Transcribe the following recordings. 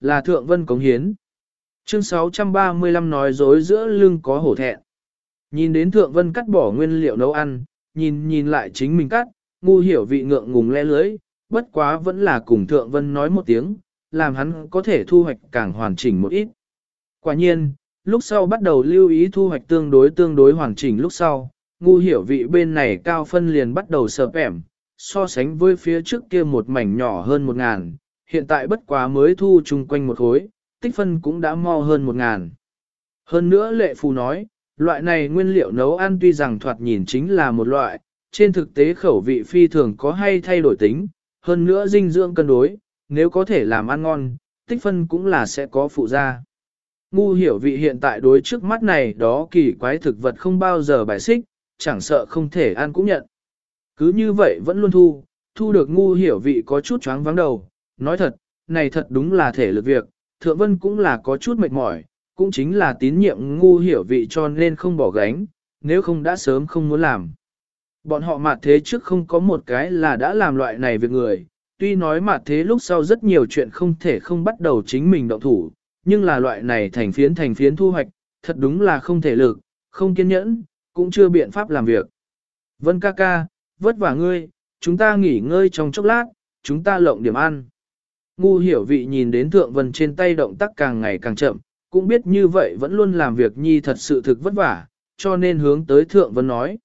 là thượng vân cống hiến. Chương 635 nói dối giữa lưng có hổ thẹn. Nhìn đến thượng vân cắt bỏ nguyên liệu nấu ăn, nhìn nhìn lại chính mình cắt, ngu hiểu vị ngượng ngùng lẽ lưới, bất quá vẫn là cùng thượng vân nói một tiếng, làm hắn có thể thu hoạch càng hoàn chỉnh một ít. Quả nhiên, lúc sau bắt đầu lưu ý thu hoạch tương đối tương đối hoàn chỉnh lúc sau, ngu hiểu vị bên này cao phân liền bắt đầu sợp ẻm, so sánh với phía trước kia một mảnh nhỏ hơn một ngàn, hiện tại bất quá mới thu chung quanh một khối, tích phân cũng đã mo hơn một ngàn. Hơn nữa lệ phù nói, loại này nguyên liệu nấu ăn tuy rằng thoạt nhìn chính là một loại, trên thực tế khẩu vị phi thường có hay thay đổi tính, hơn nữa dinh dưỡng cân đối, nếu có thể làm ăn ngon, tích phân cũng là sẽ có phụ gia Ngu hiểu vị hiện tại đối trước mắt này đó kỳ quái thực vật không bao giờ bài xích, chẳng sợ không thể ăn cũng nhận. Cứ như vậy vẫn luôn thu, thu được ngu hiểu vị có chút choáng vắng đầu, nói thật, này thật đúng là thể lực việc, thượng vân cũng là có chút mệt mỏi, cũng chính là tín nhiệm ngu hiểu vị cho nên không bỏ gánh, nếu không đã sớm không muốn làm. Bọn họ mặt thế trước không có một cái là đã làm loại này việc người, tuy nói mặt thế lúc sau rất nhiều chuyện không thể không bắt đầu chính mình động thủ, nhưng là loại này thành phiến thành phiến thu hoạch, thật đúng là không thể lực, không kiên nhẫn, cũng chưa biện pháp làm việc. Vân ca ca, vất vả ngươi, chúng ta nghỉ ngơi trong chốc lát, chúng ta lộng điểm ăn. Ngu hiểu vị nhìn đến thượng vân trên tay động tác càng ngày càng chậm, cũng biết như vậy vẫn luôn làm việc nhi thật sự thực vất vả, cho nên hướng tới thượng vân nói.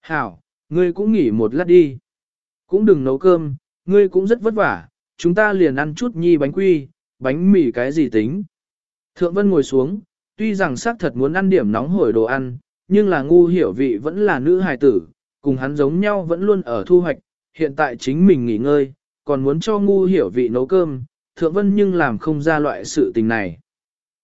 Hảo, ngươi cũng nghỉ một lát đi. Cũng đừng nấu cơm, ngươi cũng rất vất vả, chúng ta liền ăn chút nhi bánh quy, bánh mì cái gì tính. Thượng vân ngồi xuống, tuy rằng xác thật muốn ăn điểm nóng hổi đồ ăn, nhưng là ngu hiểu vị vẫn là nữ hài tử, cùng hắn giống nhau vẫn luôn ở thu hoạch, hiện tại chính mình nghỉ ngơi, còn muốn cho ngu hiểu vị nấu cơm, thượng vân nhưng làm không ra loại sự tình này.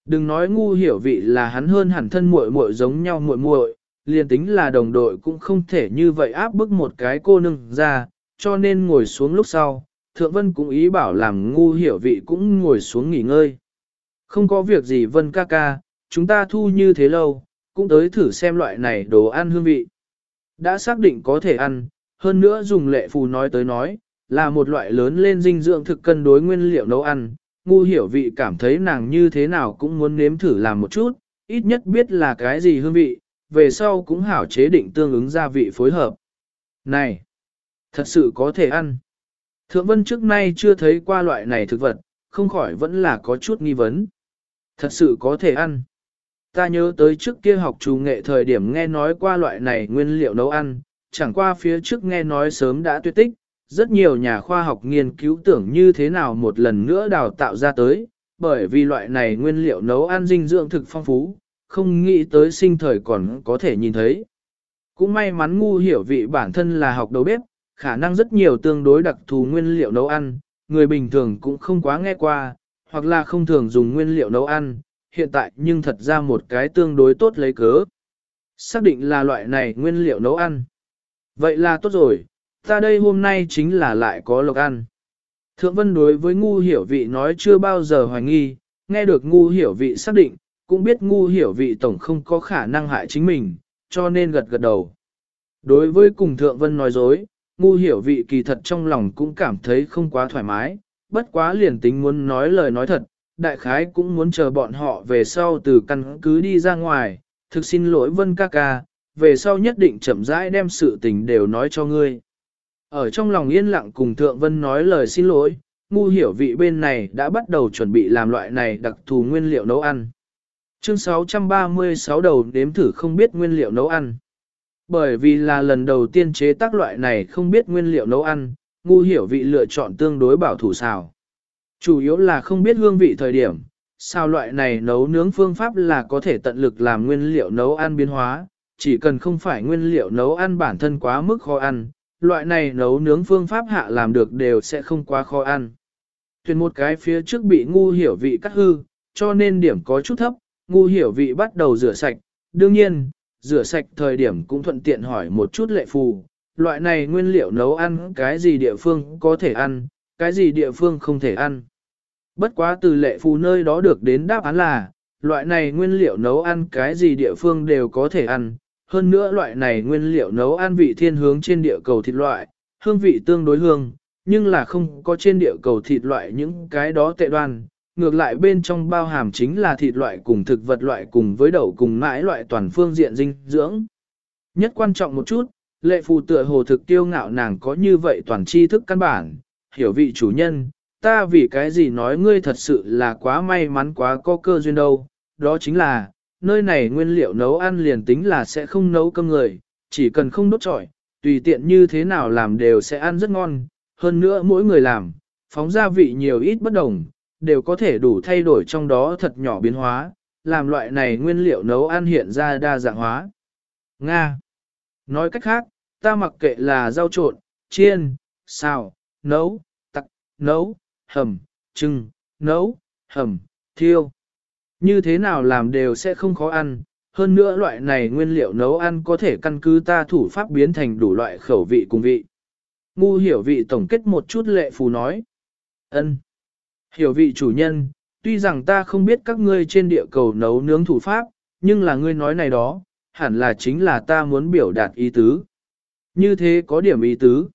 Đừng nói ngu hiểu vị là hắn hơn hẳn thân muội muội giống nhau muội muội, liền tính là đồng đội cũng không thể như vậy áp bức một cái cô nương ra, cho nên ngồi xuống lúc sau, thượng vân cũng ý bảo làm ngu hiểu vị cũng ngồi xuống nghỉ ngơi. Không có việc gì vân ca ca, chúng ta thu như thế lâu, cũng tới thử xem loại này đồ ăn hương vị. Đã xác định có thể ăn, hơn nữa dùng lệ phù nói tới nói, là một loại lớn lên dinh dưỡng thực cân đối nguyên liệu nấu ăn, ngu hiểu vị cảm thấy nàng như thế nào cũng muốn nếm thử làm một chút, ít nhất biết là cái gì hương vị, về sau cũng hảo chế định tương ứng gia vị phối hợp. Này, thật sự có thể ăn. Thượng vân trước nay chưa thấy qua loại này thực vật, không khỏi vẫn là có chút nghi vấn. Thật sự có thể ăn. Ta nhớ tới trước kia học trù nghệ thời điểm nghe nói qua loại này nguyên liệu nấu ăn, chẳng qua phía trước nghe nói sớm đã tuyệt tích, rất nhiều nhà khoa học nghiên cứu tưởng như thế nào một lần nữa đào tạo ra tới, bởi vì loại này nguyên liệu nấu ăn dinh dưỡng thực phong phú, không nghĩ tới sinh thời còn có thể nhìn thấy. Cũng may mắn ngu hiểu vị bản thân là học đầu bếp, khả năng rất nhiều tương đối đặc thù nguyên liệu nấu ăn, người bình thường cũng không quá nghe qua, hoặc là không thường dùng nguyên liệu nấu ăn, hiện tại nhưng thật ra một cái tương đối tốt lấy cớ. Xác định là loại này nguyên liệu nấu ăn. Vậy là tốt rồi, ta đây hôm nay chính là lại có lộc ăn. Thượng vân đối với ngu hiểu vị nói chưa bao giờ hoài nghi, nghe được ngu hiểu vị xác định, cũng biết ngu hiểu vị tổng không có khả năng hại chính mình, cho nên gật gật đầu. Đối với cùng thượng vân nói dối, ngu hiểu vị kỳ thật trong lòng cũng cảm thấy không quá thoải mái, bất quá liền tính muốn nói lời nói thật, đại khái cũng muốn chờ bọn họ về sau từ căn cứ đi ra ngoài, thực xin lỗi vân ca ca, về sau nhất định chậm rãi đem sự tình đều nói cho ngươi. Ở trong lòng yên lặng cùng Thượng Vân nói lời xin lỗi, ngu hiểu vị bên này đã bắt đầu chuẩn bị làm loại này đặc thù nguyên liệu nấu ăn. Chương 636 đầu đếm thử không biết nguyên liệu nấu ăn. Bởi vì là lần đầu tiên chế tác loại này không biết nguyên liệu nấu ăn, ngu hiểu vị lựa chọn tương đối bảo thủ xào. Chủ yếu là không biết hương vị thời điểm, sao loại này nấu nướng phương pháp là có thể tận lực làm nguyên liệu nấu ăn biến hóa, chỉ cần không phải nguyên liệu nấu ăn bản thân quá mức khó ăn, loại này nấu nướng phương pháp hạ làm được đều sẽ không quá khó ăn. Tuyển một cái phía trước bị ngu hiểu vị cắt hư, cho nên điểm có chút thấp, ngu hiểu vị bắt đầu rửa sạch. Đương nhiên, rửa sạch thời điểm cũng thuận tiện hỏi một chút lệ phù, loại này nguyên liệu nấu ăn cái gì địa phương có thể ăn, cái gì địa phương không thể ăn. Bất quá từ lệ phù nơi đó được đến đáp án là, loại này nguyên liệu nấu ăn cái gì địa phương đều có thể ăn, hơn nữa loại này nguyên liệu nấu ăn vị thiên hướng trên địa cầu thịt loại, hương vị tương đối hương, nhưng là không có trên địa cầu thịt loại những cái đó tệ đoan. ngược lại bên trong bao hàm chính là thịt loại cùng thực vật loại cùng với đậu cùng mãi loại toàn phương diện dinh dưỡng. Nhất quan trọng một chút, lệ phù tựa hồ thực tiêu ngạo nàng có như vậy toàn tri thức căn bản, hiểu vị chủ nhân, ta vì cái gì nói ngươi thật sự là quá may mắn quá có cơ duyên đâu, đó chính là, nơi này nguyên liệu nấu ăn liền tính là sẽ không nấu cơm người, chỉ cần không đốt trọi, tùy tiện như thế nào làm đều sẽ ăn rất ngon, hơn nữa mỗi người làm, phóng gia vị nhiều ít bất đồng, đều có thể đủ thay đổi trong đó thật nhỏ biến hóa, làm loại này nguyên liệu nấu ăn hiện ra đa dạng hóa. Nga Nói cách khác, ta mặc kệ là rau trộn, chiên, xào, nấu, tặc, nấu, hầm, trưng, nấu, hầm, thiêu. Như thế nào làm đều sẽ không khó ăn, hơn nữa loại này nguyên liệu nấu ăn có thể căn cứ ta thủ pháp biến thành đủ loại khẩu vị cùng vị. Ngu hiểu vị tổng kết một chút lệ phù nói. ân Hiểu vị chủ nhân, tuy rằng ta không biết các ngươi trên địa cầu nấu nướng thủ pháp, nhưng là ngươi nói này đó, hẳn là chính là ta muốn biểu đạt ý tứ. Như thế có điểm ý tứ.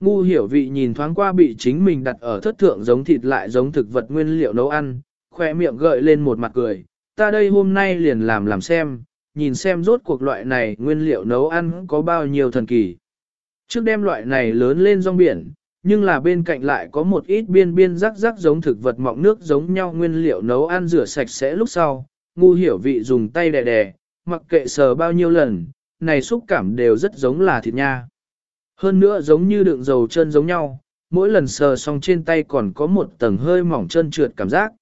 Ngu hiểu vị nhìn thoáng qua bị chính mình đặt ở thất thượng giống thịt lại giống thực vật nguyên liệu nấu ăn, khoe miệng gợi lên một mặt cười, ta đây hôm nay liền làm làm xem, nhìn xem rốt cuộc loại này nguyên liệu nấu ăn có bao nhiêu thần kỳ. Trước đem loại này lớn lên rong biển, nhưng là bên cạnh lại có một ít biên biên rắc rắc giống thực vật mọng nước giống nhau nguyên liệu nấu ăn rửa sạch sẽ lúc sau, ngu hiểu vị dùng tay đè đè, mặc kệ sờ bao nhiêu lần, này xúc cảm đều rất giống là thịt nha. Hơn nữa giống như đựng dầu chân giống nhau, mỗi lần sờ xong trên tay còn có một tầng hơi mỏng chân trượt cảm giác.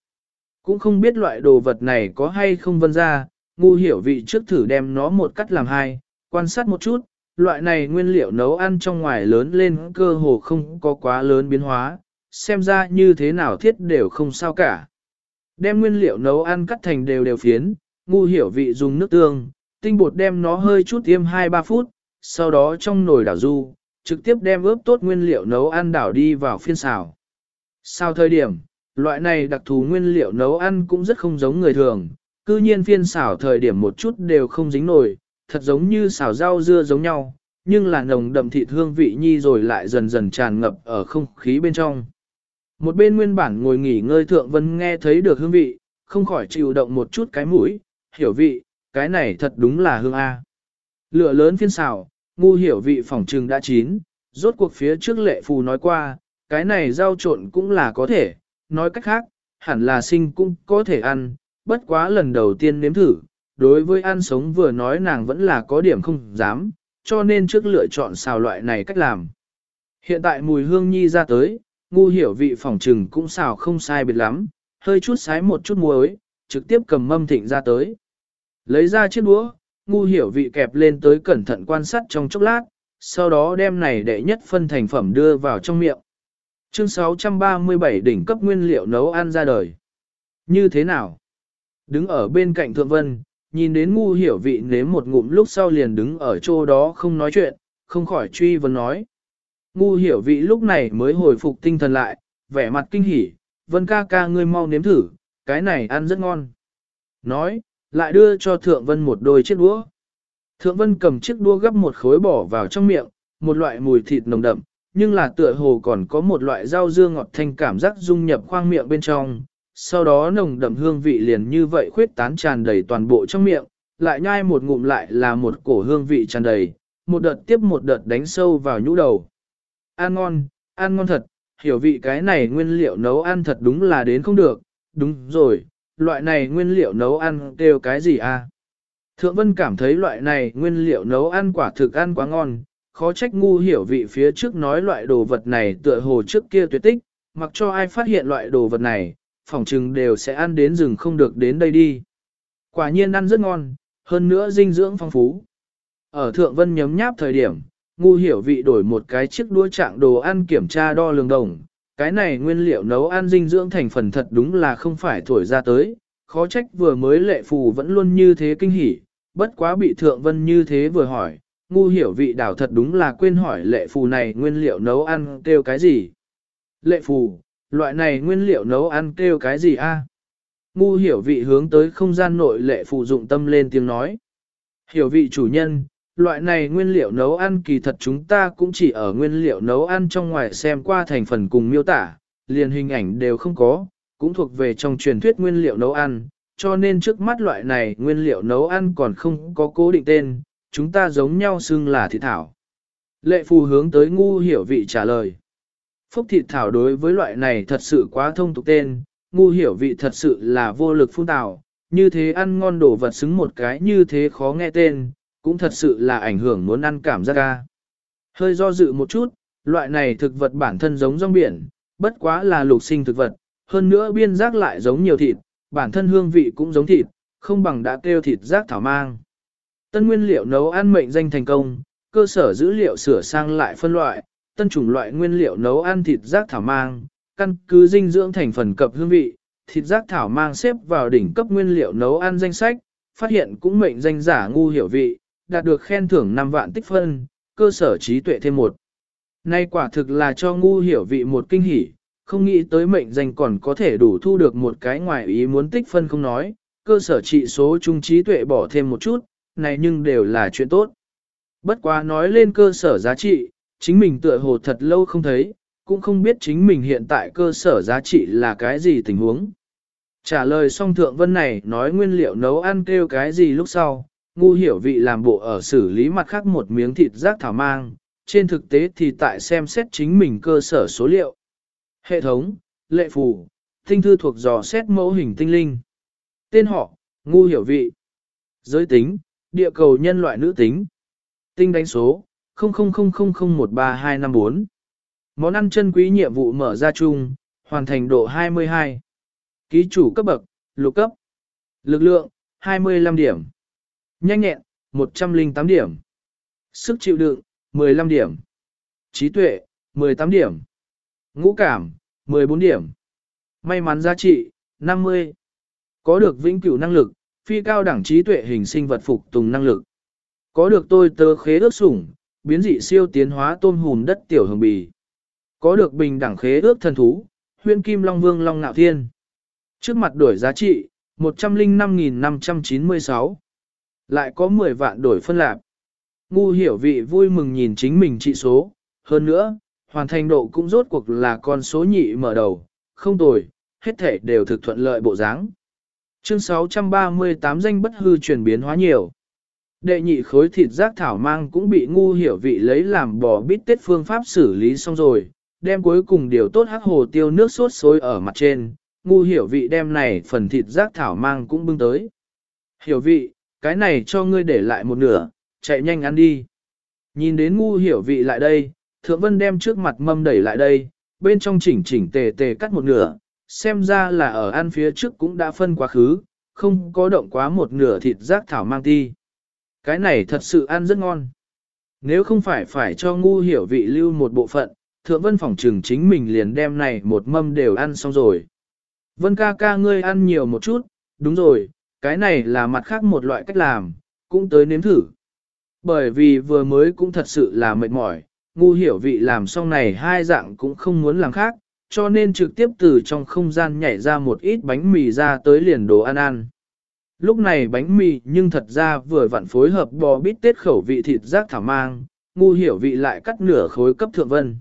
Cũng không biết loại đồ vật này có hay không vân ra, ngu hiểu vị trước thử đem nó một cắt làm hai, quan sát một chút, loại này nguyên liệu nấu ăn trong ngoài lớn lên cơ hồ không có quá lớn biến hóa, xem ra như thế nào thiết đều không sao cả. Đem nguyên liệu nấu ăn cắt thành đều đều phiến, ngu hiểu vị dùng nước tương, tinh bột đem nó hơi chút tiêm 2-3 phút, sau đó trong nồi đảo du, trực tiếp đem ướp tốt nguyên liệu nấu ăn đảo đi vào phiên xào. Sau thời điểm, loại này đặc thù nguyên liệu nấu ăn cũng rất không giống người thường, cư nhiên phiên xào thời điểm một chút đều không dính nổi, thật giống như xào rau dưa giống nhau, nhưng là nồng đậm thịt hương vị nhi rồi lại dần dần tràn ngập ở không khí bên trong. Một bên nguyên bản ngồi nghỉ ngơi thượng vân nghe thấy được hương vị, không khỏi chịu động một chút cái mũi, hiểu vị, cái này thật đúng là hương A. Lửa lớn phiên xào, ngu hiểu vị phỏng trừng đã chín, rốt cuộc phía trước lệ phù nói qua, cái này rau trộn cũng là có thể, nói cách khác, hẳn là sinh cũng có thể ăn, bất quá lần đầu tiên nếm thử, đối với ăn sống vừa nói nàng vẫn là có điểm không dám, cho nên trước lựa chọn xào loại này cách làm. Hiện tại mùi hương nhi ra tới, ngu hiểu vị phòng trừng cũng xào không sai biệt lắm, hơi chút sái một chút muối, trực tiếp cầm mâm thịnh ra tới. Lấy ra chiếc đũa, ngu hiểu vị kẹp lên tới cẩn thận quan sát trong chốc lát, sau đó đem này đệ nhất phân thành phẩm đưa vào trong miệng. Chương 637 đỉnh cấp nguyên liệu nấu ăn ra đời. Như thế nào? Đứng ở bên cạnh thượng vân, nhìn đến ngu hiểu vị nếm một ngụm lúc sau liền đứng ở chỗ đó không nói chuyện, không khỏi truy vấn nói. Ngu hiểu vị lúc này mới hồi phục tinh thần lại, vẻ mặt kinh hỉ, vân ca ca ngươi mau nếm thử, cái này ăn rất ngon. Nói, lại đưa cho Thượng Vân một đôi chiếc đũa. Thượng Vân cầm chiếc đũa gấp một khối bỏ vào trong miệng, một loại mùi thịt nồng đậm, nhưng là tựa hồ còn có một loại rau dưa ngọt thanh cảm giác dung nhập khoang miệng bên trong. Sau đó nồng đậm hương vị liền như vậy khuyết tán tràn đầy toàn bộ trong miệng, lại nhai một ngụm lại là một cổ hương vị tràn đầy, một đợt tiếp một đợt đánh sâu vào nhũ đầu. Ăn ngon, ăn ngon thật, hiểu vị cái này nguyên liệu nấu ăn thật đúng là đến không được, đúng rồi, loại này nguyên liệu nấu ăn đều cái gì à? Thượng Vân cảm thấy loại này nguyên liệu nấu ăn quả thực ăn quá ngon, khó trách ngu hiểu vị phía trước nói loại đồ vật này tựa hồ trước kia tuyệt tích, mặc cho ai phát hiện loại đồ vật này, phỏng chừng đều sẽ ăn đến rừng không được đến đây đi. Quả nhiên ăn rất ngon, hơn nữa dinh dưỡng phong phú. Ở Thượng Vân nhấm nháp thời điểm, ngu hiểu vị đổi một cái chiếc đũa trạng đồ ăn kiểm tra đo lường đồng, cái này nguyên liệu nấu ăn dinh dưỡng thành phần thật đúng là không phải thổi ra tới, khó trách vừa mới lệ phù vẫn luôn như thế kinh hỉ, bất quá bị thượng vân như thế vừa hỏi, ngu hiểu vị đảo thật đúng là quên hỏi lệ phù này nguyên liệu nấu ăn kêu cái gì. Lệ phù, loại này nguyên liệu nấu ăn kêu cái gì a? Ngu hiểu vị hướng tới không gian nội lệ phù dụng tâm lên tiếng nói. Hiểu vị chủ nhân, loại này nguyên liệu nấu ăn kỳ thật chúng ta cũng chỉ ở nguyên liệu nấu ăn trong ngoài xem qua thành phần cùng miêu tả, liền hình ảnh đều không có, cũng thuộc về trong truyền thuyết nguyên liệu nấu ăn, cho nên trước mắt loại này nguyên liệu nấu ăn còn không có cố định tên, chúng ta giống nhau xưng là thịt thảo. Lệ phù hướng tới ngu hiểu vị trả lời. Phúc thịt thảo đối với loại này thật sự quá thông tục tên, ngu hiểu vị thật sự là vô lực phun tạo, như thế ăn ngon đồ vật xứng một cái như thế khó nghe tên, cũng thật sự là ảnh hưởng muốn ăn cảm giác ca. Hơi do dự một chút, loại này thực vật bản thân giống rong biển, bất quá là lục sinh thực vật, hơn nữa biên giác lại giống nhiều thịt, bản thân hương vị cũng giống thịt, không bằng đã kêu thịt giác thảo mang. Tân nguyên liệu nấu ăn mệnh danh thành công, cơ sở dữ liệu sửa sang lại phân loại, tân chủng loại nguyên liệu nấu ăn thịt giác thảo mang, căn cứ dinh dưỡng thành phần cập hương vị, thịt giác thảo mang xếp vào đỉnh cấp nguyên liệu nấu ăn danh sách, phát hiện cũng mệnh danh giả ngu hiểu vị, đạt được khen thưởng 5 vạn tích phân, cơ sở trí tuệ thêm một. Nay quả thực là cho ngu hiểu vị một kinh hỉ, không nghĩ tới mệnh danh còn có thể đủ thu được một cái ngoài ý muốn tích phân không nói, cơ sở trị số trung trí tuệ bỏ thêm một chút, này nhưng đều là chuyện tốt. Bất quá nói lên cơ sở giá trị, chính mình tựa hồ thật lâu không thấy, cũng không biết chính mình hiện tại cơ sở giá trị là cái gì tình huống. Trả lời xong thượng vân này nói nguyên liệu nấu ăn kêu cái gì lúc sau, ngu hiểu vị làm bộ ở xử lý mặt khác một miếng thịt rác thảo mang, trên thực tế thì tại xem xét chính mình cơ sở số liệu. Hệ thống, lệ phù, tinh thư thuộc dò xét mẫu hình tinh linh. Tên họ, ngu hiểu vị. Giới tính, địa cầu nhân loại nữ tính. Tinh đánh số, 0000013254. Món ăn chân quý nhiệm vụ mở ra chung, hoàn thành độ 22. Ký chủ cấp bậc, lục cấp. Lực lượng, 25 điểm. Nhanh nhẹn, 108 điểm. Sức chịu đựng, 15 điểm. Trí tuệ, 18 điểm. Ngũ cảm, 14 điểm. May mắn giá trị, 50. Có được vĩnh cửu năng lực, phi cao đẳng trí tuệ hình sinh vật phục tùng năng lực. Có được tôi tơ khế ước sủng, biến dị siêu tiến hóa tôm hùm đất tiểu hồng bì. Có được bình đẳng khế ước thần thú, huyên kim long vương long nạo thiên. Trước mặt đổi giá trị, 105.596. Lại có 10 vạn đổi phân lạc. Ngu hiểu vị vui mừng nhìn chính mình trị số, hơn nữa, hoàn thành độ cũng rốt cuộc là con số nhị mở đầu, không tồi, hết thể đều thực thuận lợi bộ dáng. Chương 638 danh bất hư chuyển biến hóa nhiều. Đệ nhị khối thịt rác thảo mang cũng bị ngu hiểu vị lấy làm bò bít tết phương pháp xử lý xong rồi, đem cuối cùng điều tốt hắc hồ tiêu nước sốt xối ở mặt trên, ngu hiểu vị đem này phần thịt rác thảo mang cũng bưng tới. Hiểu vị, cái này cho ngươi để lại một nửa, chạy nhanh ăn đi. Nhìn đến ngu hiểu vị lại đây, thượng vân đem trước mặt mâm đẩy lại đây, bên trong chỉnh chỉnh tề tề cắt một nửa, xem ra là ở ăn phía trước cũng đã phân quá khứ, không có động quá một nửa thịt rác thảo mang ti. Cái này thật sự ăn rất ngon. Nếu không phải phải cho ngu hiểu vị lưu một bộ phận, thượng vân phòng trừng chính mình liền đem này một mâm đều ăn xong rồi. Vân ca ca ngươi ăn nhiều một chút, đúng rồi, cái này là mặt khác một loại cách làm, cũng tới nếm thử. Bởi vì vừa mới cũng thật sự là mệt mỏi, ngu hiểu vị làm xong này hai dạng cũng không muốn làm khác, cho nên trực tiếp từ trong không gian nhảy ra một ít bánh mì ra tới liền đồ ăn ăn. Lúc này bánh mì nhưng thật ra vừa vặn phối hợp bò bít tết khẩu vị thịt rác thảo mang, ngu hiểu vị lại cắt nửa khối cấp thượng vân.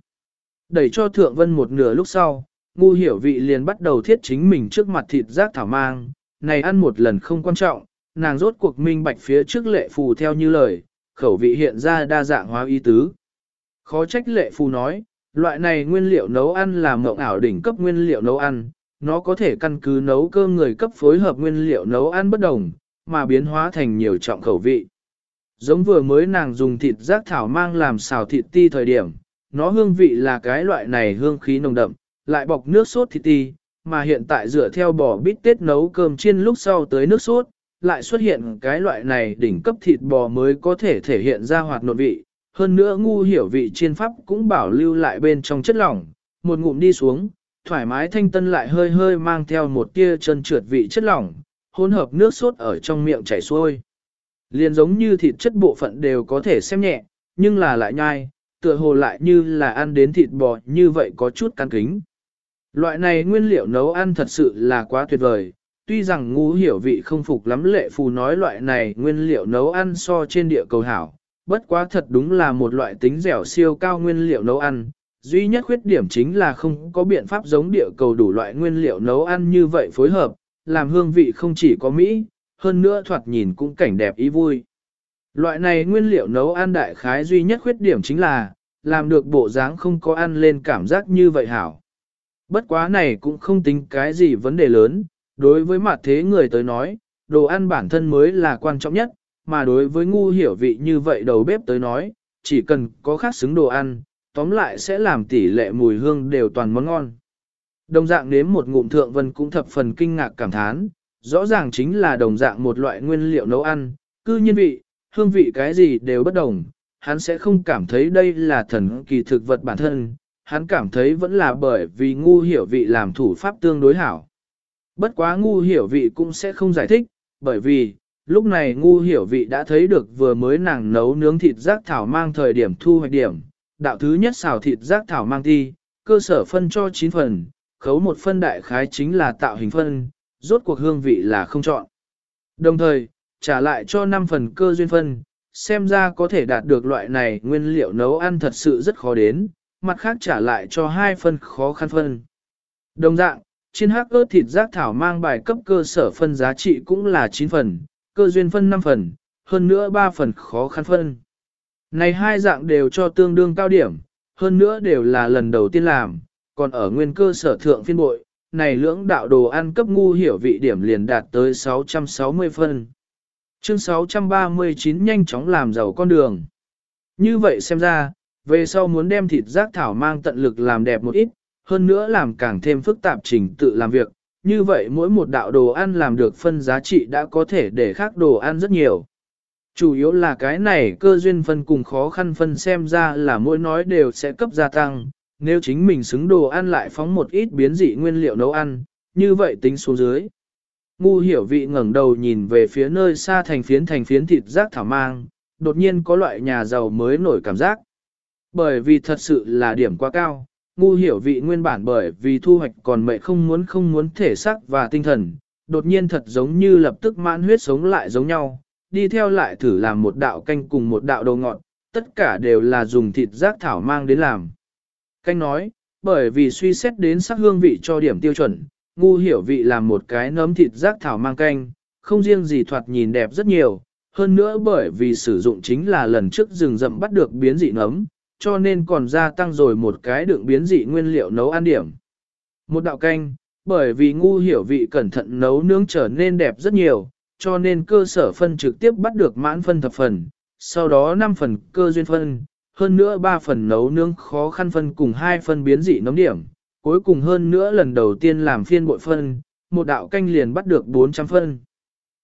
Đẩy cho thượng vân một nửa lúc sau, ngu hiểu vị liền bắt đầu thiết chính mình trước mặt thịt rác thảo mang, này ăn một lần không quan trọng, nàng rốt cuộc minh bạch phía trước lệ phù theo như lời, khẩu vị hiện ra đa dạng hóa y tứ. Khó trách lệ phù nói, loại này nguyên liệu nấu ăn là mộng ảo đỉnh cấp nguyên liệu nấu ăn, nó có thể căn cứ nấu cơm người cấp phối hợp nguyên liệu nấu ăn bất đồng, mà biến hóa thành nhiều trọng khẩu vị. Giống vừa mới nàng dùng thịt rác thảo mang làm xào thịt ti thời điểm, nó hương vị là cái loại này hương khí nồng đậm, lại bọc nước sốt thịt ti, mà hiện tại dựa theo bò bít tết nấu cơm chiên lúc sau tới nước sốt, lại xuất hiện cái loại này đỉnh cấp thịt bò mới có thể thể hiện ra hoạt nộn vị. Hơn nữa ngu hiểu vị chiên pháp cũng bảo lưu lại bên trong chất lỏng, một ngụm đi xuống, thoải mái thanh tân lại hơi hơi mang theo một tia chân trượt vị chất lỏng, hỗn hợp nước sốt ở trong miệng chảy xuôi. Liền giống như thịt chất bộ phận đều có thể xem nhẹ, nhưng là lại nhai, tựa hồ lại như là ăn đến thịt bò như vậy có chút căn kính. Loại này nguyên liệu nấu ăn thật sự là quá tuyệt vời, tuy rằng ngu hiểu vị không phục lắm lệ phù nói loại này nguyên liệu nấu ăn so trên địa cầu hảo, bất quá thật đúng là một loại tính dẻo siêu cao nguyên liệu nấu ăn, Duy nhất khuyết điểm chính là không có biện pháp giống địa cầu đủ loại nguyên liệu nấu ăn như vậy phối hợp, làm hương vị không chỉ có Mỹ, hơn nữa thoạt nhìn cũng cảnh đẹp ý vui. Loại này nguyên liệu nấu ăn đại khái duy nhất khuyết điểm chính là, làm được bộ dáng không có ăn lên cảm giác như vậy hảo. Bất quá này cũng không tính cái gì vấn đề lớn, đối với mặt thế người tới nói, đồ ăn bản thân mới là quan trọng nhất, mà đối với ngu hiểu vị như vậy đầu bếp tới nói, chỉ cần có khác xứng đồ ăn, tóm lại sẽ làm tỷ lệ mùi hương đều toàn món ngon. Đồng dạng nếm một ngụm thượng vân cũng thập phần kinh ngạc cảm thán, rõ ràng chính là đồng dạng một loại nguyên liệu nấu ăn, cư nhiên vị, hương vị cái gì đều bất đồng, hắn sẽ không cảm thấy đây là thần kỳ thực vật bản thân, hắn cảm thấy vẫn là bởi vì ngu hiểu vị làm thủ pháp tương đối hảo. Bất quá ngu hiểu vị cũng sẽ không giải thích, bởi vì, lúc này ngu hiểu vị đã thấy được vừa mới nàng nấu nướng thịt rác thảo mang thời điểm thu hoạch điểm, đạo thứ nhất xào thịt rác thảo mang thi, cơ sở phân cho 9 phần, khấu một phân đại khái chính là tạo hình phân, rốt cuộc hương vị là không chọn. Đồng thời, trả lại cho 5 phần cơ duyên phân, xem ra có thể đạt được loại này nguyên liệu nấu ăn thật sự rất khó đến, mặt khác trả lại cho hai phân khó khăn phân. Đồng dạng, trên hắc ớt thịt rác thảo mang bài cấp cơ sở phân giá trị cũng là 9 phần, cơ duyên phân 5 phần, hơn nữa 3 phần khó khăn phân. Này hai dạng đều cho tương đương cao điểm, hơn nữa đều là lần đầu tiên làm, còn ở nguyên cơ sở thượng phiên bội, này lưỡng đạo đồ ăn cấp ngu hiểu vị điểm liền đạt tới 660 phân. Chương 639 nhanh chóng làm giàu con đường. Như vậy xem ra, về sau muốn đem thịt giác thảo mang tận lực làm đẹp một ít, hơn nữa làm càng thêm phức tạp trình tự làm việc, như vậy mỗi một đạo đồ ăn làm được phân giá trị đã có thể để khác đồ ăn rất nhiều. Chủ yếu là cái này cơ duyên phân cùng khó khăn phân xem ra là mỗi nói đều sẽ cấp gia tăng, nếu chính mình xứng đồ ăn lại phóng một ít biến dị nguyên liệu nấu ăn, như vậy tính xuống dưới. Ngu hiểu vị ngẩng đầu nhìn về phía nơi xa thành phiến thành phiến thịt rác thảo mang, đột nhiên có loại nhà giàu mới nổi cảm giác. Bởi vì thật sự là điểm quá cao, ngu hiểu vị nguyên bản bởi vì thu hoạch còn mẹ không muốn không muốn thể xác và tinh thần, đột nhiên thật giống như lập tức mãn huyết sống lại giống nhau, đi theo lại thử làm một đạo canh cùng một đạo đồ ngọt, tất cả đều là dùng thịt giác thảo mang đến làm. Canh nói, bởi vì suy xét đến sắc hương vị cho điểm tiêu chuẩn, ngu hiểu vị làm một cái nấm thịt giác thảo mang canh, không riêng gì thoạt nhìn đẹp rất nhiều, hơn nữa bởi vì sử dụng chính là lần trước rừng rậm bắt được biến dị nấm, cho nên còn gia tăng rồi một cái đựng biến dị nguyên liệu nấu ăn điểm. Một đạo canh, bởi vì ngu hiểu vị cẩn thận nấu nướng trở nên đẹp rất nhiều, cho nên cơ sở phân trực tiếp bắt được mãn phân thập phần, sau đó 5 phần cơ duyên phân, hơn nữa 3 phần nấu nướng khó khăn phân cùng 2 phần biến dị nấm điểm, cuối cùng hơn nữa lần đầu tiên làm phiên bội phân, một đạo canh liền bắt được 400 phân.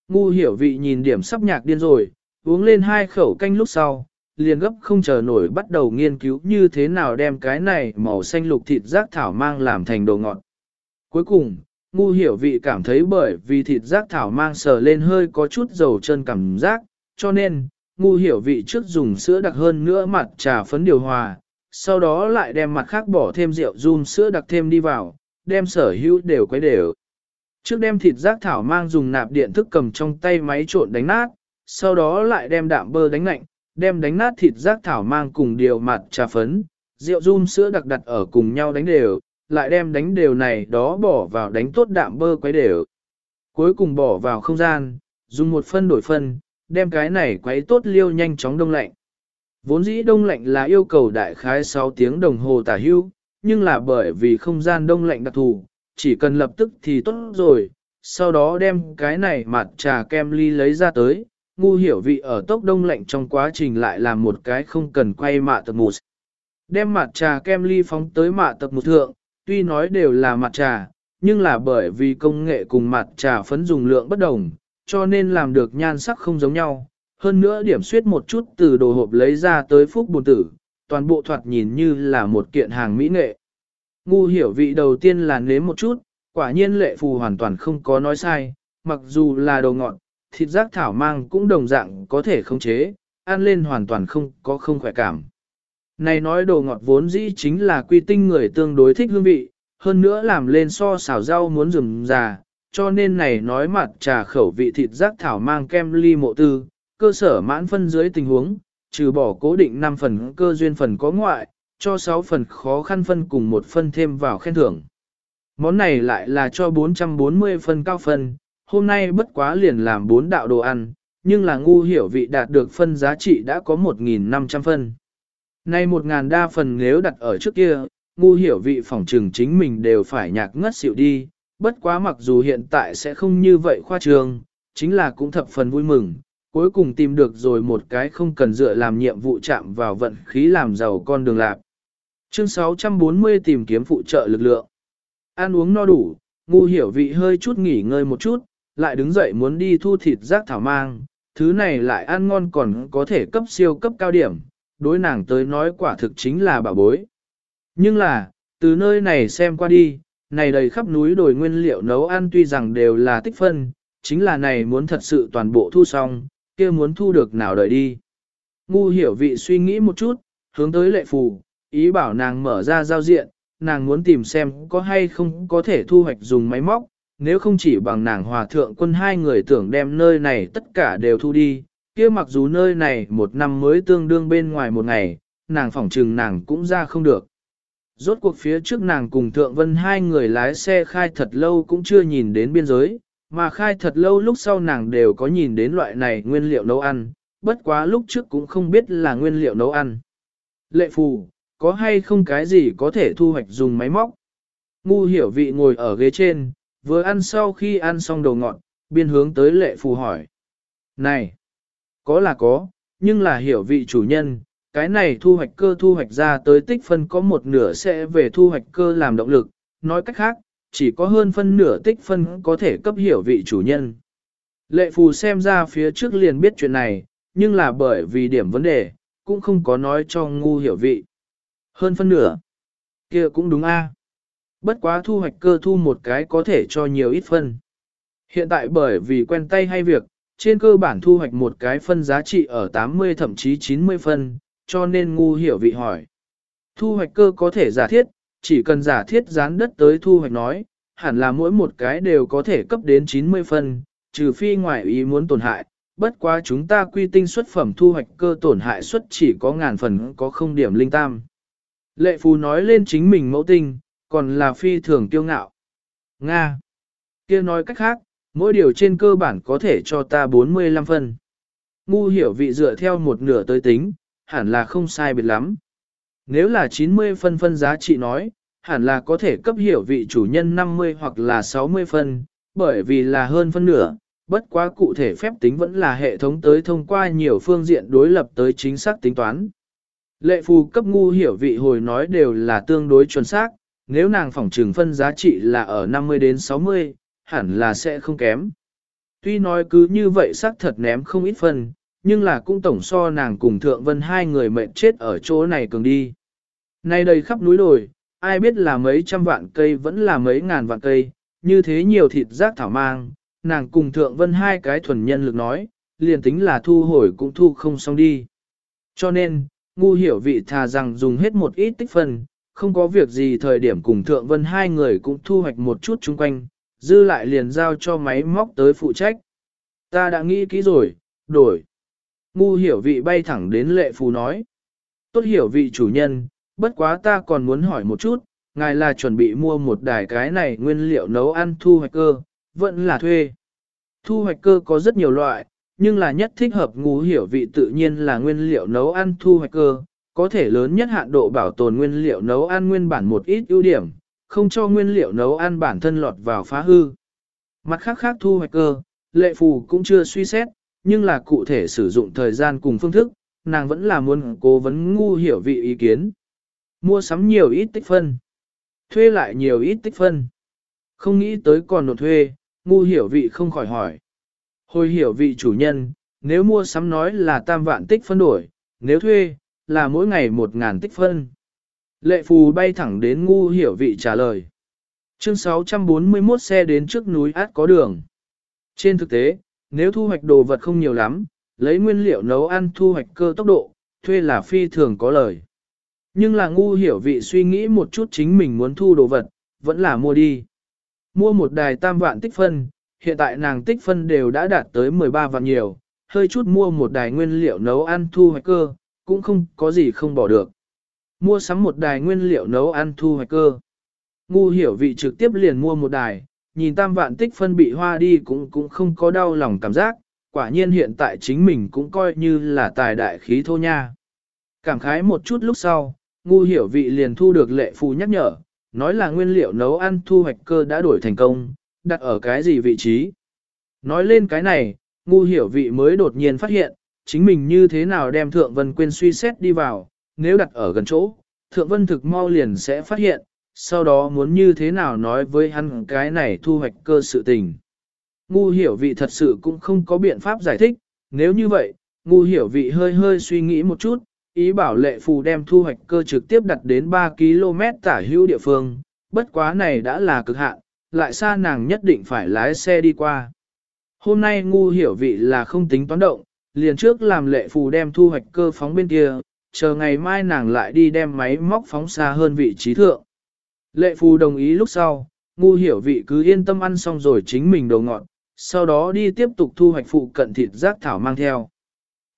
Ngu hiểu vị nhìn điểm sắp nhạc điên rồi, uống lên hai khẩu canh lúc sau, liền gấp không chờ nổi bắt đầu nghiên cứu như thế nào đem cái này màu xanh lục thịt rác thảo mang làm thành đồ ngọt. Cuối cùng, ngu hiểu vị cảm thấy bởi vì thịt rác thảo mang sờ lên hơi có chút dầu chân cảm giác, cho nên, ngu hiểu vị trước dùng sữa đặc hơn nữa mặt trà phấn điều hòa, sau đó lại đem mặt khác bỏ thêm rượu run sữa đặc thêm đi vào, đem sở hữu đều quấy đều. Trước đem thịt rác thảo mang dùng nạp điện thức cầm trong tay máy trộn đánh nát, sau đó lại đem đạm bơ đánh lạnh, đem đánh nát thịt rác thảo mang cùng điều mặt trà phấn, rượu run sữa đặc đặt ở cùng nhau đánh đều, lại đem đánh đều này đó bỏ vào đánh tốt đạm bơ quấy đều. Cuối cùng bỏ vào không gian, dùng một phân đổi phân, đem cái này quấy tốt liêu nhanh chóng đông lạnh. Vốn dĩ đông lạnh là yêu cầu đại khái 6 tiếng đồng hồ tả hưu, nhưng là bởi vì không gian đông lạnh đặc thù, chỉ cần lập tức thì tốt rồi, sau đó đem cái này mặt trà kem ly lấy ra tới, ngu hiểu vị ở tốc đông lạnh trong quá trình lại làm một cái không cần quay mạ tập mụt. Đem mặt trà kem ly phóng tới mạ tập một thượng, tuy nói đều là mặt trà, nhưng là bởi vì công nghệ cùng mặt trà phấn dùng lượng bất đồng, cho nên làm được nhan sắc không giống nhau. Hơn nữa điểm suyết một chút từ đồ hộp lấy ra tới phúc bồn tử, toàn bộ thoạt nhìn như là một kiện hàng mỹ nghệ. Ngu hiểu vị đầu tiên là nếm một chút, quả nhiên lệ phù hoàn toàn không có nói sai, mặc dù là đồ ngọn thịt giác thảo mang cũng đồng dạng có thể khống chế, ăn lên hoàn toàn không có không khỏe cảm. Này nói đồ ngọt vốn dĩ chính là quy tinh người tương đối thích hương vị, hơn nữa làm lên so xào rau muốn rừng già, cho nên này nói mặt trà khẩu vị thịt giác thảo mang kem ly mộ tư, cơ sở mãn phân dưới tình huống, trừ bỏ cố định 5 phần cơ duyên phần có ngoại, cho 6 phần khó khăn phân cùng một phân thêm vào khen thưởng. Món này lại là cho 440 phân cao phân, hôm nay bất quá liền làm bốn đạo đồ ăn, nhưng là ngu hiểu vị đạt được phân giá trị đã có 1.500 phân. Nay 1.000 đa phần nếu đặt ở trước kia, ngu hiểu vị phỏng trừng chính mình đều phải nhạc ngất xịu đi, bất quá mặc dù hiện tại sẽ không như vậy khoa trường, chính là cũng thập phần vui mừng, cuối cùng tìm được rồi một cái không cần dựa làm nhiệm vụ chạm vào vận khí làm giàu con đường lạc. Chương 640 tìm kiếm phụ trợ lực lượng. Ăn uống no đủ, ngu hiểu vị hơi chút nghỉ ngơi một chút, lại đứng dậy muốn đi thu thịt rác thảo mang, thứ này lại ăn ngon còn có thể cấp siêu cấp cao điểm, đối nàng tới nói quả thực chính là bảo bối. Nhưng là, từ nơi này xem qua đi, này đầy khắp núi đồi nguyên liệu nấu ăn tuy rằng đều là tích phân, chính là này muốn thật sự toàn bộ thu xong, kia muốn thu được nào đợi đi. Ngu hiểu vị suy nghĩ một chút, hướng tới lệ phù, ý bảo nàng mở ra giao diện, nàng muốn tìm xem có hay không có thể thu hoạch dùng máy móc, nếu không chỉ bằng nàng hòa thượng quân hai người tưởng đem nơi này tất cả đều thu đi, kia mặc dù nơi này một năm mới tương đương bên ngoài một ngày, nàng phỏng trừng nàng cũng ra không được. Rốt cuộc phía trước nàng cùng Thượng Vân hai người lái xe khai thật lâu cũng chưa nhìn đến biên giới, mà khai thật lâu lúc sau nàng đều có nhìn đến loại này nguyên liệu nấu ăn, bất quá lúc trước cũng không biết là nguyên liệu nấu ăn. Lệ phù, có hay không cái gì có thể thu hoạch dùng máy móc? Ngu hiểu vị ngồi ở ghế trên, vừa ăn sau khi ăn xong đồ ngọn, biên hướng tới lệ phù hỏi. Này, có là có, nhưng là hiểu vị chủ nhân, cái này thu hoạch cơ thu hoạch ra tới tích phân có một nửa sẽ về thu hoạch cơ làm động lực, nói cách khác, chỉ có hơn phân nửa tích phân có thể cấp hiểu vị chủ nhân. Lệ phù xem ra phía trước liền biết chuyện này, nhưng là bởi vì điểm vấn đề, cũng không có nói cho ngu hiểu vị. Hơn phân nửa. kia cũng đúng a. Bất quá thu hoạch cơ thu một cái có thể cho nhiều ít phân. Hiện tại bởi vì quen tay hay việc, trên cơ bản thu hoạch một cái phân giá trị ở 80 thậm chí 90 phân, cho nên ngu hiểu vị hỏi. Thu hoạch cơ có thể giả thiết, chỉ cần giả thiết dán đất tới thu hoạch nói, hẳn là mỗi một cái đều có thể cấp đến 90 phân, trừ phi ngoại ý muốn tổn hại, bất quá chúng ta quy tinh xuất phẩm thu hoạch cơ tổn hại suất chỉ có ngàn phần có không điểm linh tam. Lệ phù nói lên chính mình mẫu tinh, còn là phi thường kiêu ngạo. Nga. kia nói cách khác, mỗi điều trên cơ bản có thể cho ta 45 phân. Ngu hiểu vị dựa theo một nửa tới tính, hẳn là không sai biệt lắm. Nếu là 90 phân phân giá trị nói, hẳn là có thể cấp hiểu vị chủ nhân 50 hoặc là 60 phân, bởi vì là hơn phân nửa, bất quá cụ thể phép tính vẫn là hệ thống tới thông qua nhiều phương diện đối lập tới chính xác tính toán. Lệ phù cấp ngu hiểu vị hồi nói đều là tương đối chuẩn xác, nếu nàng phỏng trừng phân giá trị là ở 50 đến 60, hẳn là sẽ không kém. Tuy nói cứ như vậy xác thật ném không ít phân, nhưng là cũng tổng so nàng cùng Thượng Vân hai người mệnh chết ở chỗ này cường đi. Nay đầy khắp núi đồi, ai biết là mấy trăm vạn cây vẫn là mấy ngàn vạn cây, như thế nhiều thịt rác thảo mang, nàng cùng Thượng Vân hai cái thuần nhân lực nói, liền tính là thu hồi cũng thu không xong đi. Cho nên, ngu hiểu vị thà rằng dùng hết một ít tích phân, không có việc gì thời điểm cùng Thượng Vân hai người cũng thu hoạch một chút chung quanh, dư lại liền giao cho máy móc tới phụ trách. Ta đã nghĩ kỹ rồi, đổi. Ngu hiểu vị bay thẳng đến lệ phù nói. Tốt hiểu vị chủ nhân, bất quá ta còn muốn hỏi một chút, ngài là chuẩn bị mua một đài cái này nguyên liệu nấu ăn thu hoạch cơ, vẫn là thuê. Thu hoạch cơ có rất nhiều loại, nhưng là nhất thích hợp ngu hiểu vị tự nhiên là nguyên liệu nấu ăn thu hoạch cơ, có thể lớn nhất hạn độ bảo tồn nguyên liệu nấu ăn nguyên bản một ít ưu điểm, không cho nguyên liệu nấu ăn bản thân lọt vào phá hư. Mặt khác khác thu hoạch cơ, lệ phù cũng chưa suy xét, nhưng là cụ thể sử dụng thời gian cùng phương thức, nàng vẫn là muốn cố vấn ngu hiểu vị ý kiến. Mua sắm nhiều ít tích phân, thuê lại nhiều ít tích phân. Không nghĩ tới còn nộp thuê, ngu hiểu vị không khỏi hỏi. Hồi hiểu vị chủ nhân, nếu mua sắm nói là tam vạn tích phân đổi, nếu thuê, là mỗi ngày một ngàn tích phân. Lệ phù bay thẳng đến ngu hiểu vị trả lời. Chương 641 xe đến trước núi át có đường. Trên thực tế, nếu thu hoạch đồ vật không nhiều lắm, lấy nguyên liệu nấu ăn thu hoạch cơ tốc độ, thuê là phi thường có lời. Nhưng là ngu hiểu vị suy nghĩ một chút chính mình muốn thu đồ vật, vẫn là mua đi. Mua một đài tam vạn tích phân, hiện tại nàng tích phân đều đã đạt tới 13 vạn nhiều, hơi chút mua một đài nguyên liệu nấu ăn thu hoạch cơ, cũng không có gì không bỏ được. mua sắm một đài nguyên liệu nấu ăn thu hoạch cơ. Ngu hiểu vị trực tiếp liền mua một đài, nhìn tam vạn tích phân bị hoa đi cũng cũng không có đau lòng cảm giác, quả nhiên hiện tại chính mình cũng coi như là tài đại khí thô nha. Cảm khái một chút lúc sau, ngu hiểu vị liền thu được lệ phù nhắc nhở, nói là nguyên liệu nấu ăn thu hoạch cơ đã đổi thành công, đặt ở cái gì vị trí. Nói lên cái này, ngu hiểu vị mới đột nhiên phát hiện, chính mình như thế nào đem thượng vân quên suy xét đi vào, nếu đặt ở gần chỗ, thượng vân thực mau liền sẽ phát hiện, sau đó muốn như thế nào nói với hắn cái này thu hoạch cơ sự tình. Ngu hiểu vị thật sự cũng không có biện pháp giải thích, nếu như vậy, ngu hiểu vị hơi hơi suy nghĩ một chút, ý bảo lệ phù đem thu hoạch cơ trực tiếp đặt đến 3 km tả hữu địa phương, bất quá này đã là cực hạn, lại xa nàng nhất định phải lái xe đi qua. Hôm nay ngu hiểu vị là không tính toán động, liền trước làm lệ phù đem thu hoạch cơ phóng bên kia, chờ ngày mai nàng lại đi đem máy móc phóng xa hơn vị trí thượng. Lệ phù đồng ý lúc sau, ngu hiểu vị cứ yên tâm ăn xong rồi chính mình đồ ngọn, sau đó đi tiếp tục thu hoạch phụ cận thịt rác thảo mang theo.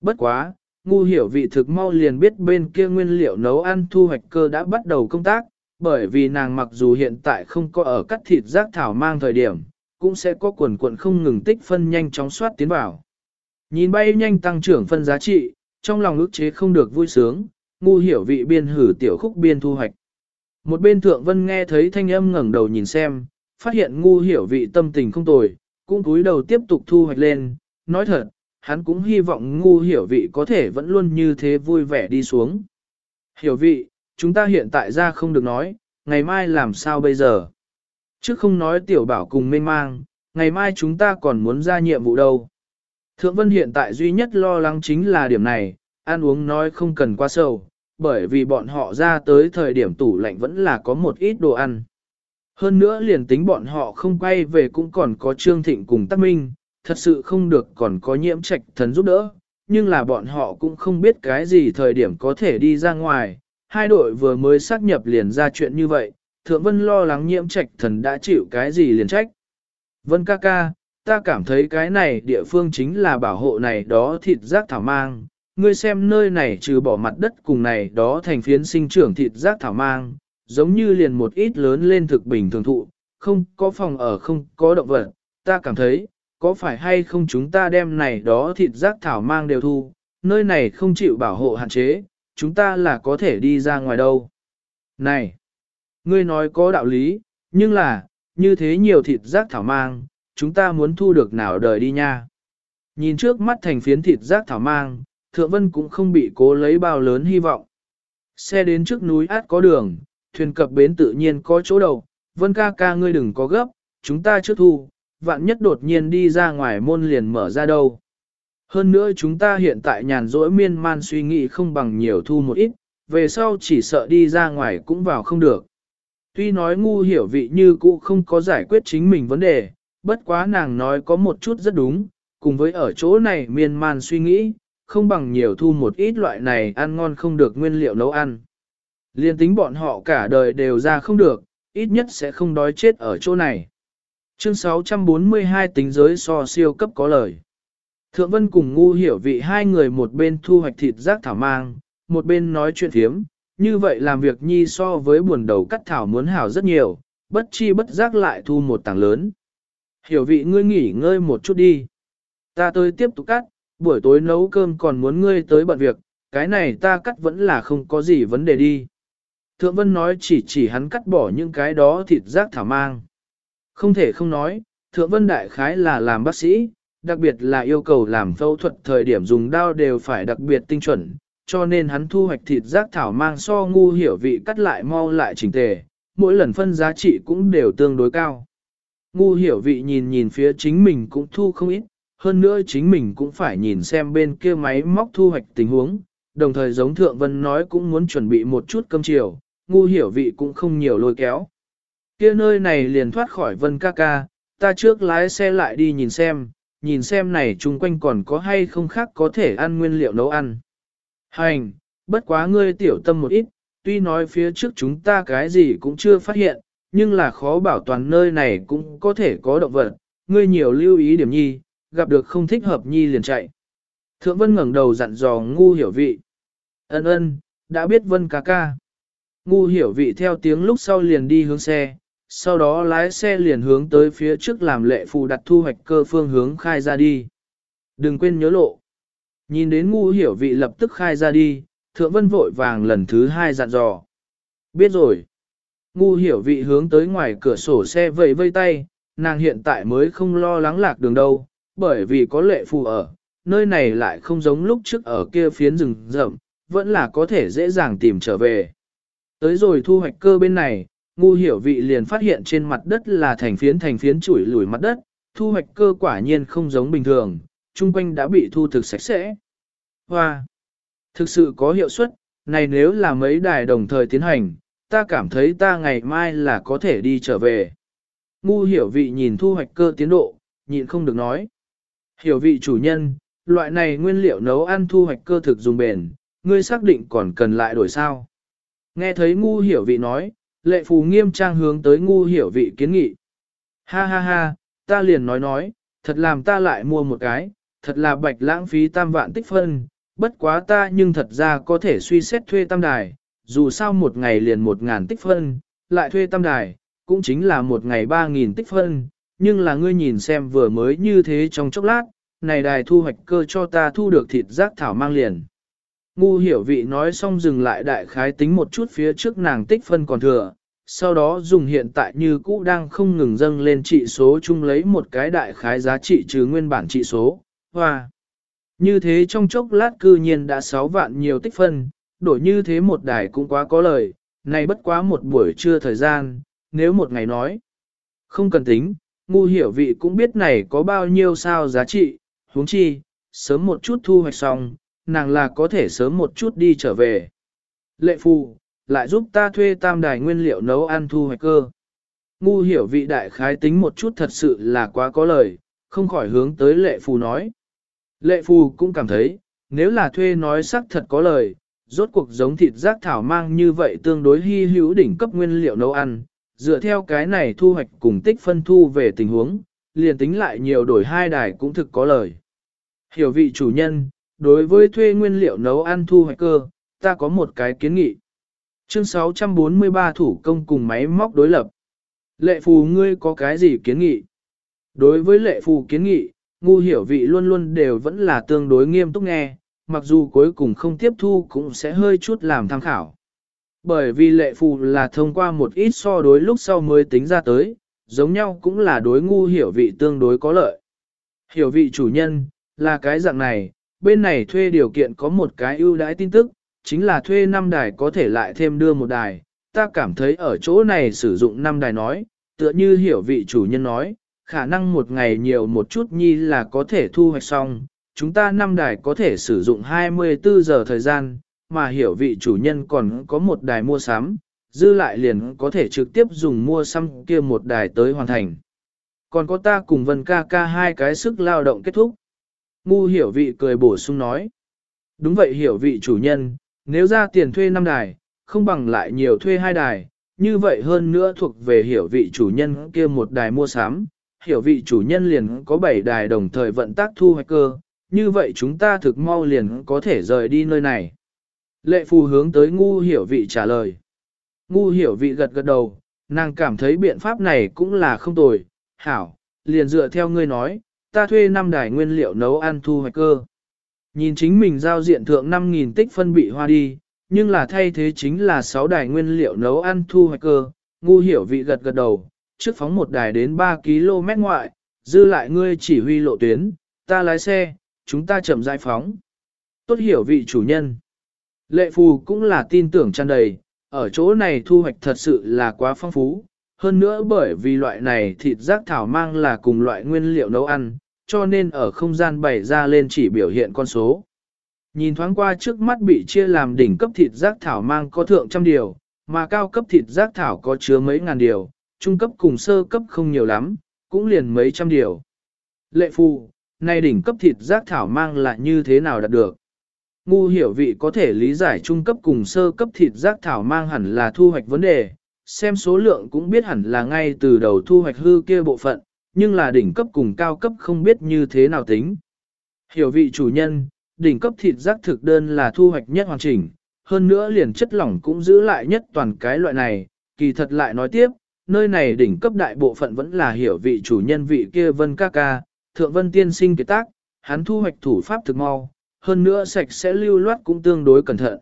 Bất quá, ngu hiểu vị thực mau liền biết bên kia nguyên liệu nấu ăn thu hoạch cơ đã bắt đầu công tác, bởi vì nàng mặc dù hiện tại không có ở cắt thịt rác thảo mang thời điểm, cũng sẽ có quần quần không ngừng tích phân nhanh chóng soát tiến vào. Nhìn bay nhanh tăng trưởng phân giá trị, trong lòng ức chế không được vui sướng, ngu hiểu vị biên hử tiểu khúc biên thu hoạch. Một bên thượng vân nghe thấy thanh âm ngẩng đầu nhìn xem, phát hiện ngu hiểu vị tâm tình không tồi, cũng cúi đầu tiếp tục thu hoạch lên, nói thật, hắn cũng hy vọng ngu hiểu vị có thể vẫn luôn như thế vui vẻ đi xuống. Hiểu vị, chúng ta hiện tại ra không được nói, ngày mai làm sao bây giờ? Chứ không nói tiểu bảo cùng mênh mang, ngày mai chúng ta còn muốn ra nhiệm vụ đâu. Thượng Vân hiện tại duy nhất lo lắng chính là điểm này, ăn uống nói không cần quá sâu, bởi vì bọn họ ra tới thời điểm tủ lạnh vẫn là có một ít đồ ăn. Hơn nữa liền tính bọn họ không quay về cũng còn có Trương Thịnh cùng Tắc Minh, thật sự không được còn có nhiễm trạch thần giúp đỡ, nhưng là bọn họ cũng không biết cái gì thời điểm có thể đi ra ngoài. Hai đội vừa mới xác nhập liền ra chuyện như vậy, Thượng Vân lo lắng nhiễm trạch thần đã chịu cái gì liền trách. Vân ca ca, ta cảm thấy cái này địa phương chính là bảo hộ này đó thịt rác thảo mang. Ngươi xem nơi này trừ bỏ mặt đất cùng này đó thành phiến sinh trưởng thịt rác thảo mang, giống như liền một ít lớn lên thực bình thường thụ, không có phòng ở không có động vật. Ta cảm thấy, có phải hay không chúng ta đem này đó thịt rác thảo mang đều thu, nơi này không chịu bảo hộ hạn chế, chúng ta là có thể đi ra ngoài đâu. Này, ngươi nói có đạo lý, nhưng là, như thế nhiều thịt rác thảo mang, chúng ta muốn thu được nào đời đi nha. Nhìn trước mắt thành phiến thịt rác thảo mang, Thượng Vân cũng không bị cố lấy bao lớn hy vọng. Xe đến trước núi át có đường, thuyền cập bến tự nhiên có chỗ đầu, Vân ca ca ngươi đừng có gấp, chúng ta trước thu, vạn nhất đột nhiên đi ra ngoài môn liền mở ra đâu. Hơn nữa chúng ta hiện tại nhàn rỗi miên man suy nghĩ không bằng nhiều thu một ít, về sau chỉ sợ đi ra ngoài cũng vào không được. Tuy nói ngu hiểu vị như cũ không có giải quyết chính mình vấn đề, bất quá nàng nói có một chút rất đúng, cùng với ở chỗ này miên man suy nghĩ, không bằng nhiều thu một ít loại này ăn ngon không được nguyên liệu nấu ăn. Liên tính bọn họ cả đời đều ra không được, ít nhất sẽ không đói chết ở chỗ này. Chương 642 tính giới so siêu cấp có lời. Thượng Vân cùng ngu hiểu vị hai người một bên thu hoạch thịt rác thảo mang, một bên nói chuyện thiếm, như vậy làm việc nhi so với buồn đầu cắt thảo muốn hảo rất nhiều, bất chi bất giác lại thu một tảng lớn. Hiểu vị ngươi nghỉ ngơi một chút đi. Ta tới tiếp tục cắt, buổi tối nấu cơm còn muốn ngươi tới bận việc, cái này ta cắt vẫn là không có gì vấn đề đi. Thượng Vân nói chỉ chỉ hắn cắt bỏ những cái đó thịt rác thảo mang. Không thể không nói, Thượng Vân Đại Khái là làm bác sĩ, đặc biệt là yêu cầu làm phẫu thuật thời điểm dùng đao đều phải đặc biệt tinh chuẩn, cho nên hắn thu hoạch thịt rác thảo mang so ngu hiểu vị cắt lại mau lại chỉnh tề, mỗi lần phân giá trị cũng đều tương đối cao. Ngu hiểu vị nhìn nhìn phía chính mình cũng thu không ít, hơn nữa chính mình cũng phải nhìn xem bên kia máy móc thu hoạch tình huống, đồng thời giống Thượng Vân nói cũng muốn chuẩn bị một chút cơm chiều, ngu hiểu vị cũng không nhiều lôi kéo. Kia nơi này liền thoát khỏi Vân ca ca, ta trước lái xe lại đi nhìn xem, nhìn xem này chung quanh còn có hay không khác có thể ăn nguyên liệu nấu ăn. Hành, bất quá ngươi tiểu tâm một ít, tuy nói phía trước chúng ta cái gì cũng chưa phát hiện, nhưng là khó bảo toàn nơi này cũng có thể có động vật, ngươi nhiều lưu ý điểm nhi, gặp được không thích hợp nhi liền chạy. Thượng Vân ngẩng đầu dặn dò ngu hiểu vị. Ân ân, đã biết Vân ca ca. Ngu hiểu vị theo tiếng lúc sau liền đi hướng xe, sau đó lái xe liền hướng tới phía trước làm lệ phù đặt thu hoạch cơ phương hướng khai ra đi. Đừng quên nhớ lộ. Nhìn đến ngu hiểu vị lập tức khai ra đi, thượng vân vội vàng lần thứ hai dặn dò. Biết rồi. Ngu hiểu vị hướng tới ngoài cửa sổ xe vẫy vây tay, nàng hiện tại mới không lo lắng lạc đường đâu, bởi vì có lệ phù ở, nơi này lại không giống lúc trước ở kia phiến rừng rậm, vẫn là có thể dễ dàng tìm trở về. Tới rồi thu hoạch cơ bên này, ngu hiểu vị liền phát hiện trên mặt đất là thành phiến thành phiến chủi lùi mặt đất, thu hoạch cơ quả nhiên không giống bình thường, chung quanh đã bị thu thực sạch sẽ. Hoa! Thực sự có hiệu suất, này nếu là mấy đài đồng thời tiến hành, ta cảm thấy ta ngày mai là có thể đi trở về. Ngu hiểu vị nhìn thu hoạch cơ tiến độ, nhịn không được nói. Hiểu vị chủ nhân, loại này nguyên liệu nấu ăn thu hoạch cơ thực dùng bền, ngươi xác định còn cần lại đổi sao. Nghe thấy ngu hiểu vị nói, lệ phù nghiêm trang hướng tới ngu hiểu vị kiến nghị. Ha ha ha, ta liền nói nói, thật làm ta lại mua một cái, thật là bạch lãng phí tam vạn tích phân, bất quá ta nhưng thật ra có thể suy xét thuê tam đài, dù sao một ngày liền một ngàn tích phân, lại thuê tam đài, cũng chính là một ngày ba nghìn tích phân, nhưng là ngươi nhìn xem vừa mới như thế trong chốc lát, này đài thu hoạch cơ cho ta thu được thịt rác thảo mang liền. Ngu hiểu vị nói xong dừng lại đại khái tính một chút phía trước nàng tích phân còn thừa, sau đó dùng hiện tại như cũ đang không ngừng dâng lên trị số chung lấy một cái đại khái giá trị trừ nguyên bản trị số, hoa. Như thế trong chốc lát cư nhiên đã 6 vạn nhiều tích phân, đổi như thế một đài cũng quá có lời, này bất quá một buổi trưa thời gian, nếu một ngày nói. Không cần tính, ngu hiểu vị cũng biết này có bao nhiêu sao giá trị, huống chi, sớm một chút thu hoạch xong, nàng là có thể sớm một chút đi trở về. Lệ phù, lại giúp ta thuê tam đài nguyên liệu nấu ăn thu hoạch cơ. Ngu hiểu vị đại khái tính một chút thật sự là quá có lời, không khỏi hướng tới lệ phù nói. Lệ phù cũng cảm thấy, nếu là thuê nói sắc thật có lời, rốt cuộc giống thịt rác thảo mang như vậy tương đối hy hữu đỉnh cấp nguyên liệu nấu ăn, dựa theo cái này thu hoạch cùng tích phân thu về tình huống, liền tính lại nhiều đổi hai đài cũng thực có lời. Hiểu vị chủ nhân, đối với thuê nguyên liệu nấu ăn thu hoạch cơ, ta có một cái kiến nghị. Chương 643 thủ công cùng máy móc đối lập. Lệ phù ngươi có cái gì kiến nghị? Đối với lệ phù kiến nghị, ngu hiểu vị luôn luôn đều vẫn là tương đối nghiêm túc nghe, mặc dù cuối cùng không tiếp thu cũng sẽ hơi chút làm tham khảo. Bởi vì lệ phù là thông qua một ít so đối lúc sau mới tính ra tới, giống nhau cũng là đối ngu hiểu vị tương đối có lợi. Hiểu vị chủ nhân, là cái dạng này, bên này thuê điều kiện có một cái ưu đãi tin tức, chính là thuê 5 đài có thể lại thêm đưa một đài. Ta cảm thấy ở chỗ này sử dụng 5 đài nói, tựa như hiểu vị chủ nhân nói, khả năng một ngày nhiều một chút nhi là có thể thu hoạch xong. Chúng ta năm đài có thể sử dụng 24 giờ thời gian, mà hiểu vị chủ nhân còn có một đài mua sắm, dư lại liền có thể trực tiếp dùng mua sắm kia một đài tới hoàn thành. Còn có ta cùng Vân ca ca hai cái sức lao động kết thúc. Ngu hiểu vị cười bổ sung nói. Đúng vậy hiểu vị chủ nhân, nếu ra tiền thuê 5 đài, không bằng lại nhiều thuê hai đài, như vậy hơn nữa thuộc về hiểu vị chủ nhân kia một đài mua sắm, hiểu vị chủ nhân liền có 7 đài đồng thời vận tác thu hoạch cơ, như vậy chúng ta thực mau liền có thể rời đi nơi này. Lệ phù hướng tới ngu hiểu vị trả lời. Ngu hiểu vị gật gật đầu, nàng cảm thấy biện pháp này cũng là không tồi, hảo, liền dựa theo ngươi nói, ta thuê 5 đài nguyên liệu nấu ăn thu hoạch cơ. Nhìn chính mình giao diện thượng 5.000 tích phân bị hoa đi, nhưng là thay thế chính là 6 đài nguyên liệu nấu ăn thu hoạch cơ, ngu hiểu vị gật gật đầu, trước phóng một đài đến 3 km ngoại, dư lại ngươi chỉ huy lộ tuyến, ta lái xe, chúng ta chậm giải phóng. Tốt hiểu vị chủ nhân. Lệ phù cũng là tin tưởng tràn đầy, ở chỗ này thu hoạch thật sự là quá phong phú, hơn nữa bởi vì loại này thịt rác thảo mang là cùng loại nguyên liệu nấu ăn, cho nên ở không gian bày ra lên chỉ biểu hiện con số. Nhìn thoáng qua trước mắt bị chia làm đỉnh cấp thịt rác thảo mang có thượng trăm điều, mà cao cấp thịt rác thảo có chứa mấy ngàn điều, trung cấp cùng sơ cấp không nhiều lắm, cũng liền mấy trăm điều. Lệ phù, nay đỉnh cấp thịt giác thảo mang là như thế nào đạt được? Ngu hiểu vị có thể lý giải trung cấp cùng sơ cấp thịt giác thảo mang hẳn là thu hoạch vấn đề, xem số lượng cũng biết hẳn là ngay từ đầu thu hoạch hư kia bộ phận, nhưng là đỉnh cấp cùng cao cấp không biết như thế nào tính. Hiểu vị chủ nhân, đỉnh cấp thịt giác thực đơn là thu hoạch nhất hoàn chỉnh, hơn nữa liền chất lỏng cũng giữ lại nhất toàn cái loại này, kỳ thật lại nói tiếp, nơi này đỉnh cấp đại bộ phận vẫn là hiểu vị chủ nhân vị kia vân ca ca, thượng vân tiên sinh kế tác, hắn thu hoạch thủ pháp thực mau, hơn nữa sạch sẽ lưu loát cũng tương đối cẩn thận.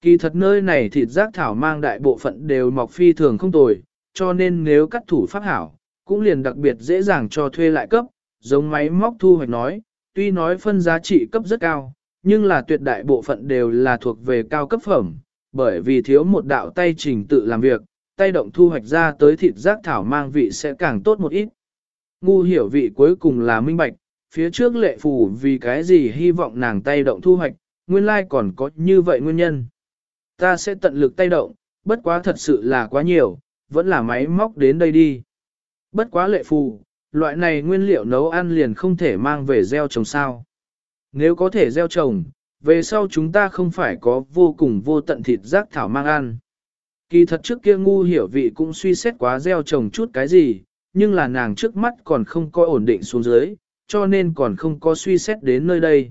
Kỳ thật nơi này thịt giác thảo mang đại bộ phận đều mọc phi thường không tồi, cho nên nếu cắt thủ pháp hảo, cũng liền đặc biệt dễ dàng cho thuê lại cấp, giống máy móc thu hoạch nói, tuy nói phân giá trị cấp rất cao, nhưng là tuyệt đại bộ phận đều là thuộc về cao cấp phẩm, bởi vì thiếu một đạo tay trình tự làm việc, tay động thu hoạch ra tới thịt giác thảo mang vị sẽ càng tốt một ít. Ngu hiểu vị cuối cùng là minh bạch, phía trước lệ phù vì cái gì hy vọng nàng tay động thu hoạch, nguyên lai còn có như vậy nguyên nhân. Ta sẽ tận lực tay động, bất quá thật sự là quá nhiều, vẫn là máy móc đến đây đi. Bất quá lệ phù, loại này nguyên liệu nấu ăn liền không thể mang về gieo trồng sao. Nếu có thể gieo trồng, về sau chúng ta không phải có vô cùng vô tận thịt rác thảo mang ăn. Kỳ thật trước kia ngu hiểu vị cũng suy xét quá gieo trồng chút cái gì, nhưng là nàng trước mắt còn không có ổn định xuống dưới, cho nên còn không có suy xét đến nơi đây.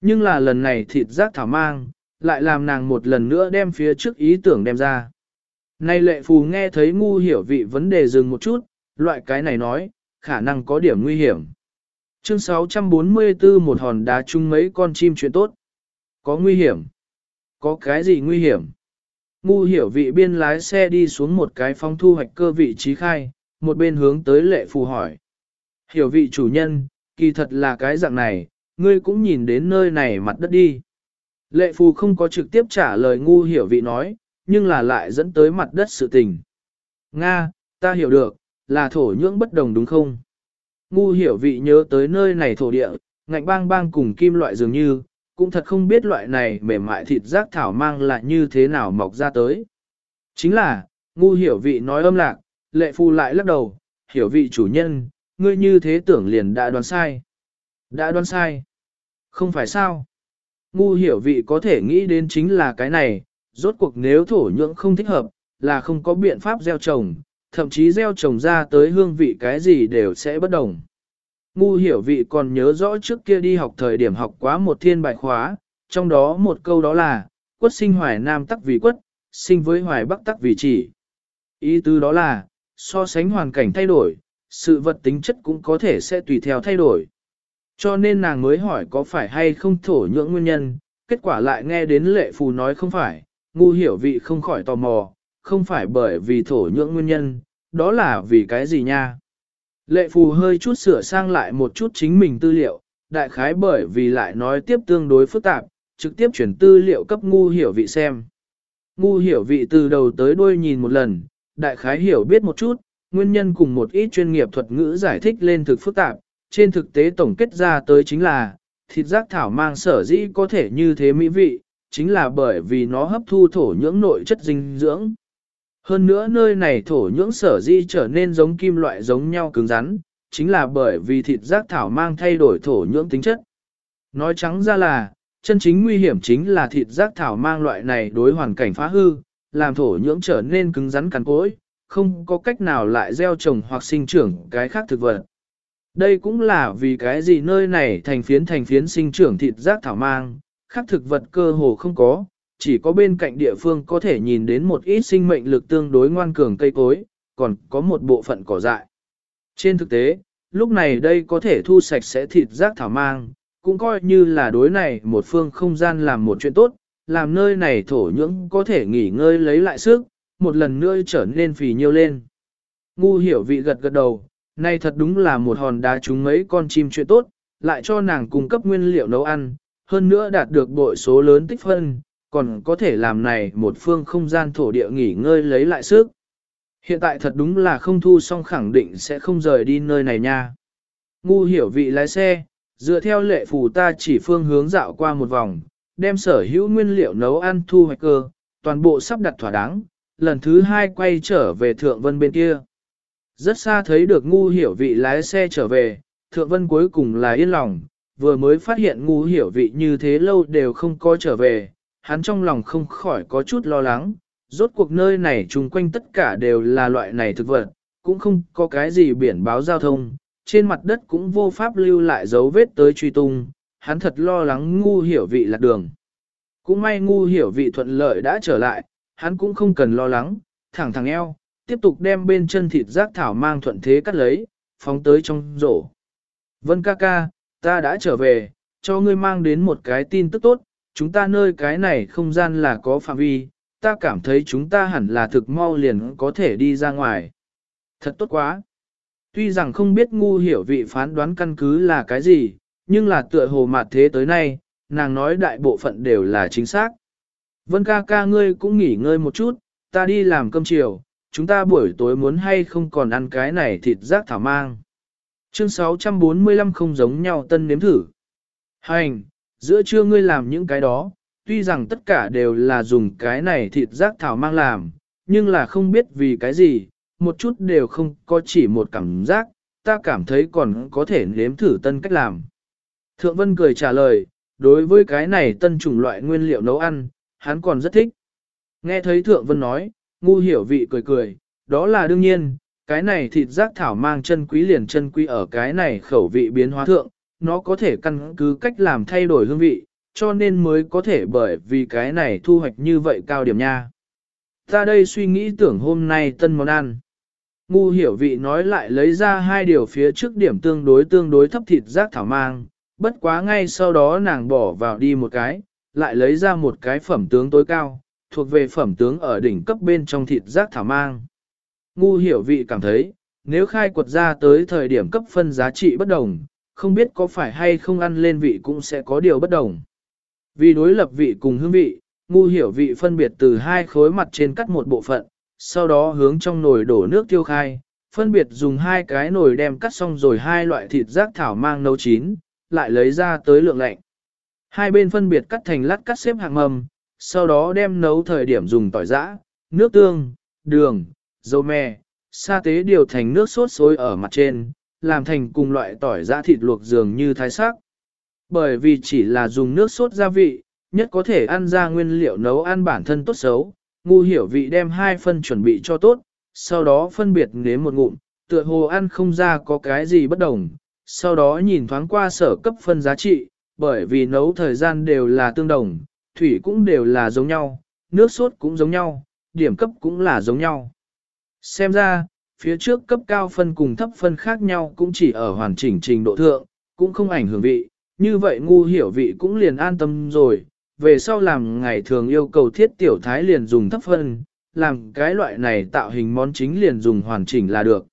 Nhưng là lần này thịt giác thảo mang, lại làm nàng một lần nữa đem phía trước ý tưởng đem ra. Nay lệ phù nghe thấy ngu hiểu vị vấn đề dừng một chút, loại cái này nói, khả năng có điểm nguy hiểm. Chương 644 một hòn đá chung mấy con chim chuyện tốt. Có nguy hiểm. Có cái gì nguy hiểm? Ngu hiểu vị biên lái xe đi xuống một cái phong thu hoạch cơ vị trí khai, một bên hướng tới lệ phù hỏi. Hiểu vị chủ nhân, kỳ thật là cái dạng này, ngươi cũng nhìn đến nơi này mặt đất đi. Lệ phù không có trực tiếp trả lời ngu hiểu vị nói, nhưng là lại dẫn tới mặt đất sự tình. Nga, ta hiểu được, là thổ nhưỡng bất đồng đúng không? Ngu hiểu vị nhớ tới nơi này thổ địa, ngạnh bang bang cùng kim loại dường như, cũng thật không biết loại này mềm mại thịt rác thảo mang lại như thế nào mọc ra tới. Chính là, ngu hiểu vị nói âm lạc, lệ phu lại lắc đầu, hiểu vị chủ nhân, ngươi như thế tưởng liền đã đoán sai. Đã đoán sai. Không phải sao. Ngu hiểu vị có thể nghĩ đến chính là cái này, rốt cuộc nếu thổ nhưỡng không thích hợp, là không có biện pháp gieo trồng, thậm chí gieo trồng ra tới hương vị cái gì đều sẽ bất đồng. Ngu hiểu vị còn nhớ rõ trước kia đi học thời điểm học quá một thiên bài khóa, trong đó một câu đó là, quất sinh hoài nam tắc vì quất, sinh với hoài bắc tắc vì chỉ. Ý tư đó là, so sánh hoàn cảnh thay đổi, sự vật tính chất cũng có thể sẽ tùy theo thay đổi. Cho nên nàng mới hỏi có phải hay không thổ nhưỡng nguyên nhân, kết quả lại nghe đến lệ phù nói không phải, ngu hiểu vị không khỏi tò mò, không phải bởi vì thổ nhưỡng nguyên nhân, đó là vì cái gì nha. Lệ phù hơi chút sửa sang lại một chút chính mình tư liệu, đại khái bởi vì lại nói tiếp tương đối phức tạp, trực tiếp chuyển tư liệu cấp ngu hiểu vị xem. Ngu hiểu vị từ đầu tới đuôi nhìn một lần, đại khái hiểu biết một chút, nguyên nhân cùng một ít chuyên nghiệp thuật ngữ giải thích lên thực phức tạp, trên thực tế tổng kết ra tới chính là, thịt giác thảo mang sở dĩ có thể như thế mỹ vị, chính là bởi vì nó hấp thu thổ nhưỡng nội chất dinh dưỡng. Hơn nữa nơi này thổ nhưỡng sở di trở nên giống kim loại giống nhau cứng rắn, chính là bởi vì thịt giác thảo mang thay đổi thổ nhưỡng tính chất. Nói trắng ra là, chân chính nguy hiểm chính là thịt giác thảo mang loại này đối hoàn cảnh phá hư, làm thổ nhưỡng trở nên cứng rắn cắn cối, không có cách nào lại gieo trồng hoặc sinh trưởng cái khác thực vật. Đây cũng là vì cái gì nơi này thành phiến thành phiến sinh trưởng thịt rác thảo mang, khác thực vật cơ hồ không có, chỉ có bên cạnh địa phương có thể nhìn đến một ít sinh mệnh lực tương đối ngoan cường cây cối, còn có một bộ phận cỏ dại. Trên thực tế, lúc này đây có thể thu sạch sẽ thịt rác thảo mang, cũng coi như là đối này một phương không gian làm một chuyện tốt, làm nơi này thổ nhưỡng có thể nghỉ ngơi lấy lại sức, một lần nữa trở nên phì nhiêu lên. Ngu hiểu vị gật gật đầu, này thật đúng là một hòn đá trúng mấy con chim chuyện tốt, lại cho nàng cung cấp nguyên liệu nấu ăn, hơn nữa đạt được bội số lớn tích phân, còn có thể làm này một phương không gian thổ địa nghỉ ngơi lấy lại sức. Hiện tại thật đúng là không thu xong khẳng định sẽ không rời đi nơi này nha. Ngu hiểu vị lái xe, dựa theo lệ phù ta chỉ phương hướng dạo qua một vòng, đem sở hữu nguyên liệu nấu ăn thu hoạch cơ, toàn bộ sắp đặt thỏa đáng, lần thứ hai quay trở về Thượng Vân bên kia. Rất xa thấy được ngu hiểu vị lái xe trở về, Thượng Vân cuối cùng là yên lòng, vừa mới phát hiện ngu hiểu vị như thế lâu đều không có trở về, hắn trong lòng không khỏi có chút lo lắng, rốt cuộc nơi này chung quanh tất cả đều là loại này thực vật, cũng không có cái gì biển báo giao thông, trên mặt đất cũng vô pháp lưu lại dấu vết tới truy tung, hắn thật lo lắng ngu hiểu vị lạc đường. Cũng may ngu hiểu vị thuận lợi đã trở lại, hắn cũng không cần lo lắng, thẳng thẳng eo, tiếp tục đem bên chân thịt rác thảo mang thuận thế cắt lấy, phóng tới trong rổ. Vân ca ca, ta đã trở về, cho ngươi mang đến một cái tin tức tốt, chúng ta nơi cái này không gian là có phạm vi, ta cảm thấy chúng ta hẳn là thực mau liền có thể đi ra ngoài. Thật tốt quá. Tuy rằng không biết ngu hiểu vị phán đoán căn cứ là cái gì, nhưng là tựa hồ mặt thế tới nay, nàng nói đại bộ phận đều là chính xác. Vân ca ca ngươi cũng nghỉ ngơi một chút, ta đi làm cơm chiều, chúng ta buổi tối muốn hay không còn ăn cái này thịt rác thảo mang. Chương 645 không giống nhau tân nếm thử. Hành, giữa trưa ngươi làm những cái đó, tuy rằng tất cả đều là dùng cái này thịt rác thảo mang làm, nhưng là không biết vì cái gì, một chút đều không có chỉ một cảm giác, ta cảm thấy còn có thể nếm thử tân cách làm. Thượng Vân cười trả lời, đối với cái này tân chủng loại nguyên liệu nấu ăn, hắn còn rất thích. Nghe thấy Thượng Vân nói, ngu hiểu vị cười cười, đó là đương nhiên, cái này thịt giác thảo mang chân quý liền chân quý ở cái này khẩu vị biến hóa thượng, nó có thể căn cứ cách làm thay đổi hương vị, cho nên mới có thể bởi vì cái này thu hoạch như vậy cao điểm nha. Ta đây suy nghĩ tưởng hôm nay tân món ăn. Ngu hiểu vị nói lại lấy ra hai điều phía trước điểm tương đối tương đối thấp thịt giác thảo mang, bất quá ngay sau đó nàng bỏ vào đi một cái, lại lấy ra một cái phẩm tướng tối cao, thuộc về phẩm tướng ở đỉnh cấp bên trong thịt rác thảo mang. Ngu hiểu vị cảm thấy, nếu khai quật ra tới thời điểm cấp phân giá trị bất đồng, không biết có phải hay không ăn lên vị cũng sẽ có điều bất đồng. Vì đối lập vị cùng hương vị, ngu hiểu vị phân biệt từ hai khối mặt trên cắt một bộ phận, sau đó hướng trong nồi đổ nước tiêu khai, phân biệt dùng hai cái nồi đem cắt xong rồi hai loại thịt rác thảo mang nấu chín, lại lấy ra tới lượng lạnh. Hai bên phân biệt cắt thành lát cắt xếp hàng mầm, sau đó đem nấu thời điểm dùng tỏi giã, nước tương, đường, dầu mè, sa tế điều thành nước sốt sôi ở mặt trên, làm thành cùng loại tỏi giã thịt luộc dường như thái sắc. Bởi vì chỉ là dùng nước sốt gia vị, nhất có thể ăn ra nguyên liệu nấu ăn bản thân tốt xấu, ngu hiểu vị đem hai phân chuẩn bị cho tốt, sau đó phân biệt nếm một ngụm, tựa hồ ăn không ra có cái gì bất đồng, sau đó nhìn thoáng qua sở cấp phân giá trị, bởi vì nấu thời gian đều là tương đồng, thủy cũng đều là giống nhau, nước sốt cũng giống nhau, điểm cấp cũng là giống nhau. Xem ra, phía trước cấp cao phân cùng thấp phân khác nhau cũng chỉ ở hoàn chỉnh trình độ thượng, cũng không ảnh hưởng vị, như vậy ngu hiểu vị cũng liền an tâm rồi, về sau làm ngày thường yêu cầu thiết tiểu thái liền dùng thấp phân, làm cái loại này tạo hình món chính liền dùng hoàn chỉnh là được.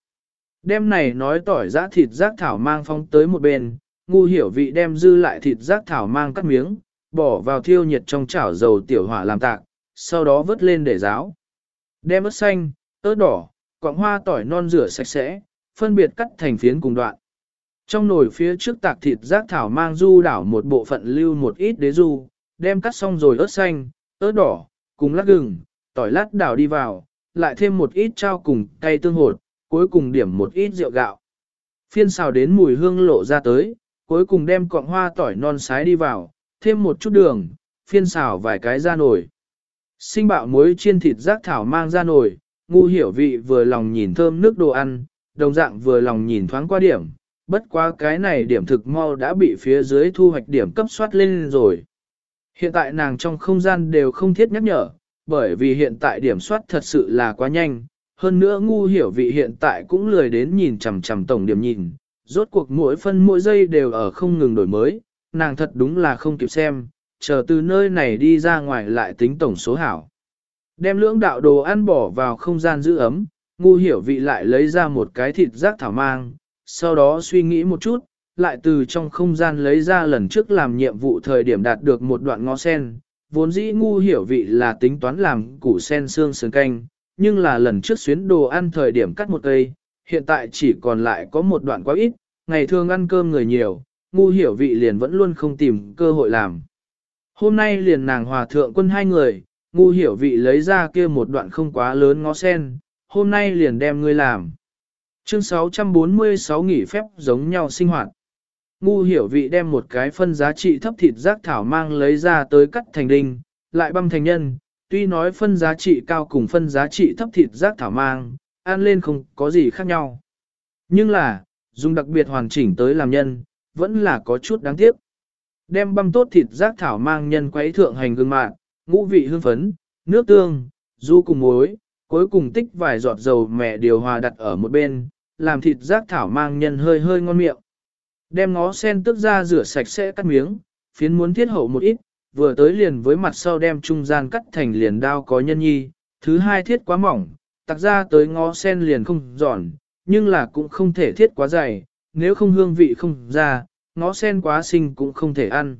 Đêm này nói tỏi giã thịt rác thảo mang phong tới một bên, ngu hiểu vị đem dư lại thịt rác thảo mang cắt miếng, bỏ vào thiêu nhiệt trong chảo dầu tiểu hỏa làm tạc, sau đó vớt lên để ráo. Đem ớt xanh, ớt đỏ, quạng hoa tỏi non rửa sạch sẽ, phân biệt cắt thành phiến cùng đoạn. Trong nồi phía trước tạc thịt rác thảo mang du đảo một bộ phận lưu một ít đế du, đem cắt xong rồi ớt xanh, ớt đỏ, cùng lát gừng, tỏi lát đảo đi vào, lại thêm một ít trao cùng cay tương hột, cuối cùng điểm một ít rượu gạo. Phiên xào đến mùi hương lộ ra tới, cuối cùng đem cọng hoa tỏi non sái đi vào, thêm một chút đường, phiên xào vài cái ra nồi. Sinh bạo muối chiên thịt rác thảo mang ra nồi, ngu hiểu vị vừa lòng nhìn thơm nước đồ ăn, đồng dạng vừa lòng nhìn thoáng qua điểm, bất quá cái này điểm thực mau đã bị phía dưới thu hoạch điểm cấp soát lên rồi. Hiện tại nàng trong không gian đều không thiết nhắc nhở, bởi vì hiện tại điểm soát thật sự là quá nhanh, hơn nữa ngu hiểu vị hiện tại cũng lười đến nhìn chằm chằm tổng điểm nhìn, rốt cuộc mỗi phân mỗi giây đều ở không ngừng đổi mới, nàng thật đúng là không kịp xem, chờ từ nơi này đi ra ngoài lại tính tổng số hảo. Đem lưỡng đạo đồ ăn bỏ vào không gian giữ ấm, ngu hiểu vị lại lấy ra một cái thịt rác thảo mang, sau đó suy nghĩ một chút, lại từ trong không gian lấy ra lần trước làm nhiệm vụ thời điểm đạt được một đoạn ngó sen, vốn dĩ ngu hiểu vị là tính toán làm củ sen xương sườn canh, nhưng là lần trước xuyến đồ ăn thời điểm cắt một cây, hiện tại chỉ còn lại có một đoạn quá ít, ngày thường ăn cơm người nhiều, ngu hiểu vị liền vẫn luôn không tìm cơ hội làm. Hôm nay liền nàng hòa thượng quân hai người, ngu hiểu vị lấy ra kia một đoạn không quá lớn ngó sen, hôm nay liền đem ngươi làm. Chương 646 nghỉ phép giống nhau sinh hoạt. Ngu hiểu vị đem một cái phân giá trị thấp thịt rác thảo mang lấy ra tới cắt thành đinh, lại băm thành nhân, tuy nói phân giá trị cao cùng phân giá trị thấp thịt rác thảo mang, ăn lên không có gì khác nhau. Nhưng là, dùng đặc biệt hoàn chỉnh tới làm nhân, vẫn là có chút đáng tiếc. đem băm tốt thịt rác thảo mang nhân quấy thượng hành gương mạng, ngũ vị hương phấn, nước tương, du cùng muối, cuối cùng tích vài giọt dầu mẹ điều hòa đặt ở một bên, làm thịt rác thảo mang nhân hơi hơi ngon miệng. Đem ngó sen tức ra rửa sạch sẽ cắt miếng, phiến muốn thiết hậu một ít, vừa tới liền với mặt sau đem trung gian cắt thành liền đao có nhân nhi, thứ hai thiết quá mỏng, tặc ra tới ngó sen liền không giòn, nhưng là cũng không thể thiết quá dày, nếu không hương vị không ra, ngó sen quá xinh cũng không thể ăn.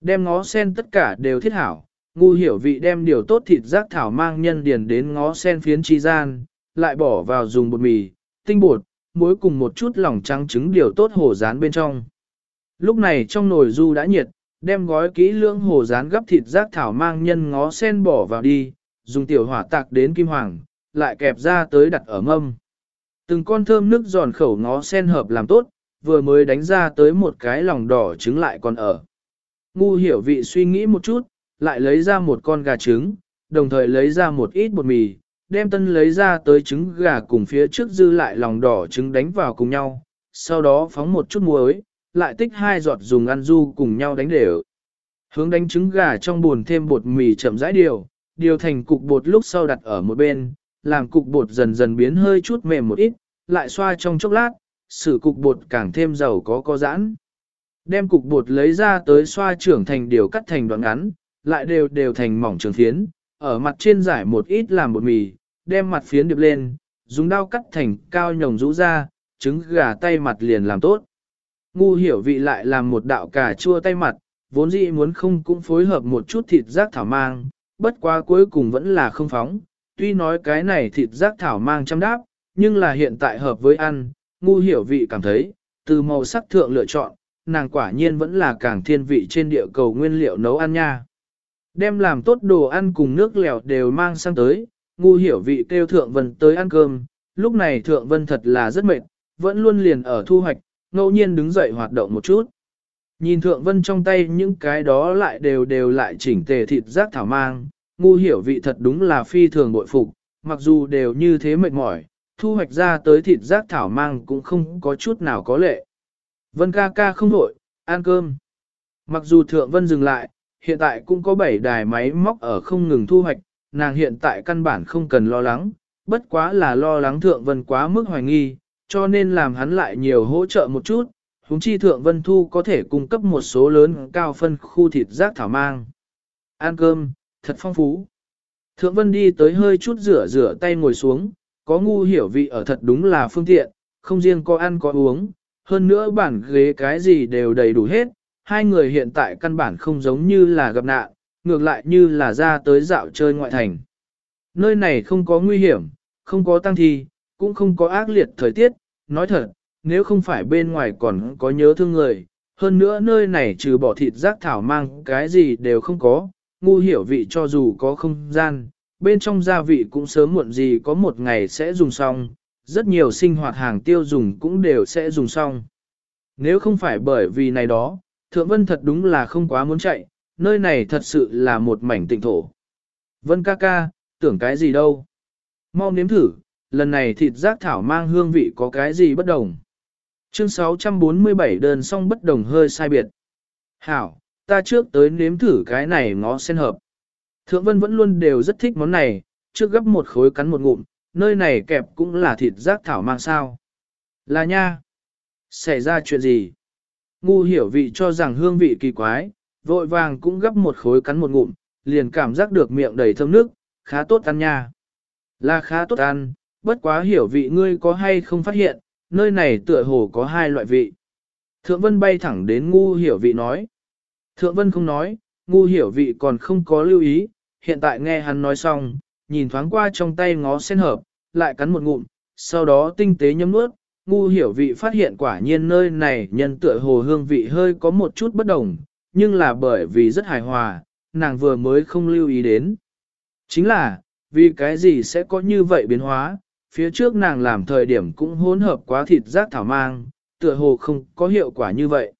Đem ngó sen tất cả đều thiết hảo, ngu hiểu vị đem điều tốt thịt rác thảo mang nhân điền đến ngó sen phiến chi gian, lại bỏ vào dùng bột mì, tinh bột, muối cùng một chút lỏng trắng trứng điều tốt hồ rán bên trong. Lúc này trong nồi du đã nhiệt, đem gói kỹ lưỡng hồ rán gấp thịt rác thảo mang nhân ngó sen bỏ vào đi, dùng tiểu hỏa tạc đến kim hoàng, lại kẹp ra tới đặt ở mâm. Từng con thơm nước giòn khẩu ngó sen hợp làm tốt, vừa mới đánh ra tới một cái lòng đỏ trứng lại còn ở. Ngu hiểu vị suy nghĩ một chút, lại lấy ra một con gà trứng, đồng thời lấy ra một ít bột mì, đem tân lấy ra tới trứng gà cùng phía trước dư lại lòng đỏ trứng đánh vào cùng nhau, sau đó phóng một chút muối, lại tích hai giọt dùng ăn du cùng nhau đánh đều. Hướng đánh trứng gà trong buồn thêm bột mì chậm rãi điều, điều thành cục bột lúc sau đặt ở một bên, làm cục bột dần dần biến hơi chút mềm một ít, lại xoa trong chốc lát, sử cục bột càng thêm giàu có có giãn. Đem cục bột lấy ra tới xoa trưởng thành điều cắt thành đoạn ngắn, lại đều đều thành mỏng trường phiến, ở mặt trên giải một ít làm bột mì, đem mặt phiến điệp lên, dùng dao cắt thành cao nhồng rũ ra, trứng gà tay mặt liền làm tốt. Ngu hiểu vị lại làm một đạo cà chua tay mặt, vốn dĩ muốn không cũng phối hợp một chút thịt rác thảo mang, bất quá cuối cùng vẫn là không phóng. Tuy nói cái này thịt rác thảo mang chăm đáp, nhưng là hiện tại hợp với ăn, ngu hiểu vị cảm thấy, từ màu sắc thượng lựa chọn, nàng quả nhiên vẫn là càng thiên vị trên địa cầu nguyên liệu nấu ăn nha. Đem làm tốt đồ ăn cùng nước lèo đều mang sang tới, ngu hiểu vị kêu thượng vân tới ăn cơm, lúc này thượng vân thật là rất mệt, vẫn luôn liền ở thu hoạch, ngẫu nhiên đứng dậy hoạt động một chút. Nhìn thượng vân trong tay những cái đó lại đều đều lại chỉnh tề thịt rác thảo mang, ngu hiểu vị thật đúng là phi thường bội phục, mặc dù đều như thế mệt mỏi, thu hoạch ra tới thịt rác thảo mang cũng không có chút nào có lệ. Vân ca ca không nổi, ăn cơm. Mặc dù thượng vân dừng lại, hiện tại cũng có 7 đài máy móc ở không ngừng thu hoạch, nàng hiện tại căn bản không cần lo lắng, bất quá là lo lắng thượng vân quá mức hoài nghi, cho nên làm hắn lại nhiều hỗ trợ một chút, húng chi thượng vân thu có thể cung cấp một số lớn cao phân khu thịt rác thảo mang. Ăn cơm, thật phong phú. Thượng vân đi tới hơi chút rửa rửa tay ngồi xuống, có ngu hiểu vị ở thật đúng là phương tiện, không riêng có ăn có uống, hơn nữa bản ghế cái gì đều đầy đủ hết, hai người hiện tại căn bản không giống như là gặp nạn, ngược lại như là ra tới dạo chơi ngoại thành. Nơi này không có nguy hiểm, không có tăng thi, cũng không có ác liệt thời tiết, nói thật, nếu không phải bên ngoài còn có nhớ thương người, hơn nữa nơi này trừ bỏ thịt rác thảo mang cái gì đều không có, ngu hiểu vị cho dù có không gian, bên trong gia vị cũng sớm muộn gì có một ngày sẽ dùng xong, rất nhiều sinh hoạt hàng tiêu dùng cũng đều sẽ dùng xong. Nếu không phải bởi vì này đó, Thượng Vân thật đúng là không quá muốn chạy, nơi này thật sự là một mảnh tịnh thổ. Vân ca ca, tưởng cái gì đâu. Mau nếm thử, lần này thịt giác thảo mang hương vị có cái gì bất đồng. Chương 647 đơn song bất đồng hơi sai biệt. Hảo, ta trước tới nếm thử cái này ngó sen hợp. Thượng Vân vẫn luôn đều rất thích món này, trước gấp một khối cắn một ngụm, nơi này kẹp cũng là thịt giác thảo mang sao. Là nha. Xảy ra chuyện gì? Ngu hiểu vị cho rằng hương vị kỳ quái, vội vàng cũng gấp một khối cắn một ngụm, liền cảm giác được miệng đầy thơm nước, khá tốt ăn nha. Là khá tốt ăn, bất quá hiểu vị ngươi có hay không phát hiện, nơi này tựa hồ có hai loại vị. Thượng Vân bay thẳng đến ngu hiểu vị nói. Thượng Vân không nói, ngu hiểu vị còn không có lưu ý, hiện tại nghe hắn nói xong, nhìn thoáng qua trong tay ngó sen hợp, lại cắn một ngụm, sau đó tinh tế nhấm nuốt, ngu hiểu vị phát hiện quả nhiên nơi này nhân tựa hồ hương vị hơi có một chút bất đồng, nhưng là bởi vì rất hài hòa, nàng vừa mới không lưu ý đến. Chính là, vì cái gì sẽ có như vậy biến hóa, phía trước nàng làm thời điểm cũng hỗn hợp quá thịt rác thảo mang, tựa hồ không có hiệu quả như vậy.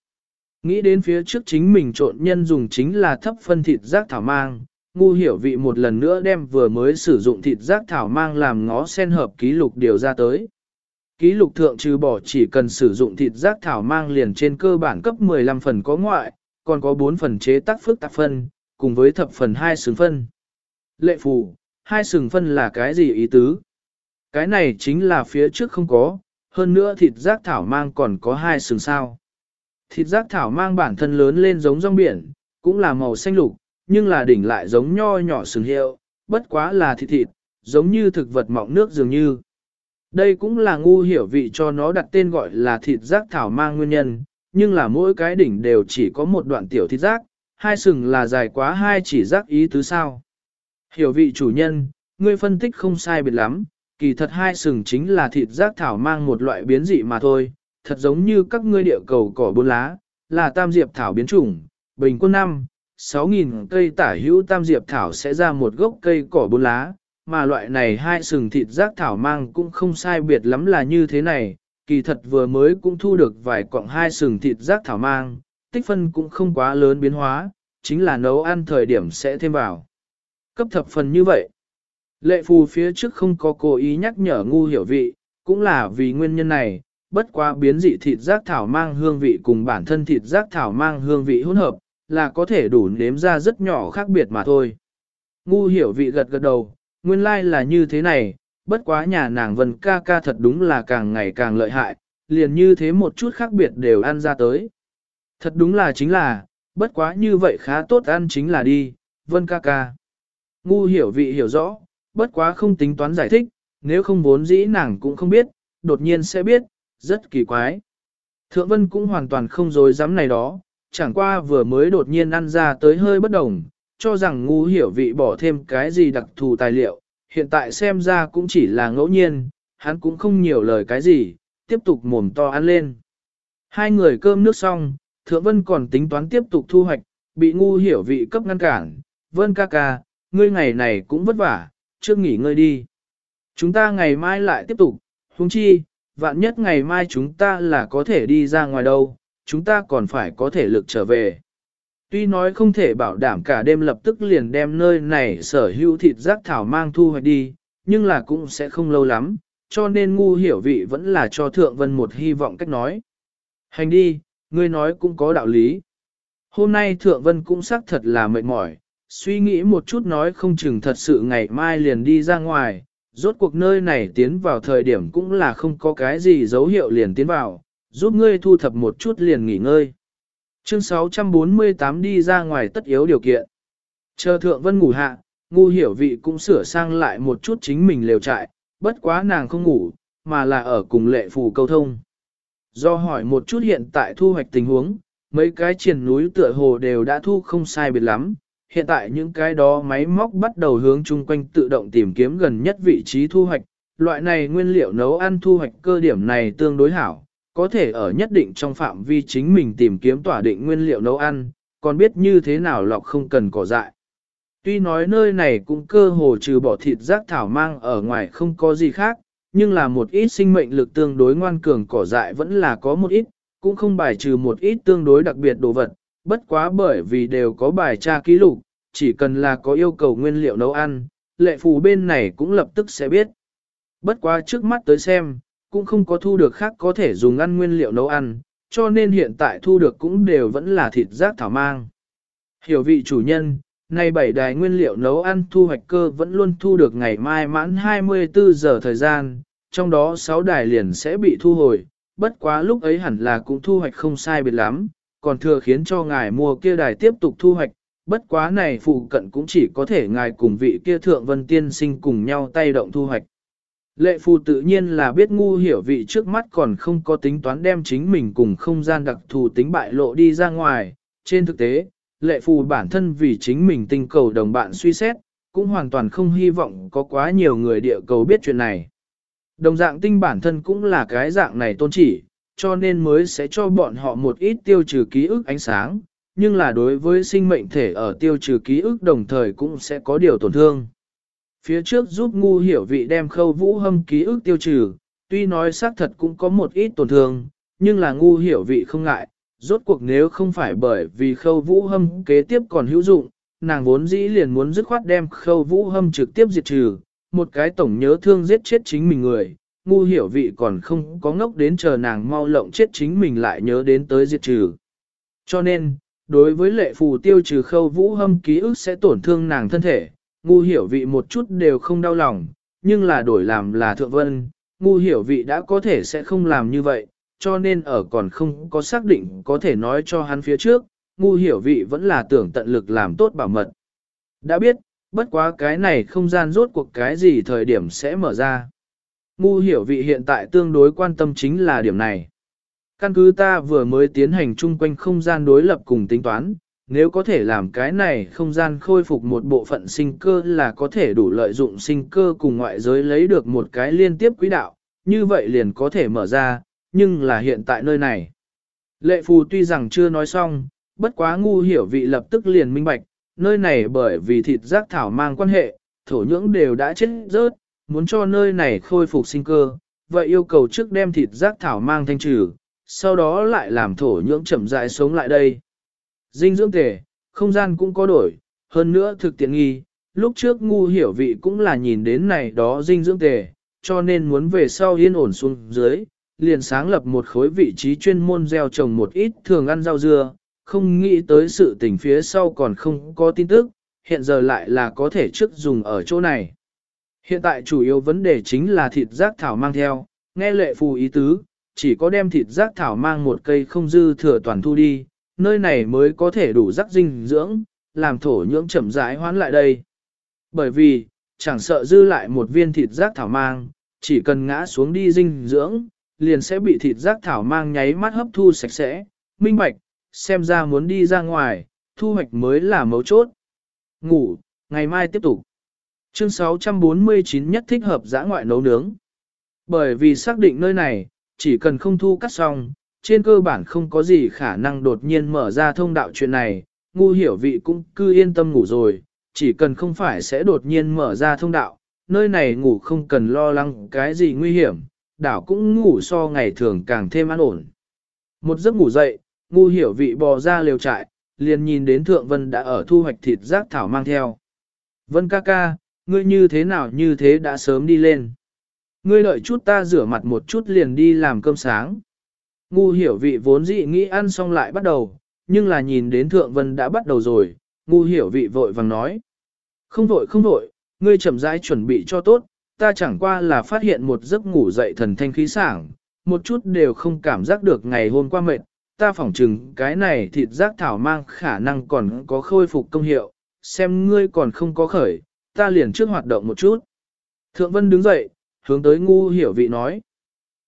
Nghĩ đến phía trước chính mình trộn nhân dùng chính là thấp phân thịt rác thảo mang, ngu hiểu vị một lần nữa đem vừa mới sử dụng thịt rác thảo mang làm ngó sen hợp ký lục điều ra tới. Ký lục thượng trừ bỏ chỉ cần sử dụng thịt rác thảo mang liền trên cơ bản cấp 15 phần có ngoại, còn có 4 phần chế tác phức tạp phân, cùng với thập phần hai sừng phân. Lệ phù, hai sừng phân là cái gì ý tứ? Cái này chính là phía trước không có, hơn nữa thịt giác thảo mang còn có hai sừng sao. Thịt giác thảo mang bản thân lớn lên giống rong biển, cũng là màu xanh lục, nhưng là đỉnh lại giống nho nhỏ sừng hiệu, bất quá là thịt thịt, giống như thực vật mọng nước dường như. Đây cũng là ngu hiểu vị cho nó đặt tên gọi là thịt giác thảo mang nguyên nhân, nhưng là mỗi cái đỉnh đều chỉ có một đoạn tiểu thịt giác, hai sừng là dài quá hai chỉ giác ý tứ sao. Hiểu vị chủ nhân, ngươi phân tích không sai biệt lắm, kỳ thật hai sừng chính là thịt giác thảo mang một loại biến dị mà thôi, thật giống như các ngươi địa cầu cỏ bốn lá, là tam diệp thảo biến chủng, bình quân năm, 6.000 cây tả hữu tam diệp thảo sẽ ra một gốc cây cỏ bốn lá, mà loại này hai sừng thịt giác thảo mang cũng không sai biệt lắm là như thế này, kỳ thật vừa mới cũng thu được vài cọng hai sừng thịt giác thảo mang, tích phân cũng không quá lớn biến hóa, chính là nấu ăn thời điểm sẽ thêm vào. Cấp thập phần như vậy. Lệ phù phía trước không có cố ý nhắc nhở ngu hiểu vị, cũng là vì nguyên nhân này, bất quá biến dị thịt giác thảo mang hương vị cùng bản thân thịt giác thảo mang hương vị hỗn hợp, là có thể đủ nếm ra rất nhỏ khác biệt mà thôi. Ngu hiểu vị gật gật đầu, nguyên lai like là như thế này, bất quá nhà nàng vân ca ca thật đúng là càng ngày càng lợi hại, liền như thế một chút khác biệt đều ăn ra tới. Thật đúng là chính là, bất quá như vậy khá tốt ăn chính là đi, vân ca ca. Ngu hiểu vị hiểu rõ, bất quá không tính toán giải thích, nếu không vốn dĩ nàng cũng không biết, đột nhiên sẽ biết, rất kỳ quái. Thượng Vân cũng hoàn toàn không dối dám này đó, chẳng qua vừa mới đột nhiên ăn ra tới hơi bất đồng, cho rằng ngu hiểu vị bỏ thêm cái gì đặc thù tài liệu, hiện tại xem ra cũng chỉ là ngẫu nhiên, hắn cũng không nhiều lời cái gì, tiếp tục mồm to ăn lên. Hai người cơm nước xong, Thượng Vân còn tính toán tiếp tục thu hoạch, bị ngu hiểu vị cấp ngăn cản. Vân ca ca, ngươi ngày này cũng vất vả, trước nghỉ ngơi đi. Chúng ta ngày mai lại tiếp tục, huống chi, vạn nhất ngày mai chúng ta là có thể đi ra ngoài đâu, chúng ta còn phải có thể lực trở về. Tuy nói không thể bảo đảm cả đêm lập tức liền đem nơi này sở hữu thịt rác thảo mang thu hoạch đi, nhưng là cũng sẽ không lâu lắm, cho nên ngu hiểu vị vẫn là cho Thượng Vân một hy vọng cách nói. Hành đi, ngươi nói cũng có đạo lý. Hôm nay Thượng Vân cũng xác thật là mệt mỏi, suy nghĩ một chút nói không chừng thật sự ngày mai liền đi ra ngoài, rốt cuộc nơi này tiến vào thời điểm cũng là không có cái gì dấu hiệu liền tiến vào, giúp ngươi thu thập một chút liền nghỉ ngơi. Chương 648 đi ra ngoài tất yếu điều kiện. Chờ thượng vân ngủ hạ, ngu hiểu vị cũng sửa sang lại một chút chính mình lều trại, bất quá nàng không ngủ, mà là ở cùng lệ phù câu thông. Do hỏi một chút hiện tại thu hoạch tình huống, mấy cái triển núi tựa hồ đều đã thu không sai biệt lắm, hiện tại những cái đó máy móc bắt đầu hướng chung quanh tự động tìm kiếm gần nhất vị trí thu hoạch, loại này nguyên liệu nấu ăn thu hoạch cơ điểm này tương đối hảo, có thể ở nhất định trong phạm vi chính mình tìm kiếm tỏa định nguyên liệu nấu ăn, còn biết như thế nào lọc không cần cỏ dại. Tuy nói nơi này cũng cơ hồ trừ bỏ thịt rác thảo mang ở ngoài không có gì khác, nhưng là một ít sinh mệnh lực tương đối ngoan cường cỏ dại vẫn là có một ít, cũng không bài trừ một ít tương đối đặc biệt đồ vật, bất quá bởi vì đều có bài tra ký lục, chỉ cần là có yêu cầu nguyên liệu nấu ăn, lệ phù bên này cũng lập tức sẽ biết. Bất quá trước mắt tới xem, cũng không có thu được khác có thể dùng ăn nguyên liệu nấu ăn, cho nên hiện tại thu được cũng đều vẫn là thịt rác thảo mang. Hiểu vị chủ nhân, nay bảy đài nguyên liệu nấu ăn thu hoạch cơ vẫn luôn thu được ngày mai mãn 24 giờ thời gian, trong đó 6 đài liền sẽ bị thu hồi, bất quá lúc ấy hẳn là cũng thu hoạch không sai biệt lắm, còn thừa khiến cho ngài mua kia đài tiếp tục thu hoạch, bất quá này phụ cận cũng chỉ có thể ngài cùng vị kia thượng vân tiên sinh cùng nhau tay động thu hoạch. Lệ phù tự nhiên là biết ngu hiểu vị trước mắt còn không có tính toán đem chính mình cùng không gian đặc thù tính bại lộ đi ra ngoài. Trên thực tế, lệ phù bản thân vì chính mình tình cầu đồng bạn suy xét, cũng hoàn toàn không hy vọng có quá nhiều người địa cầu biết chuyện này. Đồng dạng tinh bản thân cũng là cái dạng này tôn chỉ, cho nên mới sẽ cho bọn họ một ít tiêu trừ ký ức ánh sáng, nhưng là đối với sinh mệnh thể ở tiêu trừ ký ức đồng thời cũng sẽ có điều tổn thương. Phía trước giúp ngu hiểu vị đem khâu vũ hâm ký ức tiêu trừ, tuy nói xác thật cũng có một ít tổn thương, nhưng là ngu hiểu vị không ngại, rốt cuộc nếu không phải bởi vì khâu vũ hâm kế tiếp còn hữu dụng, nàng vốn dĩ liền muốn dứt khoát đem khâu vũ hâm trực tiếp diệt trừ, một cái tổng nhớ thương giết chết chính mình người, ngu hiểu vị còn không có ngốc đến chờ nàng mau lộng chết chính mình lại nhớ đến tới diệt trừ. Cho nên, đối với lệ phù tiêu trừ khâu vũ hâm ký ức sẽ tổn thương nàng thân thể, ngu hiểu vị một chút đều không đau lòng, nhưng là đổi làm là thượng vân, ngu hiểu vị đã có thể sẽ không làm như vậy, cho nên ở còn không có xác định có thể nói cho hắn phía trước, ngu hiểu vị vẫn là tưởng tận lực làm tốt bảo mật. Đã biết, bất quá cái này không gian rốt cuộc cái gì thời điểm sẽ mở ra. Ngu hiểu vị hiện tại tương đối quan tâm chính là điểm này. Căn cứ ta vừa mới tiến hành chung quanh không gian đối lập cùng tính toán, nếu có thể làm cái này không gian khôi phục một bộ phận sinh cơ là có thể đủ lợi dụng sinh cơ cùng ngoại giới lấy được một cái liên tiếp quỹ đạo, như vậy liền có thể mở ra, nhưng là hiện tại nơi này. Lệ phù tuy rằng chưa nói xong, bất quá ngu hiểu vị lập tức liền minh bạch, nơi này bởi vì thịt giác thảo mang quan hệ, thổ nhưỡng đều đã chết rớt, muốn cho nơi này khôi phục sinh cơ, vậy yêu cầu trước đem thịt rác thảo mang thanh trừ, sau đó lại làm thổ nhưỡng chậm rãi sống lại đây. Dinh dưỡng thể, không gian cũng có đổi, hơn nữa thực tiện nghi, lúc trước ngu hiểu vị cũng là nhìn đến này đó dinh dưỡng tề, cho nên muốn về sau yên ổn xuống dưới, liền sáng lập một khối vị trí chuyên môn gieo trồng một ít thường ăn rau dưa, không nghĩ tới sự tình phía sau còn không có tin tức, hiện giờ lại là có thể trước dùng ở chỗ này. Hiện tại chủ yếu vấn đề chính là thịt rác thảo mang theo, nghe lệ phù ý tứ, chỉ có đem thịt rác thảo mang một cây không dư thừa toàn thu đi, nơi này mới có thể đủ rắc dinh dưỡng, làm thổ nhưỡng chậm rãi hoán lại đây. Bởi vì, chẳng sợ dư lại một viên thịt rác thảo mang, chỉ cần ngã xuống đi dinh dưỡng, liền sẽ bị thịt rác thảo mang nháy mắt hấp thu sạch sẽ, minh bạch, xem ra muốn đi ra ngoài, thu hoạch mới là mấu chốt. Ngủ, ngày mai tiếp tục. Chương 649 nhất thích hợp giã ngoại nấu nướng. Bởi vì xác định nơi này, chỉ cần không thu cắt xong, trên cơ bản không có gì khả năng đột nhiên mở ra thông đạo chuyện này, ngu hiểu vị cũng cứ yên tâm ngủ rồi, chỉ cần không phải sẽ đột nhiên mở ra thông đạo, nơi này ngủ không cần lo lắng cái gì nguy hiểm, đảo cũng ngủ so ngày thường càng thêm an ổn. Một giấc ngủ dậy, ngu hiểu vị bò ra lều trại, liền nhìn đến thượng vân đã ở thu hoạch thịt rác thảo mang theo. Vân ca ca, ngươi như thế nào như thế đã sớm đi lên. Ngươi đợi chút ta rửa mặt một chút liền đi làm cơm sáng. Ngu hiểu vị vốn dị nghĩ ăn xong lại bắt đầu, nhưng là nhìn đến thượng vân đã bắt đầu rồi, ngu hiểu vị vội vàng nói. Không vội không vội, ngươi chậm rãi chuẩn bị cho tốt, ta chẳng qua là phát hiện một giấc ngủ dậy thần thanh khí sảng, một chút đều không cảm giác được ngày hôm qua mệt, ta phỏng chừng cái này thịt giác thảo mang khả năng còn có khôi phục công hiệu, xem ngươi còn không có khởi, ta liền trước hoạt động một chút. Thượng Vân đứng dậy, hướng tới ngu hiểu vị nói.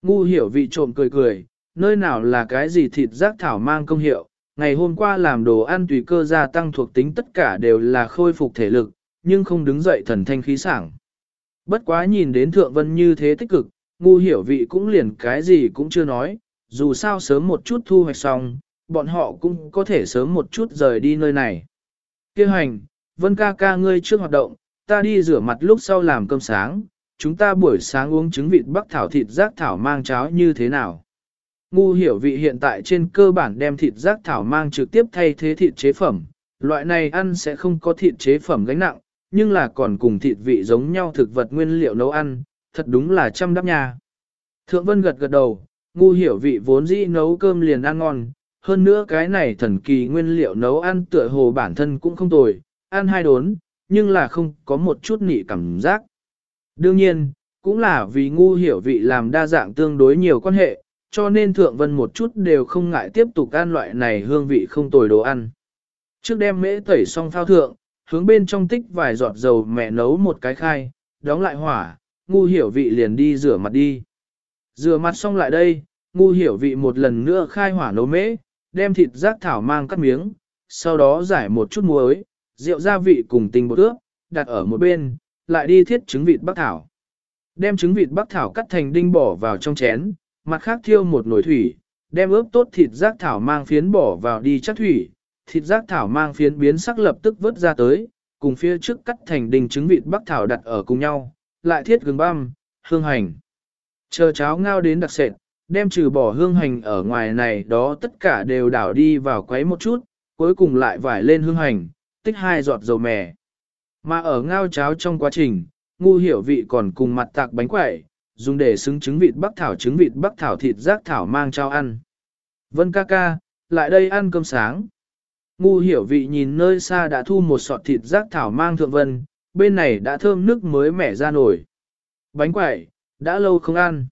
Ngu hiểu vị trộm cười cười, nơi nào là cái gì thịt giác thảo mang công hiệu, ngày hôm qua làm đồ ăn tùy cơ gia tăng thuộc tính tất cả đều là khôi phục thể lực, nhưng không đứng dậy thần thanh khí sảng. Bất quá nhìn đến Thượng Vân như thế tích cực, ngu hiểu vị cũng liền cái gì cũng chưa nói, dù sao sớm một chút thu hoạch xong, bọn họ cũng có thể sớm một chút rời đi nơi này. Kêu hành, Vân ca ca ngươi trước hoạt động, ta đi rửa mặt lúc sau làm cơm sáng, chúng ta buổi sáng uống trứng vịt bắc thảo thịt rác thảo mang cháo như thế nào. Ngu hiểu vị hiện tại trên cơ bản đem thịt rác thảo mang trực tiếp thay thế thịt chế phẩm, loại này ăn sẽ không có thịt chế phẩm gánh nặng, nhưng là còn cùng thịt vị giống nhau thực vật nguyên liệu nấu ăn, thật đúng là chăm đắp nhà. Thượng Vân gật gật đầu, ngu hiểu vị vốn dĩ nấu cơm liền ăn ngon, hơn nữa cái này thần kỳ nguyên liệu nấu ăn tựa hồ bản thân cũng không tồi, ăn hai đốn, nhưng là không có một chút nị cảm giác. Đương nhiên, cũng là vì ngu hiểu vị làm đa dạng tương đối nhiều quan hệ, cho nên Thượng Vân một chút đều không ngại tiếp tục ăn loại này hương vị không tồi đồ ăn. Trước đem mễ tẩy xong thao thượng, hướng bên trong tích vài giọt dầu mẹ nấu một cái khai, đóng lại hỏa, ngu hiểu vị liền đi rửa mặt đi. Rửa mặt xong lại đây, ngu hiểu vị một lần nữa khai hỏa nấu mễ, đem thịt rác thảo mang cắt miếng, sau đó giải một chút muối, rượu gia vị cùng tinh bột ướp, đặt ở một bên, lại đi thiết trứng vịt bắc thảo. Đem trứng vịt bắc thảo cắt thành đinh bỏ vào trong chén, mặt khác thiêu một nồi thủy, đem ướp tốt thịt giác thảo mang phiến bỏ vào đi chắc thủy, thịt giác thảo mang phiến biến sắc lập tức vớt ra tới, cùng phía trước cắt thành đinh trứng vịt bắc thảo đặt ở cùng nhau, lại thiết gừng băm, hương hành. Chờ cháo ngao đến đặc sệt, đem trừ bỏ hương hành ở ngoài này đó tất cả đều đảo đi vào quấy một chút, cuối cùng lại vải lên hương hành, tích hai giọt dầu mè. Mà ở ngao cháo trong quá trình, ngu hiểu vị còn cùng mặt tạc bánh quẩy, dùng để xứng trứng vịt bắc thảo trứng vịt bắc thảo thịt rác thảo mang trao ăn. Vân ca ca, lại đây ăn cơm sáng. ngu hiểu vị nhìn nơi xa đã thu một sọt thịt rác thảo mang thượng vân, bên này đã thơm nước mới mẻ ra nổi. Bánh quẩy, đã lâu không ăn.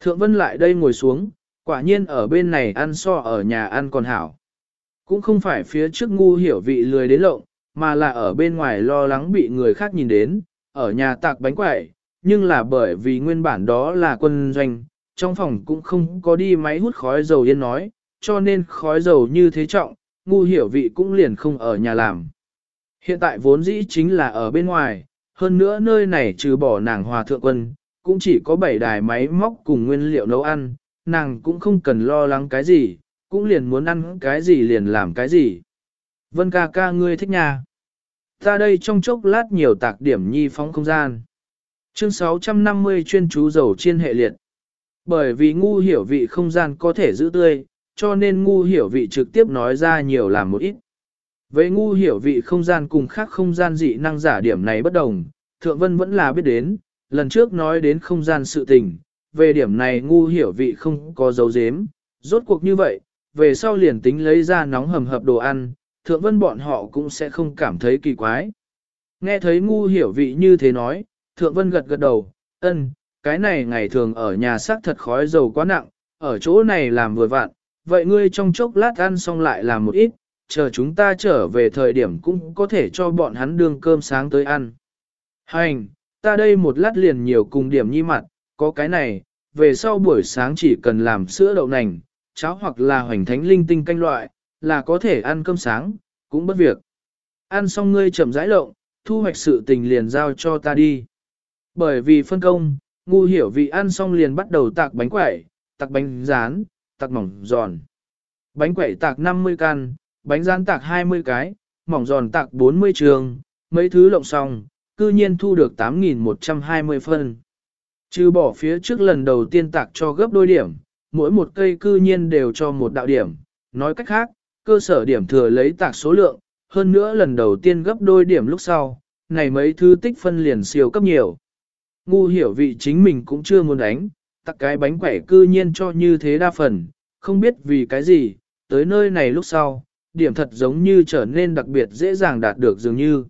Thượng vân lại đây ngồi xuống, quả nhiên ở bên này ăn so ở nhà ăn còn hảo. Cũng không phải phía trước ngu hiểu vị lười đến lộng, mà là ở bên ngoài lo lắng bị người khác nhìn đến, ở nhà tạc bánh quẩy, nhưng là bởi vì nguyên bản đó là quân doanh, trong phòng cũng không có đi máy hút khói dầu yên nói, cho nên khói dầu như thế trọng, ngu hiểu vị cũng liền không ở nhà làm. Hiện tại vốn dĩ chính là ở bên ngoài, hơn nữa nơi này trừ bỏ nàng hòa thượng quân, cũng chỉ có bảy đài máy móc cùng nguyên liệu nấu ăn, nàng cũng không cần lo lắng cái gì, cũng liền muốn ăn cái gì liền làm cái gì. Vân ca ca ngươi thích nhà. Ta đây trong chốc lát nhiều tạc điểm nhi phóng không gian. Chương 650 chuyên chú dầu chiên hệ liệt. Bởi vì ngu hiểu vị không gian có thể giữ tươi, cho nên ngu hiểu vị trực tiếp nói ra nhiều làm một ít. Với ngu hiểu vị không gian cùng khác không gian dị năng giả điểm này bất đồng, Thượng Vân vẫn là biết đến, lần trước nói đến không gian sự tình, về điểm này ngu hiểu vị không có dấu dếm, rốt cuộc như vậy, về sau liền tính lấy ra nóng hầm hập đồ ăn, Thượng Vân bọn họ cũng sẽ không cảm thấy kỳ quái. Nghe thấy ngu hiểu vị như thế nói, Thượng Vân gật gật đầu, ân, cái này ngày thường ở nhà xác thật khói dầu quá nặng, ở chỗ này làm vừa vặn, vậy ngươi trong chốc lát ăn xong lại làm một ít, chờ chúng ta trở về thời điểm cũng có thể cho bọn hắn đương cơm sáng tới ăn. Hành, ta đây một lát liền nhiều cùng điểm nhi mặt, có cái này, về sau buổi sáng chỉ cần làm sữa đậu nành, cháo hoặc là hoành thánh linh tinh canh loại, là có thể ăn cơm sáng, cũng bất việc. Ăn xong ngươi chậm rãi lộng, thu hoạch sự tình liền giao cho ta đi. Bởi vì phân công, ngu hiểu vị ăn xong liền bắt đầu tạc bánh quẩy, tạc bánh rán, tạc mỏng giòn. Bánh quẩy tạc 50 căn, bánh rán tạc 20 cái, mỏng giòn tạc 40 trường, mấy thứ lộng xong, cư nhiên thu được 8.120 phân. Trừ bỏ phía trước lần đầu tiên tạc cho gấp đôi điểm, mỗi một cây cư nhiên đều cho một đạo điểm. Nói cách khác, cơ sở điểm thừa lấy tạc số lượng, hơn nữa lần đầu tiên gấp đôi điểm lúc sau, này mấy thứ tích phân liền siêu cấp nhiều. Ngu hiểu vị chính mình cũng chưa muốn đánh, tặc cái bánh quẻ cư nhiên cho như thế đa phần, không biết vì cái gì, tới nơi này lúc sau, điểm thật giống như trở nên đặc biệt dễ dàng đạt được dường như.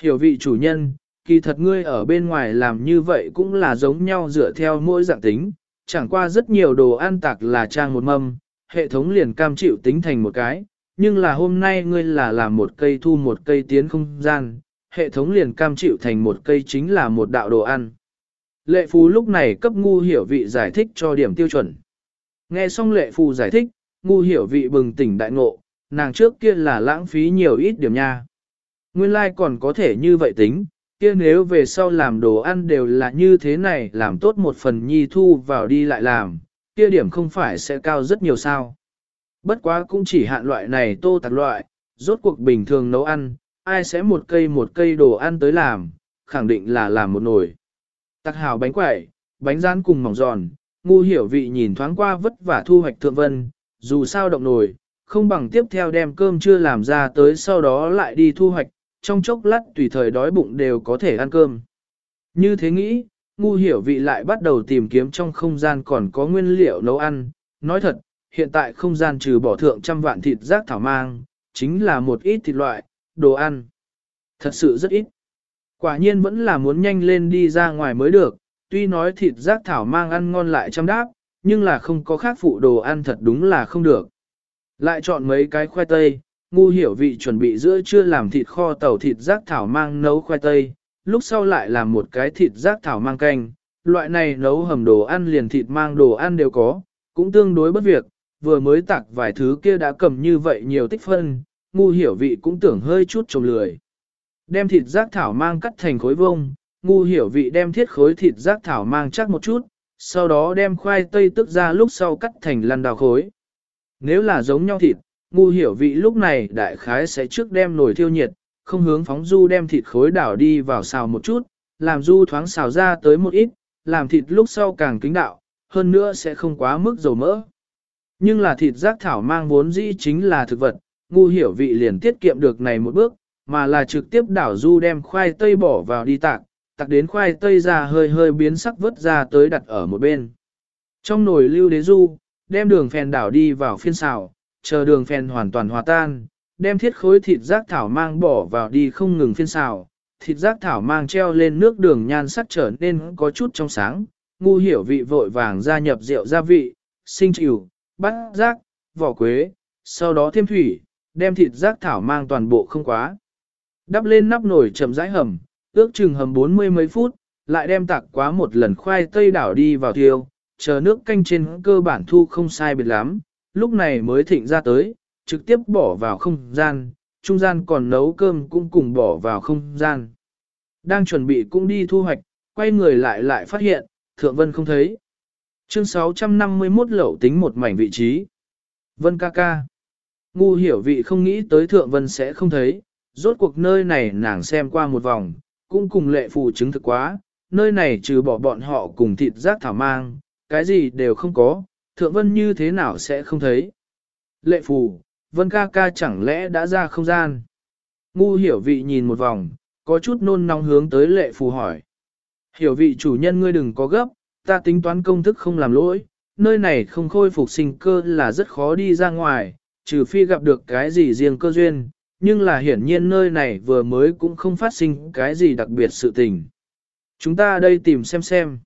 Hiểu vị chủ nhân, kỳ thật ngươi ở bên ngoài làm như vậy cũng là giống nhau dựa theo mỗi dạng tính, chẳng qua rất nhiều đồ ăn tạc là trang một mâm, hệ thống liền cam chịu tính thành một cái, nhưng là hôm nay ngươi là làm một cây thu một cây tiến không gian, hệ thống liền cam chịu thành một cây chính là một đạo đồ ăn. Lệ phù lúc này cấp ngu hiểu vị giải thích cho điểm tiêu chuẩn. Nghe xong lệ phù giải thích, ngu hiểu vị bừng tỉnh đại ngộ, nàng trước kia là lãng phí nhiều ít điểm nha. Nguyên lai like còn có thể như vậy tính, kia nếu về sau làm đồ ăn đều là như thế này làm tốt một phần nhi thu vào đi lại làm, kia điểm không phải sẽ cao rất nhiều sao. Bất quá cũng chỉ hạn loại này tô tạc loại, rốt cuộc bình thường nấu ăn, ai sẽ một cây một cây đồ ăn tới làm, khẳng định là làm một nồi. Tạc hào bánh quẩy, bánh rán cùng mỏng giòn, ngu hiểu vị nhìn thoáng qua vất vả thu hoạch thượng vân, dù sao động nồi, không bằng tiếp theo đem cơm chưa làm ra tới sau đó lại đi thu hoạch, trong chốc lát tùy thời đói bụng đều có thể ăn cơm. Như thế nghĩ, ngu hiểu vị lại bắt đầu tìm kiếm trong không gian còn có nguyên liệu nấu ăn. Nói thật, hiện tại không gian trừ bỏ thượng trăm vạn thịt rác thảo mang, chính là một ít thịt loại, đồ ăn. Thật sự rất ít. Quả nhiên vẫn là muốn nhanh lên đi ra ngoài mới được, tuy nói thịt rác thảo mang ăn ngon lại chăm đáp, nhưng là không có khác phụ đồ ăn thật đúng là không được. Lại chọn mấy cái khoai tây, ngu hiểu vị chuẩn bị giữa trưa làm thịt kho tàu thịt rác thảo mang nấu khoai tây, lúc sau lại làm một cái thịt rác thảo mang canh. Loại này nấu hầm đồ ăn liền thịt mang đồ ăn đều có, cũng tương đối bất việc, vừa mới tặng vài thứ kia đã cầm như vậy nhiều tích phân, ngu hiểu vị cũng tưởng hơi chút trồng lười. Đem thịt rác thảo mang cắt thành khối vông, ngu hiểu vị đem thiết khối thịt rác thảo mang chắc một chút, sau đó đem khoai tây tức ra lúc sau cắt thành lăn đào khối. Nếu là giống nhau thịt, ngu hiểu vị lúc này đại khái sẽ trước đem nồi thiêu nhiệt, không hướng phóng du đem thịt khối đảo đi vào xào một chút, làm du thoáng xào ra tới một ít, làm thịt lúc sau càng kính đạo, hơn nữa sẽ không quá mức dầu mỡ. Nhưng là thịt rác thảo mang vốn dĩ chính là thực vật, ngu hiểu vị liền tiết kiệm được này một bước, mà là trực tiếp đảo du đem khoai tây bỏ vào đi tạc, tạc đến khoai tây ra hơi hơi biến sắc vớt ra tới đặt ở một bên. Trong nồi lưu đế du, đem đường phèn đảo đi vào phiên xào, chờ đường phèn hoàn toàn hòa tan, đem thiết khối thịt rác thảo mang bỏ vào đi không ngừng phiên xào, thịt rác thảo mang treo lên nước đường nhan sắc trở nên có chút trong sáng, ngu hiểu vị vội vàng gia nhập rượu gia vị, sinh chịu, bắt rác, vỏ quế, sau đó thêm thủy, đem thịt rác thảo mang toàn bộ không quá. Đắp lên nắp nồi chậm rãi hầm, ước chừng hầm 40 mấy phút, lại đem tạc quá một lần khoai tây đảo đi vào thiêu, chờ nước canh trên cơ bản thu không sai biệt lắm, lúc này mới thịnh ra tới, trực tiếp bỏ vào không gian, trung gian còn nấu cơm cũng cùng bỏ vào không gian. Đang chuẩn bị cũng đi thu hoạch, quay người lại lại phát hiện, Thượng Vân không thấy. Chương 651 lẩu tính một mảnh vị trí. Vân ca ca. Ngu hiểu vị không nghĩ tới Thượng Vân sẽ không thấy, rốt cuộc nơi này nàng xem qua một vòng, cũng cùng lệ phù chứng thực quá, nơi này trừ bỏ bọn họ cùng thịt rác thảo mang, cái gì đều không có, Thượng Vân như thế nào sẽ không thấy. Lệ phù, Vân ca ca chẳng lẽ đã ra không gian. Ngu hiểu vị nhìn một vòng, có chút nôn nóng hướng tới lệ phù hỏi. Hiểu vị chủ nhân ngươi đừng có gấp, ta tính toán công thức không làm lỗi, nơi này không khôi phục sinh cơ là rất khó đi ra ngoài, trừ phi gặp được cái gì riêng cơ duyên, nhưng là hiển nhiên nơi này vừa mới cũng không phát sinh cái gì đặc biệt sự tình. Chúng ta đây tìm xem xem.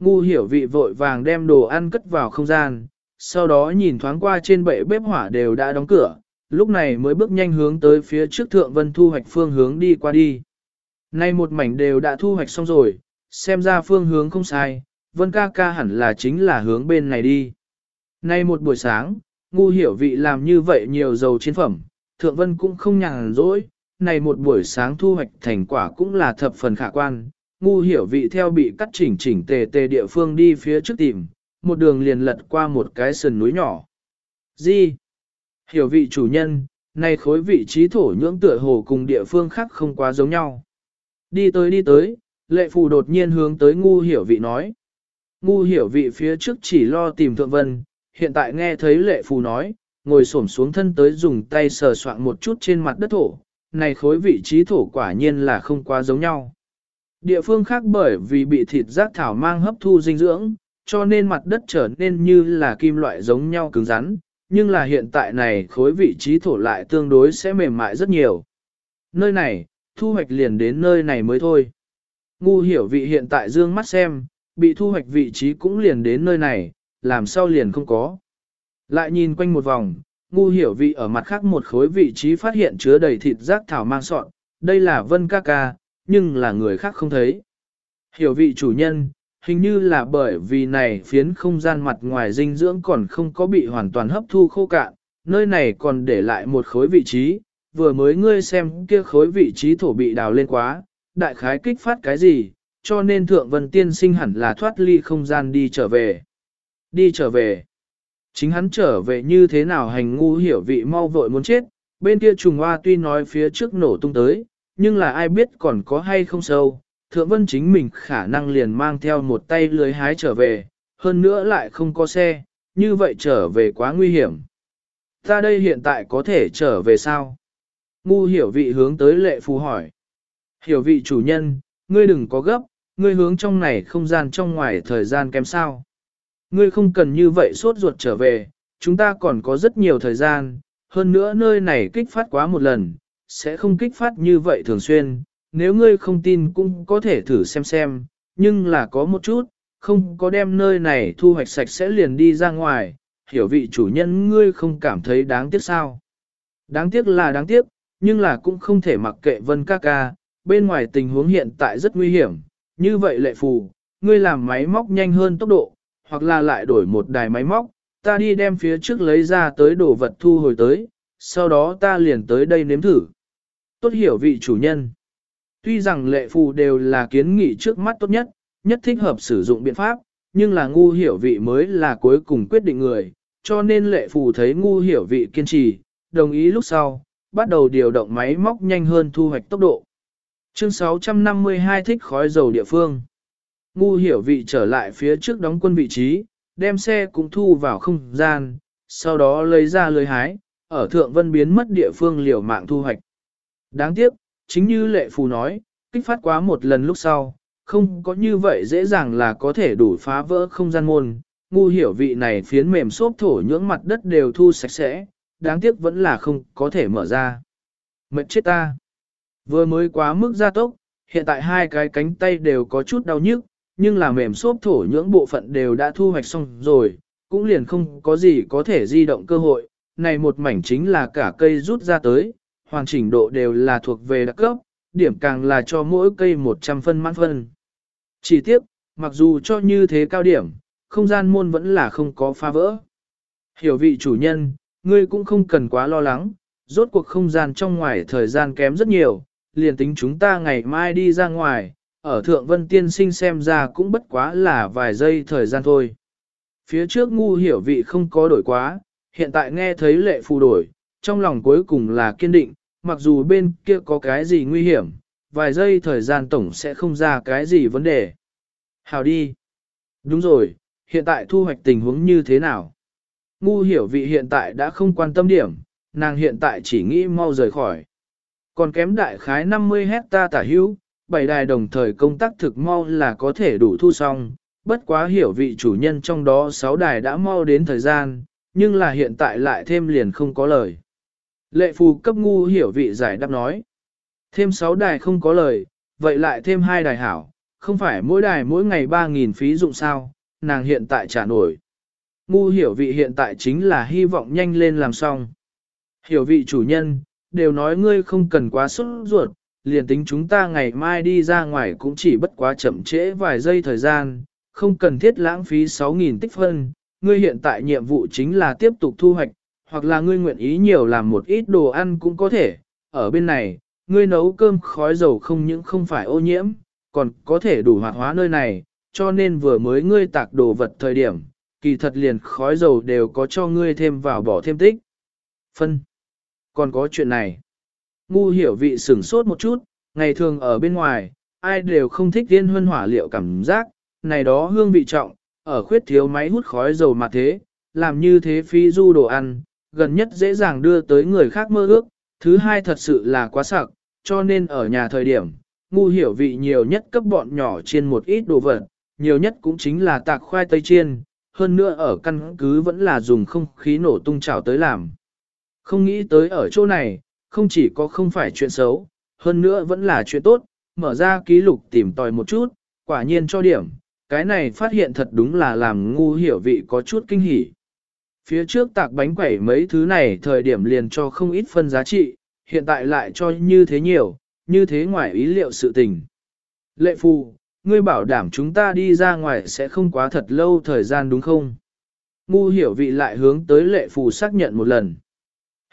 Ngu hiểu vị vội vàng đem đồ ăn cất vào không gian, sau đó nhìn thoáng qua trên bệ bếp hỏa đều đã đóng cửa, lúc này mới bước nhanh hướng tới phía trước thượng vân thu hoạch phương hướng đi qua đi. Nay một mảnh đều đã thu hoạch xong rồi, xem ra phương hướng không sai, vân ca ca hẳn là chính là hướng bên này đi. Nay một buổi sáng, ngu hiểu vị làm như vậy nhiều dầu chiến phẩm, thượng vân cũng không nhàn rỗi, này một buổi sáng thu hoạch thành quả cũng là thập phần khả quan. Ngu hiểu vị theo bị cắt chỉnh chỉnh tề tề địa phương đi phía trước tìm, một đường liền lật qua một cái sườn núi nhỏ. Gì? Hiểu vị chủ nhân, nay khối vị trí thổ nhưỡng tựa hồ cùng địa phương khác không quá giống nhau. Đi tới đi tới, lệ phù đột nhiên hướng tới ngu hiểu vị nói. Ngu hiểu vị phía trước chỉ lo tìm thượng vân, hiện tại nghe thấy lệ phù nói, ngồi xổm xuống thân tới dùng tay sờ soạn một chút trên mặt đất thổ, này khối vị trí thổ quả nhiên là không quá giống nhau. Địa phương khác bởi vì bị thịt rác thảo mang hấp thu dinh dưỡng, cho nên mặt đất trở nên như là kim loại giống nhau cứng rắn, nhưng là hiện tại này khối vị trí thổ lại tương đối sẽ mềm mại rất nhiều. Nơi này, thu hoạch liền đến nơi này mới thôi. Ngu hiểu vị hiện tại dương mắt xem, bị thu hoạch vị trí cũng liền đến nơi này, làm sao liền không có. Lại nhìn quanh một vòng, ngu hiểu vị ở mặt khác một khối vị trí phát hiện chứa đầy thịt rác thảo mang sọn, đây là vân ca ca, nhưng là người khác không thấy. Hiểu vị chủ nhân, hình như là bởi vì này phiến không gian mặt ngoài dinh dưỡng còn không có bị hoàn toàn hấp thu khô cạn, nơi này còn để lại một khối vị trí, vừa mới ngươi xem kia khối vị trí thổ bị đào lên quá, đại khái kích phát cái gì, cho nên thượng vân tiên sinh hẳn là thoát ly không gian đi trở về. Đi trở về. Chính hắn trở về như thế nào hành ngu hiểu vị mau vội muốn chết, bên kia trùng hoa tuy nói phía trước nổ tung tới, nhưng là ai biết còn có hay không sâu, thượng vân chính mình khả năng liền mang theo một tay lưới hái trở về, hơn nữa lại không có xe, như vậy trở về quá nguy hiểm. Ta đây hiện tại có thể trở về sao? Ngu hiểu vị hướng tới lệ phù hỏi. Hiểu vị chủ nhân, ngươi đừng có gấp, ngươi hướng trong này không gian trong ngoài thời gian kém sao. Ngươi không cần như vậy sốt ruột trở về, chúng ta còn có rất nhiều thời gian, hơn nữa nơi này kích phát quá một lần, sẽ không kích phát như vậy thường xuyên, nếu ngươi không tin cũng có thể thử xem xem, nhưng là có một chút, không có đem nơi này thu hoạch sạch sẽ liền đi ra ngoài, hiểu vị chủ nhân ngươi không cảm thấy đáng tiếc sao. Đáng tiếc là đáng tiếc, nhưng là cũng không thể mặc kệ vân ca ca, bên ngoài tình huống hiện tại rất nguy hiểm, như vậy lệ phù, ngươi làm máy móc nhanh hơn tốc độ, hoặc là lại đổi một đài máy móc, ta đi đem phía trước lấy ra tới đồ vật thu hồi tới, sau đó ta liền tới đây nếm thử. Tốt hiểu vị chủ nhân. Tuy rằng lệ phù đều là kiến nghị trước mắt tốt nhất, nhất thích hợp sử dụng biện pháp, nhưng là ngu hiểu vị mới là cuối cùng quyết định người, cho nên lệ phù thấy ngu hiểu vị kiên trì, đồng ý lúc sau, bắt đầu điều động máy móc nhanh hơn thu hoạch tốc độ. Chương 652 thích khói dầu địa phương. Ngu hiểu vị trở lại phía trước đóng quân vị trí, đem xe cũng thu vào không gian, sau đó lấy ra lưới hái, ở thượng vân biến mất địa phương liều mạng thu hoạch. Đáng tiếc, chính như lệ phù nói, kích phát quá một lần lúc sau, không có như vậy dễ dàng là có thể đủ phá vỡ không gian môn. Ngu hiểu vị này phiến mềm xốp thổ nhưỡng mặt đất đều thu sạch sẽ, đáng tiếc vẫn là không có thể mở ra. Mệt chết ta. Vừa mới quá mức gia tốc, hiện tại hai cái cánh tay đều có chút đau nhức, nhưng là mềm xốp thổ những bộ phận đều đã thu hoạch xong rồi, cũng liền không có gì có thể di động cơ hội. Này một mảnh chính là cả cây rút ra tới, hoàn chỉnh độ đều là thuộc về đặc cấp, điểm càng là cho mỗi cây 100 phân mãn phân. Chỉ tiếp, mặc dù cho như thế cao điểm, không gian môn vẫn là không có phá vỡ. Hiểu vị chủ nhân, ngươi cũng không cần quá lo lắng, rốt cuộc không gian trong ngoài thời gian kém rất nhiều, liền tính chúng ta ngày mai đi ra ngoài, ở Thượng Vân Tiên Sinh xem ra cũng bất quá là vài giây thời gian thôi. Phía trước ngu hiểu vị không có đổi quá, hiện tại nghe thấy lệ phù đổi, trong lòng cuối cùng là kiên định, mặc dù bên kia có cái gì nguy hiểm, vài giây thời gian tổng sẽ không ra cái gì vấn đề. Hào đi. Đúng rồi, hiện tại thu hoạch tình huống như thế nào? Ngu hiểu vị hiện tại đã không quan tâm điểm, nàng hiện tại chỉ nghĩ mau rời khỏi. Còn kém đại khái 50 hecta tả hữu, bảy đài đồng thời công tác thực mau là có thể đủ thu xong, bất quá hiểu vị chủ nhân trong đó 6 đài đã mau đến thời gian, nhưng là hiện tại lại thêm liền không có lời. Lệ phù cấp ngu hiểu vị giải đáp nói. Thêm 6 đài không có lời, vậy lại thêm 2 đài hảo, không phải mỗi đài mỗi ngày 3.000 phí dụng sao, nàng hiện tại trả nổi. Ngu hiểu vị hiện tại chính là hy vọng nhanh lên làm xong. Hiểu vị chủ nhân, đều nói ngươi không cần quá sốt ruột, liền tính chúng ta ngày mai đi ra ngoài cũng chỉ bất quá chậm trễ vài giây thời gian, không cần thiết lãng phí 6.000 tích phân. Ngươi hiện tại nhiệm vụ chính là tiếp tục thu hoạch, hoặc là ngươi nguyện ý nhiều làm một ít đồ ăn cũng có thể. Ở bên này, ngươi nấu cơm khói dầu không những không phải ô nhiễm, còn có thể đủ hoạt hóa nơi này, cho nên vừa mới ngươi tạc đồ vật thời điểm, kỳ thật liền khói dầu đều có cho ngươi thêm vào bỏ thêm tích. Phân. Còn có chuyện này. Ngu hiểu vị sửng sốt một chút, ngày thường ở bên ngoài, ai đều không thích tiên huân hỏa liệu cảm giác, này đó hương vị trọng, ở khuyết thiếu máy hút khói dầu mà thế, làm như thế phi du đồ ăn, gần nhất dễ dàng đưa tới người khác mơ ước, thứ hai thật sự là quá sặc, cho nên ở nhà thời điểm, ngu hiểu vị nhiều nhất cấp bọn nhỏ chiên một ít đồ vật, nhiều nhất cũng chính là tạc khoai tây chiên, hơn nữa ở căn cứ vẫn là dùng không khí nổ tung chảo tới làm. Không nghĩ tới ở chỗ này, không chỉ có không phải chuyện xấu, hơn nữa vẫn là chuyện tốt, mở ra ký lục tìm tòi một chút, quả nhiên cho điểm, cái này phát hiện thật đúng là làm ngu hiểu vị có chút kinh hỉ. Phía trước tạc bánh quẩy mấy thứ này thời điểm liền cho không ít phân giá trị, hiện tại lại cho như thế nhiều, như thế ngoài ý liệu sự tình. Lệ phù, ngươi bảo đảm chúng ta đi ra ngoài sẽ không quá thật lâu thời gian đúng không? Ngu hiểu vị lại hướng tới lệ phù xác nhận một lần.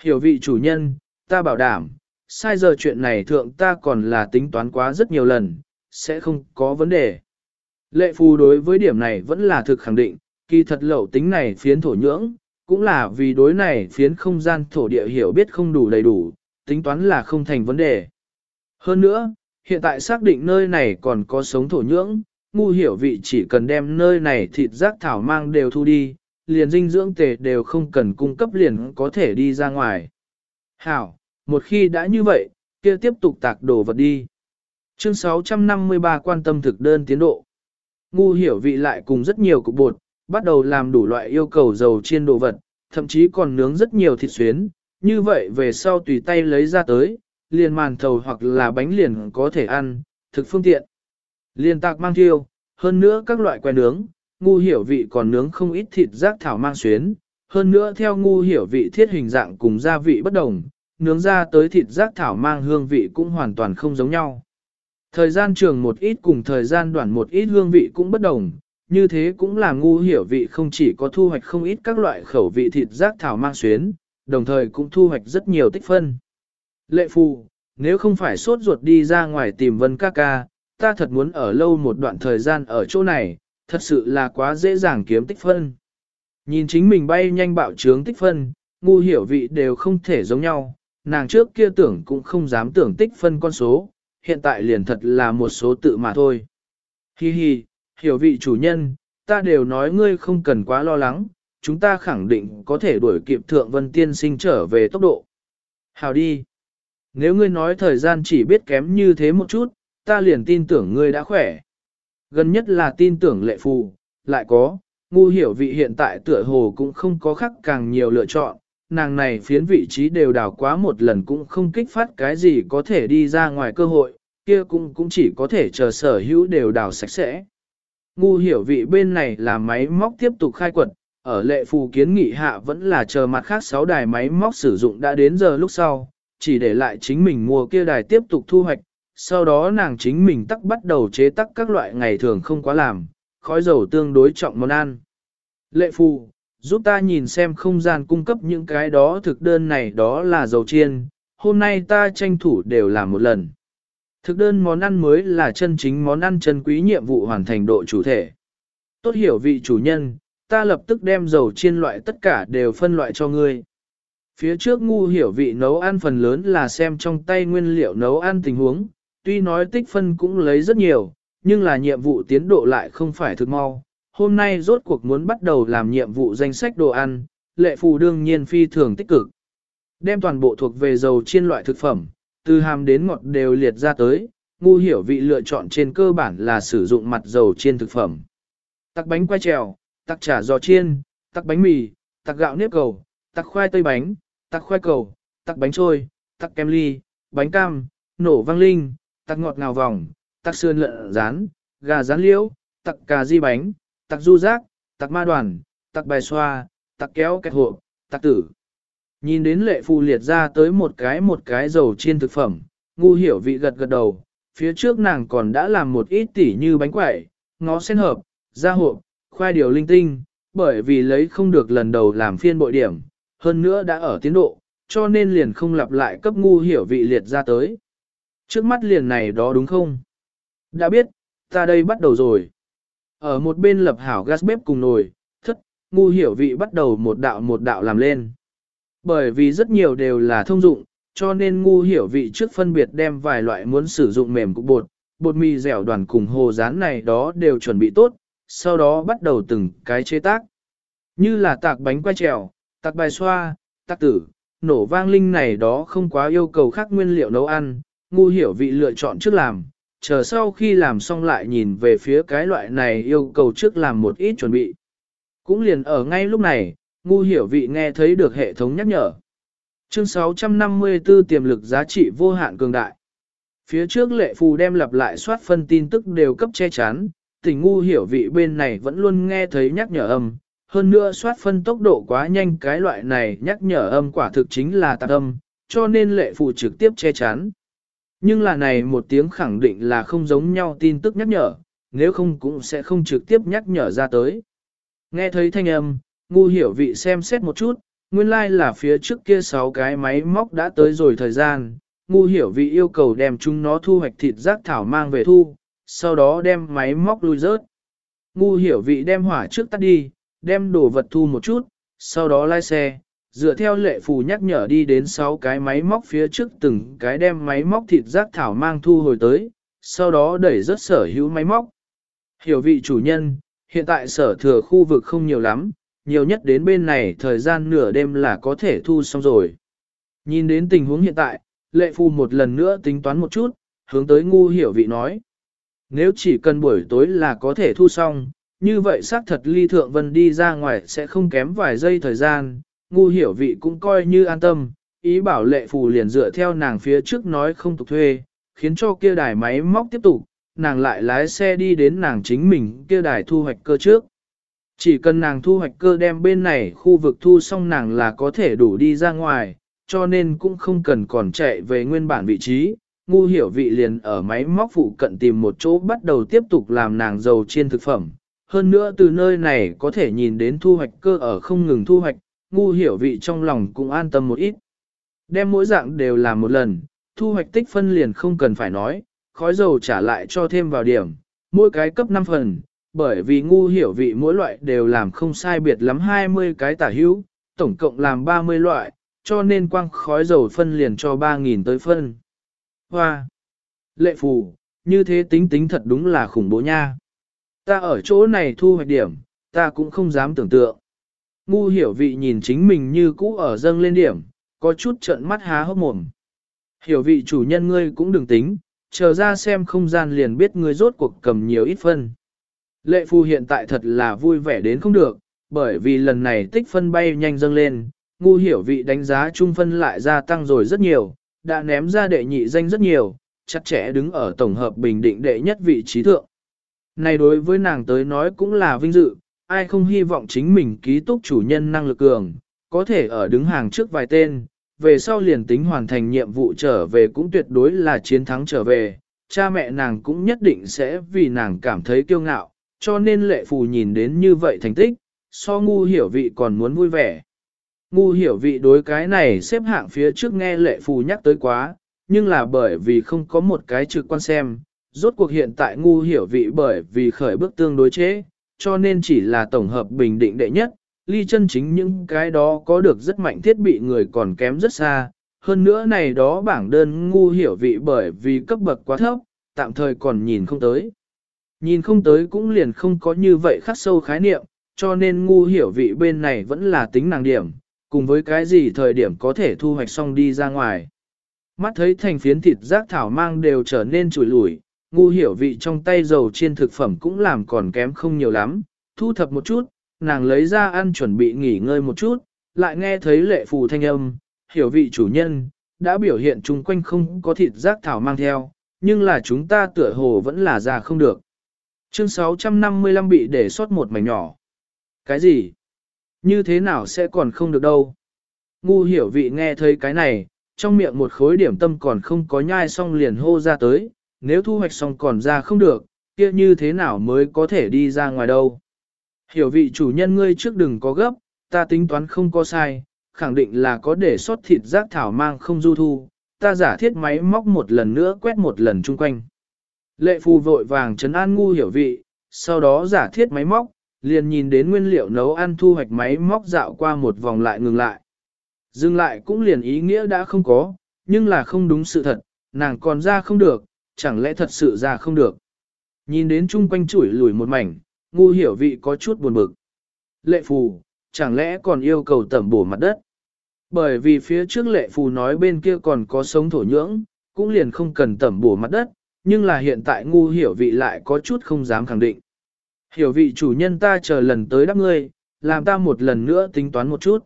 Hiểu vị chủ nhân, ta bảo đảm, sai giờ chuyện này thượng ta còn là tính toán quá rất nhiều lần, sẽ không có vấn đề. Lệ phù đối với điểm này vẫn là thực khẳng định, kỳ thật lậu tính này phiến thổ nhưỡng, cũng là vì đối này phiến không gian thổ địa hiểu biết không đủ đầy đủ, tính toán là không thành vấn đề. Hơn nữa, hiện tại xác định nơi này còn có sống thổ nhưỡng, ngu hiểu vị chỉ cần đem nơi này thịt rác thảo mang đều thu đi, liền dinh dưỡng tề đều không cần cung cấp liền có thể đi ra ngoài. Hảo, một khi đã như vậy, kia tiếp tục tạc đồ vật đi. Chương 653 quan tâm thực đơn tiến độ. Ngu hiểu vị lại cùng rất nhiều cục bột, bắt đầu làm đủ loại yêu cầu dầu chiên đồ vật, thậm chí còn nướng rất nhiều thịt xuyến, như vậy về sau tùy tay lấy ra tới, liền màn thầu hoặc là bánh liền có thể ăn, thực phương tiện. Liên tạc mang thiêu, hơn nữa các loại que nướng, ngu hiểu vị còn nướng không ít thịt rác thảo mang xuyến, hơn nữa theo ngu hiểu vị thiết hình dạng cùng gia vị bất đồng, nướng ra tới thịt rác thảo mang hương vị cũng hoàn toàn không giống nhau. Thời gian trường một ít cùng thời gian đoạn một ít hương vị cũng bất đồng, như thế cũng là ngu hiểu vị không chỉ có thu hoạch không ít các loại khẩu vị thịt rác thảo mang xuyến, đồng thời cũng thu hoạch rất nhiều tích phân. Lệ phù, nếu không phải sốt ruột đi ra ngoài tìm vân ca ca, ta thật muốn ở lâu một đoạn thời gian ở chỗ này, thật sự là quá dễ dàng kiếm tích phân. Nhìn chính mình bay nhanh bạo trướng tích phân, ngu hiểu vị đều không thể giống nhau, nàng trước kia tưởng cũng không dám tưởng tích phân con số, hiện tại liền thật là một số tự mà thôi. Hi hi, hiểu vị chủ nhân, ta đều nói ngươi không cần quá lo lắng, chúng ta khẳng định có thể đuổi kịp thượng vân tiên sinh trở về tốc độ. Hào đi. Nếu ngươi nói thời gian chỉ biết kém như thế một chút, ta liền tin tưởng ngươi đã khỏe. Gần nhất là tin tưởng lệ phù, lại có, ngu hiểu vị hiện tại tựa hồ cũng không có khắc càng nhiều lựa chọn, nàng này phiến vị trí đều đào quá một lần cũng không kích phát cái gì có thể đi ra ngoài cơ hội, kia cũng cũng chỉ có thể chờ sở hữu đều đào sạch sẽ. Ngu hiểu vị bên này là máy móc tiếp tục khai quật, ở lệ phù kiến nghị hạ vẫn là chờ mặt khác 6 đài máy móc sử dụng đã đến giờ lúc sau, chỉ để lại chính mình mua kia đài tiếp tục thu hoạch, sau đó nàng chính mình tắc bắt đầu chế tắc các loại ngày thường không quá làm, khói dầu tương đối trọng món ăn. Lệ phù, giúp ta nhìn xem không gian cung cấp những cái đó thực đơn này đó là dầu chiên, hôm nay ta tranh thủ đều làm một lần. Thực đơn món ăn mới là chân chính món ăn chân quý nhiệm vụ hoàn thành độ chủ thể. Tốt hiểu vị chủ nhân, ta lập tức đem dầu chiên loại tất cả đều phân loại cho ngươi. Phía trước ngu hiểu vị nấu ăn phần lớn là xem trong tay nguyên liệu nấu ăn tình huống, tuy nói tích phân cũng lấy rất nhiều, nhưng là nhiệm vụ tiến độ lại không phải thực mau. Hôm nay rốt cuộc muốn bắt đầu làm nhiệm vụ danh sách đồ ăn, lệ phù đương nhiên phi thường tích cực. Đem toàn bộ thuộc về dầu chiên loại thực phẩm, từ hàm đến ngọt đều liệt ra tới, ngu hiểu vị lựa chọn trên cơ bản là sử dụng mặt dầu chiên thực phẩm. Tắc bánh quay trèo, tắc chả giò chiên, tắc bánh mì, tắc gạo nếp cầu, tắc khoai tây bánh, tắc khoai cầu, tắc bánh trôi, tắc kem ly, bánh cam, nổ vang linh, tắc ngọt ngào vòng, tắc sườn lợn rán, gà rán liễu, tắc cà di bánh, tắc du rác, tắc ma đoàn, tắc bài xoa, tắc kéo kẹt hộp, tắc tử. Nhìn đến lệ phù liệt ra tới một cái một cái dầu chiên thực phẩm, ngu hiểu vị gật gật đầu, phía trước nàng còn đã làm một ít tỉ như bánh quẩy, ngó sen hợp, da hộp, khoai điều linh tinh, bởi vì lấy không được lần đầu làm phiên bội điểm, hơn nữa đã ở tiến độ, cho nên liền không lặp lại cấp ngu hiểu vị liệt ra tới. Trước mắt liền này đó đúng không? Đã biết, ta đây bắt đầu rồi. Ở một bên lập hảo gas bếp cùng nồi, thất, ngu hiểu vị bắt đầu một đạo một đạo làm lên. Bởi vì rất nhiều đều là thông dụng, cho nên ngu hiểu vị trước phân biệt đem vài loại muốn sử dụng mềm cục bột, bột mì dẻo đoàn cùng hồ rán này đó đều chuẩn bị tốt, sau đó bắt đầu từng cái chế tác. Như là tạc bánh quay trèo, tạc bài xoa, tạc tử, nổ vang linh này đó không quá yêu cầu khác nguyên liệu nấu ăn, ngu hiểu vị lựa chọn trước làm, chờ sau khi làm xong lại nhìn về phía cái loại này yêu cầu trước làm một ít chuẩn bị. Cũng liền ở ngay lúc này, ngu hiểu vị nghe thấy được hệ thống nhắc nhở. Chương 654 tiềm lực giá trị vô hạn cường đại. Phía trước lệ phù đem lặp lại soát phân tin tức đều cấp che chắn, tình ngu hiểu vị bên này vẫn luôn nghe thấy nhắc nhở âm. Hơn nữa soát phân tốc độ quá nhanh cái loại này nhắc nhở âm quả thực chính là tạc âm, cho nên lệ phù trực tiếp che chắn. Nhưng là này một tiếng khẳng định là không giống nhau tin tức nhắc nhở, nếu không cũng sẽ không trực tiếp nhắc nhở ra tới. Nghe thấy thanh âm, ngu hiểu vị xem xét một chút, nguyên lai like là phía trước kia sáu cái máy móc đã tới rồi thời gian, ngu hiểu vị yêu cầu đem chúng nó thu hoạch thịt rác thảo mang về thu, sau đó đem máy móc lui rớt. Ngu hiểu vị đem hỏa trước tắt đi, đem đồ vật thu một chút, sau đó lái xe, dựa theo lệ phù nhắc nhở đi đến 6 cái máy móc phía trước từng cái đem máy móc thịt rác thảo mang thu hồi tới, sau đó đẩy rớt sở hữu máy móc. Hiểu vị chủ nhân, hiện tại sở thừa khu vực không nhiều lắm, nhiều nhất đến bên này thời gian nửa đêm là có thể thu xong rồi. Nhìn đến tình huống hiện tại, lệ phù một lần nữa tính toán một chút, hướng tới ngu hiểu vị nói. Nếu chỉ cần buổi tối là có thể thu xong, như vậy xác thật ly thượng vân đi ra ngoài sẽ không kém vài giây thời gian, ngu hiểu vị cũng coi như an tâm, ý bảo lệ phù liền dựa theo nàng phía trước nói không tục thuê, khiến cho kia đài máy móc tiếp tục, nàng lại lái xe đi đến nàng chính mình kia đài thu hoạch cơ trước. Chỉ cần nàng thu hoạch cơ đem bên này khu vực thu xong nàng là có thể đủ đi ra ngoài, cho nên cũng không cần còn chạy về nguyên bản vị trí. Ngu hiểu vị liền ở máy móc phụ cận tìm một chỗ bắt đầu tiếp tục làm nàng dầu trên thực phẩm. Hơn nữa từ nơi này có thể nhìn đến thu hoạch cơ ở không ngừng thu hoạch, ngu hiểu vị trong lòng cũng an tâm một ít. Đem mỗi dạng đều làm một lần, thu hoạch tích phân liền không cần phải nói, khói dầu trả lại cho thêm vào điểm, mỗi cái cấp 5 phần, bởi vì ngu hiểu vị mỗi loại đều làm không sai biệt lắm 20 cái tả hữu, tổng cộng làm 30 loại, cho nên quang khói dầu phân liền cho 3.000 tới phân. Hoa! Lệ phù, như thế tính tính thật đúng là khủng bố nha. Ta ở chỗ này thu hoạch điểm, ta cũng không dám tưởng tượng. Ngu hiểu vị nhìn chính mình như cũ ở dâng lên điểm, có chút trợn mắt há hốc mồm. Hiểu vị chủ nhân ngươi cũng đừng tính, chờ ra xem không gian liền biết ngươi rốt cuộc cầm nhiều ít phân. Lệ phu hiện tại thật là vui vẻ đến không được, bởi vì lần này tích phân bay nhanh dâng lên, ngu hiểu vị đánh giá trung phân lại gia tăng rồi rất nhiều, đã ném ra đệ nhị danh rất nhiều, chặt chẽ đứng ở tổng hợp bình định đệ nhất vị trí thượng. Này đối với nàng tới nói cũng là vinh dự, ai không hy vọng chính mình ký túc chủ nhân năng lực cường, có thể ở đứng hàng trước vài tên, về sau liền tính hoàn thành nhiệm vụ trở về cũng tuyệt đối là chiến thắng trở về, cha mẹ nàng cũng nhất định sẽ vì nàng cảm thấy kiêu ngạo, cho nên lệ phù nhìn đến như vậy thành tích, so ngu hiểu vị còn muốn vui vẻ. Ngu hiểu vị đối cái này xếp hạng phía trước nghe lệ phù nhắc tới quá, nhưng là bởi vì không có một cái trực quan xem, rốt cuộc hiện tại ngu hiểu vị bởi vì khởi bước tương đối chế, cho nên chỉ là tổng hợp bình định đệ nhất, ly chân chính những cái đó có được rất mạnh thiết bị người còn kém rất xa. Hơn nữa này đó bảng đơn ngu hiểu vị bởi vì cấp bậc quá thấp, tạm thời còn nhìn không tới. Nhìn không tới cũng liền không có như vậy khắc sâu khái niệm, cho nên ngu hiểu vị bên này vẫn là tính nàng điểm, cùng với cái gì thời điểm có thể thu hoạch xong đi ra ngoài. Mắt thấy thành phiến thịt rác thảo mang đều trở nên chùi lủi, ngu hiểu vị trong tay dầu chiên thực phẩm cũng làm còn kém không nhiều lắm, thu thập một chút, nàng lấy ra ăn chuẩn bị nghỉ ngơi một chút, lại nghe thấy lệ phù thanh âm, hiểu vị chủ nhân, đã biểu hiện chung quanh không có thịt rác thảo mang theo, nhưng là chúng ta tựa hồ vẫn là ra không được. Chương 655 bị để sót một mảnh nhỏ. Cái gì? Như thế nào sẽ còn không được đâu? Ngu hiểu vị nghe thấy cái này, trong miệng một khối điểm tâm còn không có nhai xong liền hô ra tới, nếu thu hoạch xong còn ra không được, kia như thế nào mới có thể đi ra ngoài đâu? Hiểu vị chủ nhân ngươi trước đừng có gấp, ta tính toán không có sai, khẳng định là có để sót thịt rác thảo mang không du thu, ta giả thiết máy móc một lần nữa quét một lần chung quanh. Lệ phù vội vàng chấn an ngu hiểu vị, sau đó giả thiết máy móc, liền nhìn đến nguyên liệu nấu ăn thu hoạch máy móc dạo qua một vòng lại ngừng lại. Dừng lại cũng liền ý nghĩa đã không có, nhưng là không đúng sự thật, nàng còn ra không được, chẳng lẽ thật sự ra không được. Nhìn đến chung quanh chuỗi lùi một mảnh, ngu hiểu vị có chút buồn bực. Lệ phù, chẳng lẽ còn yêu cầu tẩm bổ mặt đất? Bởi vì phía trước lệ phù nói bên kia còn có sống thổ nhưỡng, cũng liền không cần tẩm bổ mặt đất, nhưng là hiện tại ngu hiểu vị lại có chút không dám khẳng định. Hiểu vị chủ nhân ta chờ lần tới đáp ngươi, làm ta một lần nữa tính toán một chút.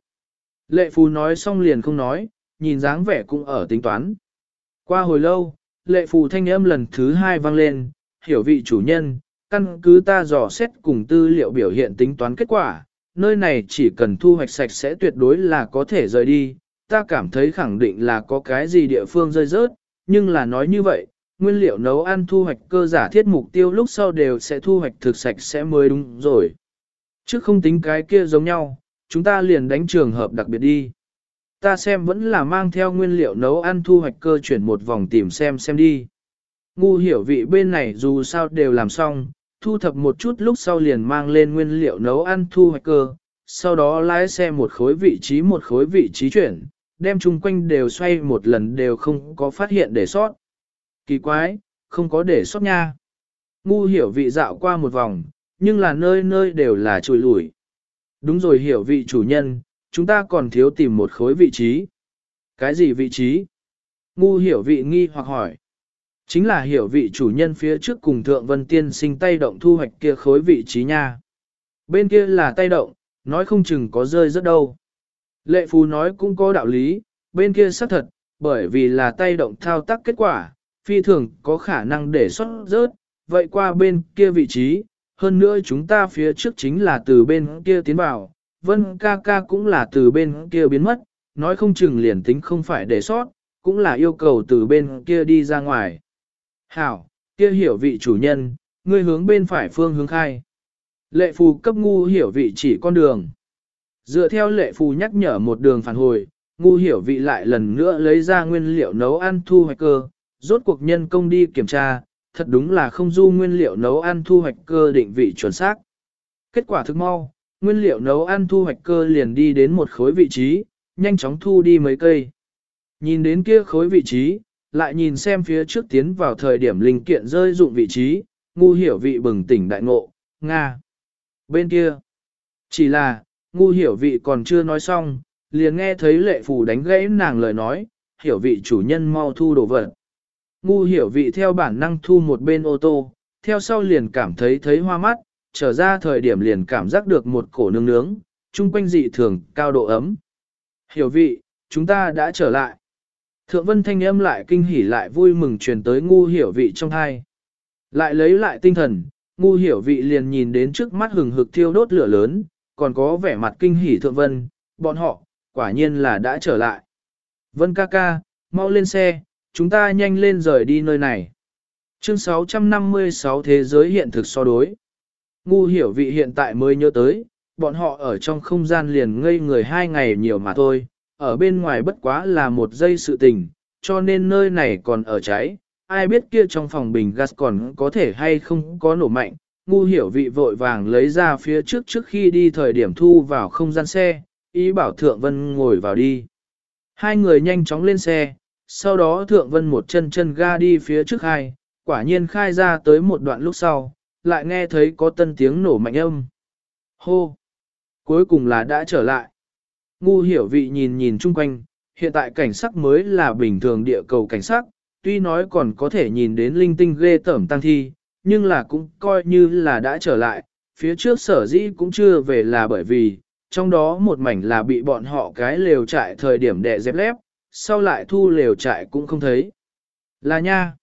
Lệ phù nói xong liền không nói, nhìn dáng vẻ cũng ở tính toán. Qua hồi lâu, lệ phù thanh âm lần thứ hai vang lên, hiểu vị chủ nhân, căn cứ ta dò xét cùng tư liệu biểu hiện tính toán kết quả, nơi này chỉ cần thu hoạch sạch sẽ tuyệt đối là có thể rời đi, ta cảm thấy khẳng định là có cái gì địa phương rơi rớt, nhưng là nói như vậy, nguyên liệu nấu ăn thu hoạch cơ giả thiết mục tiêu lúc sau đều sẽ thu hoạch thực sạch sẽ mới đúng rồi. Chứ không tính cái kia giống nhau, chúng ta liền đánh trường hợp đặc biệt đi. Ta xem vẫn là mang theo nguyên liệu nấu ăn thu hoạch cơ chuyển một vòng tìm xem xem đi. Ngu hiểu vị bên này dù sao đều làm xong, thu thập một chút lúc sau liền mang lên nguyên liệu nấu ăn thu hoạch cơ, sau đó lái xe một khối vị trí một khối vị trí chuyển, đem chung quanh đều xoay một lần đều không có phát hiện để sót. Kỳ quái, không có để sót nha. Ngu hiểu vị dạo qua một vòng, nhưng là nơi nơi đều là trùi lủi. Đúng rồi hiểu vị chủ nhân, chúng ta còn thiếu tìm một khối vị trí. Cái gì vị trí? Ngu hiểu vị nghi hoặc hỏi. Chính là hiểu vị chủ nhân phía trước cùng thượng vân tiên sinh tay động thu hoạch kia khối vị trí nha. Bên kia là tay động, nói không chừng có rơi rất đâu. Lệ phù nói cũng có đạo lý, bên kia xác thật, bởi vì là tay động thao tác kết quả, phi thường có khả năng để xuất rớt, vậy qua bên kia vị trí, hơn nữa chúng ta phía trước chính là từ bên kia tiến vào, vân ca ca cũng là từ bên kia biến mất, nói không chừng liền tính không phải để sót, cũng là yêu cầu từ bên kia đi ra ngoài. Hảo, kia hiểu vị chủ nhân, ngươi hướng bên phải phương hướng khai. Lệ phù cấp ngu hiểu vị chỉ con đường. Dựa theo lệ phù nhắc nhở một đường phản hồi, ngu hiểu vị lại lần nữa lấy ra nguyên liệu nấu ăn thu hoạch cơ, rốt cuộc nhân công đi kiểm tra, thật đúng là không du nguyên liệu nấu ăn thu hoạch cơ định vị chuẩn xác. Kết quả thực mau, nguyên liệu nấu ăn thu hoạch cơ liền đi đến một khối vị trí, nhanh chóng thu đi mấy cây. Nhìn đến kia khối vị trí, lại nhìn xem phía trước tiến vào thời điểm linh kiện rơi dụng vị trí, ngu hiểu vị bừng tỉnh đại ngộ, Nga. Bên kia, chỉ là, ngu hiểu vị còn chưa nói xong, liền nghe thấy lệ phù đánh gãy nàng lời nói, hiểu vị chủ nhân mau thu đồ vật. Ngu hiểu vị theo bản năng thu một bên ô tô, theo sau liền cảm thấy thấy hoa mắt, trở ra thời điểm liền cảm giác được một cổ nương nướng, chung quanh dị thường cao độ ấm. Hiểu vị, chúng ta đã trở lại. Thượng vân thanh âm lại kinh hỉ lại vui mừng truyền tới ngu hiểu vị trong hai. Lại lấy lại tinh thần, ngu hiểu vị liền nhìn đến trước mắt hừng hực thiêu đốt lửa lớn, còn có vẻ mặt kinh hỉ thượng vân, bọn họ, quả nhiên là đã trở lại. Vân ca ca, mau lên xe, chúng ta nhanh lên rời đi nơi này. Chương 656 Thế giới hiện thực so đối. Ngu hiểu vị hiện tại mới nhớ tới, bọn họ ở trong không gian liền ngây người hai ngày nhiều mà thôi, ở bên ngoài bất quá là một giây sự tình, cho nên nơi này còn ở cháy, ai biết kia trong phòng bình gas còn có thể hay không có nổ mạnh, ngu hiểu vị vội vàng lấy ra phía trước trước khi đi thời điểm thu vào không gian xe, ý bảo Thượng Vân ngồi vào đi. Hai người nhanh chóng lên xe, sau đó Thượng Vân một chân chân ga đi phía trước hai, quả nhiên khai ra tới một đoạn lúc sau, lại nghe thấy có tân tiếng nổ mạnh âm. Hô! Cuối cùng là đã trở lại. Ngu hiểu vị nhìn nhìn chung quanh, hiện tại cảnh sắc mới là bình thường địa cầu cảnh sắc, tuy nói còn có thể nhìn đến linh tinh ghê tởm tăng thi, nhưng là cũng coi như là đã trở lại, phía trước sở dĩ cũng chưa về là bởi vì, trong đó một mảnh là bị bọn họ cái lều trại thời điểm đè dép lép, sau lại thu lều trại cũng không thấy. Là nha,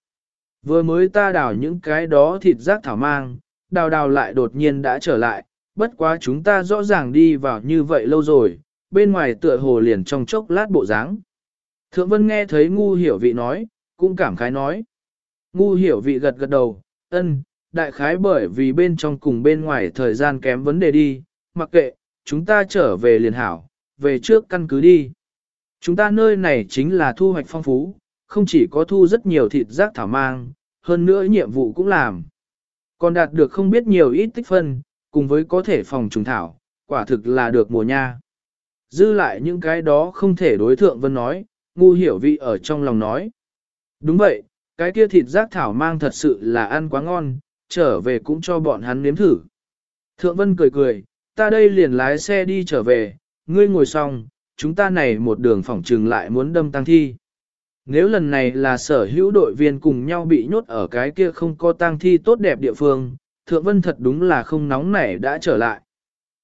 vừa mới ta đào những cái đó thịt rác thảo mang, đào đào lại đột nhiên đã trở lại, bất quá chúng ta rõ ràng đi vào như vậy lâu rồi, bên ngoài tựa hồ liền trong chốc lát bộ dáng. Thượng Vân nghe thấy ngu hiểu vị nói, cũng cảm khái nói. Ngu hiểu vị gật gật đầu, ân, đại khái bởi vì bên trong cùng bên ngoài thời gian kém vấn đề đi, mặc kệ, chúng ta trở về liền hảo, về trước căn cứ đi. Chúng ta nơi này chính là thu hoạch phong phú, không chỉ có thu rất nhiều thịt rác thảo mang, hơn nữa nhiệm vụ cũng làm. Còn đạt được không biết nhiều ít tích phân, cùng với có thể phòng trùng thảo, quả thực là được mùa nha. Dư lại những cái đó không thể đối thượng vân nói, ngu hiểu vị ở trong lòng nói. Đúng vậy, cái kia thịt rác thảo mang thật sự là ăn quá ngon, trở về cũng cho bọn hắn nếm thử. Thượng vân cười cười, ta đây liền lái xe đi trở về, ngươi ngồi xong, chúng ta này một đường phỏng trừng lại muốn đâm tăng thi. Nếu lần này là sở hữu đội viên cùng nhau bị nhốt ở cái kia không có tăng thi tốt đẹp địa phương, Thượng Vân thật đúng là không nóng nảy đã trở lại.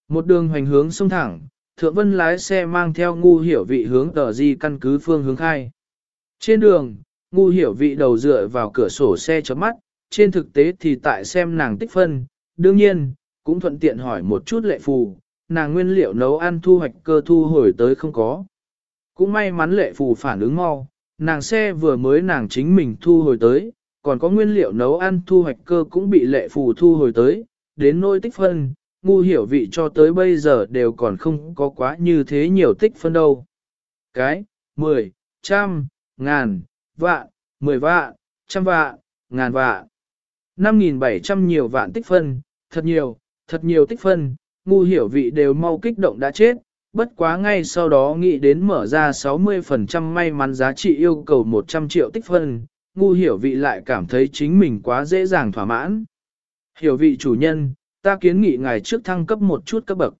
Một đường hoành hướng sông thẳng, Thượng Vân lái xe mang theo ngu hiểu vị hướng tờ di căn cứ phương hướng khai. Trên đường, ngu hiểu vị đầu dựa vào cửa sổ xe chấm mắt, trên thực tế thì tại xem nàng tích phân, đương nhiên, cũng thuận tiện hỏi một chút lệ phù, nàng nguyên liệu nấu ăn thu hoạch cơ thu hồi tới không có. Cũng may mắn lệ phù phản ứng mau, nàng xe vừa mới nàng chính mình thu hồi tới, còn có nguyên liệu nấu ăn thu hoạch cơ cũng bị lệ phù thu hồi tới, đến nôi tích phân, ngu hiểu vị cho tới bây giờ đều còn không có quá như thế nhiều tích phân đâu. Cái, mười, trăm, ngàn, vạn, mười vạn, trăm vạn, ngàn vạn. 5.700 nhiều vạn tích phân, thật nhiều, thật nhiều tích phân, ngu hiểu vị đều mau kích động đã chết, bất quá ngay sau đó nghĩ đến mở ra 60% may mắn giá trị yêu cầu 100 triệu tích phân, ngu hiểu vị lại cảm thấy chính mình quá dễ dàng thỏa mãn. Hiểu vị chủ nhân, ta kiến nghị ngài trước thăng cấp một chút cấp bậc.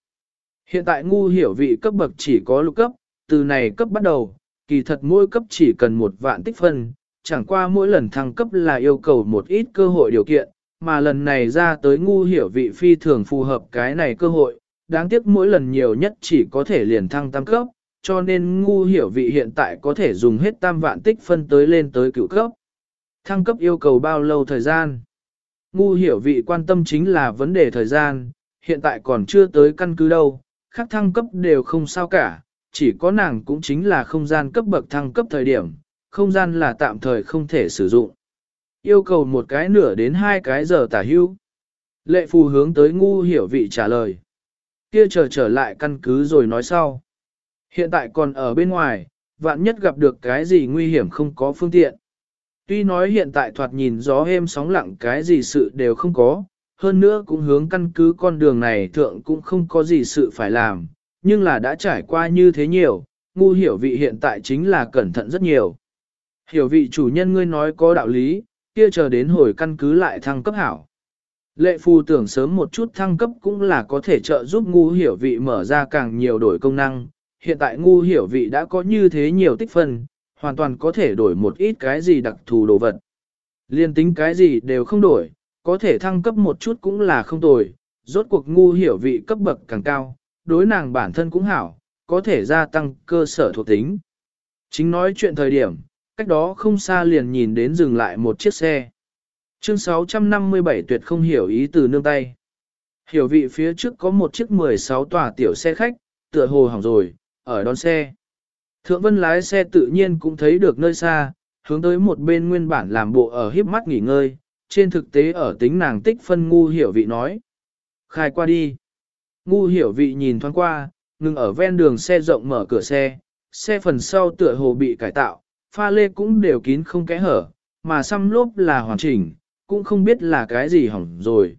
Hiện tại ngu hiểu vị cấp bậc chỉ có lục cấp, từ này cấp bắt đầu, kỳ thật mỗi cấp chỉ cần một vạn tích phân, chẳng qua mỗi lần thăng cấp là yêu cầu một ít cơ hội điều kiện, mà lần này ra tới ngu hiểu vị phi thường phù hợp cái này cơ hội, đáng tiếc mỗi lần nhiều nhất chỉ có thể liền thăng tam cấp, cho nên ngu hiểu vị hiện tại có thể dùng hết tam vạn tích phân tới lên tới cựu cấp. Thăng cấp yêu cầu bao lâu thời gian? Ngu hiểu vị quan tâm chính là vấn đề thời gian, hiện tại còn chưa tới căn cứ đâu, khác thăng cấp đều không sao cả, chỉ có nàng cũng chính là không gian cấp bậc thăng cấp thời điểm, không gian là tạm thời không thể sử dụng. Yêu cầu một cái nửa đến hai cái giờ tả hưu. Lệ phù hướng tới ngu hiểu vị trả lời. Kia chờ trở lại căn cứ rồi nói sau. Hiện tại còn ở bên ngoài, vạn nhất gặp được cái gì nguy hiểm không có phương tiện. Tuy nói hiện tại thoạt nhìn gió êm sóng lặng cái gì sự đều không có, hơn nữa cũng hướng căn cứ con đường này thượng cũng không có gì sự phải làm, nhưng là đã trải qua như thế nhiều, ngu hiểu vị hiện tại chính là cẩn thận rất nhiều. Hiểu vị chủ nhân ngươi nói có đạo lý, kia chờ đến hồi căn cứ lại thăng cấp hảo. Lệ phù tưởng sớm một chút thăng cấp cũng là có thể trợ giúp ngu hiểu vị mở ra càng nhiều đổi công năng, hiện tại ngu hiểu vị đã có như thế nhiều tích phân, hoàn toàn có thể đổi một ít cái gì đặc thù đồ vật. Liên tính cái gì đều không đổi, có thể thăng cấp một chút cũng là không tồi, rốt cuộc ngu hiểu vị cấp bậc càng cao, đối nàng bản thân cũng hảo, có thể gia tăng cơ sở thuộc tính. Chính nói chuyện thời điểm, cách đó không xa liền nhìn đến dừng lại một chiếc xe. Chương 657 tuyệt không hiểu ý từ nương tay. Hiểu vị phía trước có một chiếc 16 tòa tiểu xe khách, tựa hồ hỏng rồi, ở đón xe. Thượng vân lái xe tự nhiên cũng thấy được nơi xa, hướng tới một bên nguyên bản làm bộ ở híp mắt nghỉ ngơi, trên thực tế ở tính nàng tích phân ngu hiểu vị nói. Khai qua đi. Ngu hiểu vị nhìn thoáng qua, ngừng ở ven đường xe rộng mở cửa xe, xe phần sau tựa hồ bị cải tạo, pha lê cũng đều kín không kẽ hở, mà xăm lốp là hoàn chỉnh, cũng không biết là cái gì hỏng rồi.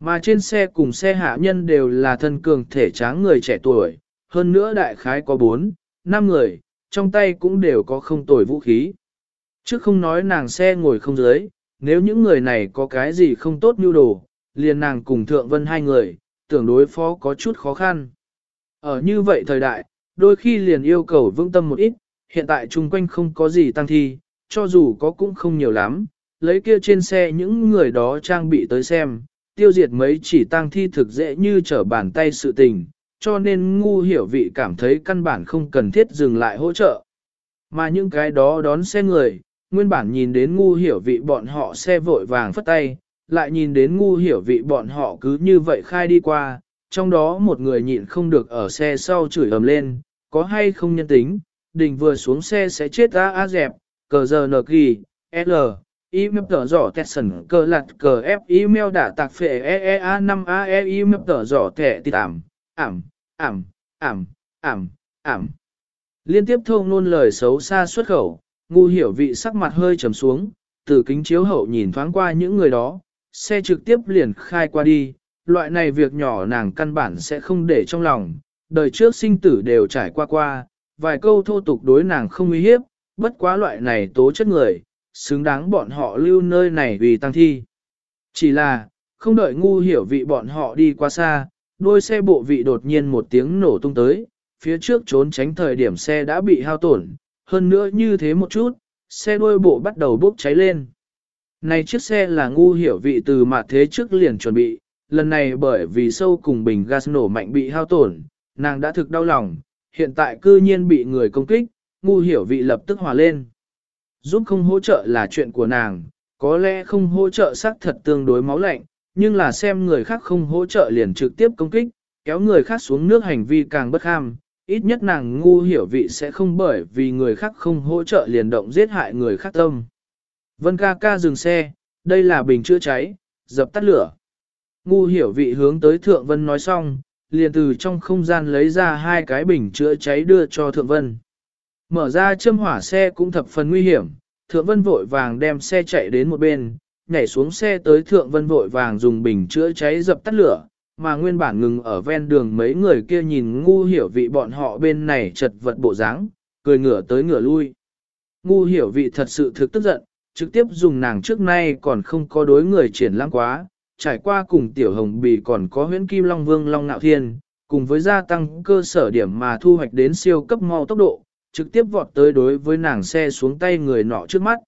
Mà trên xe cùng xe hạ nhân đều là thân cường thể tráng người trẻ tuổi, hơn nữa đại khái có 4, 5 người, trong tay cũng đều có không tồi vũ khí. Chứ không nói nàng xe ngồi không dưới, nếu những người này có cái gì không tốt như đồ, liền nàng cùng thượng vân hai người, tưởng đối phó có chút khó khăn. Ở như vậy thời đại, đôi khi liền yêu cầu vững tâm một ít, hiện tại chung quanh không có gì tăng thi, cho dù có cũng không nhiều lắm, lấy kia trên xe những người đó trang bị tới xem, tiêu diệt mấy chỉ tăng thi thực dễ như trở bàn tay sự tình, cho nên ngu hiểu vị cảm thấy căn bản không cần thiết dừng lại hỗ trợ. Mà những cái đó đón xe người, nguyên bản nhìn đến ngu hiểu vị bọn họ xe vội vàng phất tay, lại nhìn đến ngu hiểu vị bọn họ cứ như vậy khai đi qua, trong đó một người nhịn không được ở xe sau chửi ầm lên, có hay không nhân tính, đình vừa xuống xe sẽ chết ra a dẹp, cờ giờ nờ kỳ, L, email tờ giỏ tẹt sần cờ lặt cờ f email đã tạc phệ eea 5 ae email tờ giỏ tệ tịt ảm, ảm, ảm, ảm, ảm, ảm. Liên tiếp thông luôn lời xấu xa xuất khẩu, ngu hiểu vị sắc mặt hơi trầm xuống, từ kính chiếu hậu nhìn thoáng qua những người đó, xe trực tiếp liền khai qua đi, loại này việc nhỏ nàng căn bản sẽ không để trong lòng, đời trước sinh tử đều trải qua qua, vài câu thô tục đối nàng không uy hiếp, bất quá loại này tố chất người, xứng đáng bọn họ lưu nơi này vì tăng thi. Chỉ là, không đợi ngu hiểu vị bọn họ đi qua xa, đôi xe bộ vị đột nhiên một tiếng nổ tung tới, phía trước trốn tránh thời điểm xe đã bị hao tổn, hơn nữa như thế một chút, xe đôi bộ bắt đầu bốc cháy lên. Này chiếc xe là ngu hiểu vị từ mặt thế trước liền chuẩn bị, lần này bởi vì sâu cùng bình gas nổ mạnh bị hao tổn, nàng đã thực đau lòng, hiện tại cư nhiên bị người công kích, ngu hiểu vị lập tức hòa lên. Giúp không hỗ trợ là chuyện của nàng, có lẽ không hỗ trợ xác thật tương đối máu lạnh, nhưng là xem người khác không hỗ trợ liền trực tiếp công kích, kéo người khác xuống nước hành vi càng bất ham, ít nhất nàng ngu hiểu vị sẽ không bởi vì người khác không hỗ trợ liền động giết hại người khác tâm. Vân ca ca dừng xe, đây là bình chữa cháy, dập tắt lửa. Ngu hiểu vị hướng tới Thượng Vân nói xong, liền từ trong không gian lấy ra hai cái bình chữa cháy đưa cho Thượng Vân. Mở ra châm hỏa xe cũng thập phần nguy hiểm, Thượng Vân vội vàng đem xe chạy đến một bên, nhảy xuống xe tới Thượng Vân vội vàng dùng bình chữa cháy dập tắt lửa, mà nguyên bản ngừng ở ven đường mấy người kia nhìn ngu hiểu vị bọn họ bên này chật vật bộ dáng, cười ngửa tới ngửa lui. Ngu hiểu vị thật sự thực tức giận, trực tiếp dùng nàng trước nay còn không có đối người triển lãng quá, trải qua cùng tiểu hồng bì còn có huyễn kim long vương long nạo thiên, cùng với gia tăng cơ sở điểm mà thu hoạch đến siêu cấp mau tốc độ, trực tiếp vọt tới đối với nàng xe xuống tay người nọ trước mắt.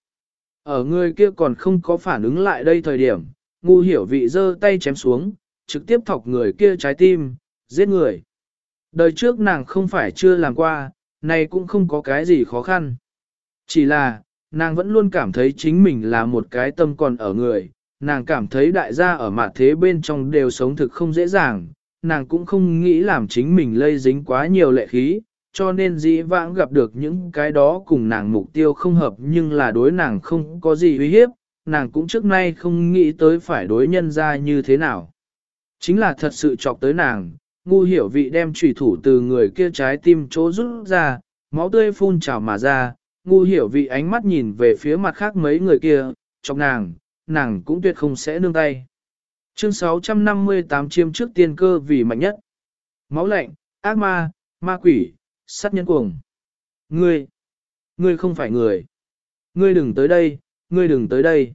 Ở người kia còn không có phản ứng lại đây thời điểm, ngu hiểu vị giơ tay chém xuống, trực tiếp thọc người kia trái tim, giết người. Đời trước nàng không phải chưa làm qua, này cũng không có cái gì khó khăn. Chỉ là, nàng vẫn luôn cảm thấy chính mình là một cái tâm còn ở người, nàng cảm thấy đại gia ở mặt thế bên trong đều sống thực không dễ dàng, nàng cũng không nghĩ làm chính mình lây dính quá nhiều lệ khí, cho nên dĩ vãng gặp được những cái đó cùng nàng mục tiêu không hợp nhưng là đối nàng không có gì uy hiếp, nàng cũng trước nay không nghĩ tới phải đối nhân ra như thế nào. Chính là thật sự chọc tới nàng, ngu hiểu vị đem trùy thủ từ người kia trái tim chỗ rút ra, máu tươi phun trào mà ra, ngu hiểu vị ánh mắt nhìn về phía mặt khác mấy người kia, chọc nàng, nàng cũng tuyệt không sẽ nương tay. Chương 658 chiêm trước tiên cơ vì mạnh nhất. Máu lạnh, ác ma, ma quỷ, sát nhân cuồng. Ngươi, ngươi không phải người. Ngươi đừng tới đây, ngươi đừng tới đây.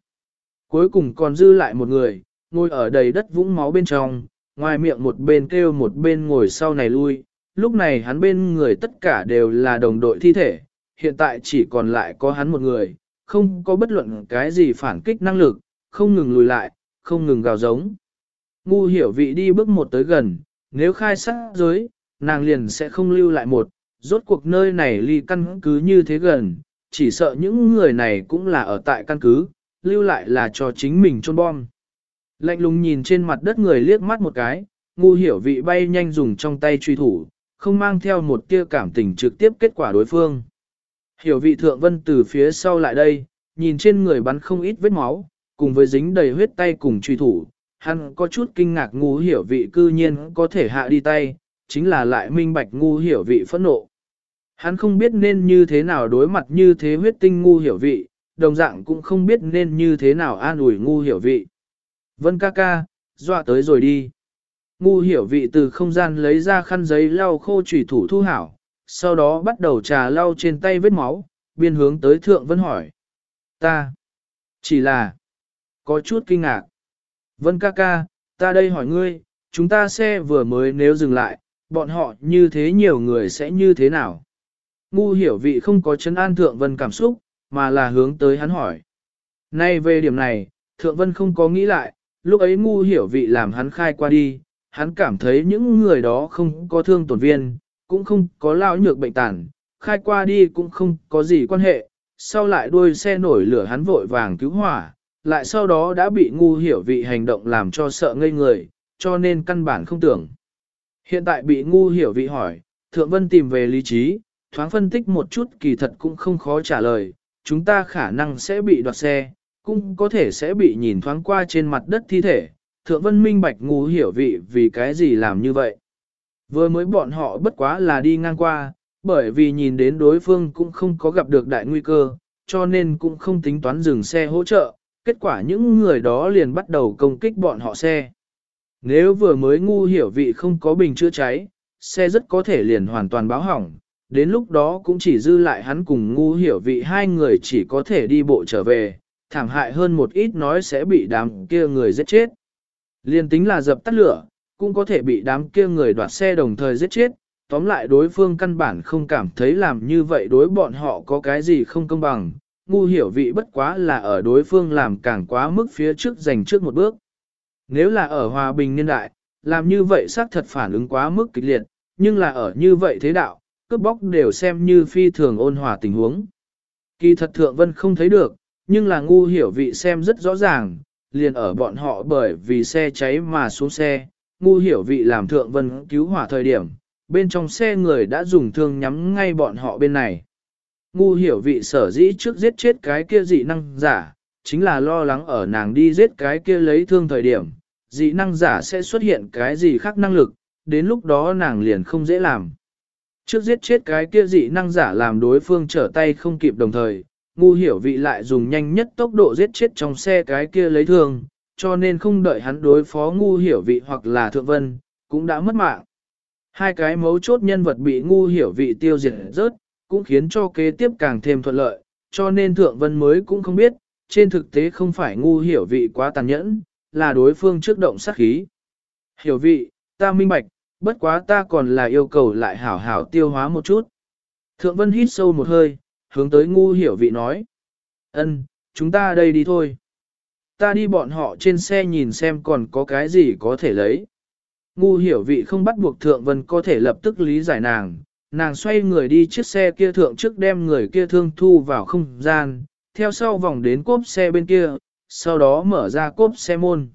Cuối cùng còn dư lại một người, ngồi ở đầy đất vũng máu bên trong, ngoài miệng một bên kêu một bên ngồi sau này lui. Lúc này hắn bên người tất cả đều là đồng đội thi thể, hiện tại chỉ còn lại có hắn một người, không có bất luận cái gì phản kích năng lực, không ngừng lùi lại, không ngừng gào giống. Ngu hiểu vị đi bước một tới gần, nếu khai sát giới, nàng liền sẽ không lưu lại một, rốt cuộc nơi này ly căn cứ như thế gần, chỉ sợ những người này cũng là ở tại căn cứ, lưu lại là cho chính mình trôn bom. Lạnh lùng nhìn trên mặt đất người liếc mắt một cái, ngu hiểu vị bay nhanh dùng trong tay truy thủ, không mang theo một tia cảm tình trực tiếp kết quả đối phương. Hiểu vị thượng vân từ phía sau lại đây, nhìn trên người bắn không ít vết máu, cùng với dính đầy huyết tay cùng truy thủ, hắn có chút kinh ngạc ngu hiểu vị cư nhiên có thể hạ đi tay, chính là lại minh bạch ngu hiểu vị phẫn nộ. Hắn không biết nên như thế nào đối mặt như thế huyết tinh ngu hiểu vị, đồng dạng cũng không biết nên như thế nào an ủi ngu hiểu vị. Vân ca ca, dọa tới rồi đi. Ngu hiểu vị từ không gian lấy ra khăn giấy lau khô trùy thủ thu hảo, sau đó bắt đầu trà lau trên tay vết máu, biên hướng tới thượng vân hỏi. Ta, chỉ là, có chút kinh ngạc. Vân ca ca, ta đây hỏi ngươi, chúng ta xe vừa mới nếu dừng lại, bọn họ như thế nhiều người sẽ như thế nào? Ngu hiểu vị không có chấn an thượng vân cảm xúc, mà là hướng tới hắn hỏi. Nay về điểm này, thượng vân không có nghĩ lại, lúc ấy ngu hiểu vị làm hắn khai qua đi, hắn cảm thấy những người đó không có thương tổn viên, cũng không có lao nhược bệnh tàn, khai qua đi cũng không có gì quan hệ, sau lại đuôi xe nổi lửa hắn vội vàng cứu hỏa, lại sau đó đã bị ngu hiểu vị hành động làm cho sợ ngây người, cho nên căn bản không tưởng. Hiện tại bị ngu hiểu vị hỏi, Thượng Vân tìm về lý trí, thoáng phân tích một chút kỳ thật cũng không khó trả lời, chúng ta khả năng sẽ bị đoạt xe, cũng có thể sẽ bị nhìn thoáng qua trên mặt đất thi thể. Thượng Vân minh bạch ngu hiểu vị vì cái gì làm như vậy. Vừa mới bọn họ bất quá là đi ngang qua, bởi vì nhìn đến đối phương cũng không có gặp được đại nguy cơ, cho nên cũng không tính toán dừng xe hỗ trợ, kết quả những người đó liền bắt đầu công kích bọn họ xe. Nếu vừa mới ngu hiểu vị không có bình chữa cháy, xe rất có thể liền hoàn toàn báo hỏng, đến lúc đó cũng chỉ dư lại hắn cùng ngu hiểu vị hai người chỉ có thể đi bộ trở về, thảm hại hơn một ít nói sẽ bị đám kia người giết chết. Liên tính là dập tắt lửa, cũng có thể bị đám kia người đoạt xe đồng thời giết chết, tóm lại đối phương căn bản không cảm thấy làm như vậy đối bọn họ có cái gì không công bằng, ngu hiểu vị bất quá là ở đối phương làm càng quá mức phía trước dành trước một bước. Nếu là ở hòa bình niên đại, làm như vậy xác thật phản ứng quá mức kịch liệt, nhưng là ở như vậy thế đạo, cướp bóc đều xem như phi thường ôn hòa tình huống. Kỳ thật thượng vân không thấy được, nhưng là ngu hiểu vị xem rất rõ ràng, liền ở bọn họ bởi vì xe cháy mà xuống xe, ngu hiểu vị làm thượng vân cứu hỏa thời điểm, bên trong xe người đã dùng thương nhắm ngay bọn họ bên này. Ngu hiểu vị sở dĩ trước giết chết cái kia dị năng giả, chính là lo lắng ở nàng đi giết cái kia lấy thương thời điểm, dị năng giả sẽ xuất hiện cái gì khác năng lực, đến lúc đó nàng liền không dễ làm. Trước giết chết cái kia dị năng giả làm đối phương trở tay không kịp đồng thời, ngu hiểu vị lại dùng nhanh nhất tốc độ giết chết trong xe cái kia lấy thương, cho nên không đợi hắn đối phó ngu hiểu vị hoặc là thượng vân, cũng đã mất mạng. Hai cái mấu chốt nhân vật bị ngu hiểu vị tiêu diệt rớt, cũng khiến cho kế tiếp càng thêm thuận lợi, cho nên thượng vân mới cũng không biết, trên thực tế không phải ngu hiểu vị quá tàn nhẫn, là đối phương trước động sát khí. Hiểu vị, ta minh bạch, bất quá ta còn là yêu cầu lại hảo hảo tiêu hóa một chút. Thượng vân hít sâu một hơi, hướng tới ngu hiểu vị nói. ân, chúng ta đây đi thôi. Ta đi bọn họ trên xe nhìn xem còn có cái gì có thể lấy. Ngu hiểu vị không bắt buộc thượng vân có thể lập tức lý giải nàng, nàng xoay người đi chiếc xe kia thượng trước đem người kia thương thu vào không gian, theo sau vòng đến cốp xe bên kia, sau đó mở ra cốp xe môn.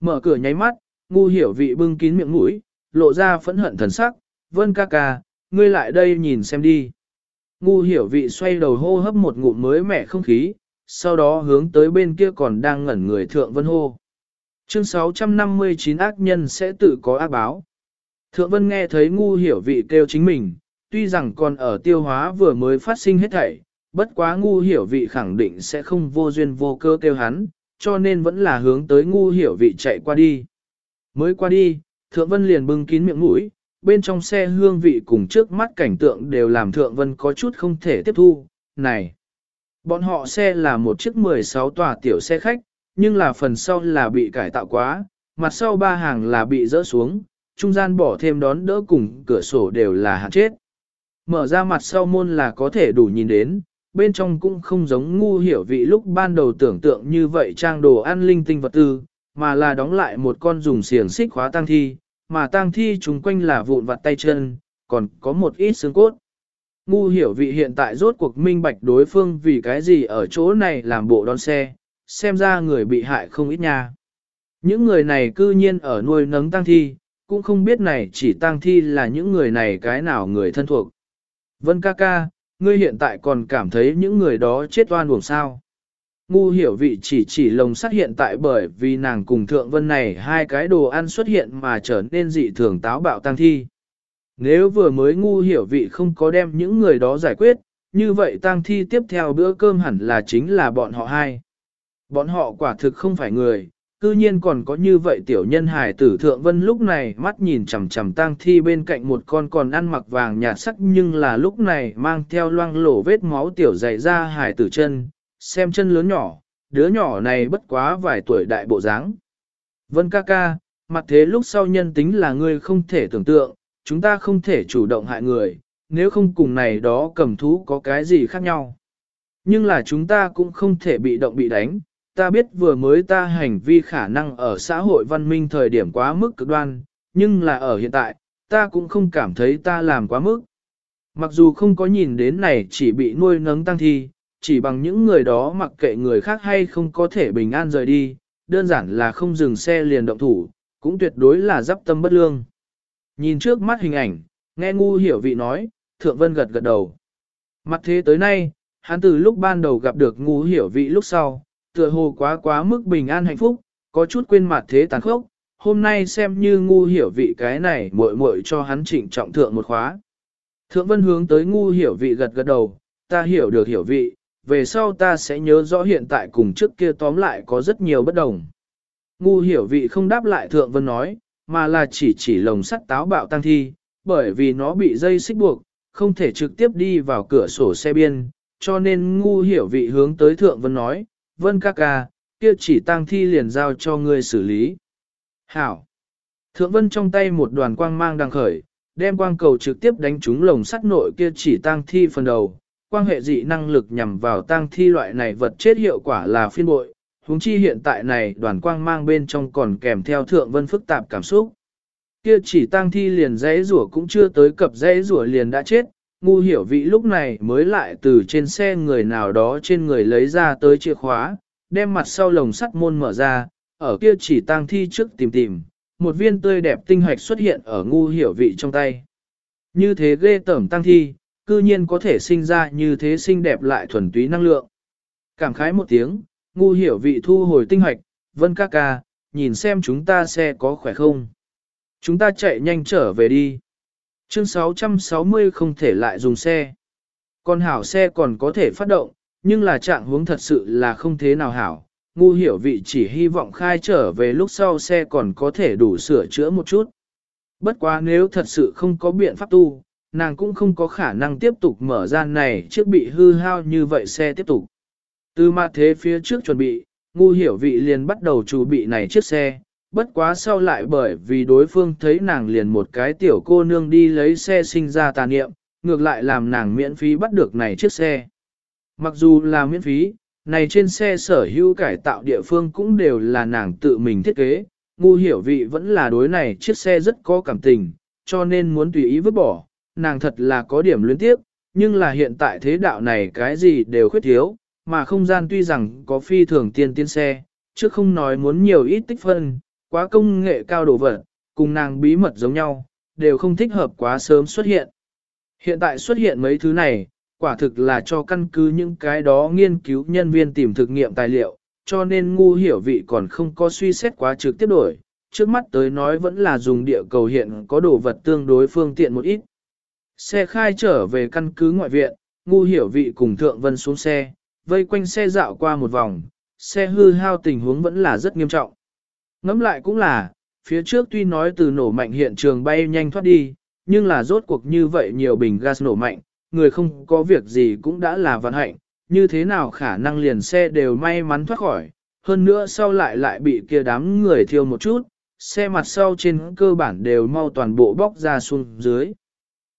Mở cửa nháy mắt, ngu hiểu vị bưng kín miệng mũi, lộ ra phẫn hận thần sắc, vân ca ca, ngươi lại đây nhìn xem đi. Ngu hiểu vị xoay đầu hô hấp một ngụm mới mẻ không khí, sau đó hướng tới bên kia còn đang ngẩn người thượng vân hô. Chương 659 ác nhân sẽ tự có ác báo. Thượng vân nghe thấy ngu hiểu vị kêu chính mình, tuy rằng còn ở tiêu hóa vừa mới phát sinh hết thảy, bất quá ngu hiểu vị khẳng định sẽ không vô duyên vô cơ kêu hắn, cho nên vẫn là hướng tới ngu hiểu vị chạy qua đi. Mới qua đi, Thượng Vân liền bưng kín miệng mũi, bên trong xe hương vị cùng trước mắt cảnh tượng đều làm Thượng Vân có chút không thể tiếp thu. Này! Bọn họ xe là một chiếc 16 tòa tiểu xe khách, nhưng là phần sau là bị cải tạo quá, mặt sau ba hàng là bị rỡ xuống, trung gian bỏ thêm đón đỡ cùng cửa sổ đều là hạn chết. Mở ra mặt sau môn là có thể đủ nhìn đến, bên trong cũng không giống ngu hiểu vị lúc ban đầu tưởng tượng như vậy trang đồ ăn linh tinh vật tư, mà là đóng lại một con dùng xiềng xích khóa tang thi, mà tang thi chúng quanh là vụn vặt tay chân, còn có một ít xương cốt. Ngu hiểu vị hiện tại rốt cuộc minh bạch đối phương vì cái gì ở chỗ này làm bộ đón xe, xem ra người bị hại không ít nha. Những người này cư nhiên ở nuôi nấng tang thi, cũng không biết này chỉ tang thi là những người này cái nào người thân thuộc. Vân ca ca, ngươi hiện tại còn cảm thấy những người đó chết oan uổng sao. Ngu hiểu vị chỉ chỉ lồng sắt hiện tại bởi vì nàng cùng thượng vân này hai cái đồ ăn xuất hiện mà trở nên dị thường táo bạo tăng thi. Nếu vừa mới ngu hiểu vị không có đem những người đó giải quyết, như vậy tăng thi tiếp theo bữa cơm hẳn là chính là bọn họ hai. Bọn họ quả thực không phải người, cư nhiên còn có như vậy tiểu nhân hài tử thượng vân lúc này mắt nhìn chằm chằm tang thi bên cạnh một con còn ăn mặc vàng nhạt sắc nhưng là lúc này mang theo loang lổ vết máu tiểu dày ra hài tử chân, xem chân lớn nhỏ, đứa nhỏ này bất quá vài tuổi đại bộ dáng. Vân ca ca, mặt thế lúc sau nhân tính là ngươi không thể tưởng tượng, chúng ta không thể chủ động hại người, nếu không cùng này đó cầm thú có cái gì khác nhau. Nhưng là chúng ta cũng không thể bị động bị đánh, ta biết vừa mới ta hành vi khả năng ở xã hội văn minh thời điểm quá mức cực đoan, nhưng là ở hiện tại, ta cũng không cảm thấy ta làm quá mức. Mặc dù không có nhìn đến này chỉ bị nuôi nấng tăng thi, chỉ bằng những người đó mặc kệ người khác hay không có thể bình an rời đi, đơn giản là không dừng xe liền động thủ, cũng tuyệt đối là dắp tâm bất lương. Nhìn trước mắt hình ảnh, nghe ngu hiểu vị nói, thượng vân gật gật đầu. Mặt thế tới nay, hắn từ lúc ban đầu gặp được ngu hiểu vị lúc sau, tựa hồ quá quá mức bình an hạnh phúc, có chút quên mặt thế tàn khốc, hôm nay xem như ngu hiểu vị cái này muội muội cho hắn trịnh trọng thượng một khóa. Thượng vân hướng tới ngu hiểu vị gật gật đầu, ta hiểu được hiểu vị, về sau ta sẽ nhớ rõ hiện tại cùng trước kia tóm lại có rất nhiều bất đồng. Ngu hiểu vị không đáp lại thượng vân nói, mà là chỉ chỉ lồng sắt táo bạo tăng thi, bởi vì nó bị dây xích buộc, không thể trực tiếp đi vào cửa sổ xe biên, cho nên ngu hiểu vị hướng tới thượng vân nói, vân ca ca, kia chỉ tăng thi liền giao cho ngươi xử lý. Hảo! Thượng vân trong tay một đoàn quang mang đang khởi, đem quang cầu trực tiếp đánh trúng lồng sắt nội kia chỉ tăng thi phần đầu. Quang hệ dị năng lực nhằm vào tăng thi loại này vật chết hiệu quả là phiên bội, huống chi hiện tại này đoàn quang mang bên trong còn kèm theo thượng vân phức tạp cảm xúc. Kia chỉ tăng thi liền dãy rủa cũng chưa tới cập dãy rủa liền đã chết, ngu hiểu vị lúc này mới lại từ trên xe người nào đó trên người lấy ra tới chìa khóa, đem mặt sau lồng sắt môn mở ra, ở kia chỉ tang thi trước tìm tìm, một viên tươi đẹp tinh hoạch xuất hiện ở ngu hiểu vị trong tay. Như thế ghê tởm tăng thi, cư nhiên có thể sinh ra như thế xinh đẹp lại thuần túy năng lượng. Cảm khái một tiếng, ngu hiểu vị thu hồi tinh hoạch, vân ca ca, nhìn xem chúng ta xe có khỏe không. Chúng ta chạy nhanh trở về đi. Chương 660 không thể lại dùng xe. Còn hảo xe còn có thể phát động, nhưng là trạng hướng thật sự là không thế nào hảo. Ngu hiểu vị chỉ hy vọng khai trở về lúc sau xe còn có thể đủ sửa chữa một chút. Bất quá nếu thật sự không có biện pháp tu, nàng cũng không có khả năng tiếp tục mở ra này trước bị hư hao như vậy xe tiếp tục. Từ mặt thế phía trước chuẩn bị, ngu hiểu vị liền bắt đầu chuẩn bị này chiếc xe, bất quá sau lại bởi vì đối phương thấy nàng liền một cái tiểu cô nương đi lấy xe sinh ra tà niệm, ngược lại làm nàng miễn phí bắt được này chiếc xe. Mặc dù là miễn phí, này trên xe sở hữu cải tạo địa phương cũng đều là nàng tự mình thiết kế, ngu hiểu vị vẫn là đối này chiếc xe rất có cảm tình, cho nên muốn tùy ý vứt bỏ, nàng thật là có điểm luyến tiếp, nhưng là hiện tại thế đạo này cái gì đều khuyết thiếu, mà không gian tuy rằng có phi thường tiên tiên xe, chứ không nói muốn nhiều ít tích phân, quá công nghệ cao đồ vật, cùng nàng bí mật giống nhau, đều không thích hợp quá sớm xuất hiện. Hiện tại xuất hiện mấy thứ này, quả thực là cho căn cứ những cái đó nghiên cứu nhân viên tìm thực nghiệm tài liệu, cho nên ngu hiểu vị còn không có suy xét quá trực tiếp đổi. Trước mắt tới nói vẫn là dùng địa cầu hiện có đồ vật tương đối phương tiện một ít. Xe khai trở về căn cứ ngoại viện, ngu hiểu vị cùng thượng vân xuống xe, vây quanh xe dạo qua một vòng, xe hư hao tình huống vẫn là rất nghiêm trọng. Ngắm lại cũng là, phía trước tuy nói từ nổ mạnh hiện trường bay nhanh thoát đi, nhưng là rốt cuộc như vậy nhiều bình gas nổ mạnh, người không có việc gì cũng đã là vận hạnh, như thế nào khả năng liền xe đều may mắn thoát khỏi, hơn nữa sau lại lại bị kia đám người thiêu một chút, xe mặt sau trên cơ bản đều mau toàn bộ bóc ra xuống dưới.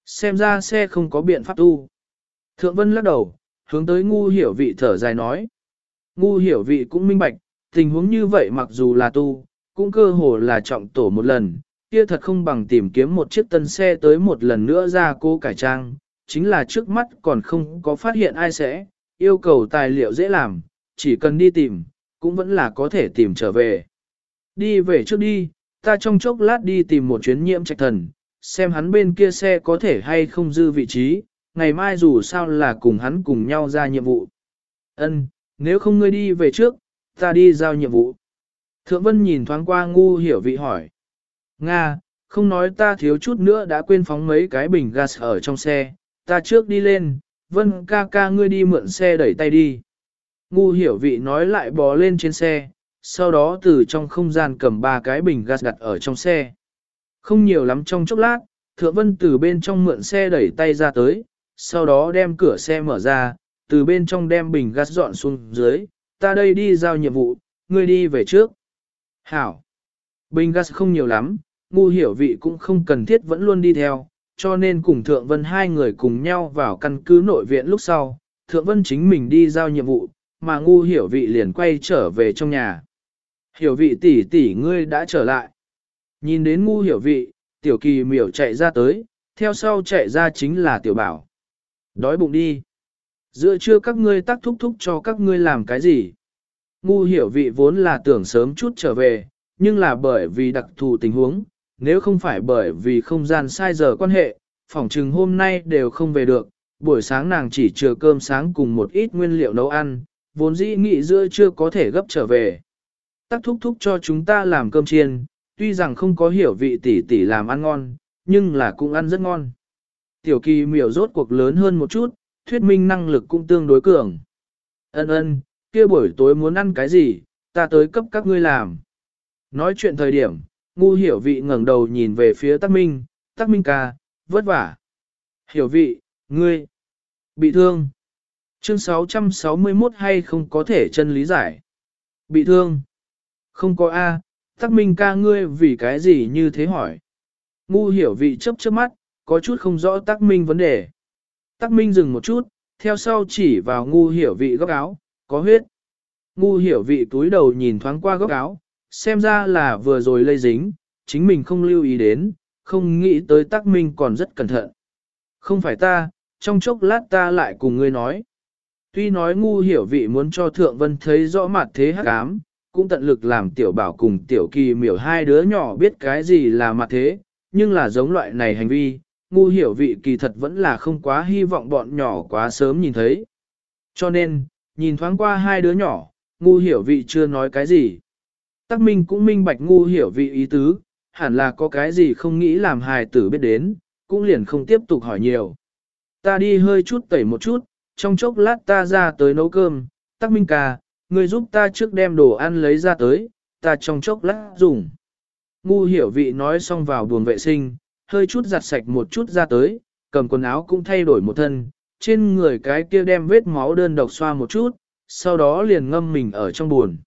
Xem ra xe không có biện pháp tu. Thượng Vân lắc đầu, hướng tới ngu hiểu vị thở dài nói. Ngu hiểu vị cũng minh bạch, tình huống như vậy mặc dù là tu, cũng cơ hồ là trọng tổ một lần, kia thật không bằng tìm kiếm một chiếc tân xe tới một lần nữa ra cô cải trang, chính là trước mắt còn không có phát hiện ai sẽ, yêu cầu tài liệu dễ làm, chỉ cần đi tìm, cũng vẫn là có thể tìm trở về. Đi về trước đi, ta trong chốc lát đi tìm một chuyến nhiễm trạch thần, xem hắn bên kia xe có thể hay không dư vị trí, ngày mai dù sao là cùng hắn cùng nhau ra nhiệm vụ. Ân, nếu không ngươi đi về trước, ta đi giao nhiệm vụ. Thượng Vân nhìn thoáng qua ngu hiểu vị hỏi. Nga, không nói ta thiếu chút nữa đã quên phóng mấy cái bình gas ở trong xe, ta trước đi lên, Vân ca ca ngươi đi mượn xe đẩy tay đi. Ngu hiểu vị nói lại bò lên trên xe, sau đó từ trong không gian cầm ba cái bình gas đặt ở trong xe. Không nhiều lắm trong chốc lát, Thượng Vân từ bên trong mượn xe đẩy tay ra tới, sau đó đem cửa xe mở ra, từ bên trong đem bình gas dọn xuống dưới, ta đây đi giao nhiệm vụ, ngươi đi về trước. Hảo! Bình gas không nhiều lắm, ngu hiểu vị cũng không cần thiết vẫn luôn đi theo, cho nên cùng Thượng Vân hai người cùng nhau vào căn cứ nội viện lúc sau, Thượng Vân chính mình đi giao nhiệm vụ, mà ngu hiểu vị liền quay trở về trong nhà. Hiểu vị tỷ tỷ ngươi đã trở lại. Nhìn đến ngu hiểu vị, tiểu kỳ miểu chạy ra tới, theo sau chạy ra chính là tiểu bảo. Đói bụng đi. Giữa trưa các ngươi tác thúc thúc cho các ngươi làm cái gì? Ngu hiểu vị vốn là tưởng sớm chút trở về, nhưng là bởi vì đặc thù tình huống, nếu không phải bởi vì không gian sai giờ quan hệ, phỏng chừng hôm nay đều không về được, buổi sáng nàng chỉ chừa cơm sáng cùng một ít nguyên liệu nấu ăn, vốn dĩ nghĩ giữa chưa có thể gấp trở về. Tắc thúc thúc cho chúng ta làm cơm chiên, tuy rằng không có hiểu vị tỷ tỷ làm ăn ngon, nhưng là cũng ăn rất ngon. Tiểu kỳ miểu rốt cuộc lớn hơn một chút, thuyết minh năng lực cũng tương đối cường. Ân ân, kia buổi tối muốn ăn cái gì, ta tới cấp các ngươi làm. Nói chuyện thời điểm, ngu hiểu vị ngẩng đầu nhìn về phía tắc minh, tắc minh ca, vất vả. Hiểu vị, ngươi, bị thương. Chương 661 hay không có thể chân lý giải. Bị thương. Không có A, tắc minh ca ngươi vì cái gì như thế hỏi. Ngu hiểu vị chấp chớp mắt, có chút không rõ tắc minh vấn đề. Tắc minh dừng một chút, theo sau chỉ vào ngu hiểu vị góc áo, có huyết. Ngu hiểu vị túi đầu nhìn thoáng qua góc áo, xem ra là vừa rồi lây dính, chính mình không lưu ý đến, không nghĩ tới tắc minh còn rất cẩn thận. Không phải ta, trong chốc lát ta lại cùng ngươi nói. Tuy nói ngu hiểu vị muốn cho thượng vân thấy rõ mặt thế hắc ám, cũng tận lực làm tiểu bảo cùng tiểu kỳ miểu hai đứa nhỏ biết cái gì là mặt thế, nhưng là giống loại này hành vi, ngu hiểu vị kỳ thật vẫn là không quá hy vọng bọn nhỏ quá sớm nhìn thấy. Cho nên, nhìn thoáng qua hai đứa nhỏ, ngu hiểu vị chưa nói cái gì. Tắc Minh cũng minh bạch ngu hiểu vị ý tứ, hẳn là có cái gì không nghĩ làm hài tử biết đến, cũng liền không tiếp tục hỏi nhiều. Ta đi hơi chút tẩy một chút, trong chốc lát ta ra tới nấu cơm, Tắc Minh ca, ngươi giúp ta trước đem đồ ăn lấy ra tới, ta trong chốc lát dùng. Ngu hiểu vị nói xong vào buồng vệ sinh, hơi chút giặt sạch một chút ra tới, cầm quần áo cũng thay đổi một thân, trên người cái kia đem vết máu đơn độc xoa một chút, sau đó liền ngâm mình ở trong buồn.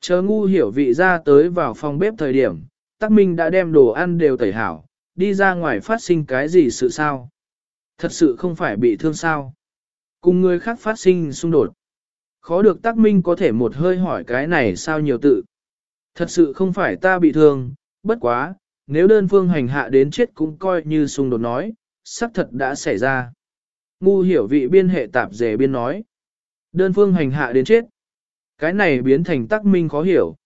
Chờ ngu hiểu vị ra tới vào phòng bếp thời điểm, Tắc Minh đã đem đồ ăn đều tẩy hảo, đi ra ngoài phát sinh cái gì sự sao? Thật sự không phải bị thương sao? Cùng người khác phát sinh xung đột. Khó được Tắc Minh có thể một hơi hỏi cái này sao nhiều tự. Thật sự không phải ta bị thương, bất quá, nếu đơn phương hành hạ đến chết cũng coi như xung đột nói, xác thật đã xảy ra. Ngu hiểu vị biên hệ tạp dề biên nói. Đơn phương hành hạ đến chết. Cái này biến thành tắc minh khó hiểu.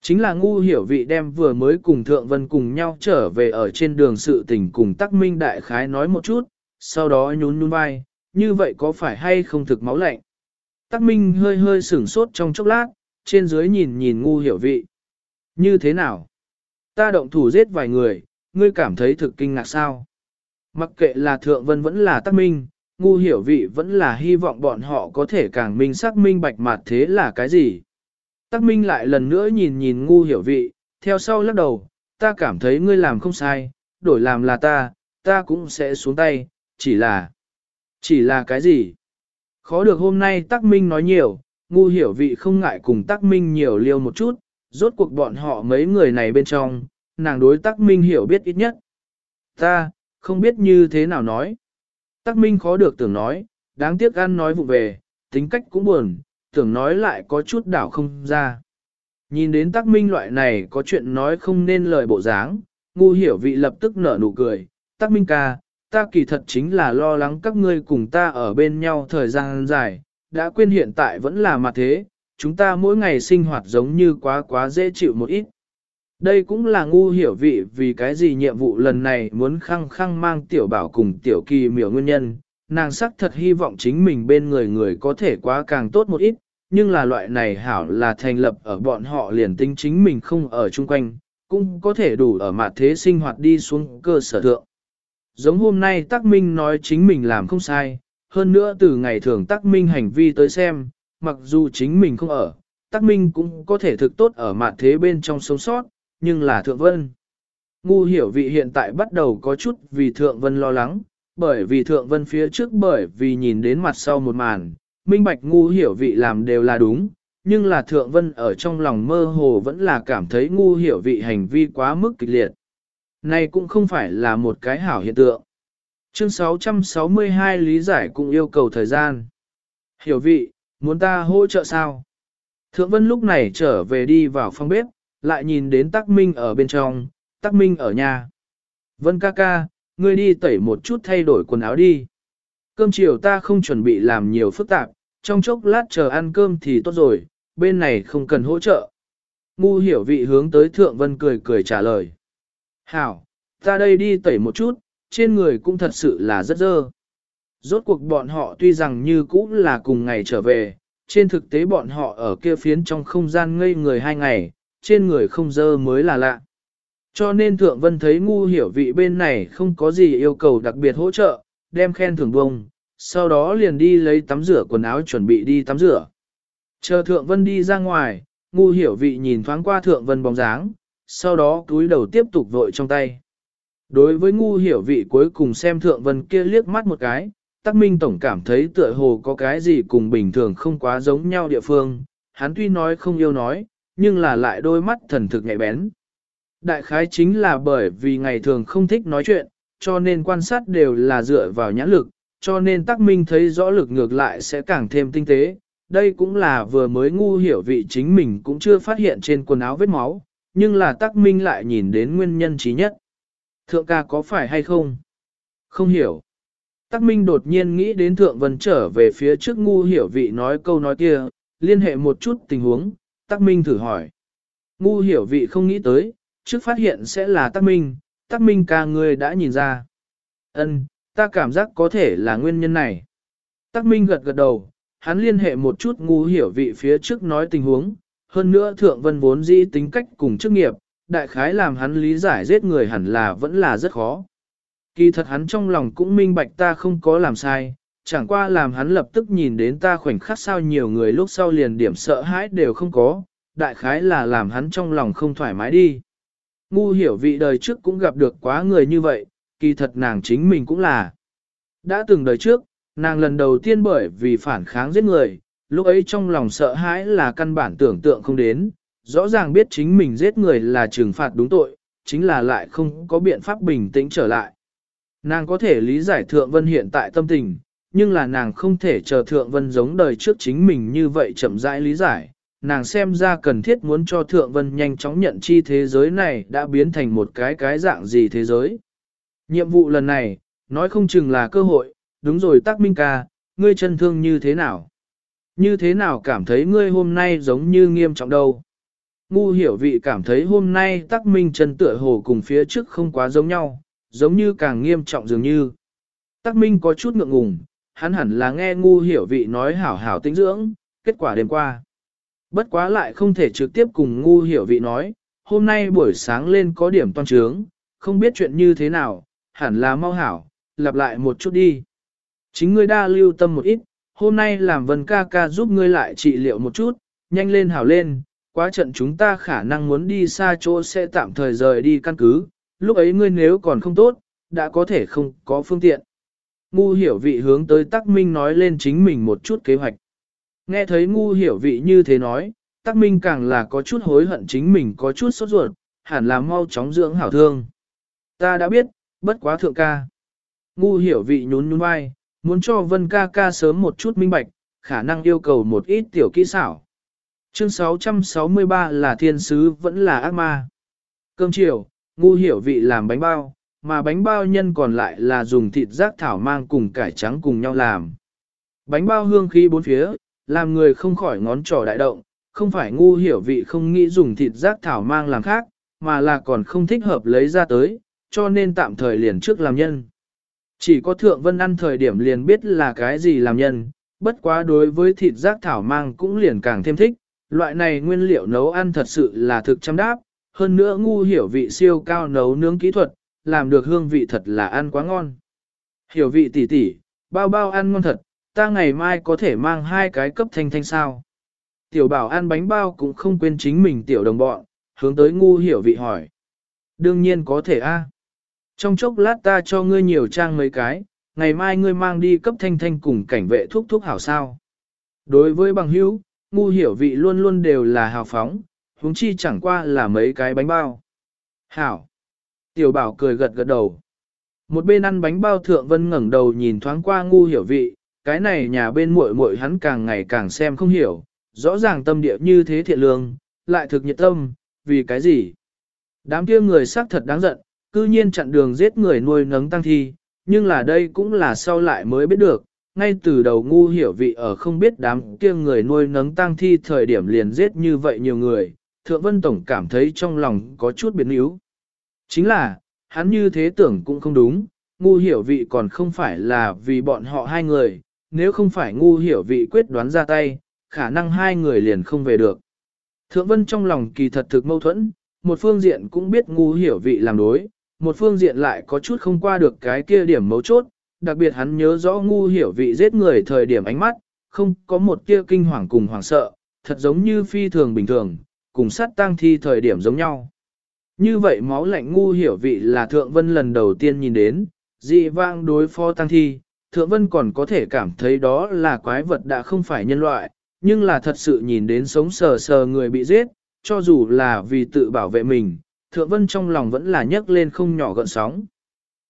Chính là ngu hiểu vị đem vừa mới cùng Thượng Vân cùng nhau trở về ở trên đường sự tình cùng tắc minh đại khái nói một chút, sau đó nhún nhún vai, như vậy có phải hay không thực máu lạnh. Tắc minh hơi hơi sửng sốt trong chốc lát, trên dưới nhìn nhìn ngu hiểu vị. Như thế nào? Ta động thủ giết vài người, ngươi cảm thấy thực kinh ngạc sao? Mặc kệ là Thượng Vân vẫn là tắc minh, ngu hiểu vị vẫn là hy vọng bọn họ có thể càng minh xác minh bạch mặt thế là cái gì. Tắc minh lại lần nữa nhìn nhìn ngu hiểu vị, theo sau lắc đầu, ta cảm thấy ngươi làm không sai, đổi làm là ta, ta cũng sẽ xuống tay, chỉ là... Chỉ là cái gì? Khó được hôm nay tắc minh nói nhiều, ngu hiểu vị không ngại cùng tắc minh nhiều liêu một chút, rốt cuộc bọn họ mấy người này bên trong, nàng đối tắc minh hiểu biết ít nhất. Ta, không biết như thế nào nói. Tắc Minh khó được tưởng nói, đáng tiếc ăn nói vụ về, tính cách cũng buồn, tưởng nói lại có chút đảo không ra. Nhìn đến Tắc Minh loại này có chuyện nói không nên lời bộ dáng, ngu hiểu vị lập tức nở nụ cười, tắc minh ca, ta kỳ thật chính là lo lắng các ngươi cùng ta ở bên nhau thời gian dài, đã quên hiện tại vẫn là mặt thế, chúng ta mỗi ngày sinh hoạt giống như quá quá dễ chịu một ít. Đây cũng là ngu hiểu vị vì cái gì nhiệm vụ lần này muốn khăng khăng mang tiểu bảo cùng tiểu kỳ miểu nguyên nhân, nàng sắc thật hy vọng chính mình bên người người có thể quá càng tốt một ít, nhưng là loại này hảo là thành lập ở bọn họ liền tính chính mình không ở chung quanh, cũng có thể đủ ở mặt thế sinh hoạt đi xuống cơ sở thượng. Giống hôm nay Tắc Minh nói chính mình làm không sai, hơn nữa từ ngày thường Tắc Minh hành vi tới xem, mặc dù chính mình không ở, Tắc Minh cũng có thể thực tốt ở mặt thế bên trong sống sót, nhưng là Thượng Vân. Ngu hiểu vị hiện tại bắt đầu có chút vì Thượng Vân lo lắng, bởi vì Thượng Vân phía trước bởi vì nhìn đến mặt sau một màn, minh bạch ngu hiểu vị làm đều là đúng, nhưng là Thượng Vân ở trong lòng mơ hồ vẫn là cảm thấy ngu hiểu vị hành vi quá mức kịch liệt. Này cũng không phải là một cái hảo hiện tượng. Chương 662 lý giải cũng yêu cầu thời gian. Hiểu vị, muốn ta hỗ trợ sao? Thượng Vân lúc này trở về đi vào phòng bếp, lại nhìn đến Tắc Minh ở bên trong, Tắc Minh ở nhà. Vân ca ca, ngươi đi tẩy một chút thay đổi quần áo đi. Cơm chiều ta không chuẩn bị làm nhiều phức tạp, trong chốc lát chờ ăn cơm thì tốt rồi, bên này không cần hỗ trợ. Ngu hiểu vị hướng tới Thượng Vân cười cười trả lời. Hảo, ta đây đi tẩy một chút, trên người cũng thật sự là rất dơ. Rốt cuộc bọn họ tuy rằng như cũ là cùng ngày trở về, trên thực tế bọn họ ở kia phiến trong không gian ngây người hai ngày, trên người không dơ mới là lạ. Cho nên Thượng Vân thấy ngu hiểu vị bên này không có gì yêu cầu đặc biệt hỗ trợ, đem khen thưởng bông, sau đó liền đi lấy tắm rửa quần áo chuẩn bị đi tắm rửa. Chờ Thượng Vân đi ra ngoài, ngu hiểu vị nhìn thoáng qua Thượng Vân bóng dáng, sau đó túi đầu tiếp tục vội trong tay. Đối với ngu hiểu vị cuối cùng xem Thượng Vân kia liếc mắt một cái, Tắc Minh Tổng cảm thấy tựa hồ có cái gì cùng bình thường không quá giống nhau địa phương, hắn tuy nói không yêu nói, nhưng là lại đôi mắt thần thực nhạy bén. Đại khái chính là bởi vì ngày thường không thích nói chuyện, cho nên quan sát đều là dựa vào nhãn lực, cho nên Tắc Minh thấy rõ lực ngược lại sẽ càng thêm tinh tế. Đây cũng là vừa mới ngu hiểu vị chính mình cũng chưa phát hiện trên quần áo vết máu, nhưng là Tắc Minh lại nhìn đến nguyên nhân trí nhất. Thượng ca có phải hay không? Không hiểu. Tắc Minh đột nhiên nghĩ đến Thượng Vân trở về phía trước ngu hiểu vị nói câu nói kia, liên hệ một chút tình huống, Tắc Minh thử hỏi. Ngu hiểu vị không nghĩ tới, trước phát hiện sẽ là Tắc Minh, Tắc Minh ca người đã nhìn ra. Ân, ta cảm giác có thể là nguyên nhân này. Tắc Minh gật gật đầu, hắn liên hệ một chút ngu hiểu vị phía trước nói tình huống, hơn nữa Thượng Vân vốn dĩ tính cách cùng chức nghiệp, đại khái làm hắn lý giải giết người hẳn là vẫn là rất khó. Kỳ thật hắn trong lòng cũng minh bạch ta không có làm sai, chẳng qua làm hắn lập tức nhìn đến ta khoảnh khắc sao nhiều người lúc sau liền điểm sợ hãi đều không có, đại khái là làm hắn trong lòng không thoải mái đi. Ngu hiểu vị đời trước cũng gặp được quá người như vậy, kỳ thật nàng chính mình cũng là. Đã từng đời trước, nàng lần đầu tiên bởi vì phản kháng giết người, lúc ấy trong lòng sợ hãi là căn bản tưởng tượng không đến, rõ ràng biết chính mình giết người là trừng phạt đúng tội, chính là lại không có biện pháp bình tĩnh trở lại. Nàng có thể lý giải Thượng Vân hiện tại tâm tình, nhưng là nàng không thể chờ Thượng Vân giống đời trước chính mình như vậy chậm rãi lý giải. Nàng xem ra cần thiết muốn cho Thượng Vân nhanh chóng nhận chi thế giới này đã biến thành một cái cái dạng gì thế giới. Nhiệm vụ lần này, nói không chừng là cơ hội, đúng rồi tác minh ca, ngươi chân thương như thế nào? Như thế nào cảm thấy ngươi hôm nay giống như nghiêm trọng đâu? Ngu hiểu vị cảm thấy hôm nay tắc minh chân tựa hồ cùng phía trước không quá giống nhau, giống như càng nghiêm trọng dường như. Tắc minh có chút ngượng ngùng, hắn hẳn là nghe ngu hiểu vị nói hảo hảo tinh dưỡng, kết quả đêm qua. Bất quá lại không thể trực tiếp cùng ngu hiểu vị nói, hôm nay buổi sáng lên có điểm toan trướng, không biết chuyện như thế nào, hẳn là mau hảo, lặp lại một chút đi. Chính ngươi đa lưu tâm một ít, hôm nay làm vân ca ca giúp ngươi lại trị liệu một chút, nhanh lên hảo lên, quá trận chúng ta khả năng muốn đi xa chỗ sẽ tạm thời rời đi căn cứ, lúc ấy ngươi nếu còn không tốt, đã có thể không có phương tiện. Ngu hiểu vị hướng tới Tắc Minh nói lên chính mình một chút kế hoạch. Nghe thấy ngu hiểu vị như thế nói, Tắc Minh càng là có chút hối hận chính mình có chút sốt ruột, hẳn là mau chóng dưỡng hảo thương. Ta đã biết, bất quá thượng ca. Ngu hiểu vị nhún nhún vai, muốn cho Vân ca ca sớm một chút minh bạch, khả năng yêu cầu một ít tiểu kỹ xảo. Chương 663 là thiên sứ vẫn là ác ma. Cơm chiều, ngu hiểu vị làm bánh bao, mà bánh bao nhân còn lại là dùng thịt rác thảo mang cùng cải trắng cùng nhau làm. Bánh bao hương khí bốn phía, làm người không khỏi ngón trỏ đại động, không phải ngu hiểu vị không nghĩ dùng thịt rác thảo mang làm khác, mà là còn không thích hợp lấy ra tới, cho nên tạm thời liền trước làm nhân. Chỉ có thượng vân ăn thời điểm liền biết là cái gì làm nhân, bất quá đối với thịt rác thảo mang cũng liền càng thêm thích, loại này nguyên liệu nấu ăn thật sự là thực chăm đáp, hơn nữa ngu hiểu vị siêu cao nấu nướng kỹ thuật, làm được hương vị thật là ăn quá ngon. Hiểu vị tỷ tỷ, bao bao ăn ngon thật, ta ngày mai có thể mang hai cái cấp thanh thanh sao. Tiểu bảo ăn bánh bao cũng không quên chính mình tiểu đồng bọn, hướng tới ngu hiểu vị hỏi. Đương nhiên có thể a. Trong chốc lát ta cho ngươi nhiều trang mấy cái, ngày mai ngươi mang đi cấp thanh thanh cùng cảnh vệ thuốc thuốc hảo sao. Đối với bằng hữu, ngu hiểu vị luôn luôn đều là hào phóng, huống chi chẳng qua là mấy cái bánh bao. Hảo. Tiểu bảo cười gật gật đầu. Một bên ăn bánh bao thượng vân ngẩng đầu nhìn thoáng qua ngu hiểu vị, cái này nhà bên muội muội hắn càng ngày càng xem không hiểu, rõ ràng tâm địa như thế thiện lương, lại thực nhiệt tâm, vì cái gì? Đám kia người xác thật đáng giận, cư nhiên chặn đường giết người nuôi nấng tăng thi, nhưng là đây cũng là sau lại mới biết được, ngay từ đầu ngu hiểu vị ở không biết đám kia người nuôi nấng tăng thi thời điểm liền giết như vậy nhiều người, Thượng Vân Tổng cảm thấy trong lòng có chút biến yếu. Chính là, hắn như thế tưởng cũng không đúng, ngu hiểu vị còn không phải là vì bọn họ hai người, nếu không phải ngu hiểu vị quyết đoán ra tay, khả năng hai người liền không về được. Thượng Vân trong lòng kỳ thật thực mâu thuẫn, một phương diện cũng biết ngu hiểu vị làm đối, một phương diện lại có chút không qua được cái kia điểm mấu chốt, đặc biệt hắn nhớ rõ ngu hiểu vị giết người thời điểm ánh mắt, không có một kia kinh hoàng cùng hoảng sợ, thật giống như phi thường bình thường, cùng sát tang thi thời điểm giống nhau. Như vậy máu lạnh ngu hiểu vị là Thượng Vân lần đầu tiên nhìn đến, dị vang đối phó tăng thi, Thượng Vân còn có thể cảm thấy đó là quái vật đã không phải nhân loại, nhưng là thật sự nhìn đến sống sờ sờ người bị giết, cho dù là vì tự bảo vệ mình, Thượng Vân trong lòng vẫn là nhấc lên không nhỏ gợn sóng.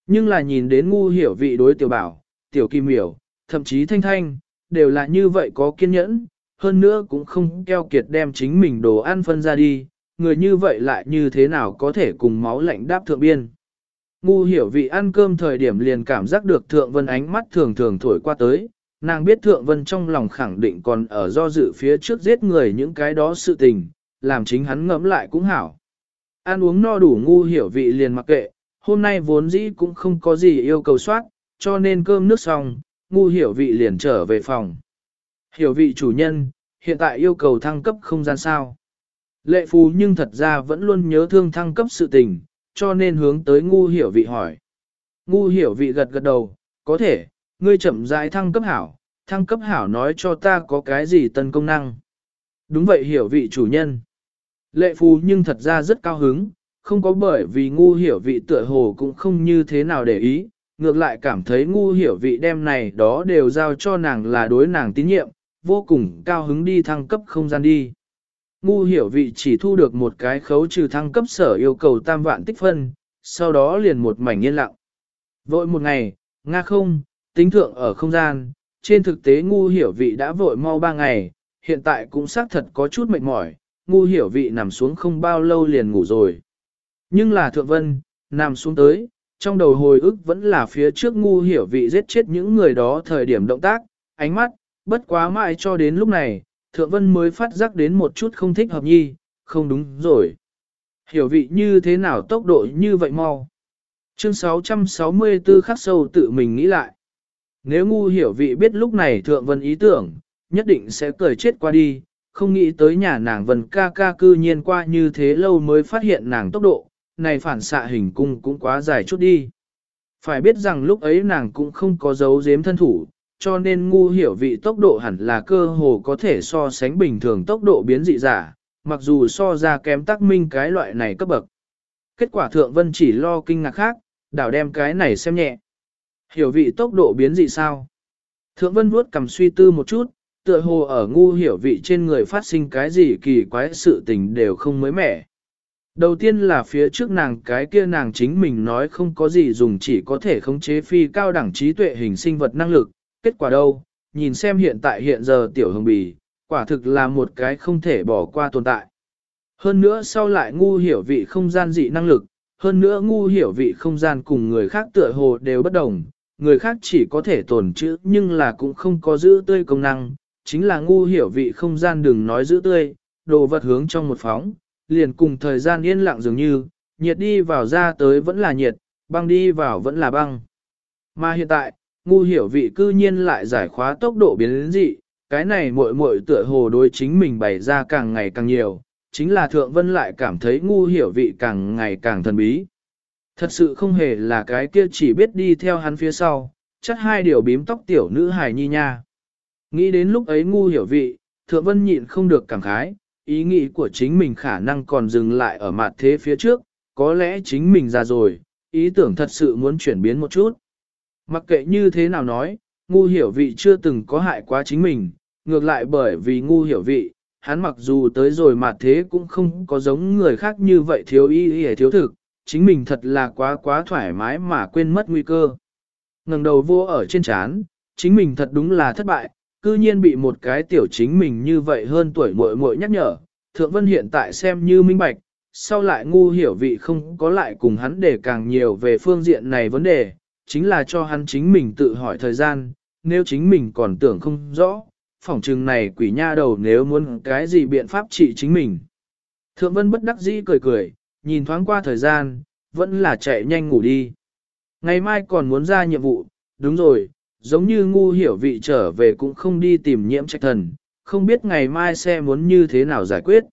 Nhưng là nhìn đến ngu hiểu vị đối tiểu bảo, tiểu kim miểu, thậm chí thanh thanh, đều là như vậy có kiên nhẫn, hơn nữa cũng không keo kiệt đem chính mình đồ ăn phân ra đi, người như vậy lại như thế nào có thể cùng máu lạnh đáp thượng biên. Ngu hiểu vị ăn cơm thời điểm liền cảm giác được thượng vân ánh mắt thường thường thổi qua tới, nàng biết thượng vân trong lòng khẳng định còn ở do dự phía trước giết người những cái đó sự tình, làm chính hắn ngẫm lại cũng hảo. Ăn uống no đủ ngu hiểu vị liền mặc kệ, hôm nay vốn dĩ cũng không có gì yêu cầu soát, cho nên cơm nước xong, ngu hiểu vị liền trở về phòng. Hiểu vị chủ nhân, hiện tại yêu cầu thăng cấp không gian sao. Lệ phù nhưng thật ra vẫn luôn nhớ thương thăng cấp sự tình, cho nên hướng tới ngu hiểu vị hỏi. Ngu hiểu vị gật gật đầu, có thể, ngươi chậm rãi thăng cấp hảo, thăng cấp hảo nói cho ta có cái gì tân công năng. Đúng vậy hiểu vị chủ nhân. Lệ phù nhưng thật ra rất cao hứng, không có bởi vì ngu hiểu vị tựa hồ cũng không như thế nào để ý, ngược lại cảm thấy ngu hiểu vị đem này đó đều giao cho nàng là đối nàng tín nhiệm, vô cùng cao hứng đi thăng cấp không gian đi. Ngu hiểu vị chỉ thu được một cái khấu trừ thăng cấp sở yêu cầu tam vạn tích phân, sau đó liền một mảnh yên lặng. Vội một ngày, Nga không, tính thượng ở không gian, trên thực tế ngu hiểu vị đã vội mau ba ngày, hiện tại cũng xác thật có chút mệt mỏi, ngu hiểu vị nằm xuống không bao lâu liền ngủ rồi. Nhưng là thượng vân, nằm xuống tới, trong đầu hồi ức vẫn là phía trước ngu hiểu vị giết chết những người đó thời điểm động tác, ánh mắt, bất quá mãi cho đến lúc này, thượng vân mới phát giác đến một chút không thích hợp nhi, không đúng rồi. Hiểu vị như thế nào tốc độ như vậy mau. Chương 664 khắc sâu tự mình nghĩ lại. Nếu ngu hiểu vị biết lúc này thượng vân ý tưởng, nhất định sẽ cười chết qua đi, không nghĩ tới nhà nàng vân ca ca cư nhiên qua như thế lâu mới phát hiện nàng tốc độ, này phản xạ hình cung cũng quá dài chút đi. Phải biết rằng lúc ấy nàng cũng không có dấu giếm thân thủ, cho nên ngu hiểu vị tốc độ hẳn là cơ hồ có thể so sánh bình thường tốc độ biến dị giả, mặc dù so ra kém tác minh cái loại này cấp bậc. Kết quả thượng vân chỉ lo kinh ngạc khác, đảo đem cái này xem nhẹ. Hiểu vị tốc độ biến dị sao? Thượng vân vuốt cầm suy tư một chút, tựa hồ ở ngu hiểu vị trên người phát sinh cái gì kỳ quái sự tình đều không mới mẻ. Đầu tiên là phía trước nàng cái kia nàng chính mình nói không có gì dùng chỉ có thể khống chế phi cao đẳng trí tuệ hình sinh vật năng lực, kết quả đâu, nhìn xem hiện tại hiện giờ tiểu hồng bì, quả thực là một cái không thể bỏ qua tồn tại. Hơn nữa sau lại ngu hiểu vị không gian dị năng lực, hơn nữa ngu hiểu vị không gian cùng người khác tựa hồ đều bất đồng, người khác chỉ có thể tồn trữ nhưng là cũng không có giữ tươi công năng, chính là ngu hiểu vị không gian đừng nói giữ tươi, đồ vật hướng trong một phóng, liền cùng thời gian yên lặng dường như, nhiệt đi vào ra tới vẫn là nhiệt, băng đi vào vẫn là băng. Mà hiện tại, ngu hiểu vị cư nhiên lại giải khóa tốc độ biến dị, cái này muội muội tựa hồ đối chính mình bày ra càng ngày càng nhiều, chính là thượng vân lại cảm thấy ngu hiểu vị càng ngày càng thần bí. Thật sự không hề là cái kia chỉ biết đi theo hắn phía sau, chắc hai điều bím tóc tiểu nữ hài nhi nha. Nghĩ đến lúc ấy ngu hiểu vị, thượng vân nhịn không được cảm khái, ý nghĩ của chính mình khả năng còn dừng lại ở mặt thế phía trước, có lẽ chính mình già rồi, ý tưởng thật sự muốn chuyển biến một chút. Mặc kệ như thế nào nói, ngu hiểu vị chưa từng có hại quá chính mình, ngược lại bởi vì ngu hiểu vị, hắn mặc dù tới rồi mà thế cũng không có giống người khác như vậy thiếu ý ý thiếu thực, chính mình thật là quá quá thoải mái mà quên mất nguy cơ. ngẩng đầu vô ở trên chán, chính mình thật đúng là thất bại, cư nhiên bị một cái tiểu chính mình như vậy hơn tuổi muội muội nhắc nhở, Thượng Vân hiện tại xem như minh bạch, sau lại ngu hiểu vị không có lại cùng hắn để càng nhiều về phương diện này vấn đề, chính là cho hắn chính mình tự hỏi thời gian, nếu chính mình còn tưởng không rõ, phỏng chừng này quỷ nha đầu nếu muốn cái gì biện pháp trị chính mình. Thượng Vân bất đắc dĩ cười cười, nhìn thoáng qua thời gian, vẫn là chạy nhanh ngủ đi. Ngày mai còn muốn ra nhiệm vụ, đúng rồi, giống như ngu hiểu vị trở về cũng không đi tìm nhiễm trạch thần, không biết ngày mai sẽ muốn như thế nào giải quyết.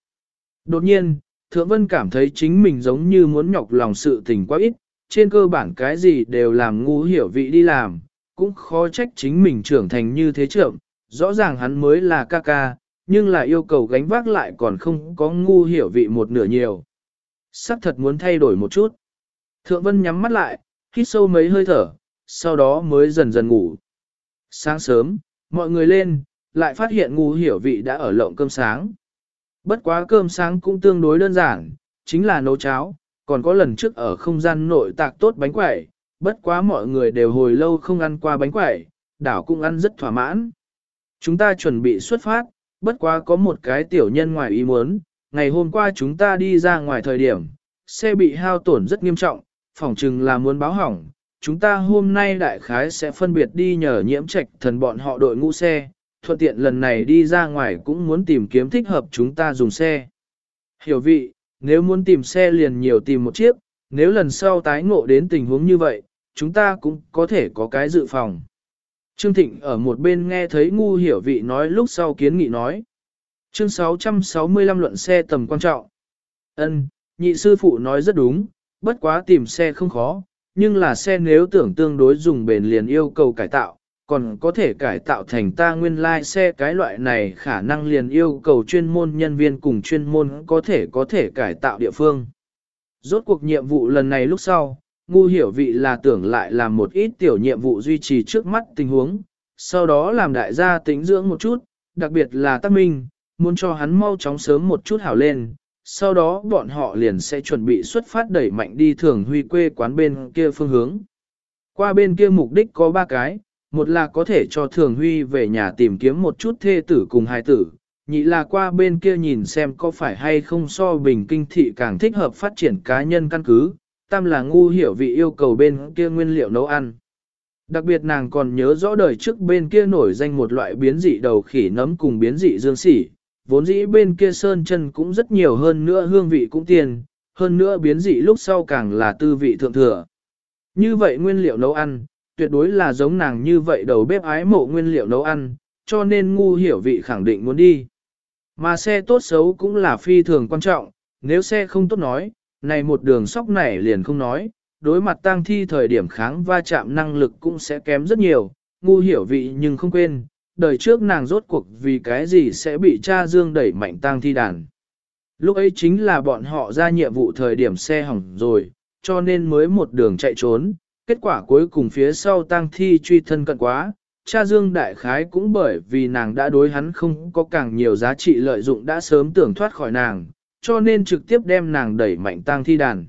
Đột nhiên, Thượng Vân cảm thấy chính mình giống như muốn nhọc lòng sự tình quá ít, trên cơ bản cái gì đều làm ngu hiểu vị đi làm, cũng khó trách chính mình trưởng thành như thế trưởng, rõ ràng hắn mới là ca ca, nhưng là yêu cầu gánh vác lại còn không có ngu hiểu vị một nửa nhiều. Sắc thật muốn thay đổi một chút. Thượng Vân nhắm mắt lại, hít sâu mấy hơi thở, sau đó mới dần dần ngủ. Sáng sớm, mọi người lên, lại phát hiện ngu hiểu vị đã ở lộng cơm sáng. Bất quá cơm sáng cũng tương đối đơn giản, chính là nấu cháo, còn có lần trước ở không gian nội tạc tốt bánh quẩy, bất quá mọi người đều hồi lâu không ăn qua bánh quẩy, đảo cũng ăn rất thỏa mãn. Chúng ta chuẩn bị xuất phát, bất quá có một cái tiểu nhân ngoài ý muốn, ngày hôm qua chúng ta đi ra ngoài thời điểm, xe bị hao tổn rất nghiêm trọng, phỏng chừng là muốn báo hỏng. Chúng ta hôm nay đại khái sẽ phân biệt đi nhờ nhiễm trạch thần bọn họ đội ngũ xe, thuận tiện lần này đi ra ngoài cũng muốn tìm kiếm thích hợp chúng ta dùng xe. Hiểu vị, nếu muốn tìm xe liền nhiều tìm một chiếc, nếu lần sau tái ngộ đến tình huống như vậy, chúng ta cũng có thể có cái dự phòng. Trương Thịnh ở một bên nghe thấy ngu hiểu vị nói lúc sau kiến nghị nói. Chương 665 luận xe tầm quan trọng. Ân, nhị sư phụ nói rất đúng, bất quá tìm xe không khó, nhưng là xe nếu tưởng tương đối dùng bền liền yêu cầu cải tạo, còn có thể cải tạo thành ta nguyên lai like xe cái loại này khả năng liền yêu cầu chuyên môn nhân viên cùng chuyên môn có thể có thể cải tạo địa phương. Rốt cuộc nhiệm vụ lần này lúc sau, ngu hiểu vị là tưởng lại làm một ít tiểu nhiệm vụ duy trì trước mắt tình huống, sau đó làm đại gia tính dưỡng một chút, đặc biệt là tác minh, muốn cho hắn mau chóng sớm một chút hảo lên, sau đó bọn họ liền sẽ chuẩn bị xuất phát đẩy mạnh đi thường huy quê quán bên kia phương hướng. Qua bên kia mục đích có ba cái, một là có thể cho thường huy về nhà tìm kiếm một chút thê tử cùng hài tử, nhị là qua bên kia nhìn xem có phải hay không so bình kinh thị càng thích hợp phát triển cá nhân căn cứ, tam là ngu hiểu vị yêu cầu bên kia nguyên liệu nấu ăn. Đặc biệt nàng còn nhớ rõ đời trước bên kia nổi danh một loại biến dị đầu khỉ nấm cùng biến dị dương sỉ, vốn dĩ bên kia sơn chân cũng rất nhiều hơn nữa hương vị cũng tiền, hơn nữa biến dị lúc sau càng là tư vị thượng thừa. Như vậy nguyên liệu nấu ăn, tuyệt đối là giống nàng như vậy đầu bếp ái mộ nguyên liệu nấu ăn, cho nên ngu hiểu vị khẳng định muốn đi. Mà xe tốt xấu cũng là phi thường quan trọng, nếu xe không tốt nói, này một đường sóc này liền không nói, đối mặt tang thi thời điểm kháng va chạm năng lực cũng sẽ kém rất nhiều, ngu hiểu vị nhưng không quên, đời trước nàng rốt cuộc vì cái gì sẽ bị cha dương đẩy mạnh tang thi đàn. Lúc ấy chính là bọn họ ra nhiệm vụ thời điểm xe hỏng rồi, cho nên mới một đường chạy trốn, kết quả cuối cùng phía sau tang thi truy thân cận quá, cha Dương Đại Khái cũng bởi vì nàng đã đối hắn không có càng nhiều giá trị lợi dụng đã sớm tưởng thoát khỏi nàng, cho nên trực tiếp đem nàng đẩy mạnh tang thi đàn.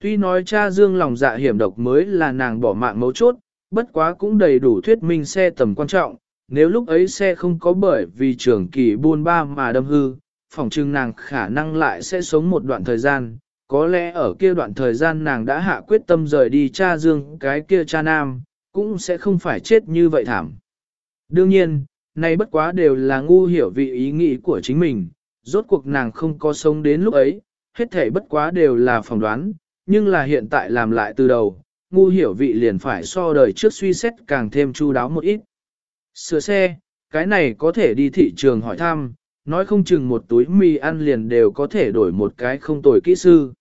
Tuy nói cha Dương lòng dạ hiểm độc mới là nàng bỏ mạng mấu chốt, bất quá cũng đầy đủ thuyết minh xe tầm quan trọng, nếu lúc ấy xe không có bởi vì trường kỳ buôn ba mà đâm hư, phỏng chừng nàng khả năng lại sẽ sống một đoạn thời gian, có lẽ ở kia đoạn thời gian nàng đã hạ quyết tâm rời đi cha dương cái kia cha nam, cũng sẽ không phải chết như vậy thảm. Đương nhiên, nay bất quá đều là ngu hiểu vị ý nghĩ của chính mình, rốt cuộc nàng không có sống đến lúc ấy, hết thể bất quá đều là phỏng đoán, nhưng là hiện tại làm lại từ đầu, ngu hiểu vị liền phải so đời trước suy xét càng thêm chu đáo một ít. Sửa xe, cái này có thể đi thị trường hỏi thăm, nói không chừng một túi mì ăn liền đều có thể đổi một cái không tồi kỹ sư.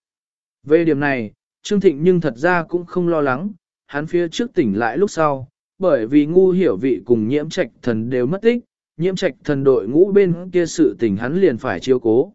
Về điểm này, Trương Thịnh nhưng thật ra cũng không lo lắng, hắn phía trước tỉnh lại lúc sau, bởi vì ngu hiểu vị cùng nhiễm trạch thần đều mất tích, nhiễm trạch thần đội ngũ bên kia sự tình hắn liền phải chiêu cố.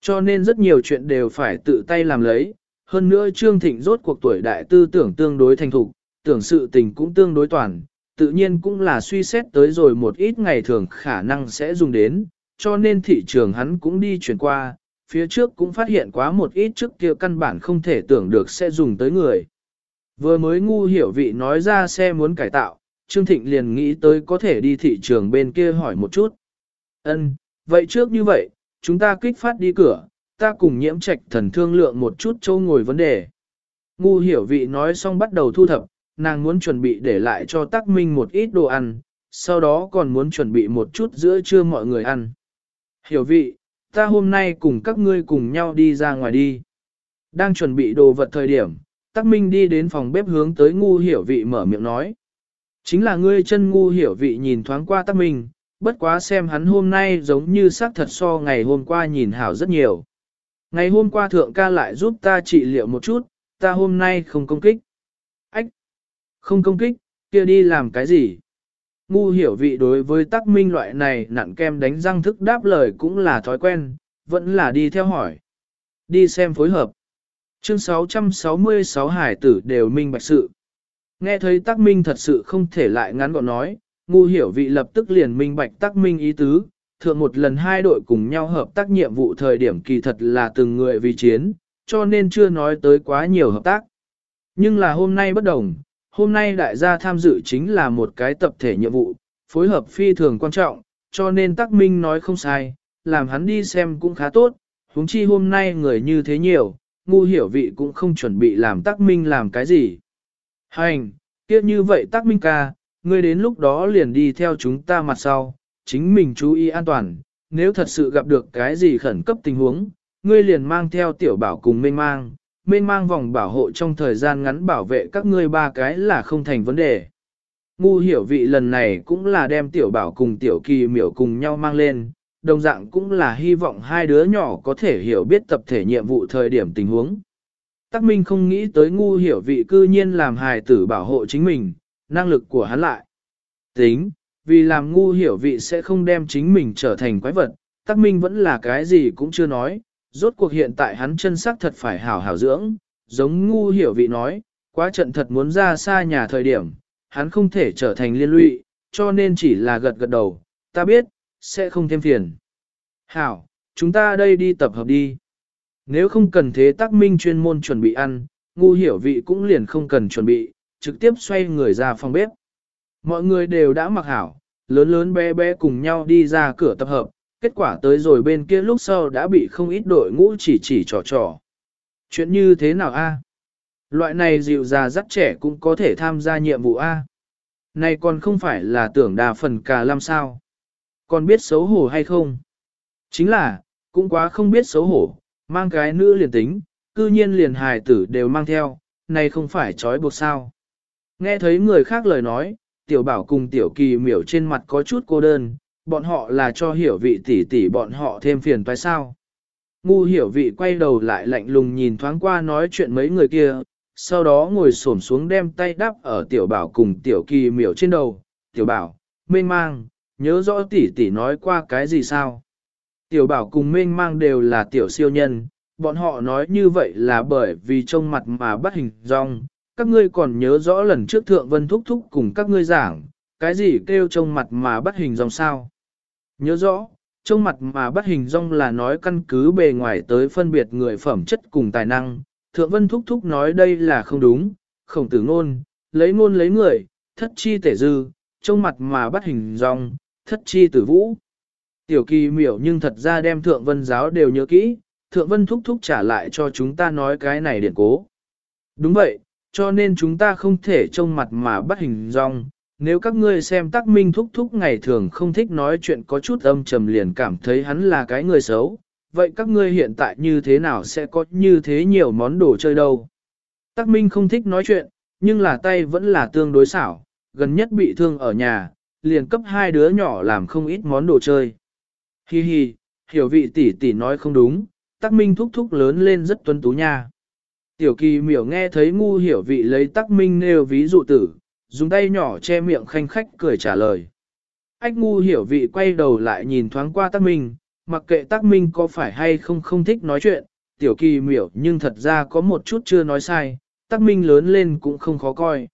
Cho nên rất nhiều chuyện đều phải tự tay làm lấy, hơn nữa Trương Thịnh rốt cuộc tuổi đại tư tưởng tương đối thành thục, tưởng sự tình cũng tương đối toàn, tự nhiên cũng là suy xét tới rồi một ít ngày thường khả năng sẽ dùng đến, cho nên thị trường hắn cũng đi chuyển qua, phía trước cũng phát hiện quá một ít trước kia căn bản không thể tưởng được sẽ dùng tới người. Vừa mới ngu hiểu vị nói ra xe muốn cải tạo, Trương Thịnh liền nghĩ tới có thể đi thị trường bên kia hỏi một chút. Ân, vậy trước như vậy, chúng ta kích phát đi cửa, ta cùng nhiễm trạch thần thương lượng một chút châu ngồi vấn đề. Ngu hiểu vị nói xong bắt đầu thu thập, nàng muốn chuẩn bị để lại cho tắc minh một ít đồ ăn, sau đó còn muốn chuẩn bị một chút giữa trưa mọi người ăn. Hiểu vị, ta hôm nay cùng các ngươi cùng nhau đi ra ngoài đi. Đang chuẩn bị đồ vật thời điểm, Tắc Minh đi đến phòng bếp hướng tới ngu hiểu vị mở miệng nói. Chính là ngươi chân ngu hiểu vị nhìn thoáng qua Tắc Minh, bất quá xem hắn hôm nay giống như xác thật so ngày hôm qua nhìn hảo rất nhiều. Ngày hôm qua thượng ca lại giúp ta trị liệu một chút, ta hôm nay không công kích. Ách! Không công kích, kia đi làm cái gì? Ngu hiểu vị đối với tắc minh loại này nặn kem đánh răng thức đáp lời cũng là thói quen, vẫn là đi theo hỏi. Đi xem phối hợp. Chương 666 hải tử đều minh bạch sự. Nghe thấy tắc minh thật sự không thể lại ngắn gọn nói, ngu hiểu vị lập tức liền minh bạch tắc minh ý tứ, thượng một lần hai đội cùng nhau hợp tác nhiệm vụ thời điểm kỳ thật là từng người vì chiến, cho nên chưa nói tới quá nhiều hợp tác. Nhưng là hôm nay bất đồng, hôm nay đại gia tham dự chính là một cái tập thể nhiệm vụ, phối hợp phi thường quan trọng, cho nên Tắc Minh nói không sai, làm hắn đi xem cũng khá tốt, huống chi hôm nay người như thế nhiều, ngu hiểu vị cũng không chuẩn bị làm Tắc Minh làm cái gì. Hành, kia như vậy Tắc Minh ca, ngươi đến lúc đó liền đi theo chúng ta mặt sau, chính mình chú ý an toàn, nếu thật sự gặp được cái gì khẩn cấp tình huống, ngươi liền mang theo tiểu bảo cùng mênh mang, mênh mang vòng bảo hộ trong thời gian ngắn bảo vệ các ngươi ba cái là không thành vấn đề. Ngu hiểu vị lần này cũng là đem tiểu bảo cùng tiểu kỳ miểu cùng nhau mang lên, đồng dạng cũng là hy vọng hai đứa nhỏ có thể hiểu biết tập thể nhiệm vụ thời điểm tình huống. Tắc Minh không nghĩ tới ngu hiểu vị cư nhiên làm hài tử bảo hộ chính mình, năng lực của hắn lại. Tính, vì làm ngu hiểu vị sẽ không đem chính mình trở thành quái vật, Tắc Minh vẫn là cái gì cũng chưa nói, rốt cuộc hiện tại hắn chân sắc thật phải hảo hảo dưỡng, giống ngu hiểu vị nói, quá trận thật muốn ra xa nhà thời điểm, hắn không thể trở thành liên lụy, cho nên chỉ là gật gật đầu, ta biết, sẽ không thêm phiền. Hảo, chúng ta đây đi tập hợp đi. Nếu không cần thế tác minh chuyên môn chuẩn bị ăn, ngu hiểu vị cũng liền không cần chuẩn bị, trực tiếp xoay người ra phòng bếp. Mọi người đều đã mặc hảo, lớn lớn bé bé cùng nhau đi ra cửa tập hợp, kết quả tới rồi bên kia lúc sau đã bị không ít đội ngũ chỉ chỉ trò trò. Chuyện như thế nào a? Loại này dịu già dắt trẻ cũng có thể tham gia nhiệm vụ a. Này còn không phải là tưởng đà phần cà lam sao. Còn biết xấu hổ hay không? Chính là, cũng quá không biết xấu hổ, mang cái nữ liền tính, cư nhiên liền hài tử đều mang theo, này không phải trói buộc sao. Nghe thấy người khác lời nói, tiểu bảo cùng tiểu kỳ miểu trên mặt có chút cô đơn, bọn họ là cho hiểu vị tỷ tỷ bọn họ thêm phiền phải sao. Ngu hiểu vị quay đầu lại lạnh lùng nhìn thoáng qua nói chuyện mấy người kia, sau đó ngồi xổm xuống đem tay đắp ở tiểu bảo cùng tiểu kỳ miểu trên đầu. Tiểu bảo, mênh mang, nhớ rõ tỷ tỷ nói qua cái gì sao? Tiểu bảo cùng mênh mang đều là tiểu siêu nhân, bọn họ nói như vậy là bởi vì trông mặt mà bắt hình rong. Các ngươi còn nhớ rõ lần trước thượng vân thúc thúc cùng các ngươi giảng, cái gì kêu trông mặt mà bắt hình rong sao? Nhớ rõ, trông mặt mà bắt hình rong là nói căn cứ bề ngoài tới phân biệt người phẩm chất cùng tài năng. Thượng Vân Thúc Thúc nói đây là không đúng, khổng tử ngôn, lấy ngôn lấy người, thất chi tể dư, trông mặt mà bắt hình rong, thất chi tử vũ. Tiểu kỳ miểu nhưng thật ra đem Thượng Vân giáo đều nhớ kỹ, Thượng Vân thúc thúc trả lại cho chúng ta nói cái này điện cố. Đúng vậy, cho nên chúng ta không thể trông mặt mà bắt hình dong. Nếu các ngươi xem Tắc minh thúc thúc ngày thường không thích nói chuyện có chút âm trầm liền cảm thấy hắn là cái người xấu, vậy các ngươi hiện tại như thế nào sẽ có như thế nhiều món đồ chơi đâu? Tắc minh không thích nói chuyện, nhưng là tay vẫn là tương đối xảo, gần nhất bị thương ở nhà, liền cấp hai đứa nhỏ làm không ít món đồ chơi. Hi hi, hiểu vị tỷ tỷ nói không đúng, tắc minh thúc thúc lớn lên rất tuấn tú nha. Tiểu kỳ miểu nghe thấy ngu hiểu vị lấy tắc minh nêu ví dụ tử, dùng tay nhỏ che miệng khanh khách cười trả lời. Ách ngu hiểu vị quay đầu lại nhìn thoáng qua tắc minh, mặc kệ tắc minh có phải hay không không thích nói chuyện, tiểu kỳ miểu nhưng thật ra có một chút chưa nói sai, tắc minh lớn lên cũng không khó coi.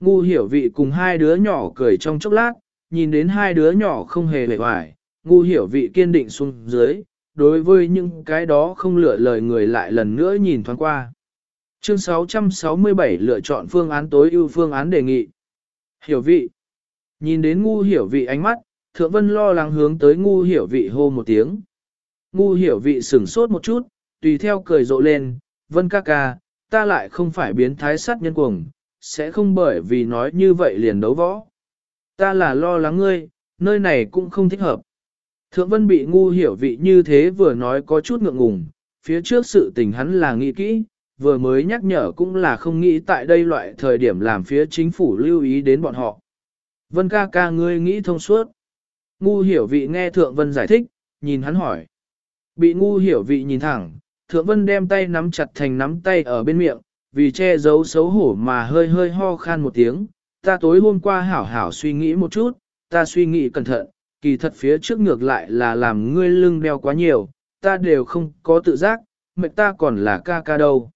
Ngu hiểu vị cùng hai đứa nhỏ cười trong chốc lát, nhìn đến hai đứa nhỏ không hề vẻ hoài, ngu hiểu vị kiên định xuống dưới, đối với những cái đó không lựa lời người lại lần nữa nhìn thoáng qua. Chương 667 lựa chọn phương án tối ưu phương án đề nghị. Hiểu vị. Nhìn đến ngu hiểu vị ánh mắt, thượng vân lo lắng hướng tới ngu hiểu vị hô một tiếng. Ngu hiểu vị sửng sốt một chút, tùy theo cười rộ lên, vân ca ca, ta lại không phải biến thái sát nhân cuồng, sẽ không bởi vì nói như vậy liền đấu võ. Ta là lo lắng ngươi, nơi này cũng không thích hợp. Thượng Vân bị ngu hiểu vị như thế vừa nói có chút ngượng ngùng, phía trước sự tình hắn là nghĩ kỹ, vừa mới nhắc nhở cũng là không nghĩ tại đây loại thời điểm làm phía chính phủ lưu ý đến bọn họ. Vân ca ca ngươi nghĩ thông suốt. Ngu hiểu vị nghe Thượng Vân giải thích, nhìn hắn hỏi. Bị ngu hiểu vị nhìn thẳng, Thượng Vân đem tay nắm chặt thành nắm tay ở bên miệng, vì che giấu xấu hổ mà hơi hơi ho khan một tiếng. Ta tối hôm qua hảo hảo suy nghĩ một chút, ta suy nghĩ cẩn thận, kỳ thật phía trước ngược lại là làm ngươi lưng đeo quá nhiều, ta đều không có tự giác, mệnh ta còn là ca ca đâu.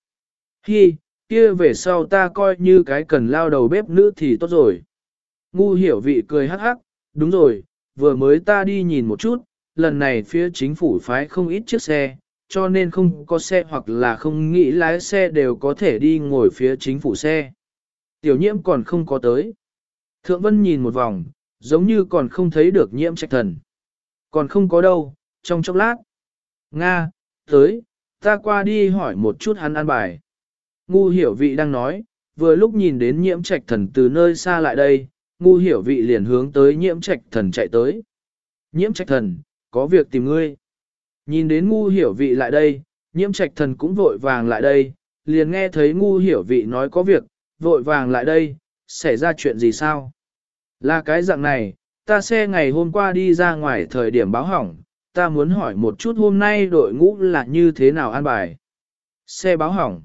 Hi, kia về sau ta coi như cái cần lao đầu bếp nữ thì tốt rồi. Ngu hiểu vị cười hắc hắc, đúng rồi, vừa mới ta đi nhìn một chút, lần này phía chính phủ phái không ít chiếc xe, cho nên không có xe hoặc là không nghĩ lái xe đều có thể đi ngồi phía chính phủ xe. Tiểu nhiễm còn không có tới. Thượng Vân nhìn một vòng, giống như còn không thấy được nhiễm trạch thần. Còn không có đâu, trong chốc lát. Nga, tới, ta qua đi hỏi một chút hắn ăn bài. Ngu hiểu vị đang nói, vừa lúc nhìn đến nhiễm trạch thần từ nơi xa lại đây, ngu hiểu vị liền hướng tới nhiễm trạch thần chạy tới. Nhiễm trạch thần, có việc tìm ngươi. Nhìn đến ngu hiểu vị lại đây, nhiễm trạch thần cũng vội vàng lại đây, liền nghe thấy ngu hiểu vị nói có việc, vội vàng lại đây, xảy ra chuyện gì sao? Là cái dạng này, ta xe ngày hôm qua đi ra ngoài thời điểm báo hỏng, ta muốn hỏi một chút hôm nay đội ngũ là như thế nào an bài. Xe báo hỏng.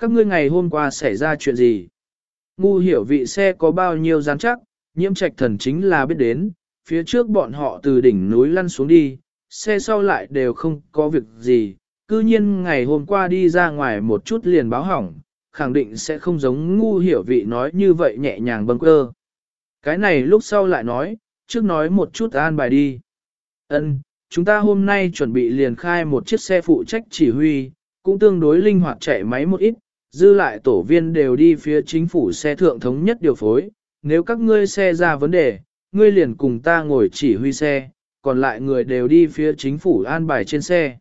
Các ngươi ngày hôm qua xảy ra chuyện gì? Ngu hiểu vị xe có bao nhiêu gián chắc, nhiễm trạch thần chính là biết đến, phía trước bọn họ từ đỉnh núi lăn xuống đi, xe sau lại đều không có việc gì, cư nhiên ngày hôm qua đi ra ngoài một chút liền báo hỏng, khẳng định sẽ không giống ngu hiểu vị nói như vậy nhẹ nhàng bâng cơ. Cái này lúc sau lại nói, trước nói một chút an bài đi. Ân, chúng ta hôm nay chuẩn bị liền khai một chiếc xe phụ trách chỉ huy, cũng tương đối linh hoạt chạy máy một ít, dư lại tổ viên đều đi phía chính phủ xe thượng thống nhất điều phối. Nếu các ngươi xe ra vấn đề, ngươi liền cùng ta ngồi chỉ huy xe, còn lại người đều đi phía chính phủ an bài trên xe.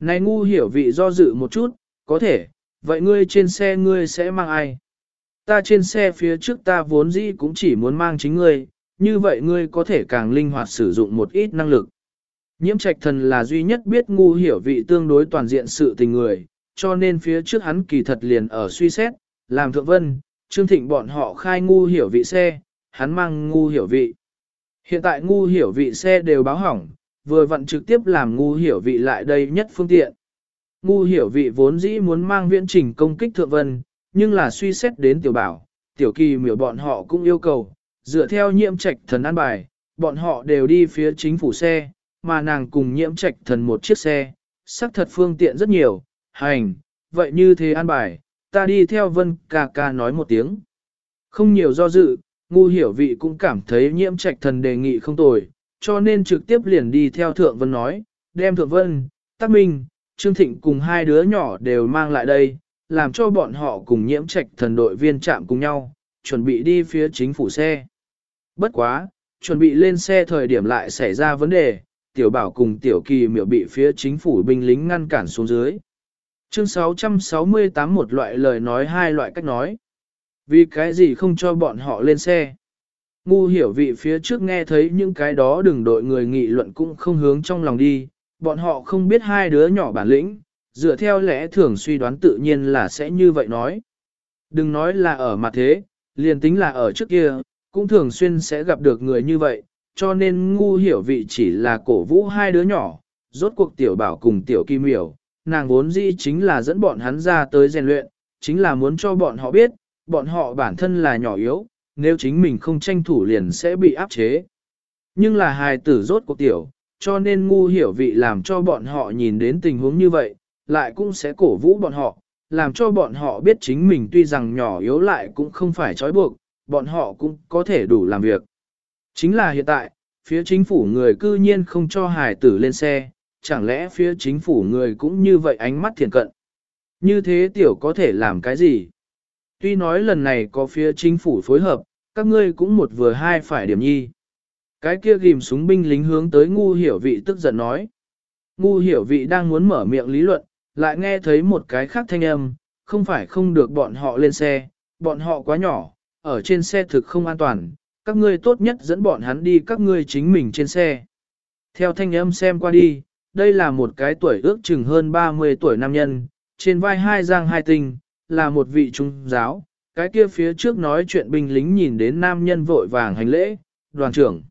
Này ngu hiểu vị do dự một chút, có thể, vậy ngươi trên xe ngươi sẽ mang ai? Ta trên xe phía trước ta vốn dĩ cũng chỉ muốn mang chính ngươi, như vậy ngươi có thể càng linh hoạt sử dụng một ít năng lực. Nhiễm trạch thần là duy nhất biết ngu hiểu vị tương đối toàn diện sự tình người, cho nên phía trước hắn kỳ thật liền ở suy xét, làm thượng vân, trương thịnh bọn họ khai ngu hiểu vị xe, hắn mang ngu hiểu vị. Hiện tại ngu hiểu vị xe đều báo hỏng, vừa vặn trực tiếp làm ngu hiểu vị lại đây nhất phương tiện. Ngu hiểu vị vốn dĩ muốn mang viễn trình công kích thượng vân, nhưng là suy xét đến tiểu bảo, tiểu kỳ miểu bọn họ cũng yêu cầu, dựa theo nhiễm trạch thần an bài, bọn họ đều đi phía chính phủ xe, mà nàng cùng nhiễm trạch thần một chiếc xe, xác thật phương tiện rất nhiều, hành, vậy như thế an bài, ta đi theo vân ca ca nói một tiếng. Không nhiều do dự, ngu hiểu vị cũng cảm thấy nhiễm trạch thần đề nghị không tồi, cho nên trực tiếp liền đi theo thượng vân nói, đem thượng vân, Tắc minh, trương thịnh cùng hai đứa nhỏ đều mang lại đây, làm cho bọn họ cùng nhiễm trạch thần đội viên chạm cùng nhau, chuẩn bị đi phía chính phủ xe. Bất quá, chuẩn bị lên xe thời điểm lại xảy ra vấn đề, tiểu bảo cùng tiểu kỳ miểu bị phía chính phủ binh lính ngăn cản xuống dưới. Chương 668 một loại lời nói hai loại cách nói. Vì cái gì không cho bọn họ lên xe? Ngu hiểu vị phía trước nghe thấy những cái đó đừng đội người nghị luận cũng không hướng trong lòng đi, bọn họ không biết hai đứa nhỏ bản lĩnh, dựa theo lẽ thường suy đoán tự nhiên là sẽ như vậy nói. Đừng nói là ở mặt thế, liền tính là ở trước kia, cũng thường xuyên sẽ gặp được người như vậy, cho nên ngu hiểu vị chỉ là cổ vũ hai đứa nhỏ, rốt cuộc tiểu bảo cùng tiểu kim miểu, nàng vốn dĩ chính là dẫn bọn hắn ra tới rèn luyện, chính là muốn cho bọn họ biết, bọn họ bản thân là nhỏ yếu, nếu chính mình không tranh thủ liền sẽ bị áp chế. Nhưng là hài tử rốt cuộc tiểu, cho nên ngu hiểu vị làm cho bọn họ nhìn đến tình huống như vậy, lại cũng sẽ cổ vũ bọn họ, làm cho bọn họ biết chính mình tuy rằng nhỏ yếu lại cũng không phải trói buộc, bọn họ cũng có thể đủ làm việc. Chính là hiện tại, phía chính phủ người cư nhiên không cho hài tử lên xe, chẳng lẽ phía chính phủ người cũng như vậy ánh mắt thiền cận. Như thế tiểu có thể làm cái gì? Tuy nói lần này có phía chính phủ phối hợp, các ngươi cũng một vừa hai phải điểm nhi. Cái kia ghim súng binh lính hướng tới ngu hiểu vị tức giận nói. Ngu hiểu vị đang muốn mở miệng lý luận, lại nghe thấy một cái khác thanh âm, không phải không được bọn họ lên xe, bọn họ quá nhỏ, ở trên xe thực không an toàn, các ngươi tốt nhất dẫn bọn hắn đi các ngươi chính mình trên xe. Theo thanh âm xem qua đi, đây là một cái tuổi ước chừng hơn 30 tuổi nam nhân, trên vai hai giang hai tinh, là một vị trung giáo, cái kia phía trước nói chuyện binh lính nhìn đến nam nhân vội vàng hành lễ, đoàn trưởng.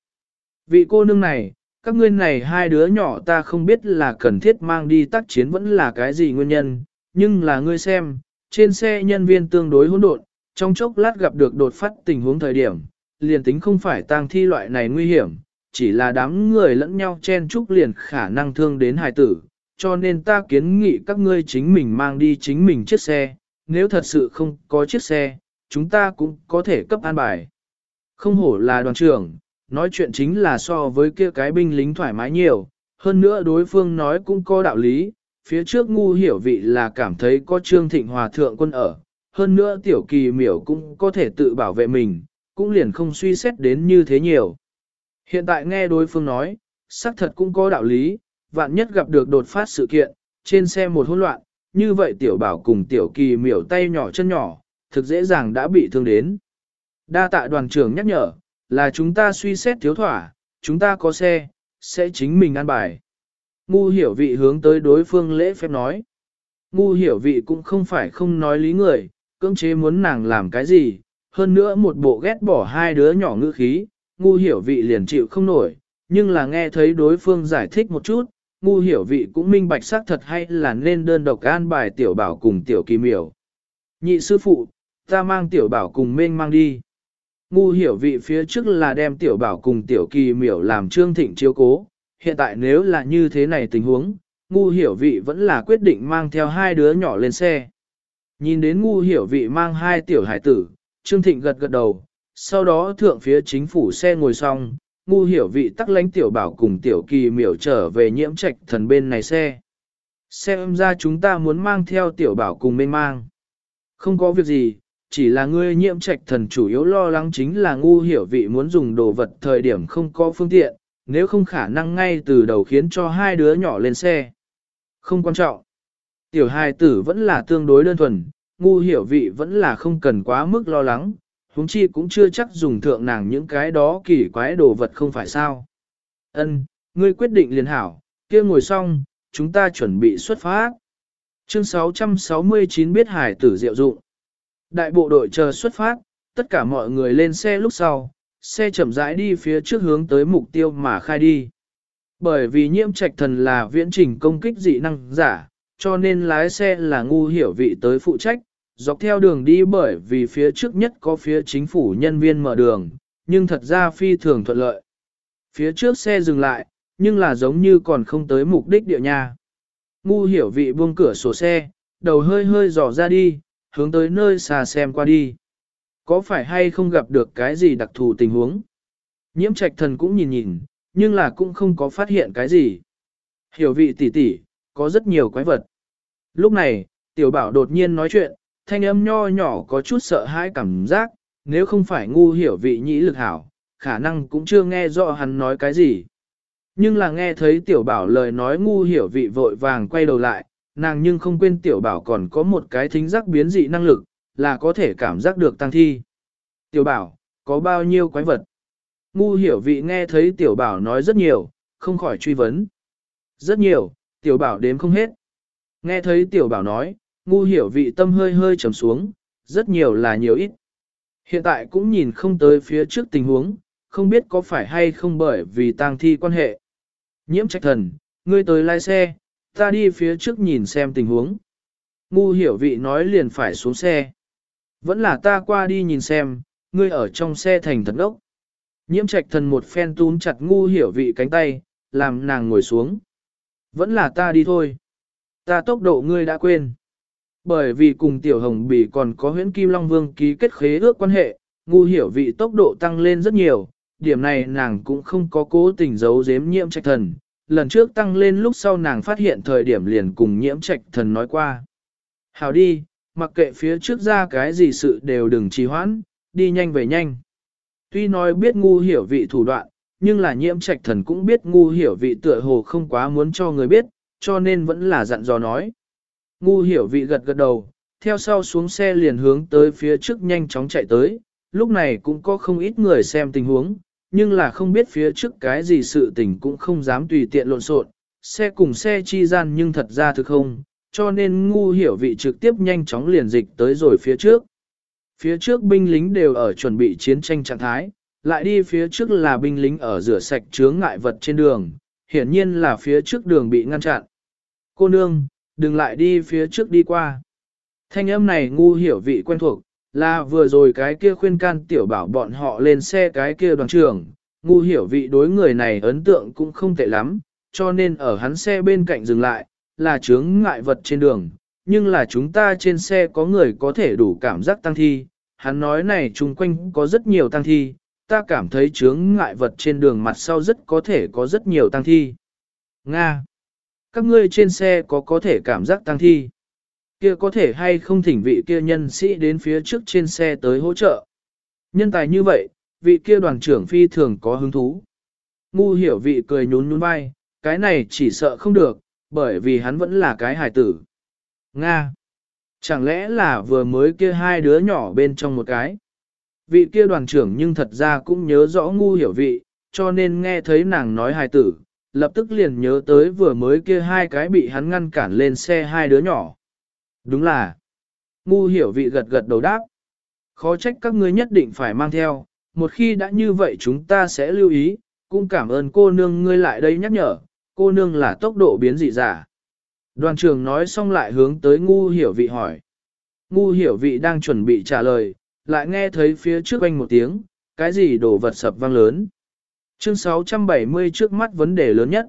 Vị cô nương này, các ngươi này hai đứa nhỏ ta không biết là cần thiết mang đi tác chiến vẫn là cái gì nguyên nhân, nhưng là ngươi xem, trên xe nhân viên tương đối hỗn độn, trong chốc lát gặp được đột phát tình huống thời điểm, liền tính không phải tang thi loại này nguy hiểm, chỉ là đám người lẫn nhau chen chúc liền khả năng thương đến hài tử, cho nên ta kiến nghị các ngươi chính mình mang đi chính mình chiếc xe, nếu thật sự không có chiếc xe, chúng ta cũng có thể cấp an bài. Không hổ là đoàn trưởng, nói chuyện chính là so với kia cái binh lính thoải mái nhiều, hơn nữa đối phương nói cũng có đạo lý, phía trước ngu hiểu vị là cảm thấy có trương thịnh hòa thượng quân ở, hơn nữa tiểu kỳ miểu cũng có thể tự bảo vệ mình, cũng liền không suy xét đến như thế nhiều. Hiện tại nghe đối phương nói, xác thật cũng có đạo lý, vạn nhất gặp được đột phát sự kiện, trên xe một hỗn loạn, như vậy tiểu bảo cùng tiểu kỳ miểu tay nhỏ chân nhỏ, thực dễ dàng đã bị thương đến. Đa tạ đoàn trưởng nhắc nhở, là chúng ta suy xét thiếu thỏa, chúng ta có xe, sẽ chính mình ăn bài. Ngu hiểu vị hướng tới đối phương lễ phép nói. Ngu hiểu vị cũng không phải không nói lý người, cưỡng chế muốn nàng làm cái gì, hơn nữa một bộ ghét bỏ hai đứa nhỏ ngữ khí, ngu hiểu vị liền chịu không nổi, nhưng là nghe thấy đối phương giải thích một chút, ngu hiểu vị cũng minh bạch xác thật hay là nên đơn độc an bài tiểu bảo cùng tiểu kỳ miểu. Nhị sư phụ, ta mang tiểu bảo cùng mênh mang đi. Ngu hiểu vị phía trước là đem tiểu bảo cùng tiểu kỳ miểu làm trương thịnh chiếu cố, hiện tại nếu là như thế này tình huống, ngu hiểu vị vẫn là quyết định mang theo hai đứa nhỏ lên xe. Nhìn đến ngu hiểu vị mang hai tiểu hải tử, trương thịnh gật gật đầu, sau đó thượng phía chính phủ xe ngồi xong, ngu hiểu vị tắc lánh tiểu bảo cùng tiểu kỳ miểu trở về nhiễm trạch thần bên này xe. Xem ra chúng ta muốn mang theo tiểu bảo cùng bên mang. Không có việc gì, chỉ là ngươi nhiễm trạch thần chủ yếu lo lắng chính là ngu hiểu vị muốn dùng đồ vật thời điểm không có phương tiện, nếu không khả năng ngay từ đầu khiến cho hai đứa nhỏ lên xe. Không quan trọng. Tiểu hài tử vẫn là tương đối đơn thuần, ngu hiểu vị vẫn là không cần quá mức lo lắng, huống chi cũng chưa chắc dùng thượng nàng những cái đó kỳ quái đồ vật không phải sao. Ân, ngươi quyết định liền hảo, kia ngồi xong, chúng ta chuẩn bị xuất phát. Chương 669 biết hải tử diệu dụng. Đại bộ đội chờ xuất phát, tất cả mọi người lên xe lúc sau, xe chậm rãi đi phía trước hướng tới mục tiêu mà khai đi. Bởi vì nhiễm trạch thần là viễn trình công kích dị năng giả, cho nên lái xe là ngu hiểu vị tới phụ trách, dọc theo đường đi bởi vì phía trước nhất có phía chính phủ nhân viên mở đường, nhưng thật ra phi thường thuận lợi. Phía trước xe dừng lại, nhưng là giống như còn không tới mục đích địa nhà. Ngu hiểu vị buông cửa sổ xe, đầu hơi hơi dò ra đi, hướng tới nơi xa xem qua đi. Có phải hay không gặp được cái gì đặc thù tình huống? Nhiễm trạch thần cũng nhìn nhìn, nhưng là cũng không có phát hiện cái gì. Hiểu vị tỷ tỷ, có rất nhiều quái vật. Lúc này, tiểu bảo đột nhiên nói chuyện, thanh âm nho nhỏ có chút sợ hãi cảm giác, nếu không phải ngu hiểu vị nhĩ lực hảo, khả năng cũng chưa nghe rõ hắn nói cái gì. Nhưng là nghe thấy tiểu bảo lời nói ngu hiểu vị vội vàng quay đầu lại, nàng nhưng không quên tiểu bảo còn có một cái thính giác biến dị năng lực, là có thể cảm giác được tăng thi. Tiểu bảo, có bao nhiêu quái vật? Ngu hiểu vị nghe thấy tiểu bảo nói rất nhiều, không khỏi truy vấn. Rất nhiều, tiểu bảo đếm không hết. Nghe thấy tiểu bảo nói, ngu hiểu vị tâm hơi hơi trầm xuống, rất nhiều là nhiều ít. Hiện tại cũng nhìn không tới phía trước tình huống, không biết có phải hay không bởi vì tang thi quan hệ. Nhiễm trạch thần, ngươi tới lái xe, ta đi phía trước nhìn xem tình huống. Ngu hiểu vị nói liền phải xuống xe. Vẫn là ta qua đi nhìn xem, ngươi ở trong xe thành thật ốc. Nhiễm trạch thần một phen túm chặt ngu hiểu vị cánh tay, làm nàng ngồi xuống. Vẫn là ta đi thôi. Ta tốc độ ngươi đã quên. Bởi vì cùng tiểu hồng bỉ còn có huyễn kim long vương ký kết khế ước quan hệ, ngu hiểu vị tốc độ tăng lên rất nhiều, điểm này nàng cũng không có cố tình giấu giếm nhiễm trạch thần. Lần trước tăng lên lúc sau nàng phát hiện thời điểm liền cùng nhiễm trạch thần nói qua. Hào đi, mặc kệ phía trước ra cái gì sự đều đừng trì hoãn, đi nhanh về nhanh. Tuy nói biết ngu hiểu vị thủ đoạn, nhưng là nhiễm trạch thần cũng biết ngu hiểu vị tựa hồ không quá muốn cho người biết, cho nên vẫn là dặn dò nói. Ngu hiểu vị gật gật đầu, theo sau xuống xe liền hướng tới phía trước nhanh chóng chạy tới, lúc này cũng có không ít người xem tình huống, nhưng là không biết phía trước cái gì sự tình cũng không dám tùy tiện lộn xộn, xe cùng xe chi gian nhưng thật ra thực không, cho nên ngu hiểu vị trực tiếp nhanh chóng liền dịch tới rồi phía trước. Phía trước binh lính đều ở chuẩn bị chiến tranh trạng thái, lại đi phía trước là binh lính ở rửa sạch chướng ngại vật trên đường, hiển nhiên là phía trước đường bị ngăn chặn. Cô nương, đừng lại đi phía trước đi qua. Thanh âm này ngu hiểu vị quen thuộc, là vừa rồi cái kia khuyên can tiểu bảo bọn họ lên xe cái kia đoàn trưởng, ngu hiểu vị đối người này ấn tượng cũng không tệ lắm, cho nên ở hắn xe bên cạnh dừng lại, là chướng ngại vật trên đường, nhưng là chúng ta trên xe có người có thể đủ cảm giác tăng thi, hắn nói này chung quanh có rất nhiều tăng thi, ta cảm thấy chướng ngại vật trên đường mặt sau rất có thể có rất nhiều tăng thi. Nga! Các ngươi trên xe có có thể cảm giác tăng thi. Kia có thể hay không thỉnh vị kia nhân sĩ đến phía trước trên xe tới hỗ trợ. Nhân tài như vậy, vị kia đoàn trưởng phi thường có hứng thú. Ngu hiểu vị cười nhún nhún vai, cái này chỉ sợ không được, bởi vì hắn vẫn là cái hài tử. Nga! Chẳng lẽ là vừa mới kia hai đứa nhỏ bên trong một cái? Vị kia đoàn trưởng nhưng thật ra cũng nhớ rõ ngu hiểu vị, cho nên nghe thấy nàng nói hài tử, lập tức liền nhớ tới vừa mới kia hai cái bị hắn ngăn cản lên xe hai đứa nhỏ. Đúng là, ngu hiểu vị gật gật đầu đáp. Khó trách các ngươi nhất định phải mang theo, một khi đã như vậy chúng ta sẽ lưu ý, cũng cảm ơn cô nương ngươi lại đây nhắc nhở, cô nương là tốc độ biến dị giả. Đoàn trưởng nói xong lại hướng tới ngu hiểu vị hỏi. Ngu hiểu vị đang chuẩn bị trả lời, lại nghe thấy phía trước quanh một tiếng, cái gì đổ vật sập vang lớn. Chương 670 trước mắt vấn đề lớn nhất.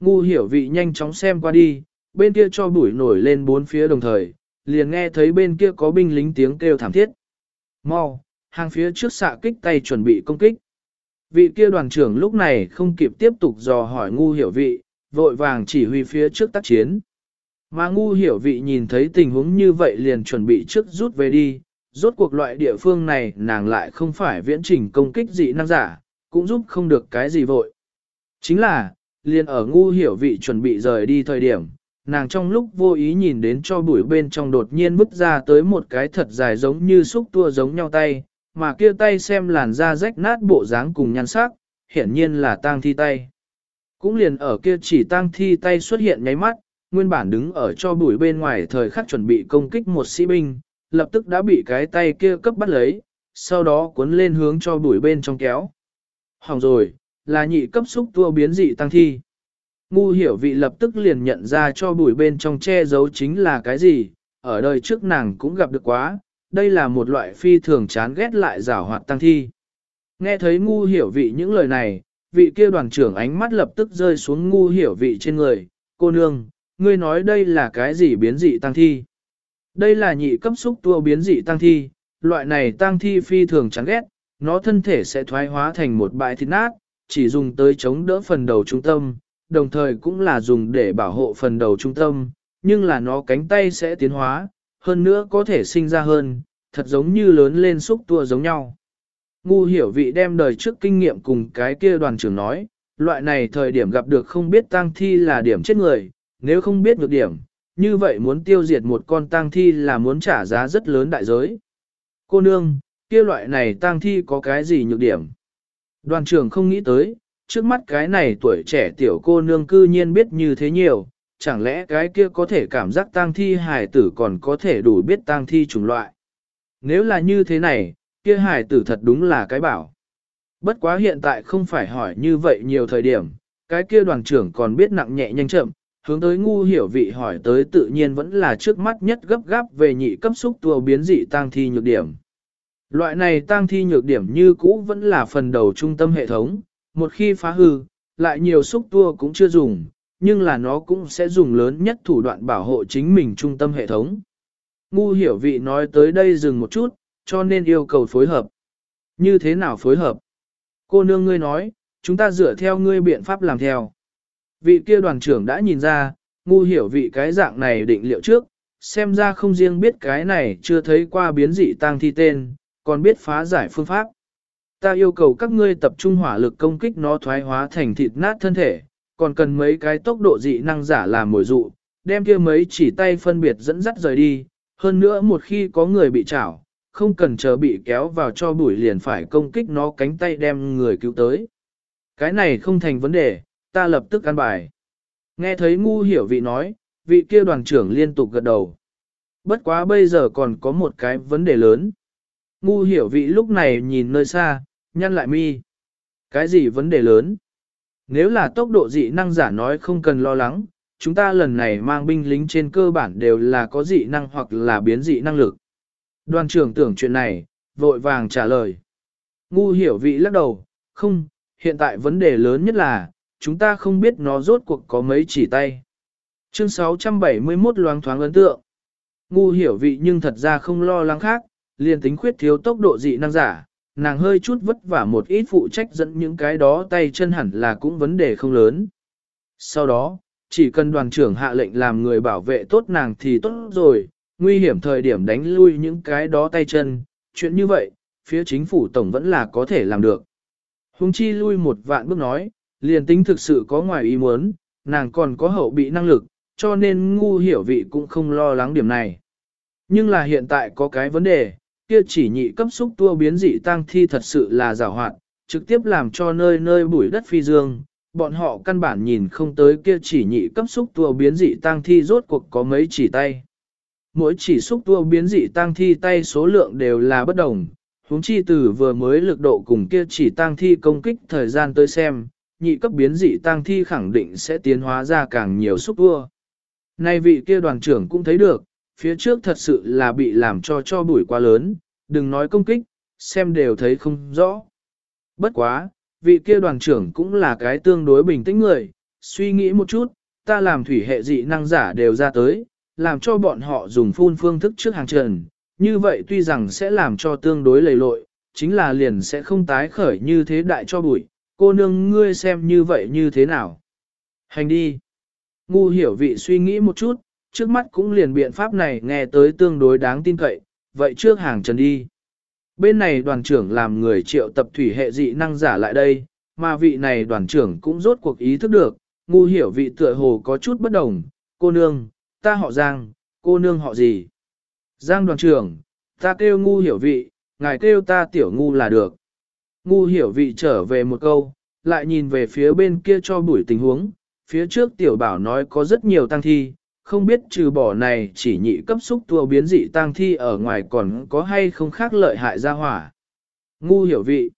Ngu hiểu vị nhanh chóng xem qua đi, bên kia cho bụi nổi lên bốn phía đồng thời, liền nghe thấy bên kia có binh lính tiếng kêu thảm thiết. Mau, hàng phía trước xạ kích tay chuẩn bị công kích. Vị kia đoàn trưởng lúc này không kịp tiếp tục dò hỏi ngu hiểu vị, vội vàng chỉ huy phía trước tác chiến. Mà ngu hiểu vị nhìn thấy tình huống như vậy liền chuẩn bị trước rút về đi, rốt cuộc loại địa phương này nàng lại không phải viễn trình công kích dị năng giả, cũng giúp không được cái gì vội. Chính là, liền ở ngu hiểu vị chuẩn bị rời đi thời điểm, nàng trong lúc vô ý nhìn đến cho bụi bên trong đột nhiên vứt ra tới một cái thật dài giống như xúc tua giống nhau tay, mà kia tay xem làn da rách nát bộ dáng cùng nhan sắc, hiển nhiên là tang thi tay. Cũng liền ở kia chỉ tang thi tay xuất hiện nháy mắt, nguyên bản đứng ở cho bụi bên ngoài thời khắc chuẩn bị công kích một sĩ binh, lập tức đã bị cái tay kia cấp bắt lấy, sau đó cuốn lên hướng cho bụi bên trong kéo. Hỏng rồi, là nhị cấp xúc tua biến dị tăng thi. Ngu hiểu vị lập tức liền nhận ra cho bụi bên trong che giấu chính là cái gì, ở đời trước nàng cũng gặp được quá, đây là một loại phi thường chán ghét lại rào hoạt tăng thi. Nghe thấy ngu hiểu vị những lời này, vị kia đoàn trưởng ánh mắt lập tức rơi xuống ngu hiểu vị trên người, cô nương, ngươi nói đây là cái gì biến dị tăng thi? Đây là nhị cấp xúc tua biến dị tăng thi, loại này tăng thi phi thường chán ghét, nó thân thể sẽ thoái hóa thành một bãi thịt nát, chỉ dùng tới chống đỡ phần đầu trung tâm, đồng thời cũng là dùng để bảo hộ phần đầu trung tâm, nhưng là nó cánh tay sẽ tiến hóa, hơn nữa có thể sinh ra hơn, thật giống như lớn lên xúc tua giống nhau. Ngu hiểu vị đem đời trước kinh nghiệm cùng cái kia đoàn trưởng nói, loại này thời điểm gặp được không biết tang thi là điểm chết người, nếu không biết được điểm, như vậy muốn tiêu diệt một con tang thi là muốn trả giá rất lớn đại giới. Cô nương, kia loại này tang thi có cái gì nhược điểm? Đoàn trưởng không nghĩ tới, trước mắt cái này tuổi trẻ tiểu cô nương cư nhiên biết như thế nhiều, chẳng lẽ cái kia có thể cảm giác tang thi hài tử còn có thể đủ biết tang thi chủng loại. Nếu là như thế này, kia hài tử thật đúng là cái bảo. Bất quá hiện tại không phải hỏi như vậy nhiều thời điểm, cái kia đoàn trưởng còn biết nặng nhẹ nhanh chậm, hướng tới ngu hiểu vị hỏi tới tự nhiên vẫn là trước mắt nhất gấp gáp về nhị cấp xúc tua biến dị tang thi nhược điểm. Loại này tang thi nhược điểm như cũ vẫn là phần đầu trung tâm hệ thống, một khi phá hư, lại nhiều xúc tua cũng chưa dùng, nhưng là nó cũng sẽ dùng lớn nhất thủ đoạn bảo hộ chính mình trung tâm hệ thống. Ngu hiểu vị nói tới đây dừng một chút, cho nên yêu cầu phối hợp. Như thế nào phối hợp? Cô nương ngươi nói, chúng ta dựa theo ngươi biện pháp làm theo. Vị kia đoàn trưởng đã nhìn ra, ngu hiểu vị cái dạng này định liệu trước, xem ra không riêng biết cái này chưa thấy qua biến dị tang thi tên, còn biết phá giải phương pháp. Ta yêu cầu các ngươi tập trung hỏa lực công kích nó thoái hóa thành thịt nát thân thể, còn cần mấy cái tốc độ dị năng giả làm mồi dụ, đem kia mấy chỉ tay phân biệt dẫn dắt rời đi, hơn nữa một khi có người bị chảo, không cần chờ bị kéo vào cho bụi liền phải công kích nó cánh tay đem người cứu tới. Cái này không thành vấn đề, ta lập tức ăn bài. Nghe thấy ngu hiểu vị nói, vị kia đoàn trưởng liên tục gật đầu. Bất quá bây giờ còn có một cái vấn đề lớn. Ngu hiểu vị lúc này nhìn nơi xa, nhăn lại mi. Cái gì vấn đề lớn? Nếu là tốc độ dị năng giả nói không cần lo lắng, chúng ta lần này mang binh lính trên cơ bản đều là có dị năng hoặc là biến dị năng lực. Đoàn trưởng tưởng chuyện này, vội vàng trả lời. Ngu hiểu vị lắc đầu, không, hiện tại vấn đề lớn nhất là, chúng ta không biết nó rốt cuộc có mấy chỉ tay. Chương 671 loáng thoáng ấn tượng. Ngu hiểu vị nhưng thật ra không lo lắng khác, liền tính khuyết thiếu tốc độ dị năng giả, nàng hơi chút vất vả một ít phụ trách dẫn những cái đó tay chân hẳn là cũng vấn đề không lớn. Sau đó, chỉ cần đoàn trưởng hạ lệnh làm người bảo vệ tốt nàng thì tốt rồi, nguy hiểm thời điểm đánh lui những cái đó tay chân, chuyện như vậy, phía chính phủ tổng vẫn là có thể làm được. Hùng chi lui một vạn bước nói, liền tính thực sự có ngoài ý muốn, nàng còn có hậu bị năng lực, cho nên ngu hiểu vị cũng không lo lắng điểm này. Nhưng là hiện tại có cái vấn đề, kia chỉ nhị cấp xúc tua biến dị tăng thi thật sự là rào hoạt, trực tiếp làm cho nơi nơi bụi đất phi dương, bọn họ căn bản nhìn không tới kia chỉ nhị cấp xúc tua biến dị tăng thi rốt cuộc có mấy chỉ tay. Mỗi chỉ xúc tua biến dị tăng thi tay số lượng đều là bất đồng, huống chi từ vừa mới lực độ cùng kia chỉ tăng thi công kích thời gian tới xem, nhị cấp biến dị tăng thi khẳng định sẽ tiến hóa ra càng nhiều xúc tua. Nay vị kia đoàn trưởng cũng thấy được, phía trước thật sự là bị làm cho cho bụi quá lớn, đừng nói công kích, xem đều thấy không rõ. Bất quá, vị kia đoàn trưởng cũng là cái tương đối bình tĩnh người, suy nghĩ một chút, ta làm thủy hệ dị năng giả đều ra tới, làm cho bọn họ dùng phun phương thức trước hàng trần, như vậy tuy rằng sẽ làm cho tương đối lầy lội, chính là liền sẽ không tái khởi như thế đại cho bụi, cô nương ngươi xem như vậy như thế nào. Hành đi. Ngu hiểu vị suy nghĩ một chút, trước mắt cũng liền biện pháp này nghe tới tương đối đáng tin cậy, vậy trước hàng trần đi. Bên này đoàn trưởng làm người triệu tập thủy hệ dị năng giả lại đây, mà vị này đoàn trưởng cũng rốt cuộc ý thức được, ngu hiểu vị tựa hồ có chút bất đồng, cô nương, ta họ Giang, cô nương họ gì? Giang đoàn trưởng, ta kêu ngu hiểu vị, ngài kêu ta tiểu ngu là được. Ngu hiểu vị trở về một câu, lại nhìn về phía bên kia cho buổi tình huống, phía trước tiểu bảo nói có rất nhiều tăng thi, không biết trừ bỏ này chỉ nhị cấp xúc tua biến dị tăng thi ở ngoài còn có hay không khác lợi hại ra hỏa. Ngu hiểu vị.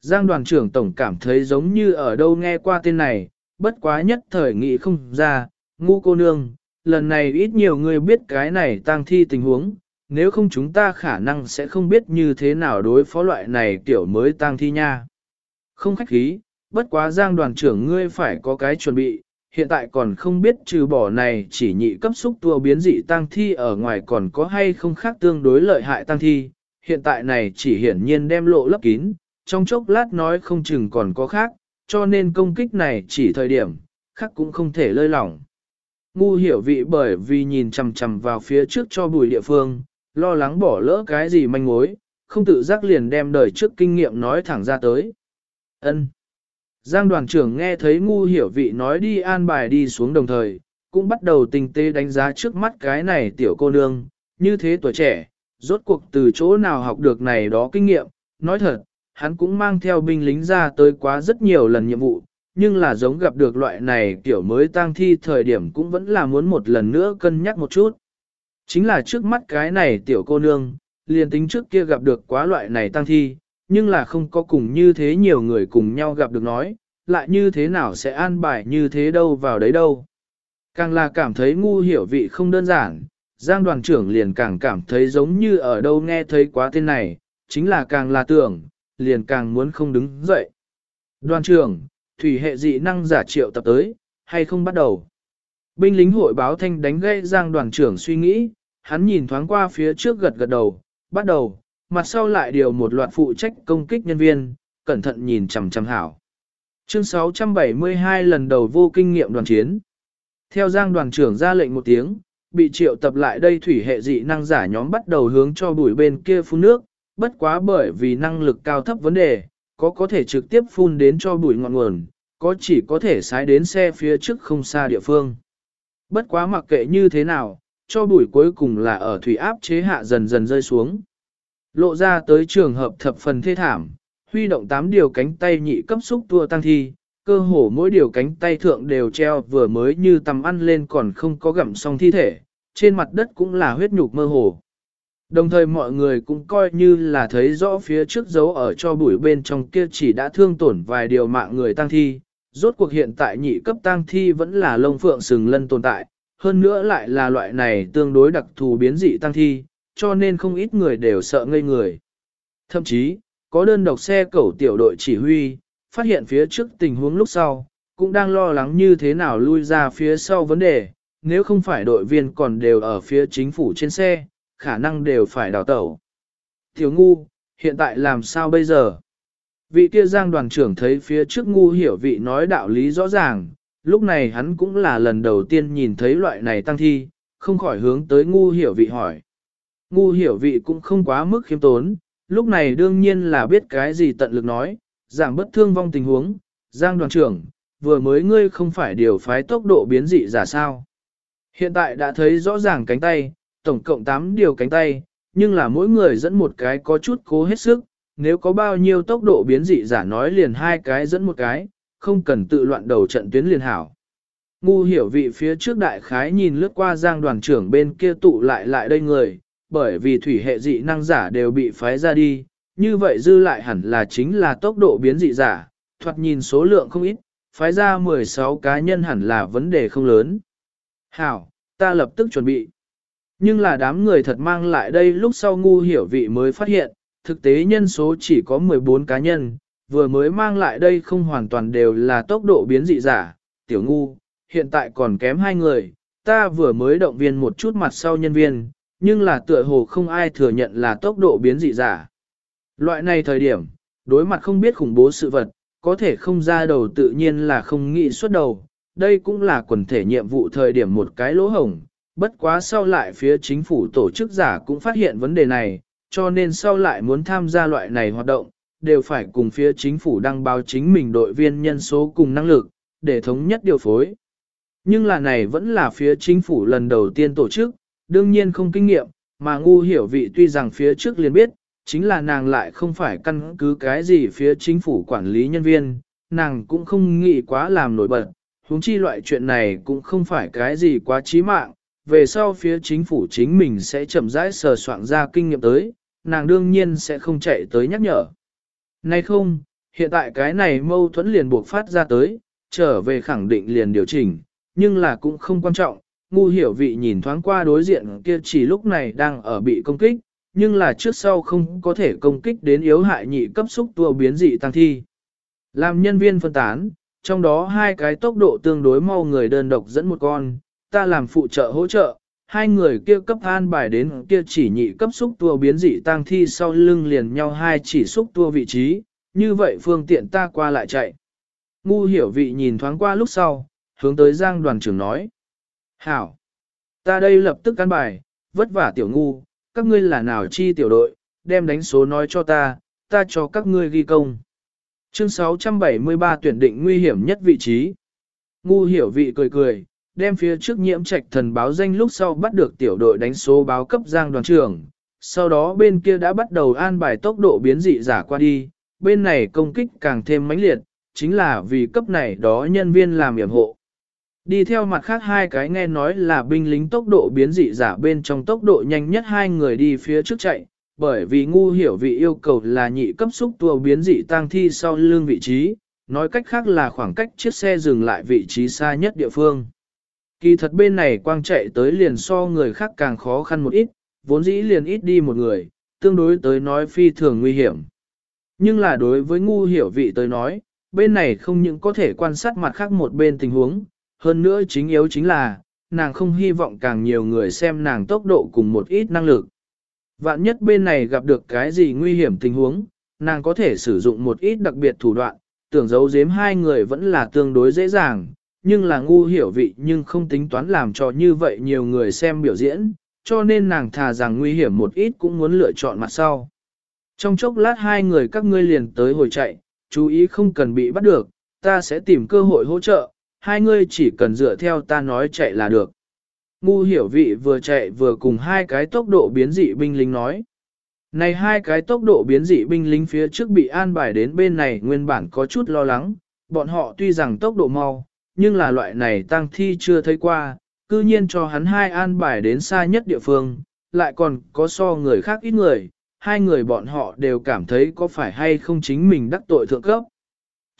Giang đoàn trưởng tổng cảm thấy giống như ở đâu nghe qua tên này, bất quá nhất thời nghĩ không ra, ngu cô nương, lần này ít nhiều người biết cái này tăng thi tình huống, nếu không chúng ta khả năng sẽ không biết như thế nào đối phó loại này kiểu mới tăng thi nha. Không khách khí, bất quá giang đoàn trưởng ngươi phải có cái chuẩn bị, hiện tại còn không biết trừ bỏ này chỉ nhị cấp xúc tua biến dị tăng thi ở ngoài còn có hay không khác tương đối lợi hại tăng thi, hiện tại này chỉ hiển nhiên đem lộ lấp kín, trong chốc lát nói không chừng còn có khác, cho nên công kích này chỉ thời điểm, khác cũng không thể lơi lỏng. Ngu hiểu vị bởi vì nhìn chằm chằm vào phía trước cho bùi địa phương, lo lắng bỏ lỡ cái gì manh mối, không tự giác liền đem đời trước kinh nghiệm nói thẳng ra tới. Ân. Giang đoàn trưởng nghe thấy ngu hiểu vị nói đi an bài đi xuống đồng thời, cũng bắt đầu tinh tế đánh giá trước mắt cái này tiểu cô nương, như thế tuổi trẻ, rốt cuộc từ chỗ nào học được này đó kinh nghiệm, nói thật, hắn cũng mang theo binh lính ra tới quá rất nhiều lần nhiệm vụ, nhưng là giống gặp được loại này tiểu mới tang thi thời điểm cũng vẫn là muốn một lần nữa cân nhắc một chút. Chính là trước mắt cái này tiểu cô nương, liền tính trước kia gặp được quá loại này tang thi, nhưng là không có cùng như thế nhiều người cùng nhau gặp được nói, lại như thế nào sẽ an bài như thế đâu vào đấy đâu. Càng là cảm thấy ngu hiểu vị không đơn giản, Giang đoàn trưởng liền càng cảm thấy giống như ở đâu nghe thấy quá tên này, chính là càng là tưởng, liền càng muốn không đứng dậy. Đoàn trưởng, thủy hệ dị năng giả triệu tập tới, hay không bắt đầu? Binh lính hội báo thanh đánh gây Giang đoàn trưởng suy nghĩ, hắn nhìn thoáng qua phía trước gật gật đầu, bắt đầu, mặt sau lại điều một loạt phụ trách công kích nhân viên, cẩn thận nhìn chằm chằm hảo. Chương 672 lần đầu vô kinh nghiệm đoàn chiến. Theo Giang đoàn trưởng ra lệnh một tiếng, bị triệu tập lại đây thủy hệ dị năng giả nhóm bắt đầu hướng cho bụi bên kia phun nước, bất quá bởi vì năng lực cao thấp vấn đề, có có thể trực tiếp phun đến cho bụi ngọn nguồn, có chỉ có thể sái đến xe phía trước không xa địa phương. Bất quá mặc kệ như thế nào, cho bụi cuối cùng là ở thủy áp chế hạ dần dần rơi xuống. Lộ ra tới trường hợp thập phần thê thảm, huy động 8 điều cánh tay nhị cấp xúc tua tăng thi, cơ hồ mỗi điều cánh tay thượng đều treo vừa mới như tầm ăn lên còn không có gặm xong thi thể, trên mặt đất cũng là huyết nhục mơ hồ. Đồng thời mọi người cũng coi như là thấy rõ phía trước dấu ở cho bụi bên trong kia chỉ đã thương tổn vài điều mạng người tăng thi. Rốt cuộc hiện tại nhị cấp tăng thi vẫn là lông phượng sừng lân tồn tại, hơn nữa lại là loại này tương đối đặc thù biến dị tăng thi, cho nên không ít người đều sợ ngây người. Thậm chí, có đơn độc xe cẩu tiểu đội chỉ huy, phát hiện phía trước tình huống lúc sau, cũng đang lo lắng như thế nào lui ra phía sau vấn đề, nếu không phải đội viên còn đều ở phía chính phủ trên xe, khả năng đều phải đào tẩu. Tiểu ngu, hiện tại làm sao bây giờ? Vị kia giang đoàn trưởng thấy phía trước ngu hiểu vị nói đạo lý rõ ràng, lúc này hắn cũng là lần đầu tiên nhìn thấy loại này tăng thi, không khỏi hướng tới ngu hiểu vị hỏi. Ngu hiểu vị cũng không quá mức khiêm tốn, lúc này đương nhiên là biết cái gì tận lực nói, giảm bất thương vong tình huống, giang đoàn trưởng, vừa mới ngươi không phải điều phái tốc độ biến dị giả sao. Hiện tại đã thấy rõ ràng cánh tay, tổng cộng 8 điều cánh tay, nhưng là mỗi người dẫn một cái có chút cố hết sức, nếu có bao nhiêu tốc độ biến dị giả nói liền hai cái dẫn một cái, không cần tự loạn đầu trận tuyến liền hảo. Ngu hiểu vị phía trước đại khái nhìn lướt qua giang đoàn trưởng bên kia tụ lại lại đây người, bởi vì thủy hệ dị năng giả đều bị phái ra đi, như vậy dư lại hẳn là chính là tốc độ biến dị giả, thoạt nhìn số lượng không ít, phái ra 16 cá nhân hẳn là vấn đề không lớn. Hảo, ta lập tức chuẩn bị. Nhưng là đám người thật mang lại đây lúc sau ngu hiểu vị mới phát hiện, thực tế nhân số chỉ có 14 cá nhân, vừa mới mang lại đây không hoàn toàn đều là tốc độ biến dị giả, tiểu ngu, hiện tại còn kém hai người, ta vừa mới động viên một chút mặt sau nhân viên, nhưng là tựa hồ không ai thừa nhận là tốc độ biến dị giả. Loại này thời điểm, đối mặt không biết khủng bố sự vật, có thể không ra đầu tự nhiên là không nghĩ xuất đầu, đây cũng là quần thể nhiệm vụ thời điểm một cái lỗ hổng, bất quá sau lại phía chính phủ tổ chức giả cũng phát hiện vấn đề này, cho nên sau lại muốn tham gia loại này hoạt động, đều phải cùng phía chính phủ đăng báo chính mình đội viên nhân số cùng năng lực, để thống nhất điều phối. Nhưng là này vẫn là phía chính phủ lần đầu tiên tổ chức, đương nhiên không kinh nghiệm, mà ngu hiểu vị tuy rằng phía trước liền biết, chính là nàng lại không phải căn cứ cái gì phía chính phủ quản lý nhân viên, nàng cũng không nghĩ quá làm nổi bật, huống chi loại chuyện này cũng không phải cái gì quá chí mạng, về sau phía chính phủ chính mình sẽ chậm rãi sờ soạn ra kinh nghiệm tới, nàng đương nhiên sẽ không chạy tới nhắc nhở. Nay không, hiện tại cái này mâu thuẫn liền buộc phát ra tới, trở về khẳng định liền điều chỉnh, nhưng là cũng không quan trọng, ngu hiểu vị nhìn thoáng qua đối diện kia chỉ lúc này đang ở bị công kích, nhưng là trước sau không có thể công kích đến yếu hại nhị cấp xúc tua biến dị tăng thi. Làm nhân viên phân tán, trong đó hai cái tốc độ tương đối mau người đơn độc dẫn một con, ta làm phụ trợ hỗ trợ, hai người kia cấp an bài đến kia chỉ nhị cấp xúc tua biến dị tăng thi sau lưng liền nhau hai chỉ xúc tua vị trí, như vậy phương tiện ta qua lại chạy. Ngu hiểu vị nhìn thoáng qua lúc sau, hướng tới giang đoàn trưởng nói. Hảo! Ta đây lập tức căn bài, vất vả tiểu ngu, các ngươi là nào chi tiểu đội, đem đánh số nói cho ta, ta cho các ngươi ghi công. Chương 673 tuyển định nguy hiểm nhất vị trí. Ngu hiểu vị cười cười, đem phía trước nhiễm trạch thần báo danh lúc sau bắt được tiểu đội đánh số báo cấp giang đoàn trưởng. Sau đó bên kia đã bắt đầu an bài tốc độ biến dị giả qua đi, bên này công kích càng thêm mãnh liệt, chính là vì cấp này đó nhân viên làm yểm hộ. Đi theo mặt khác hai cái nghe nói là binh lính tốc độ biến dị giả bên trong tốc độ nhanh nhất hai người đi phía trước chạy, bởi vì ngu hiểu vị yêu cầu là nhị cấp xúc tua biến dị tang thi sau lưng vị trí, nói cách khác là khoảng cách chiếc xe dừng lại vị trí xa nhất địa phương. Kỳ thật bên này quang chạy tới liền so người khác càng khó khăn một ít, vốn dĩ liền ít đi một người, tương đối tới nói phi thường nguy hiểm. Nhưng là đối với ngu hiểu vị tới nói, bên này không những có thể quan sát mặt khác một bên tình huống, hơn nữa chính yếu chính là, nàng không hy vọng càng nhiều người xem nàng tốc độ cùng một ít năng lực. Vạn nhất bên này gặp được cái gì nguy hiểm tình huống, nàng có thể sử dụng một ít đặc biệt thủ đoạn, tưởng giấu giếm hai người vẫn là tương đối dễ dàng, nhưng là ngu hiểu vị nhưng không tính toán làm cho như vậy nhiều người xem biểu diễn, cho nên nàng thà rằng nguy hiểm một ít cũng muốn lựa chọn mặt sau. Trong chốc lát hai người các ngươi liền tới hồi chạy, chú ý không cần bị bắt được, ta sẽ tìm cơ hội hỗ trợ, hai ngươi chỉ cần dựa theo ta nói chạy là được. Ngu hiểu vị vừa chạy vừa cùng hai cái tốc độ biến dị binh lính nói. Này hai cái tốc độ biến dị binh lính phía trước bị an bài đến bên này nguyên bản có chút lo lắng, bọn họ tuy rằng tốc độ mau, nhưng là loại này tăng thi chưa thấy qua, cư nhiên cho hắn hai an bài đến xa nhất địa phương, lại còn có so người khác ít người, hai người bọn họ đều cảm thấy có phải hay không chính mình đắc tội thượng cấp.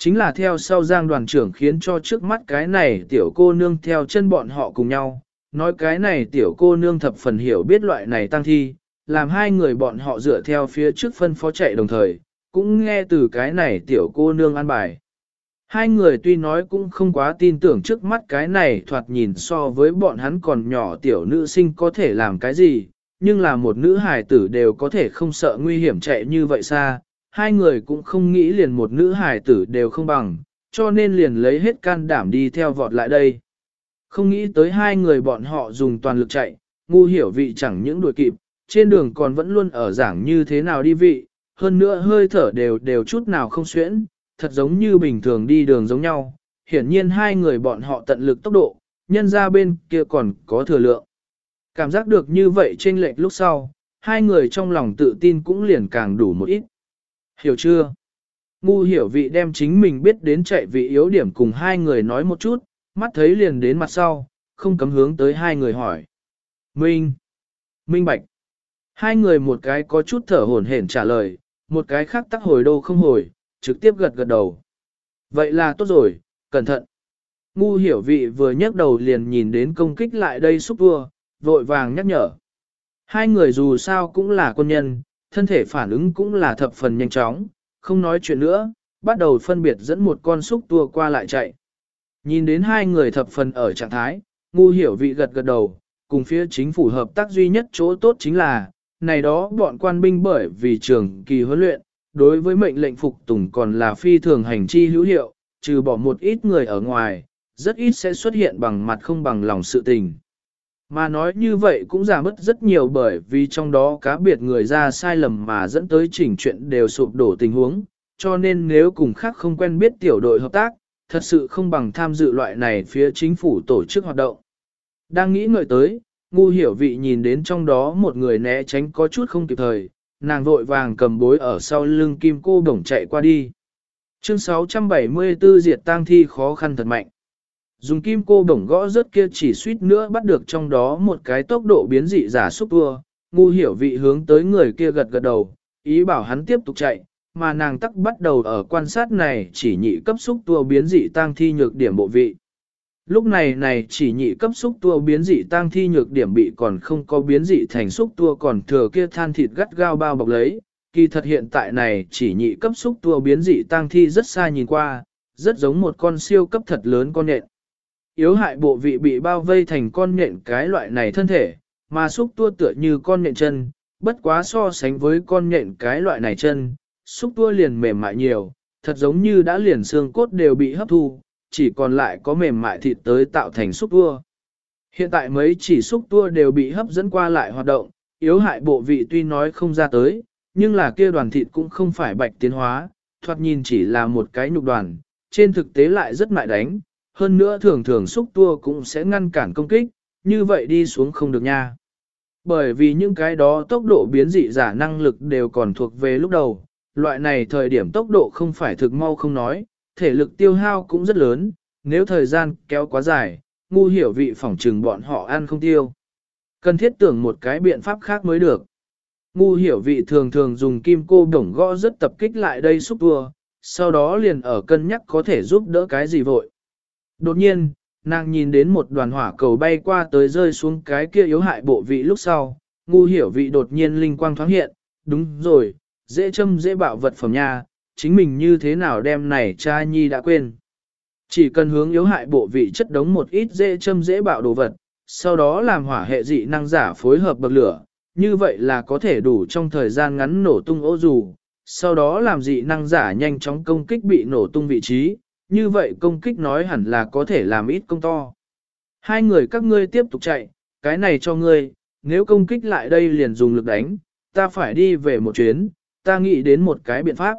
Chính là theo sau giang đoàn trưởng khiến cho trước mắt cái này tiểu cô nương theo chân bọn họ cùng nhau, nói cái này tiểu cô nương thập phần hiểu biết loại này tăng thi, làm hai người bọn họ dựa theo phía trước phân phó chạy đồng thời, cũng nghe từ cái này tiểu cô nương an bài. Hai người tuy nói cũng không quá tin tưởng trước mắt cái này thoạt nhìn so với bọn hắn còn nhỏ tiểu nữ sinh có thể làm cái gì, nhưng là một nữ hài tử đều có thể không sợ nguy hiểm chạy như vậy xa, hai người cũng không nghĩ liền một nữ hài tử đều không bằng, cho nên liền lấy hết can đảm đi theo vọt lại đây. Không nghĩ tới hai người bọn họ dùng toàn lực chạy, ngu hiểu vị chẳng những đuổi kịp, trên đường còn vẫn luôn ở giảng như thế nào đi vị, hơn nữa hơi thở đều đều chút nào không xuyễn, thật giống như bình thường đi đường giống nhau. Hiển nhiên hai người bọn họ tận lực tốc độ, nhân ra bên kia còn có thừa lượng. Cảm giác được như vậy trên lệch lúc sau, hai người trong lòng tự tin cũng liền càng đủ một ít. Hiểu chưa? Ngu hiểu vị đem chính mình biết đến chạy vị yếu điểm cùng hai người nói một chút, mắt thấy liền đến mặt sau, không cấm hướng tới hai người hỏi. Minh! Minh Bạch! Hai người một cái có chút thở hổn hển trả lời, một cái khác tắc hồi đâu không hồi, trực tiếp gật gật đầu. Vậy là tốt rồi, cẩn thận. Ngu hiểu vị vừa nhấc đầu liền nhìn đến công kích lại đây xúc vua, vội vàng nhắc nhở. Hai người dù sao cũng là quân nhân, thân thể phản ứng cũng là thập phần nhanh chóng, không nói chuyện nữa, bắt đầu phân biệt dẫn một con xúc tua qua lại chạy. Nhìn đến hai người thập phần ở trạng thái, ngu hiểu vị gật gật đầu, cùng phía chính phủ hợp tác duy nhất chỗ tốt chính là, này đó bọn quan binh bởi vì trường kỳ huấn luyện, đối với mệnh lệnh phục tùng còn là phi thường hành chi hữu hiệu, trừ bỏ một ít người ở ngoài, rất ít sẽ xuất hiện bằng mặt không bằng lòng sự tình. Mà nói như vậy cũng giảm mất rất nhiều bởi vì trong đó cá biệt người ra sai lầm mà dẫn tới chỉnh chuyện đều sụp đổ tình huống, cho nên nếu cùng khác không quen biết tiểu đội hợp tác, thật sự không bằng tham dự loại này phía chính phủ tổ chức hoạt động. Đang nghĩ ngợi tới, ngu hiểu vị nhìn đến trong đó một người né tránh có chút không kịp thời, nàng vội vàng cầm bối ở sau lưng kim cô bổng chạy qua đi. Chương 674 diệt tang thi khó khăn thật mạnh. Dùng kim cô bổng gõ rớt kia chỉ suýt nữa bắt được trong đó một cái tốc độ biến dị giả xúc vua, ngu hiểu vị hướng tới người kia gật gật đầu, ý bảo hắn tiếp tục chạy, mà nàng tắc bắt đầu ở quan sát này chỉ nhị cấp xúc tua biến dị tăng thi nhược điểm bộ vị. Lúc này này chỉ nhị cấp xúc tua biến dị tăng thi nhược điểm bị còn không có biến dị thành xúc tua còn thừa kia than thịt gắt gao bao bọc lấy. Kỳ thật hiện tại này chỉ nhị cấp xúc tua biến dị tăng thi rất xa nhìn qua, rất giống một con siêu cấp thật lớn con nhện. Yếu hại bộ vị bị bao vây thành con nhện cái loại này thân thể, mà xúc tua tựa như con nhện chân, bất quá so sánh với con nhện cái loại này chân, xúc tua liền mềm mại nhiều, thật giống như đã liền xương cốt đều bị hấp thu, chỉ còn lại có mềm mại thịt tới tạo thành xúc tua. Hiện tại mấy chỉ xúc tua đều bị hấp dẫn qua lại hoạt động, yếu hại bộ vị tuy nói không ra tới, nhưng là kia đoàn thịt cũng không phải bạch tiến hóa, thoạt nhìn chỉ là một cái nhục đoàn, trên thực tế lại rất mại đánh, hơn nữa thường thường xúc tua cũng sẽ ngăn cản công kích, như vậy đi xuống không được nha. Bởi vì những cái đó tốc độ biến dị giả năng lực đều còn thuộc về lúc đầu, loại này thời điểm tốc độ không phải thực mau không nói, thể lực tiêu hao cũng rất lớn, nếu thời gian kéo quá dài, ngu hiểu vị phỏng trừng bọn họ ăn không tiêu. Cần thiết tưởng một cái biện pháp khác mới được. Ngu hiểu vị thường thường dùng kim cô đồng gõ rất tập kích lại đây xúc tua, sau đó liền ở cân nhắc có thể giúp đỡ cái gì vội. Đột nhiên, nàng nhìn đến một đoàn hỏa cầu bay qua tới rơi xuống cái kia yếu hại bộ vị lúc sau, ngu hiểu vị đột nhiên linh quang thoáng hiện, đúng rồi, dễ châm dễ bạo vật phẩm nha, chính mình như thế nào đem này cha nhi đã quên. Chỉ cần hướng yếu hại bộ vị chất đống một ít dễ châm dễ bạo đồ vật, sau đó làm hỏa hệ dị năng giả phối hợp bậc lửa, như vậy là có thể đủ trong thời gian ngắn nổ tung ô dù, sau đó làm dị năng giả nhanh chóng công kích bị nổ tung vị trí, như vậy công kích nói hẳn là có thể làm ít công to. Hai người các ngươi tiếp tục chạy, cái này cho ngươi, nếu công kích lại đây liền dùng lực đánh, ta phải đi về một chuyến, ta nghĩ đến một cái biện pháp.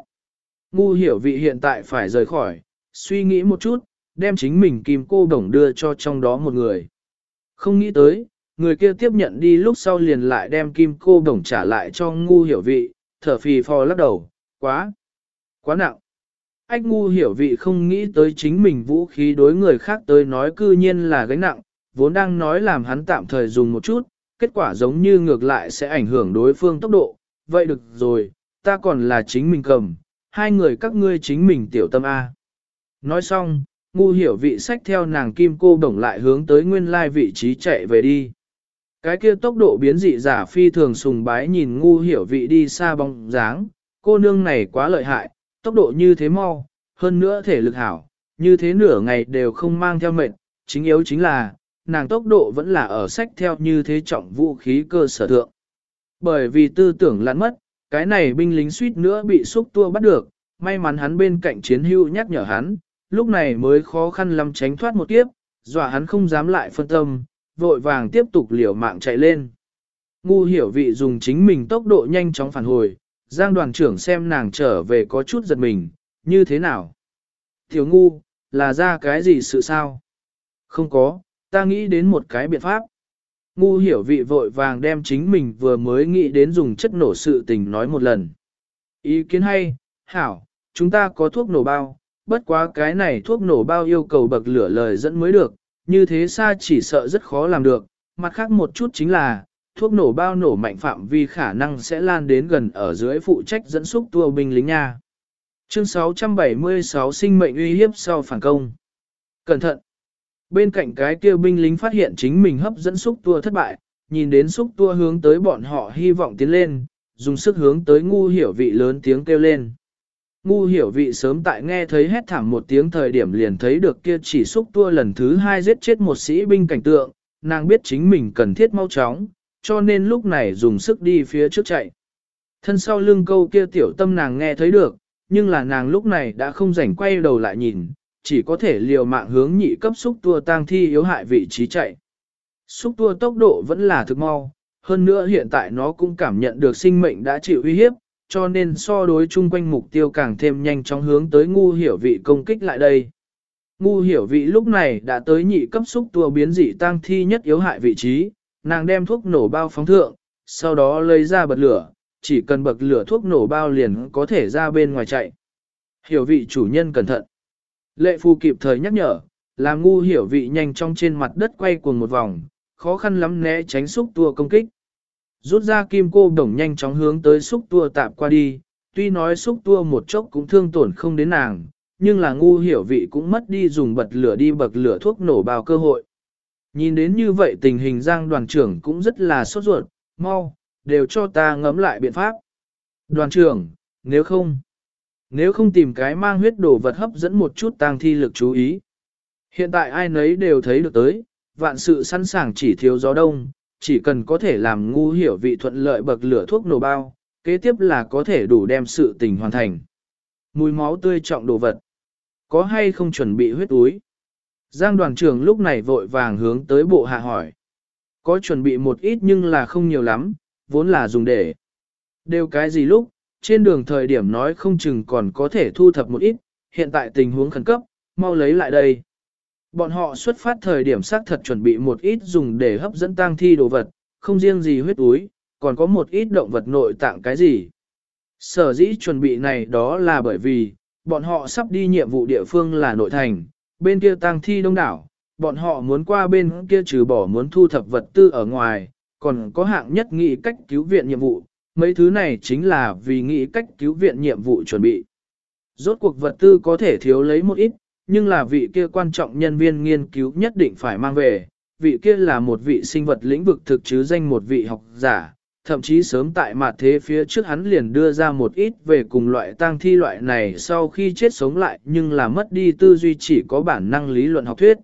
Ngu hiểu vị hiện tại phải rời khỏi, suy nghĩ một chút, đem chính mình kim cô đồng đưa cho trong đó một người. Không nghĩ tới, người kia tiếp nhận đi lúc sau liền lại đem kim cô đồng trả lại cho ngu hiểu vị, thở phì phò lắc đầu, quá, quá nặng. Ách ngu hiểu vị không nghĩ tới chính mình vũ khí đối người khác tới nói cư nhiên là gánh nặng, vốn đang nói làm hắn tạm thời dùng một chút, kết quả giống như ngược lại sẽ ảnh hưởng đối phương tốc độ. Vậy được rồi, ta còn là chính mình cầm, hai người các ngươi chính mình tiểu tâm A. Nói xong, ngu hiểu vị sách theo nàng kim cô đồng lại hướng tới nguyên lai vị trí chạy về đi. Cái kia tốc độ biến dị giả phi thường sùng bái nhìn ngu hiểu vị đi xa bóng dáng, cô nương này quá lợi hại, tốc độ như thế mau, hơn nữa thể lực hảo, như thế nửa ngày đều không mang theo mệnh, chính yếu chính là, nàng tốc độ vẫn là ở sách theo như thế trọng vũ khí cơ sở thượng. Bởi vì tư tưởng lăn mất, cái này binh lính suýt nữa bị xúc tua bắt được, may mắn hắn bên cạnh chiến hữu nhắc nhở hắn, lúc này mới khó khăn lắm tránh thoát một kiếp, dọa hắn không dám lại phân tâm, vội vàng tiếp tục liều mạng chạy lên. Ngu hiểu vị dùng chính mình tốc độ nhanh chóng phản hồi, Giang đoàn trưởng xem nàng trở về có chút giật mình, như thế nào? Tiểu ngu, là ra cái gì sự sao? Không có, ta nghĩ đến một cái biện pháp. Ngu hiểu vị vội vàng đem chính mình vừa mới nghĩ đến dùng chất nổ sự tình nói một lần. Ý kiến hay, hảo, chúng ta có thuốc nổ bao, bất quá cái này thuốc nổ bao yêu cầu bậc lửa lời dẫn mới được, như thế xa chỉ sợ rất khó làm được, mặt khác một chút chính là, thuốc nổ bao nổ mạnh phạm vi khả năng sẽ lan đến gần ở dưới phụ trách dẫn xúc tua binh lính nha. Chương 676 sinh mệnh uy hiếp sau phản công. Cẩn thận! Bên cạnh cái kia binh lính phát hiện chính mình hấp dẫn xúc tua thất bại, nhìn đến xúc tua hướng tới bọn họ hy vọng tiến lên, dùng sức hướng tới ngu hiểu vị lớn tiếng kêu lên. Ngu hiểu vị sớm tại nghe thấy hét thảm một tiếng thời điểm liền thấy được kia chỉ xúc tua lần thứ hai giết chết một sĩ binh cảnh tượng, nàng biết chính mình cần thiết mau chóng, cho nên lúc này dùng sức đi phía trước chạy. Thân sau lưng câu kia tiểu tâm nàng nghe thấy được, nhưng là nàng lúc này đã không rảnh quay đầu lại nhìn, chỉ có thể liều mạng hướng nhị cấp xúc tua tang thi yếu hại vị trí chạy. Xúc tua tốc độ vẫn là thực mau, hơn nữa hiện tại nó cũng cảm nhận được sinh mệnh đã chịu uy hiếp, cho nên so đối chung quanh mục tiêu càng thêm nhanh chóng hướng tới ngu hiểu vị công kích lại đây. Ngu hiểu vị lúc này đã tới nhị cấp xúc tua biến dị tang thi nhất yếu hại vị trí, nàng đem thuốc nổ bao phóng thượng, sau đó lấy ra bật lửa, chỉ cần bật lửa thuốc nổ bao liền có thể ra bên ngoài chạy. Hiểu vị chủ nhân cẩn thận. Lệ phu kịp thời nhắc nhở, làm ngu hiểu vị nhanh trong trên mặt đất quay cuồng một vòng, khó khăn lắm né tránh xúc tua công kích. Rút ra kim cô đồng nhanh chóng hướng tới xúc tua tạm qua đi, tuy nói xúc tua một chốc cũng thương tổn không đến nàng, nhưng là ngu hiểu vị cũng mất đi dùng bật lửa đi bật lửa thuốc nổ bao cơ hội. Nhìn đến như vậy tình hình giang đoàn trưởng cũng rất là sốt ruột, mau, đều cho ta ngẫm lại biện pháp. Đoàn trưởng, nếu không, nếu không tìm cái mang huyết đồ vật hấp dẫn một chút tang thi lực chú ý. Hiện tại ai nấy đều thấy được tới, vạn sự sẵn sàng chỉ thiếu gió đông, chỉ cần có thể làm ngu hiểu vị thuận lợi bậc lửa thuốc nổ bao, kế tiếp là có thể đủ đem sự tình hoàn thành. Mùi máu tươi trọng đồ vật. Có hay không chuẩn bị huyết túi? Giang đoàn trưởng lúc này vội vàng hướng tới bộ hạ hỏi. Có chuẩn bị một ít nhưng là không nhiều lắm, vốn là dùng để. Đều cái gì lúc, trên đường thời điểm nói không chừng còn có thể thu thập một ít, hiện tại tình huống khẩn cấp, mau lấy lại đây. Bọn họ xuất phát thời điểm xác thật chuẩn bị một ít dùng để hấp dẫn tang thi đồ vật, không riêng gì huyết túi, còn có một ít động vật nội tạng cái gì. Sở dĩ chuẩn bị này đó là bởi vì, bọn họ sắp đi nhiệm vụ địa phương là nội thành, bên kia tang thi đông đảo, bọn họ muốn qua bên kia trừ bỏ muốn thu thập vật tư ở ngoài, còn có hạng nhất nghị cách cứu viện nhiệm vụ, mấy thứ này chính là vì nghĩ cách cứu viện nhiệm vụ chuẩn bị. Rốt cuộc vật tư có thể thiếu lấy một ít, nhưng là vị kia quan trọng nhân viên nghiên cứu nhất định phải mang về, vị kia là một vị sinh vật lĩnh vực thực chứ danh một vị học giả, thậm chí sớm tại mặt thế phía trước hắn liền đưa ra một ít về cùng loại tang thi loại này sau khi chết sống lại nhưng là mất đi tư duy chỉ có bản năng lý luận học thuyết.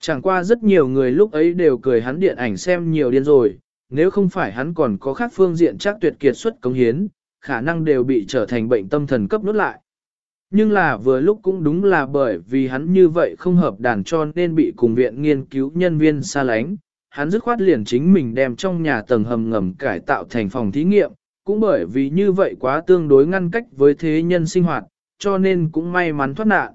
Chẳng qua rất nhiều người lúc ấy đều cười hắn điện ảnh xem nhiều điên rồi, nếu không phải hắn còn có khác phương diện chắc tuyệt kiệt xuất công hiến, khả năng đều bị trở thành bệnh tâm thần cấp nút lại. Nhưng là vừa lúc cũng đúng là bởi vì hắn như vậy không hợp đàn cho nên bị cùng viện nghiên cứu nhân viên xa lánh, hắn dứt khoát liền chính mình đem trong nhà tầng hầm ngầm cải tạo thành phòng thí nghiệm, cũng bởi vì như vậy quá tương đối ngăn cách với thế nhân sinh hoạt, cho nên cũng may mắn thoát nạn.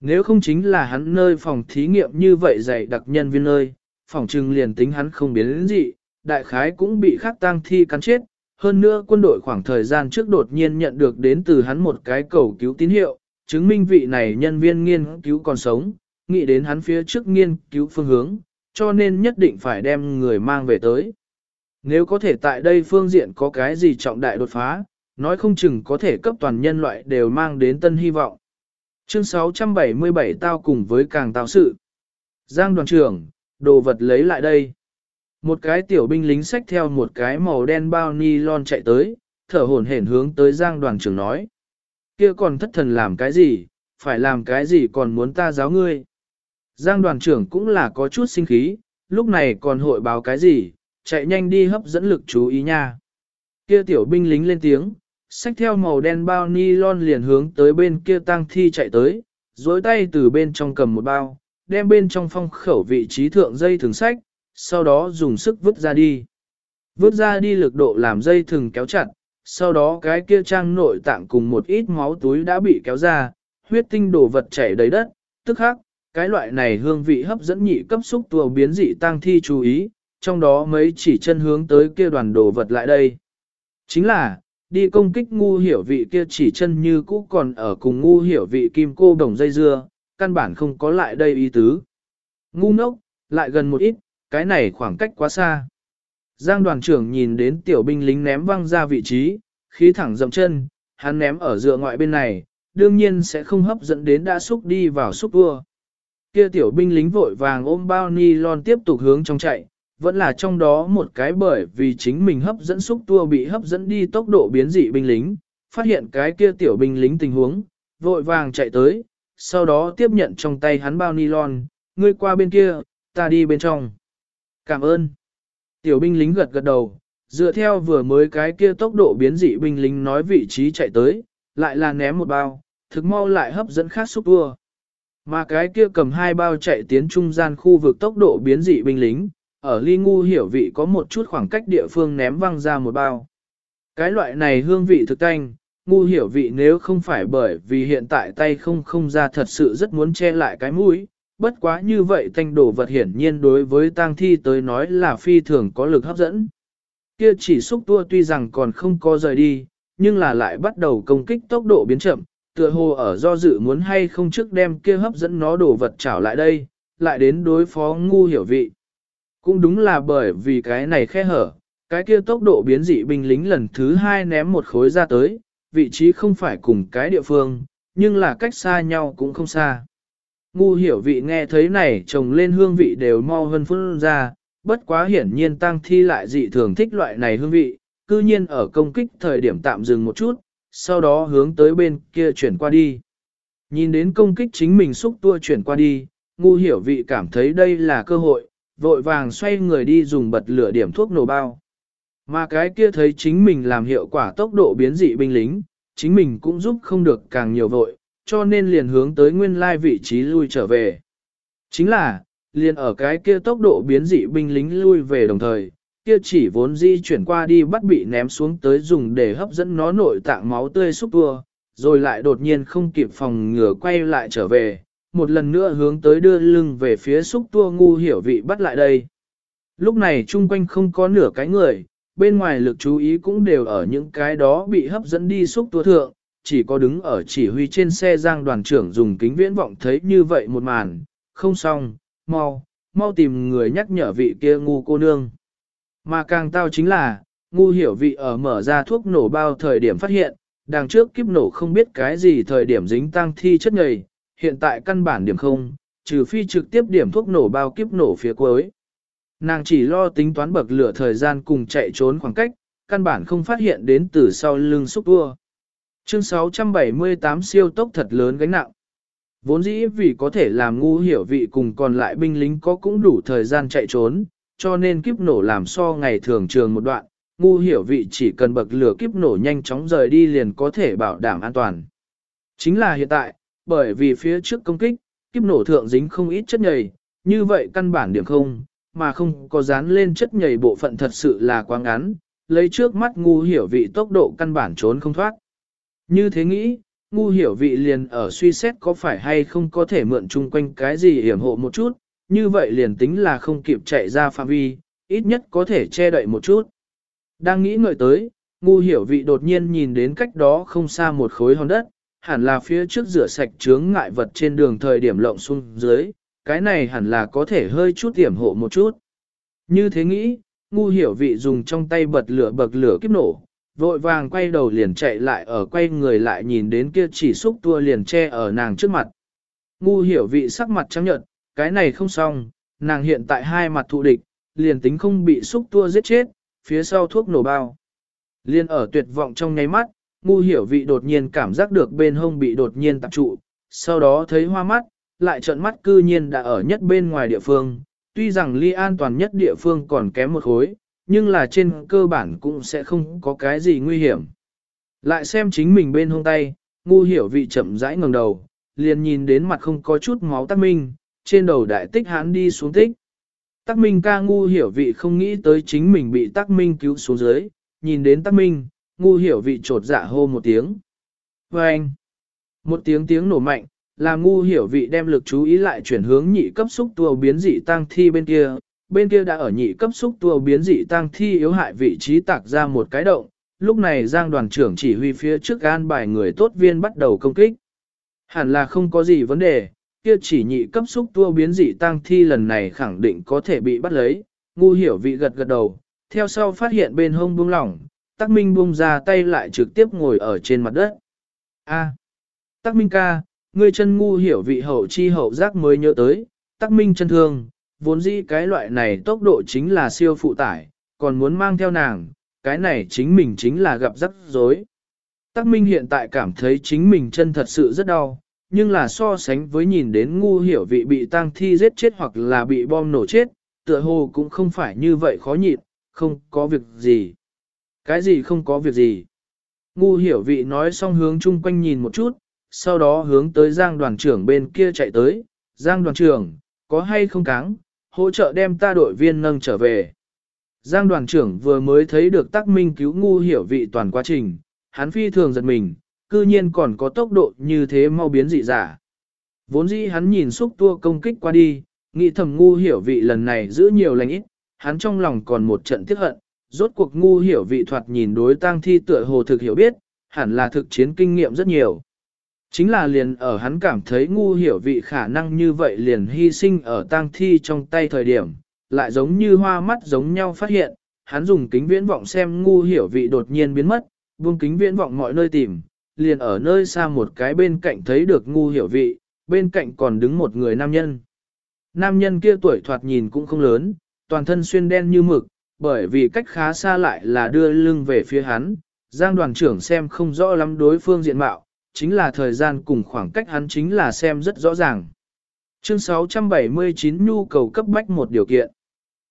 Nếu không chính là hắn nơi phòng thí nghiệm như vậy dạy đặc nhân viên nơi, phòng trừng liền tính hắn không biến đến gì, đại khái cũng bị khắc tang thi cắn chết. Hơn nữa quân đội khoảng thời gian trước đột nhiên nhận được đến từ hắn một cái cầu cứu tín hiệu, chứng minh vị này nhân viên nghiên cứu còn sống, nghĩ đến hắn phía trước nghiên cứu phương hướng, cho nên nhất định phải đem người mang về tới. Nếu có thể tại đây phương diện có cái gì trọng đại đột phá, nói không chừng có thể cấp toàn nhân loại đều mang đến tân hy vọng. Chương 677 tao cùng với càng tao sự. Giang đoàn trưởng, đồ vật lấy lại đây. Một cái tiểu binh lính xách theo một cái màu đen bao ni lon chạy tới, thở hổn hển hướng tới Giang đoàn trưởng nói. Kia còn thất thần làm cái gì, phải làm cái gì còn muốn ta giáo ngươi. Giang đoàn trưởng cũng là có chút sinh khí, lúc này còn hội báo cái gì, chạy nhanh đi hấp dẫn lực chú ý nha. Kia tiểu binh lính lên tiếng, xách theo màu đen bao ni lon liền hướng tới bên kia tang thi chạy tới, dối tay từ bên trong cầm một bao, đem bên trong phong khẩu vị trí thượng dây thường sách, sau đó dùng sức vứt ra đi. Vứt ra đi lực độ làm dây thừng kéo chặt, sau đó cái kia trang nội tạng cùng một ít máu túi đã bị kéo ra, huyết tinh đổ vật chảy đầy đất, tức khắc, cái loại này hương vị hấp dẫn nhị cấp xúc tua biến dị tăng thi chú ý, trong đó mấy chỉ chân hướng tới kia đoàn đồ vật lại đây. Chính là, đi công kích ngu hiểu vị kia chỉ chân như cũ còn ở cùng ngu hiểu vị kim cô đồng dây dưa, căn bản không có lại đây ý tứ. Ngu ngốc, lại gần một ít, cái này khoảng cách quá xa. Giang đoàn trưởng nhìn đến tiểu binh lính ném văng ra vị trí, khí thẳng dậm chân, hắn ném ở dựa ngoại bên này, đương nhiên sẽ không hấp dẫn đến đã xúc đi vào xúc vua. Kia tiểu binh lính vội vàng ôm bao ni lon tiếp tục hướng trong chạy, vẫn là trong đó một cái bởi vì chính mình hấp dẫn xúc tua bị hấp dẫn đi tốc độ biến dị binh lính, phát hiện cái kia tiểu binh lính tình huống, vội vàng chạy tới, sau đó tiếp nhận trong tay hắn bao nylon, ngươi qua bên kia, ta đi bên trong. Cảm ơn. Tiểu binh lính gật gật đầu, dựa theo vừa mới cái kia tốc độ biến dị binh lính nói vị trí chạy tới, lại là ném một bao, thực mau lại hấp dẫn khác xúc tua. Mà cái kia cầm hai bao chạy tiến trung gian khu vực tốc độ biến dị binh lính, ở ly ngu hiểu vị có một chút khoảng cách địa phương ném văng ra một bao. Cái loại này hương vị thực canh, ngu hiểu vị nếu không phải bởi vì hiện tại tay không không ra thật sự rất muốn che lại cái mũi, bất quá như vậy thanh đồ vật hiển nhiên đối với tang thi tới nói là phi thường có lực hấp dẫn. Kia chỉ xúc tua tuy rằng còn không có rời đi, nhưng là lại bắt đầu công kích tốc độ biến chậm, tựa hồ ở do dự muốn hay không trước đem kia hấp dẫn nó đổ vật trảo lại đây, lại đến đối phó ngu hiểu vị. Cũng đúng là bởi vì cái này khe hở, cái kia tốc độ biến dị binh lính lần thứ hai ném một khối ra tới, vị trí không phải cùng cái địa phương, nhưng là cách xa nhau cũng không xa. Ngu hiểu vị nghe thấy này trồng lên hương vị đều mau hơn phun ra, bất quá hiển nhiên tăng thi lại dị thường thích loại này hương vị, cư nhiên ở công kích thời điểm tạm dừng một chút, sau đó hướng tới bên kia chuyển qua đi. Nhìn đến công kích chính mình xúc tua chuyển qua đi, ngu hiểu vị cảm thấy đây là cơ hội, vội vàng xoay người đi dùng bật lửa điểm thuốc nổ bao. Mà cái kia thấy chính mình làm hiệu quả tốc độ biến dị binh lính, chính mình cũng giúp không được càng nhiều vội, cho nên liền hướng tới nguyên lai vị trí lui trở về. Chính là, liền ở cái kia tốc độ biến dị binh lính lui về đồng thời, kia chỉ vốn di chuyển qua đi bắt bị ném xuống tới dùng để hấp dẫn nó nội tạng máu tươi xúc tua, rồi lại đột nhiên không kịp phòng ngừa quay lại trở về, một lần nữa hướng tới đưa lưng về phía xúc tua ngu hiểu vị bắt lại đây. Lúc này chung quanh không có nửa cái người, bên ngoài lực chú ý cũng đều ở những cái đó bị hấp dẫn đi xúc tua thượng, chỉ có đứng ở chỉ huy trên xe giang đoàn trưởng dùng kính viễn vọng thấy như vậy một màn, không xong, mau, mau tìm người nhắc nhở vị kia ngu cô nương. Mà càng tao chính là, ngu hiểu vị ở mở ra thuốc nổ bao thời điểm phát hiện, đằng trước kiếp nổ không biết cái gì thời điểm dính tăng thi chất nhầy, hiện tại căn bản điểm không, trừ phi trực tiếp điểm thuốc nổ bao kiếp nổ phía cuối. Nàng chỉ lo tính toán bậc lửa thời gian cùng chạy trốn khoảng cách, căn bản không phát hiện đến từ sau lưng xúc vua. Chương 678 siêu tốc thật lớn gánh nặng. Vốn dĩ vì có thể làm ngu hiểu vị cùng còn lại binh lính có cũng đủ thời gian chạy trốn, cho nên kiếp nổ làm so ngày thường trường một đoạn, ngu hiểu vị chỉ cần bậc lửa kiếp nổ nhanh chóng rời đi liền có thể bảo đảm an toàn. Chính là hiện tại, bởi vì phía trước công kích, kiếp nổ thượng dính không ít chất nhầy, như vậy căn bản điểm không, mà không có dán lên chất nhầy bộ phận thật sự là quá ngắn, lấy trước mắt ngu hiểu vị tốc độ căn bản trốn không thoát. Như thế nghĩ, ngu hiểu vị liền ở suy xét có phải hay không có thể mượn chung quanh cái gì hiểm hộ một chút, như vậy liền tính là không kịp chạy ra phạm vi, ít nhất có thể che đậy một chút. Đang nghĩ ngợi tới, ngu hiểu vị đột nhiên nhìn đến cách đó không xa một khối hòn đất, hẳn là phía trước rửa sạch chướng ngại vật trên đường thời điểm lộng xuống dưới, cái này hẳn là có thể hơi chút tiểm hộ một chút. Như thế nghĩ, ngu hiểu vị dùng trong tay bật lửa bật lửa kiếp nổ, vội vàng quay đầu liền chạy lại ở quay người lại nhìn đến kia chỉ xúc tua liền che ở nàng trước mặt. Ngu hiểu vị sắc mặt trắng nhợt, cái này không xong, nàng hiện tại hai mặt thụ địch, liền tính không bị xúc tua giết chết, phía sau thuốc nổ bao. Liên ở tuyệt vọng trong nháy mắt, ngu hiểu vị đột nhiên cảm giác được bên hông bị đột nhiên tập trụ, sau đó thấy hoa mắt, lại trợn mắt cư nhiên đã ở nhất bên ngoài địa phương, tuy rằng ly an toàn nhất địa phương còn kém một khối, nhưng là trên cơ bản cũng sẽ không có cái gì nguy hiểm. Lại xem chính mình bên hông tay, ngu hiểu vị chậm rãi ngẩng đầu, liền nhìn đến mặt không có chút máu tắc minh, trên đầu đại tích hãn đi xuống tích. Tắc minh ca ngu hiểu vị không nghĩ tới chính mình bị tắc minh cứu xuống dưới, nhìn đến tắc minh, ngu hiểu vị trột dạ hô một tiếng. Và anh, một tiếng tiếng nổ mạnh, làm ngu hiểu vị đem lực chú ý lại chuyển hướng nhị cấp xúc tua biến dị tăng thi bên kia, bên kia đã ở nhị cấp xúc tua biến dị tăng thi yếu hại vị trí tạc ra một cái động, lúc này Giang đoàn trưởng chỉ huy phía trước an bài người tốt viên bắt đầu công kích. Hẳn là không có gì vấn đề, kia chỉ nhị cấp xúc tua biến dị tăng thi lần này khẳng định có thể bị bắt lấy, ngu hiểu vị gật gật đầu, theo sau phát hiện bên hông buông lỏng, tắc minh buông ra tay lại trực tiếp ngồi ở trên mặt đất. A, tắc minh ca, ngươi chân ngu hiểu vị hậu chi hậu giác mới nhớ tới, tắc minh chân thương, vốn dĩ cái loại này tốc độ chính là siêu phụ tải, còn muốn mang theo nàng, cái này chính mình chính là gặp rắc rối. Tắc Minh hiện tại cảm thấy chính mình chân thật sự rất đau, nhưng là so sánh với nhìn đến ngu hiểu vị bị tang thi giết chết hoặc là bị bom nổ chết, tựa hồ cũng không phải như vậy khó nhịn, không có việc gì. Cái gì không có việc gì? Ngu hiểu vị nói xong hướng chung quanh nhìn một chút, sau đó hướng tới Giang đoàn trưởng bên kia chạy tới. Giang đoàn trưởng, có hay không cáng, hỗ trợ đem ta đội viên nâng trở về. Giang đoàn trưởng vừa mới thấy được tác minh cứu ngu hiểu vị toàn quá trình, hắn phi thường giật mình, cư nhiên còn có tốc độ như thế mau biến dị giả. Vốn dĩ hắn nhìn xúc tua công kích qua đi, nghĩ thầm ngu hiểu vị lần này giữ nhiều lành ít, hắn trong lòng còn một trận tiếc hận, rốt cuộc ngu hiểu vị thoạt nhìn đối tang thi tựa hồ thực hiểu biết, hẳn là thực chiến kinh nghiệm rất nhiều. Chính là liền ở hắn cảm thấy ngu hiểu vị khả năng như vậy liền hy sinh ở tang thi trong tay thời điểm, lại giống như hoa mắt giống nhau phát hiện, hắn dùng kính viễn vọng xem ngu hiểu vị đột nhiên biến mất, buông kính viễn vọng mọi nơi tìm, liền ở nơi xa một cái bên cạnh thấy được ngu hiểu vị, bên cạnh còn đứng một người nam nhân. Nam nhân kia tuổi thoạt nhìn cũng không lớn, toàn thân xuyên đen như mực, bởi vì cách khá xa lại là đưa lưng về phía hắn, Giang đoàn trưởng xem không rõ lắm đối phương diện mạo, chính là thời gian cùng khoảng cách hắn chính là xem rất rõ ràng. Chương 679 nhu cầu cấp bách một điều kiện.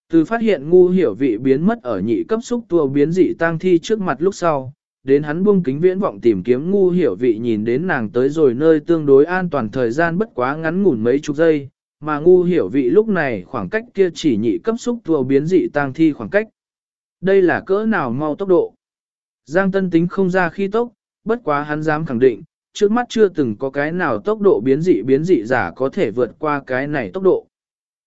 Từ phát hiện ngu hiểu vị biến mất ở nhị cấp xúc tua biến dị tang thi trước mặt lúc sau, đến hắn buông kính viễn vọng tìm kiếm ngu hiểu vị nhìn đến nàng tới rồi nơi tương đối an toàn thời gian bất quá ngắn ngủn mấy chục giây, mà ngu hiểu vị lúc này khoảng cách kia chỉ nhị cấp xúc tua biến dị tang thi khoảng cách. Đây là cỡ nào mau tốc độ. Giang Tân tính không ra khi tốc, bất quá hắn dám khẳng định, trước mắt chưa từng có cái nào tốc độ biến dị biến dị giả có thể vượt qua cái này tốc độ.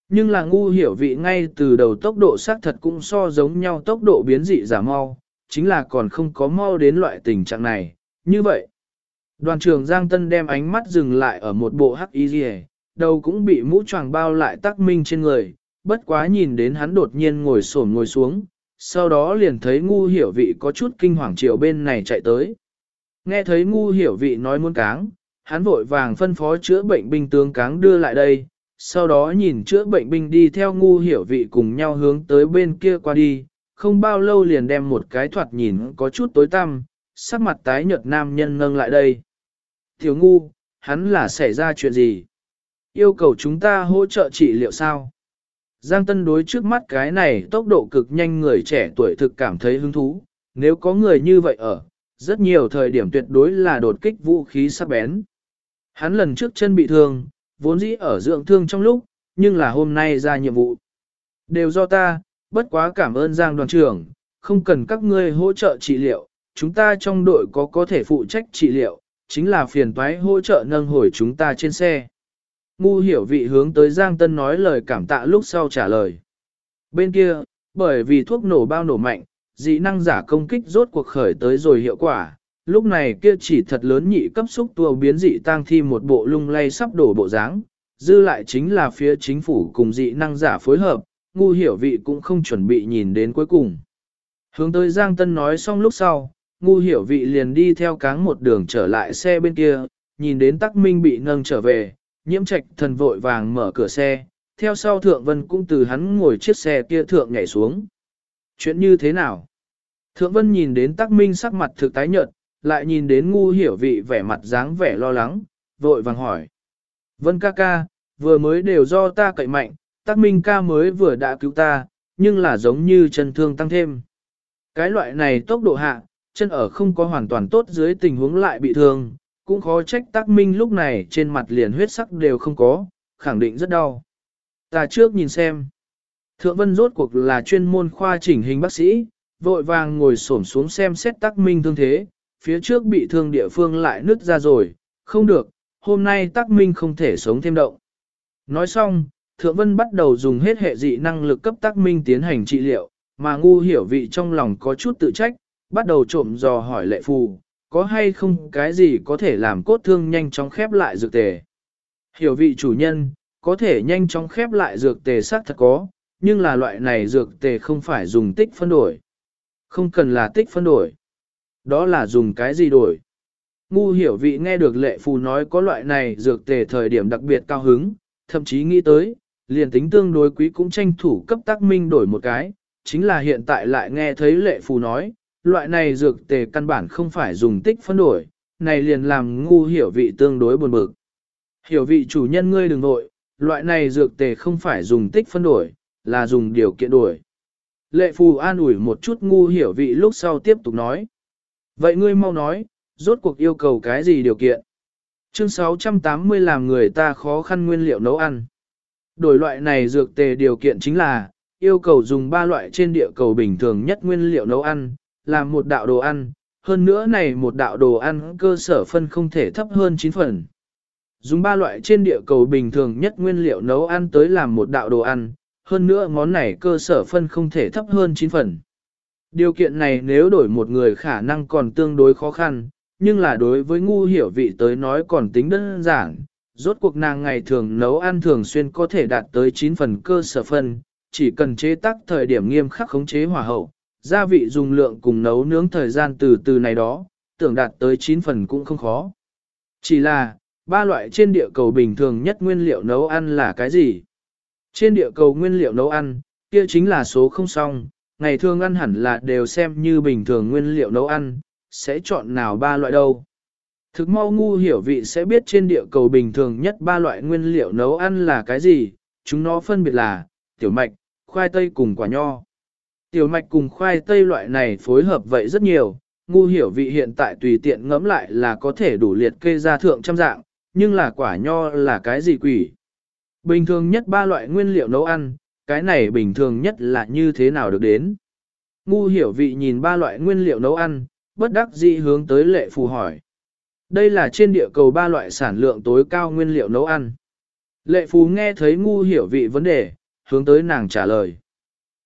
Nhưng là ngu hiểu vị ngay từ đầu tốc độ xác thật cũng so giống nhau tốc độ biến dị giả mau, chính là còn không có mau đến loại tình trạng này, như vậy. Đoàn trưởng Giang Tân đem ánh mắt dừng lại ở một bộ hắc y rìa, đầu cũng bị mũ choàng bao lại tắc minh trên người, bất quá nhìn đến hắn đột nhiên ngồi xổm ngồi xuống, sau đó liền thấy ngu hiểu vị có chút kinh hoàng chiều bên này chạy tới. Nghe thấy ngu hiểu vị nói muốn cáng, hắn vội vàng phân phó chữa bệnh binh tướng cáng đưa lại đây, sau đó nhìn chữa bệnh binh đi theo ngu hiểu vị cùng nhau hướng tới bên kia qua đi, không bao lâu liền đem một cái thoạt nhìn có chút tối tăm, sắc mặt tái nhợt nam nhân nâng lại đây. Tiểu ngu, hắn là xảy ra chuyện gì? Yêu cầu chúng ta hỗ trợ trị liệu sao? Giang Tân đối trước mắt cái này tốc độ cực nhanh người trẻ tuổi thực cảm thấy hứng thú, nếu có người như vậy ở, rất nhiều thời điểm tuyệt đối là đột kích vũ khí sắc bén. Hắn lần trước chân bị thương, vốn dĩ ở dưỡng thương trong lúc, nhưng là hôm nay ra nhiệm vụ. Đều do ta, bất quá cảm ơn Giang đoàn trưởng, không cần các ngươi hỗ trợ trị liệu, chúng ta trong đội có có thể phụ trách trị liệu, chính là phiền toái hỗ trợ nâng hồi chúng ta trên xe. Ngu hiểu vị hướng tới Giang Tân nói lời cảm tạ lúc sau trả lời. Bên kia, bởi vì thuốc nổ bao nổ mạnh, dị năng giả công kích rốt cuộc khởi tới rồi hiệu quả, lúc này kia chỉ thật lớn nhị cấp xúc tua biến dị tang thi một bộ lung lay sắp đổ bộ dáng, dư lại chính là phía chính phủ cùng dị năng giả phối hợp, ngu hiểu vị cũng không chuẩn bị nhìn đến cuối cùng. Hướng tới Giang Tân nói xong lúc sau, ngu hiểu vị liền đi theo cáng một đường trở lại xe bên kia, nhìn đến tắc minh bị nâng trở về, nhiễm trạch thần vội vàng mở cửa xe, theo sau thượng vân cũng từ hắn ngồi chiếc xe kia thượng nhảy xuống. Chuyện như thế nào? Thượng vân nhìn đến tắc minh sắc mặt thực tái nhợt, lại nhìn đến ngu hiểu vị vẻ mặt dáng vẻ lo lắng, vội vàng hỏi. Vân ca ca, vừa mới đều do ta cậy mạnh, tắc minh ca mới vừa đã cứu ta, nhưng là giống như chân thương tăng thêm. Cái loại này tốc độ hạ, chân ở không có hoàn toàn tốt dưới tình huống lại bị thương, cũng khó trách tác minh lúc này trên mặt liền huyết sắc đều không có, khẳng định rất đau. Ta trước nhìn xem. Thượng Vân rốt cuộc là chuyên môn khoa chỉnh hình bác sĩ, vội vàng ngồi xổm xuống xem xét tác minh thương thế, phía trước bị thương địa phương lại nứt ra rồi, không được, hôm nay tác minh không thể sống thêm động. Nói xong, Thượng Vân bắt đầu dùng hết hệ dị năng lực cấp tác minh tiến hành trị liệu, mà ngu hiểu vị trong lòng có chút tự trách, bắt đầu trộm dò hỏi lệ phù, có hay không cái gì có thể làm cốt thương nhanh chóng khép lại dược tề. Hiểu vị chủ nhân, có thể nhanh chóng khép lại dược tề xác thật có, nhưng là loại này dược tề không phải dùng tích phân đổi. Không cần là tích phân đổi. Đó là dùng cái gì đổi. Ngu hiểu vị nghe được lệ phù nói có loại này dược tề thời điểm đặc biệt cao hứng, thậm chí nghĩ tới, liền tính tương đối quý cũng tranh thủ cấp tác minh đổi một cái, chính là hiện tại lại nghe thấy lệ phù nói, loại này dược tề căn bản không phải dùng tích phân đổi, này liền làm ngu hiểu vị tương đối buồn bực. Hiểu vị chủ nhân ngươi đừng nội, loại này dược tề không phải dùng tích phân đổi, là dùng điều kiện đổi. Lệ phù an ủi một chút ngu hiểu vị lúc sau tiếp tục nói. Vậy ngươi mau nói, rốt cuộc yêu cầu cái gì điều kiện? Chương 680 làm người ta khó khăn nguyên liệu nấu ăn. Đổi loại này dược tề điều kiện chính là, yêu cầu dùng ba loại trên địa cầu bình thường nhất nguyên liệu nấu ăn, làm một đạo đồ ăn, hơn nữa này một đạo đồ ăn cơ sở phân không thể thấp hơn 9 phần. Dùng ba loại trên địa cầu bình thường nhất nguyên liệu nấu ăn tới làm một đạo đồ ăn, hơn nữa món này cơ sở phân không thể thấp hơn 9 phần. Điều kiện này nếu đổi một người khả năng còn tương đối khó khăn, nhưng là đối với ngu hiểu vị tới nói còn tính đơn giản. Rốt cuộc nàng ngày thường nấu ăn thường xuyên có thể đạt tới 9 phần cơ sở phân, chỉ cần chế tác thời điểm nghiêm khắc khống chế hỏa hậu, gia vị dùng lượng cùng nấu nướng thời gian từ từ này đó, tưởng đạt tới 9 phần cũng không khó. Chỉ là, ba loại trên địa cầu bình thường nhất nguyên liệu nấu ăn là cái gì? Trên địa cầu nguyên liệu nấu ăn, kia chính là số không song, ngày thường ăn hẳn là đều xem như bình thường nguyên liệu nấu ăn, sẽ chọn nào ba loại đâu. Thực mau ngu hiểu vị sẽ biết trên địa cầu bình thường nhất ba loại nguyên liệu nấu ăn là cái gì, chúng nó phân biệt là, tiểu mạch, khoai tây cùng quả nho. Tiểu mạch cùng khoai tây loại này phối hợp vậy rất nhiều, ngu hiểu vị hiện tại tùy tiện ngẫm lại là có thể đủ liệt kê ra thượng trăm dạng, nhưng là quả nho là cái gì quỷ? Bình thường nhất ba loại nguyên liệu nấu ăn, cái này bình thường nhất là như thế nào được đến? Ngu hiểu vị nhìn ba loại nguyên liệu nấu ăn, bất đắc dĩ hướng tới lệ phù hỏi. Đây là trên địa cầu ba loại sản lượng tối cao nguyên liệu nấu ăn. Lệ phù nghe thấy ngu hiểu vị vấn đề, hướng tới nàng trả lời.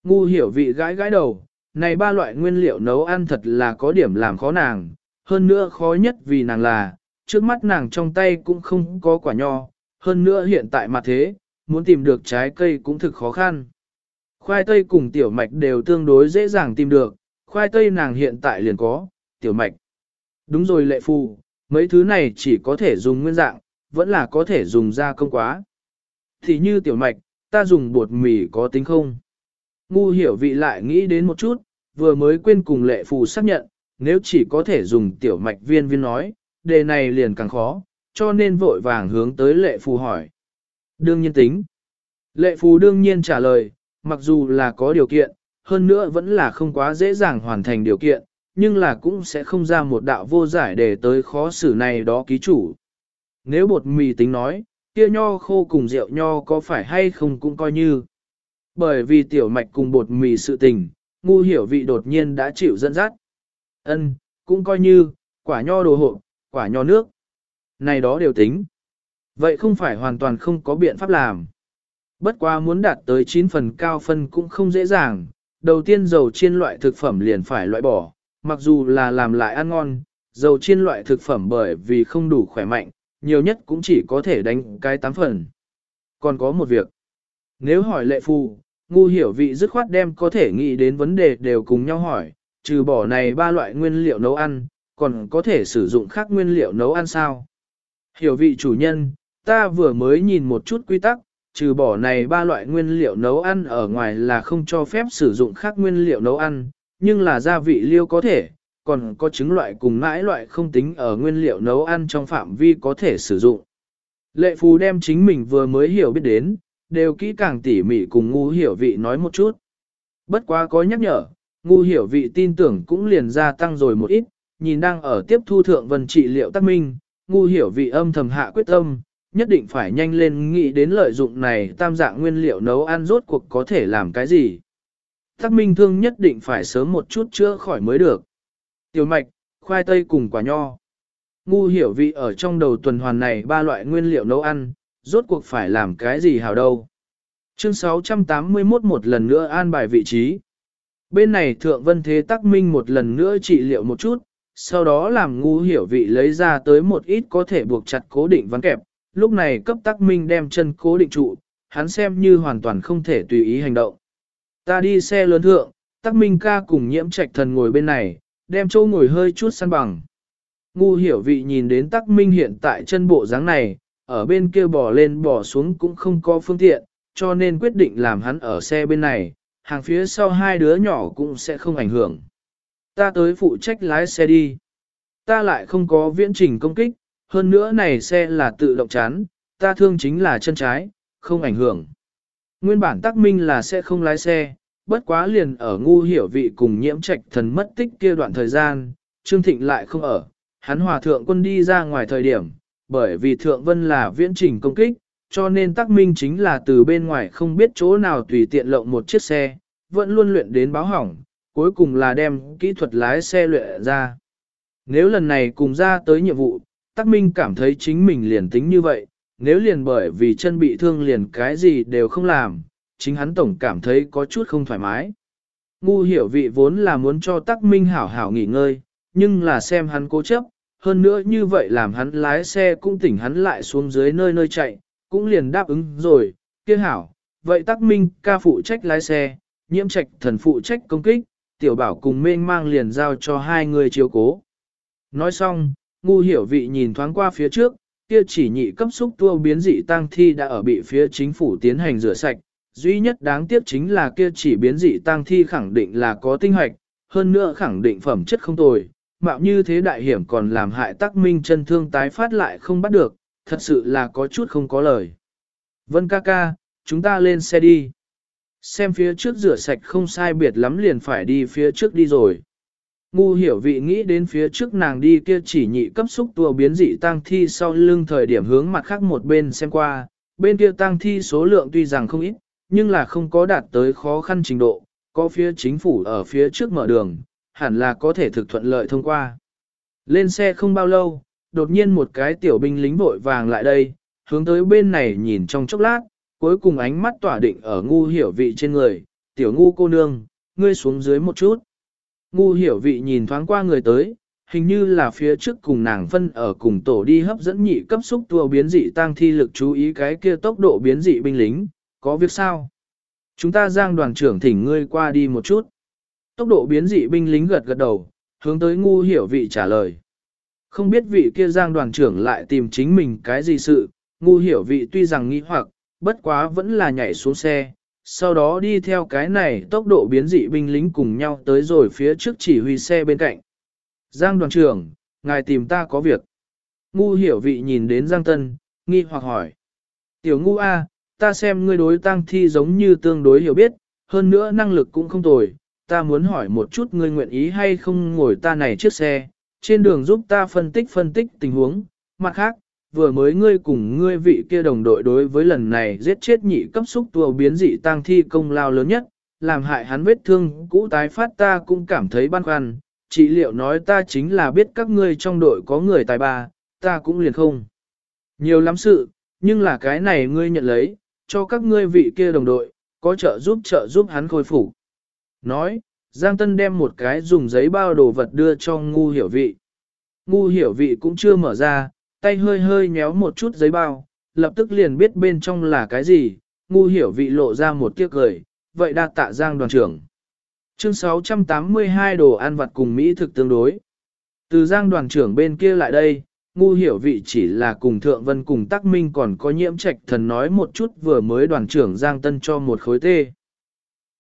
Ngu hiểu vị gãi gãi đầu, này ba loại nguyên liệu nấu ăn thật là có điểm làm khó nàng, hơn nữa khó nhất vì nàng là, trước mắt nàng trong tay cũng không có quả nho, hơn nữa hiện tại mà thế, muốn tìm được trái cây cũng thực khó khăn. Khoai tây cùng tiểu mạch đều tương đối dễ dàng tìm được, khoai tây nàng hiện tại liền có, tiểu mạch. Đúng rồi lệ phù, mấy thứ này chỉ có thể dùng nguyên dạng, vẫn là có thể dùng ra công quá. Thì như tiểu mạch, ta dùng bột mì có tính không? Ngu hiểu vị lại nghĩ đến một chút, vừa mới quên cùng lệ phù xác nhận, nếu chỉ có thể dùng tiểu mạch viên viên nói, đề này liền càng khó, cho nên vội vàng hướng tới lệ phù hỏi. Đương nhiên tính. Lệ phù đương nhiên trả lời, mặc dù là có điều kiện, hơn nữa vẫn là không quá dễ dàng hoàn thành điều kiện, nhưng là cũng sẽ không ra một đạo vô giải để tới khó xử này đó ký chủ. Nếu bột mì tính nói, kia nho khô cùng rượu nho có phải hay không cũng coi như. Bởi vì tiểu mạch cùng bột mì sự tình, ngu hiểu vị đột nhiên đã chịu dẫn dắt. Ân, cũng coi như, quả nho đồ hộ, quả nho nước. Này đó đều tính. Vậy không phải hoàn toàn không có biện pháp làm. Bất quá muốn đạt tới 9 phần cao phân cũng không dễ dàng. Đầu tiên dầu chiên loại thực phẩm liền phải loại bỏ, mặc dù là làm lại ăn ngon, dầu chiên loại thực phẩm bởi vì không đủ khỏe mạnh, nhiều nhất cũng chỉ có thể đánh cái tám phần. Còn có một việc. Nếu hỏi lệ phu, ngu hiểu vị dứt khoát đem có thể nghĩ đến vấn đề đều cùng nhau hỏi, trừ bỏ này ba loại nguyên liệu nấu ăn, còn có thể sử dụng khác nguyên liệu nấu ăn sao? Hiểu vị chủ nhân, ta vừa mới nhìn một chút quy tắc, trừ bỏ này ba loại nguyên liệu nấu ăn ở ngoài là không cho phép sử dụng khác nguyên liệu nấu ăn, nhưng là gia vị liêu có thể, còn có trứng loại cùng mãi loại không tính ở nguyên liệu nấu ăn trong phạm vi có thể sử dụng. Lệ phù đem chính mình vừa mới hiểu biết đến, đều kỹ càng tỉ mỉ cùng ngu hiểu vị nói một chút. Bất quá có nhắc nhở, ngu hiểu vị tin tưởng cũng liền gia tăng rồi một ít, nhìn đang ở tiếp thu thượng vân trị liệu tác minh, ngu hiểu vị âm thầm hạ quyết tâm, nhất định phải nhanh lên nghĩ đến lợi dụng này tam dạng nguyên liệu nấu ăn rốt cuộc có thể làm cái gì. Tắc minh thương nhất định phải sớm một chút chữa khỏi mới được. Tiểu mạch, khoai tây cùng quả nho. Ngu hiểu vị ở trong đầu tuần hoàn này ba loại nguyên liệu nấu ăn, rốt cuộc phải làm cái gì hào đâu. Chương 681 một lần nữa an bài vị trí. Bên này thượng vân thế tắc minh một lần nữa trị liệu một chút, sau đó làm ngu hiểu vị lấy ra tới một ít có thể buộc chặt cố định ván kẹp, lúc này cấp tắc minh đem chân cố định trụ, hắn xem như hoàn toàn không thể tùy ý hành động. Ta đi xe lớn thượng, tắc minh ca cùng nhiễm trạch thần ngồi bên này, đem châu ngồi hơi chút săn bằng. Ngu hiểu vị nhìn đến tắc minh hiện tại chân bộ dáng này, ở bên kia bò lên bò xuống cũng không có phương tiện, cho nên quyết định làm hắn ở xe bên này, hàng phía sau hai đứa nhỏ cũng sẽ không ảnh hưởng. Ta tới phụ trách lái xe đi. Ta lại không có viễn trình công kích, hơn nữa này xe là tự động chán, ta thương chính là chân trái, không ảnh hưởng. Nguyên bản Tắc minh là sẽ không lái xe, bất quá liền ở ngu hiểu vị cùng nhiễm trạch thần mất tích kia đoạn thời gian, Trương Thịnh lại không ở, hắn hòa thượng quân đi ra ngoài thời điểm, bởi vì thượng vân là viễn trình công kích, cho nên Tắc minh chính là từ bên ngoài không biết chỗ nào tùy tiện lộng một chiếc xe, vẫn luôn luyện đến báo hỏng, cuối cùng là đem kỹ thuật lái xe luyện ra. Nếu lần này cùng ra tới nhiệm vụ, Tắc Minh cảm thấy chính mình liền tính như vậy, nếu liền bởi vì chân bị thương liền cái gì đều không làm, chính hắn tổng cảm thấy có chút không thoải mái. Ngu hiểu vị vốn là muốn cho Tắc Minh hảo hảo nghỉ ngơi, nhưng là xem hắn cố chấp, hơn nữa như vậy làm hắn lái xe cũng tỉnh hắn lại xuống dưới nơi nơi chạy, cũng liền đáp ứng rồi, kia hảo, vậy Tắc Minh ca phụ trách lái xe, nhiễm trạch thần phụ trách công kích, tiểu bảo cùng mênh mang liền giao cho hai người chiếu cố. Nói xong, ngu hiểu vị nhìn thoáng qua phía trước, kia chỉ nhị cấp xúc tua biến dị tang thi đã ở bị phía chính phủ tiến hành rửa sạch. Duy nhất đáng tiếc chính là kia chỉ biến dị tang thi khẳng định là có tinh hoạch, hơn nữa khẳng định phẩm chất không tồi, mạo như thế đại hiểm còn làm hại tắc minh chân thương tái phát lại không bắt được, thật sự là có chút không có lời. Vân ca ca, chúng ta lên xe đi. Xem phía trước rửa sạch không sai biệt lắm liền phải đi phía trước đi rồi. Ngu hiểu vị nghĩ đến phía trước nàng đi kia chỉ nhị cấp xúc tua biến dị tang thi sau lưng thời điểm hướng mặt khác một bên xem qua, bên kia tang thi số lượng tuy rằng không ít, nhưng là không có đạt tới khó khăn trình độ, có phía chính phủ ở phía trước mở đường, hẳn là có thể thực thuận lợi thông qua. Lên xe không bao lâu, đột nhiên một cái tiểu binh lính vội vàng lại đây, hướng tới bên này nhìn trong chốc lát, cuối cùng ánh mắt tỏa định ở ngu hiểu vị trên người, tiểu ngu cô nương, ngươi xuống dưới một chút. Ngu hiểu vị nhìn thoáng qua người tới, hình như là phía trước cùng nàng phân ở cùng tổ đi hấp dẫn nhị cấp xúc tua biến dị tăng thi lực chú ý cái kia tốc độ biến dị binh lính, có việc sao? Chúng ta giang đoàn trưởng thỉnh ngươi qua đi một chút. Tốc độ biến dị binh lính gật gật đầu, hướng tới ngu hiểu vị trả lời. Không biết vị kia giang đoàn trưởng lại tìm chính mình cái gì sự, ngu hiểu vị tuy rằng nghi hoặc, bất quá vẫn là nhảy xuống xe, sau đó đi theo cái này tốc độ biến dị binh lính cùng nhau tới rồi phía trước chỉ huy xe bên cạnh. Giang đoàn trưởng, ngài tìm ta có việc. Ngu hiểu vị nhìn đến Giang Tân, nghi hoặc hỏi. Tiểu ngu A, ta xem ngươi đối tăng thi giống như tương đối hiểu biết, hơn nữa năng lực cũng không tồi, ta muốn hỏi một chút ngươi nguyện ý hay không ngồi ta này chiếc xe, trên đường giúp ta phân tích phân tích tình huống, mặt khác, vừa mới ngươi cùng ngươi vị kia đồng đội đối với lần này giết chết nhị cấp xúc tua biến dị tang thi công lao lớn nhất, làm hại hắn vết thương cũ tái phát ta cũng cảm thấy băn khoăn, chỉ liệu nói ta chính là biết các ngươi trong đội có người tài ba, ta cũng liền không. Nhiều lắm sự, nhưng là cái này ngươi nhận lấy, cho các ngươi vị kia đồng đội, có trợ giúp trợ giúp hắn khôi phục. Nói, Giang Tân đem một cái dùng giấy bao đồ vật đưa cho ngu hiểu vị. Ngu hiểu vị cũng chưa mở ra, tay hơi hơi nhéo một chút giấy bao, lập tức liền biết bên trong là cái gì, ngu hiểu vị lộ ra một tiếc cười, vậy đa tạ Giang đoàn trưởng. Chương 682 đồ ăn vặt cùng Mỹ thực tương đối. Từ Giang đoàn trưởng bên kia lại đây, ngu hiểu vị chỉ là cùng Thượng Vân cùng Tắc Minh còn có nhiễm trạch thần nói một chút vừa mới đoàn trưởng Giang Tân cho một khối tê.